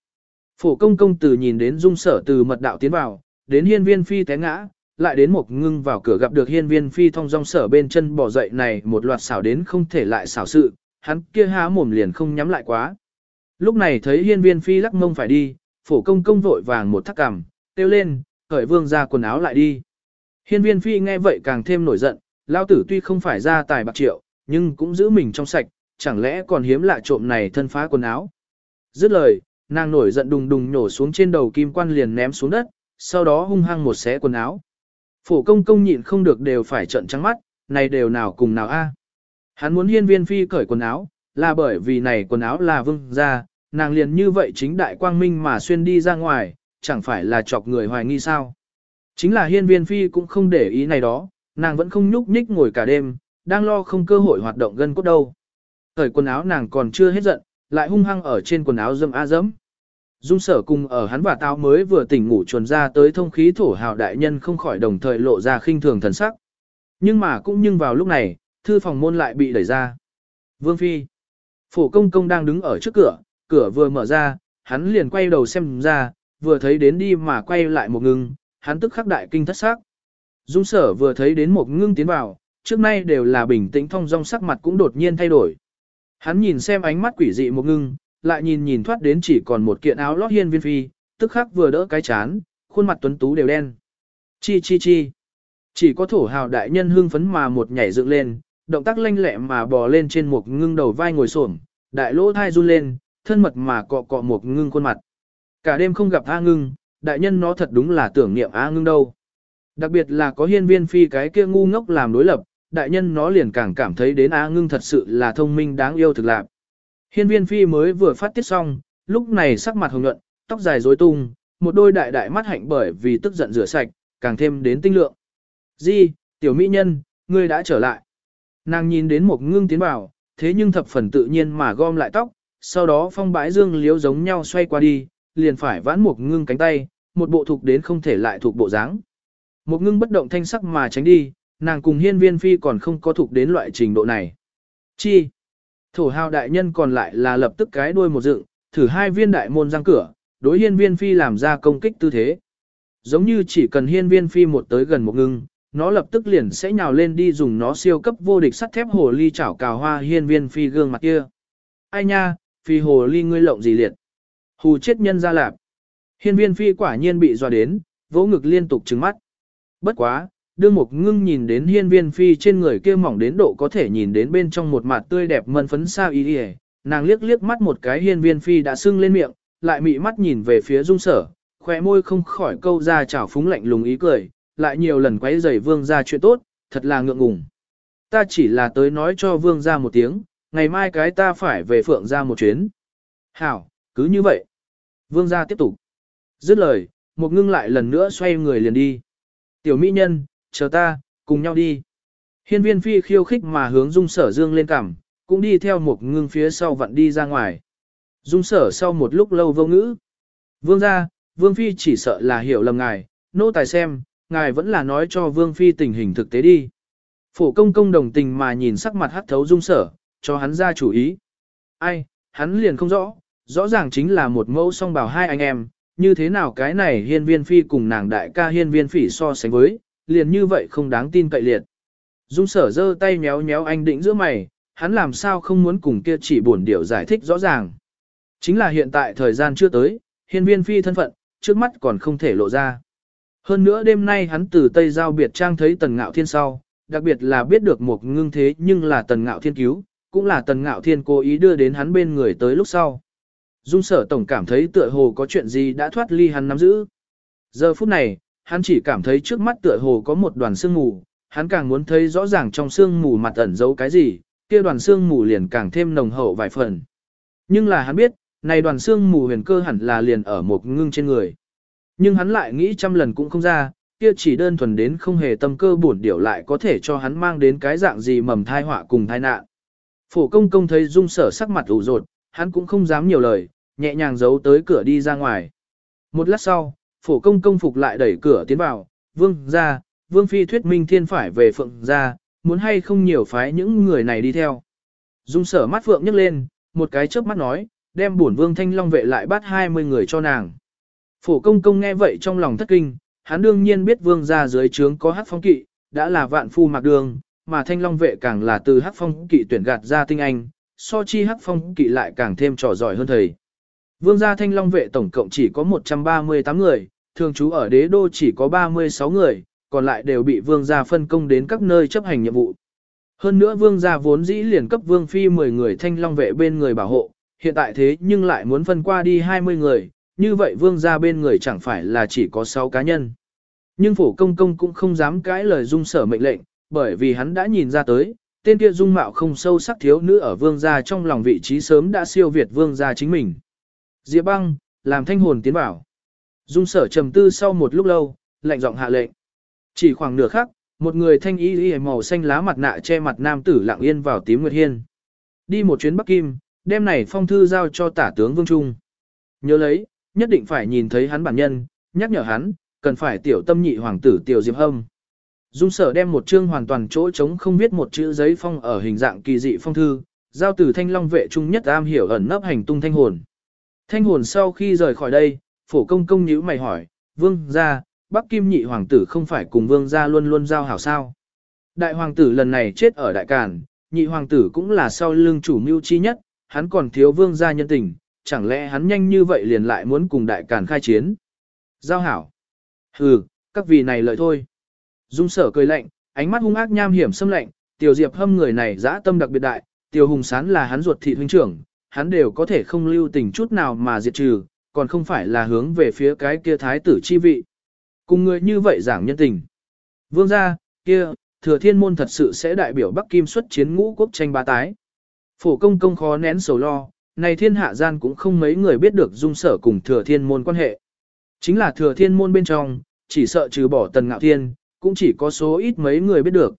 Phổ công công tử nhìn đến dung sở từ mật đạo tiến vào, đến hiên viên phi té ngã, lại đến một ngưng vào cửa gặp được hiên viên phi thông dong sở bên chân bỏ dậy này một loạt xảo đến không thể lại xảo sự, hắn kia há mồm liền không nhắm lại quá. Lúc này thấy hiên viên phi lắc mông phải đi, phổ công công vội vàng một thắc cằm, tiêu lên, cởi vương ra quần áo lại đi. Hiên viên phi nghe vậy càng thêm nổi giận, lao tử tuy không phải ra tài bạc triệu, nhưng cũng giữ mình trong sạch, chẳng lẽ còn hiếm lạ trộm này thân phá quần áo. Dứt lời, nàng nổi giận đùng đùng nhổ xuống trên đầu kim quan liền ném xuống đất, sau đó hung hăng một xé quần áo. Phổ công công nhịn không được đều phải trận trắng mắt, này đều nào cùng nào a. Hắn muốn hiên viên phi cởi quần áo, là bởi vì này quần áo là vương gia, nàng liền như vậy chính đại quang minh mà xuyên đi ra ngoài, chẳng phải là chọc người hoài nghi sao. Chính là hiên viên phi cũng không để ý này đó, nàng vẫn không nhúc nhích ngồi cả đêm, đang lo không cơ hội hoạt động gân cốt đâu. Cởi quần áo nàng còn chưa hết giận, lại hung hăng ở trên quần áo dâm a dẫm. Dung sở cùng ở hắn và tao mới vừa tỉnh ngủ chuồn ra tới thông khí thổ hào đại nhân không khỏi đồng thời lộ ra khinh thường thần sắc. Nhưng mà cũng nhưng vào lúc này, thư phòng môn lại bị đẩy ra. Vương Phi. Phổ công công đang đứng ở trước cửa, cửa vừa mở ra, hắn liền quay đầu xem ra, vừa thấy đến đi mà quay lại một ngưng, hắn tức khắc đại kinh thất sắc. Dung sở vừa thấy đến một ngưng tiến vào, trước nay đều là bình tĩnh thông dong sắc mặt cũng đột nhiên thay đổi. Hắn nhìn xem ánh mắt quỷ dị một ngưng, lại nhìn nhìn thoát đến chỉ còn một kiện áo lót hiên viên phi, tức khắc vừa đỡ cái chán, khuôn mặt tuấn tú đều đen. Chi chi chi. Chỉ có thổ hào đại nhân hưng phấn mà một nhảy dựng lên, động tác lanh lẹ mà bò lên trên một ngưng đầu vai ngồi xổm, đại lỗ thai run lên, thân mật mà cọ cọ một ngưng khuôn mặt. Cả đêm không gặp A ngưng, đại nhân nó thật đúng là tưởng niệm A ngưng đâu. Đặc biệt là có hiên viên phi cái kia ngu ngốc làm đối lập, đại nhân nó liền càng cảm thấy đến A ngưng thật sự là thông minh đáng yêu thực lạc. Hiên viên phi mới vừa phát tiết xong, lúc này sắc mặt hồng nhuận, tóc dài rối tung, một đôi đại đại mắt hạnh bởi vì tức giận rửa sạch, càng thêm đến tinh lượng. Di, tiểu mỹ nhân, ngươi đã trở lại. Nàng nhìn đến một ngưng tiến vào, thế nhưng thập phần tự nhiên mà gom lại tóc, sau đó phong bãi dương liếu giống nhau xoay qua đi, liền phải vãn một ngưng cánh tay, một bộ thuộc đến không thể lại thuộc bộ dáng. Một ngưng bất động thanh sắc mà tránh đi, nàng cùng hiên viên phi còn không có thuộc đến loại trình độ này. Chi? Thổ hào đại nhân còn lại là lập tức cái đuôi một dựng, thử hai viên đại môn răng cửa, đối hiên viên phi làm ra công kích tư thế. Giống như chỉ cần hiên viên phi một tới gần một ngưng, nó lập tức liền sẽ nhào lên đi dùng nó siêu cấp vô địch sắt thép hồ ly chảo cào hoa hiên viên phi gương mặt kia. Ai nha, phi hồ ly ngươi lộng gì liệt. Hù chết nhân ra lạp. Hiên viên phi quả nhiên bị dọa đến, vỗ ngực liên tục trừng mắt. Bất quá, đương một ngưng nhìn đến hiên viên phi trên người kia mỏng đến độ có thể nhìn đến bên trong một mặt tươi đẹp mân phấn sao ý đi nàng liếc liếc mắt một cái hiên viên phi đã sưng lên miệng, lại mị mắt nhìn về phía dung sở, khóe môi không khỏi câu ra chảo phúng lạnh lùng ý cười, lại nhiều lần quấy rầy vương ra chuyện tốt, thật là ngượng ngùng. Ta chỉ là tới nói cho vương ra một tiếng, ngày mai cái ta phải về phượng ra một chuyến. Hảo, cứ như vậy. Vương gia tiếp tục. Dứt lời, một ngưng lại lần nữa xoay người liền đi. Tiểu mỹ nhân, chờ ta, cùng nhau đi. Hiên viên phi khiêu khích mà hướng dung sở dương lên cằm, cũng đi theo một ngưng phía sau vặn đi ra ngoài. Dung sở sau một lúc lâu vô ngữ. Vương gia, vương phi chỉ sợ là hiểu lầm ngài, nô tài xem, ngài vẫn là nói cho vương phi tình hình thực tế đi. Phổ công công đồng tình mà nhìn sắc mặt hắt thấu dung sở, cho hắn ra chủ ý. Ai, hắn liền không rõ, rõ ràng chính là một mẫu song bảo hai anh em, như thế nào cái này hiên viên phi cùng nàng đại ca hiên viên phỉ so sánh với, liền như vậy không đáng tin cậy liệt. Dung sở giơ tay méo méo anh định giữa mày, hắn làm sao không muốn cùng kia chỉ buồn điểu giải thích rõ ràng. Chính là hiện tại thời gian chưa tới, hiên viên phi thân phận, trước mắt còn không thể lộ ra. Hơn nữa đêm nay hắn từ Tây Giao biệt trang thấy tần ngạo thiên sau, đặc biệt là biết được một ngưng thế nhưng là tần ngạo thiên cứu, cũng là tần ngạo thiên cố ý đưa đến hắn bên người tới lúc sau. Dung sở tổng cảm thấy tựa hồ có chuyện gì đã thoát ly hắn nắm giữ. Giờ phút này, hắn chỉ cảm thấy trước mắt tựa hồ có một đoàn sương mù, hắn càng muốn thấy rõ ràng trong sương mù mặt ẩn giấu cái gì, kia đoàn sương mù liền càng thêm nồng hậu vài phần. Nhưng là hắn biết, này đoàn sương mù huyền cơ hẳn là liền ở một ngưng trên người. Nhưng hắn lại nghĩ trăm lần cũng không ra, kia chỉ đơn thuần đến không hề tâm cơ buồn điểu lại có thể cho hắn mang đến cái dạng gì mầm thai họa cùng thai nạn. Phổ công công thấy dung sở sắc mặt ủ rột, hắn cũng không dám nhiều lời, nhẹ nhàng giấu tới cửa đi ra ngoài. Một lát sau, phổ công công phục lại đẩy cửa tiến vào, vương ra, vương phi thuyết minh thiên phải về phượng ra, muốn hay không nhiều phái những người này đi theo. Dung sở mắt phượng nhấc lên, một cái chớp mắt nói, đem bổn vương thanh long vệ lại bắt 20 người cho nàng. Phổ công công nghe vậy trong lòng thất kinh, hắn đương nhiên biết vương ra dưới trướng có hát phong kỵ, đã là vạn phu mặc đường, mà thanh long vệ càng là từ hát phong kỵ tuyển gạt ra tinh anh, so chi hát phong kỵ lại càng thêm trò giỏi hơn thầy. Vương gia thanh long vệ tổng cộng chỉ có 138 người, thường trú ở đế đô chỉ có 36 người, còn lại đều bị vương gia phân công đến các nơi chấp hành nhiệm vụ. Hơn nữa vương gia vốn dĩ liền cấp vương phi 10 người thanh long vệ bên người bảo hộ, hiện tại thế nhưng lại muốn phân qua đi 20 người, như vậy vương gia bên người chẳng phải là chỉ có 6 cá nhân. Nhưng phổ công công cũng không dám cãi lời dung sở mệnh lệnh, bởi vì hắn đã nhìn ra tới, tên kia dung mạo không sâu sắc thiếu nữ ở vương gia trong lòng vị trí sớm đã siêu việt vương gia chính mình. Diệp băng, làm thanh hồn tiến bảo. Dung sở trầm tư sau một lúc lâu, lạnh giọng hạ lệnh. Chỉ khoảng nửa khắc, một người thanh y y màu xanh lá mặt nạ che mặt nam tử lặng yên vào tím nguyệt hiên. Đi một chuyến Bắc Kim, đem này phong thư giao cho tả tướng Vương Trung. Nhớ lấy, nhất định phải nhìn thấy hắn bản nhân, nhắc nhở hắn, cần phải tiểu tâm nhị hoàng tử tiểu diệp hâm. Dung sở đem một chương hoàn toàn chỗ trống không viết một chữ giấy phong ở hình dạng kỳ dị phong thư, giao từ thanh long vệ trung nhất am hiểu ẩn nấp hành tung thanh hồn. Thanh hồn sau khi rời khỏi đây, phổ công công nhíu mày hỏi, vương gia, Bắc Kim nhị hoàng tử không phải cùng vương gia luôn luôn giao hảo sao. Đại hoàng tử lần này chết ở đại càn, nhị hoàng tử cũng là sau lưng chủ mưu chi nhất, hắn còn thiếu vương gia nhân tình, chẳng lẽ hắn nhanh như vậy liền lại muốn cùng đại càn khai chiến. Giao hảo. Hừ, các vị này lợi thôi. Dung sở cười lạnh, ánh mắt hung ác nham hiểm xâm lạnh, tiểu diệp hâm người này dã tâm đặc biệt đại, tiểu hùng sán là hắn ruột thị huynh trưởng, hắn đều có thể không lưu tình chút nào mà diệt trừ, còn không phải là hướng về phía cái kia thái tử chi vị. Cùng người như vậy giảng nhân tình. Vương gia, kia, thừa thiên môn thật sự sẽ đại biểu Bắc Kim xuất chiến ngũ quốc tranh ba tái. Phổ công công khó nén sầu lo, này thiên hạ gian cũng không mấy người biết được dung sở cùng thừa thiên môn quan hệ. Chính là thừa thiên môn bên trong, chỉ sợ trừ bỏ tần ngạo thiên, cũng chỉ có số ít mấy người biết được.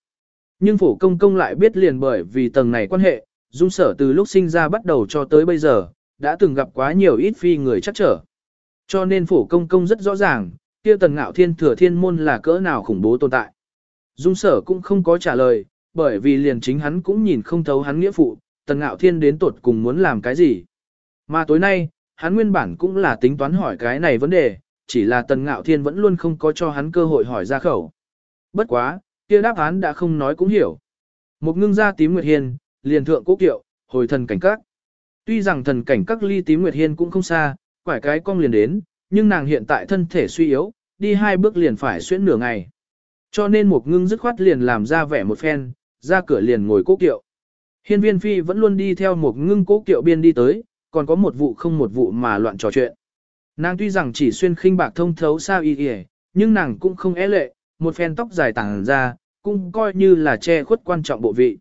Nhưng phổ công công lại biết liền bởi vì tầng này quan hệ, dung sở từ lúc sinh ra bắt đầu cho tới bây giờ, đã từng gặp quá nhiều ít phi người chắc trở. Cho nên phổ công công rất rõ ràng, kia tần ngạo thiên thừa thiên môn là cỡ nào khủng bố tồn tại. Dung sở cũng không có trả lời, bởi vì liền chính hắn cũng nhìn không thấu hắn nghĩa phụ, tần ngạo thiên đến tột cùng muốn làm cái gì. Mà tối nay, hắn nguyên bản cũng là tính toán hỏi cái này vấn đề, chỉ là tần ngạo thiên vẫn luôn không có cho hắn cơ hội hỏi ra khẩu. Bất quá, kia đáp án đã không nói cũng hiểu. Một ngưng ra tím nguyệt hiền, liền thượng cố kiệu, hồi thần cảnh các. Tuy rằng thần cảnh các ly tím nguyệt hiên cũng không xa, quải cái cong liền đến, nhưng nàng hiện tại thân thể suy yếu, đi hai bước liền phải xuyên nửa ngày. Cho nên một ngưng dứt khoát liền làm ra vẻ một phen, ra cửa liền ngồi cố kiệu. Hiên viên phi vẫn luôn đi theo một ngưng cố kiệu biên đi tới, còn có một vụ không một vụ mà loạn trò chuyện. Nàng tuy rằng chỉ xuyên khinh bạc thông thấu sao y y, nhưng nàng cũng không é lệ, một phen tóc dài tàng ra, cũng coi như là che khuất quan trọng bộ vị.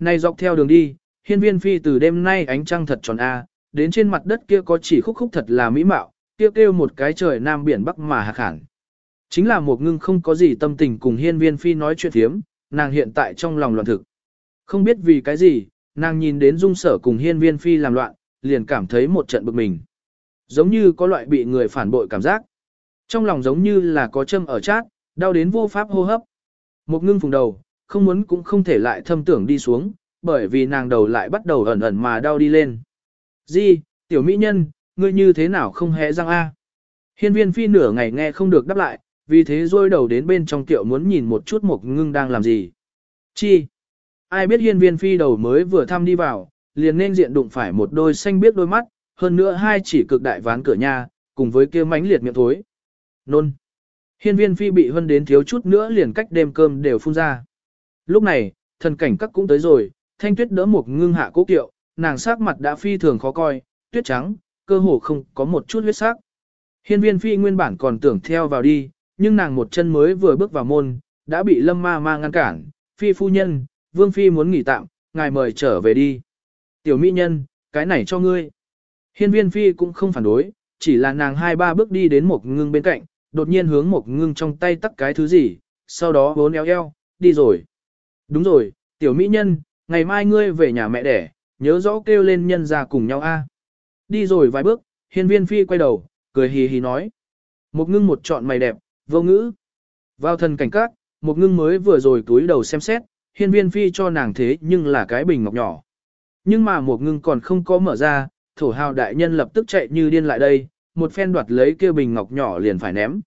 Này dọc theo đường đi, hiên viên phi từ đêm nay ánh trăng thật tròn A, đến trên mặt đất kia có chỉ khúc khúc thật là mỹ mạo, kêu kêu một cái trời nam biển bắc mà hạc hẳn. Chính là một ngưng không có gì tâm tình cùng hiên viên phi nói chuyện thiếm, nàng hiện tại trong lòng loạn thực. Không biết vì cái gì, nàng nhìn đến dung sở cùng hiên viên phi làm loạn, liền cảm thấy một trận bực mình. Giống như có loại bị người phản bội cảm giác. Trong lòng giống như là có châm ở chát, đau đến vô pháp hô hấp. Một ngưng phùng đầu, không muốn cũng không thể lại thâm tưởng đi xuống, bởi vì nàng đầu lại bắt đầu ẩn ẩn mà đau đi lên. Di, tiểu mỹ nhân, ngươi như thế nào không hé răng a? Hiên viên phi nửa ngày nghe không được đáp lại, vì thế rôi đầu đến bên trong tiệu muốn nhìn một chút một ngưng đang làm gì. Chi? Ai biết hiên viên phi đầu mới vừa thăm đi vào, liền nên diện đụng phải một đôi xanh biết đôi mắt, hơn nữa hai chỉ cực đại ván cửa nhà, cùng với kia mánh liệt miệng thối. Nôn. Hiên viên phi bị hân đến thiếu chút nữa liền cách đêm cơm đều phun ra. Lúc này, thần cảnh các cũng tới rồi, thanh tuyết đỡ một ngưng hạ cố kiệu, nàng sắc mặt đã phi thường khó coi, tuyết trắng, cơ hồ không có một chút huyết sắc. Hiên viên phi nguyên bản còn tưởng theo vào đi, nhưng nàng một chân mới vừa bước vào môn, đã bị lâm ma ma ngăn cản, phi phu nhân, vương phi muốn nghỉ tạm, ngài mời trở về đi. Tiểu mỹ nhân, cái này cho ngươi. Hiên viên phi cũng không phản đối, chỉ là nàng hai ba bước đi đến một ngưng bên cạnh, đột nhiên hướng một ngưng trong tay tắt cái thứ gì, sau đó vốn eo eo, đi rồi. Đúng rồi, tiểu mỹ nhân, ngày mai ngươi về nhà mẹ đẻ, nhớ rõ kêu lên nhân ra cùng nhau a. Đi rồi vài bước, hiên viên phi quay đầu, cười hì hì nói. Một ngưng một trọn mày đẹp, vô ngữ. Vào thần cảnh các, một ngưng mới vừa rồi túi đầu xem xét, hiên viên phi cho nàng thế nhưng là cái bình ngọc nhỏ. Nhưng mà một ngưng còn không có mở ra, thổ hào đại nhân lập tức chạy như điên lại đây, một phen đoạt lấy kia bình ngọc nhỏ liền phải ném,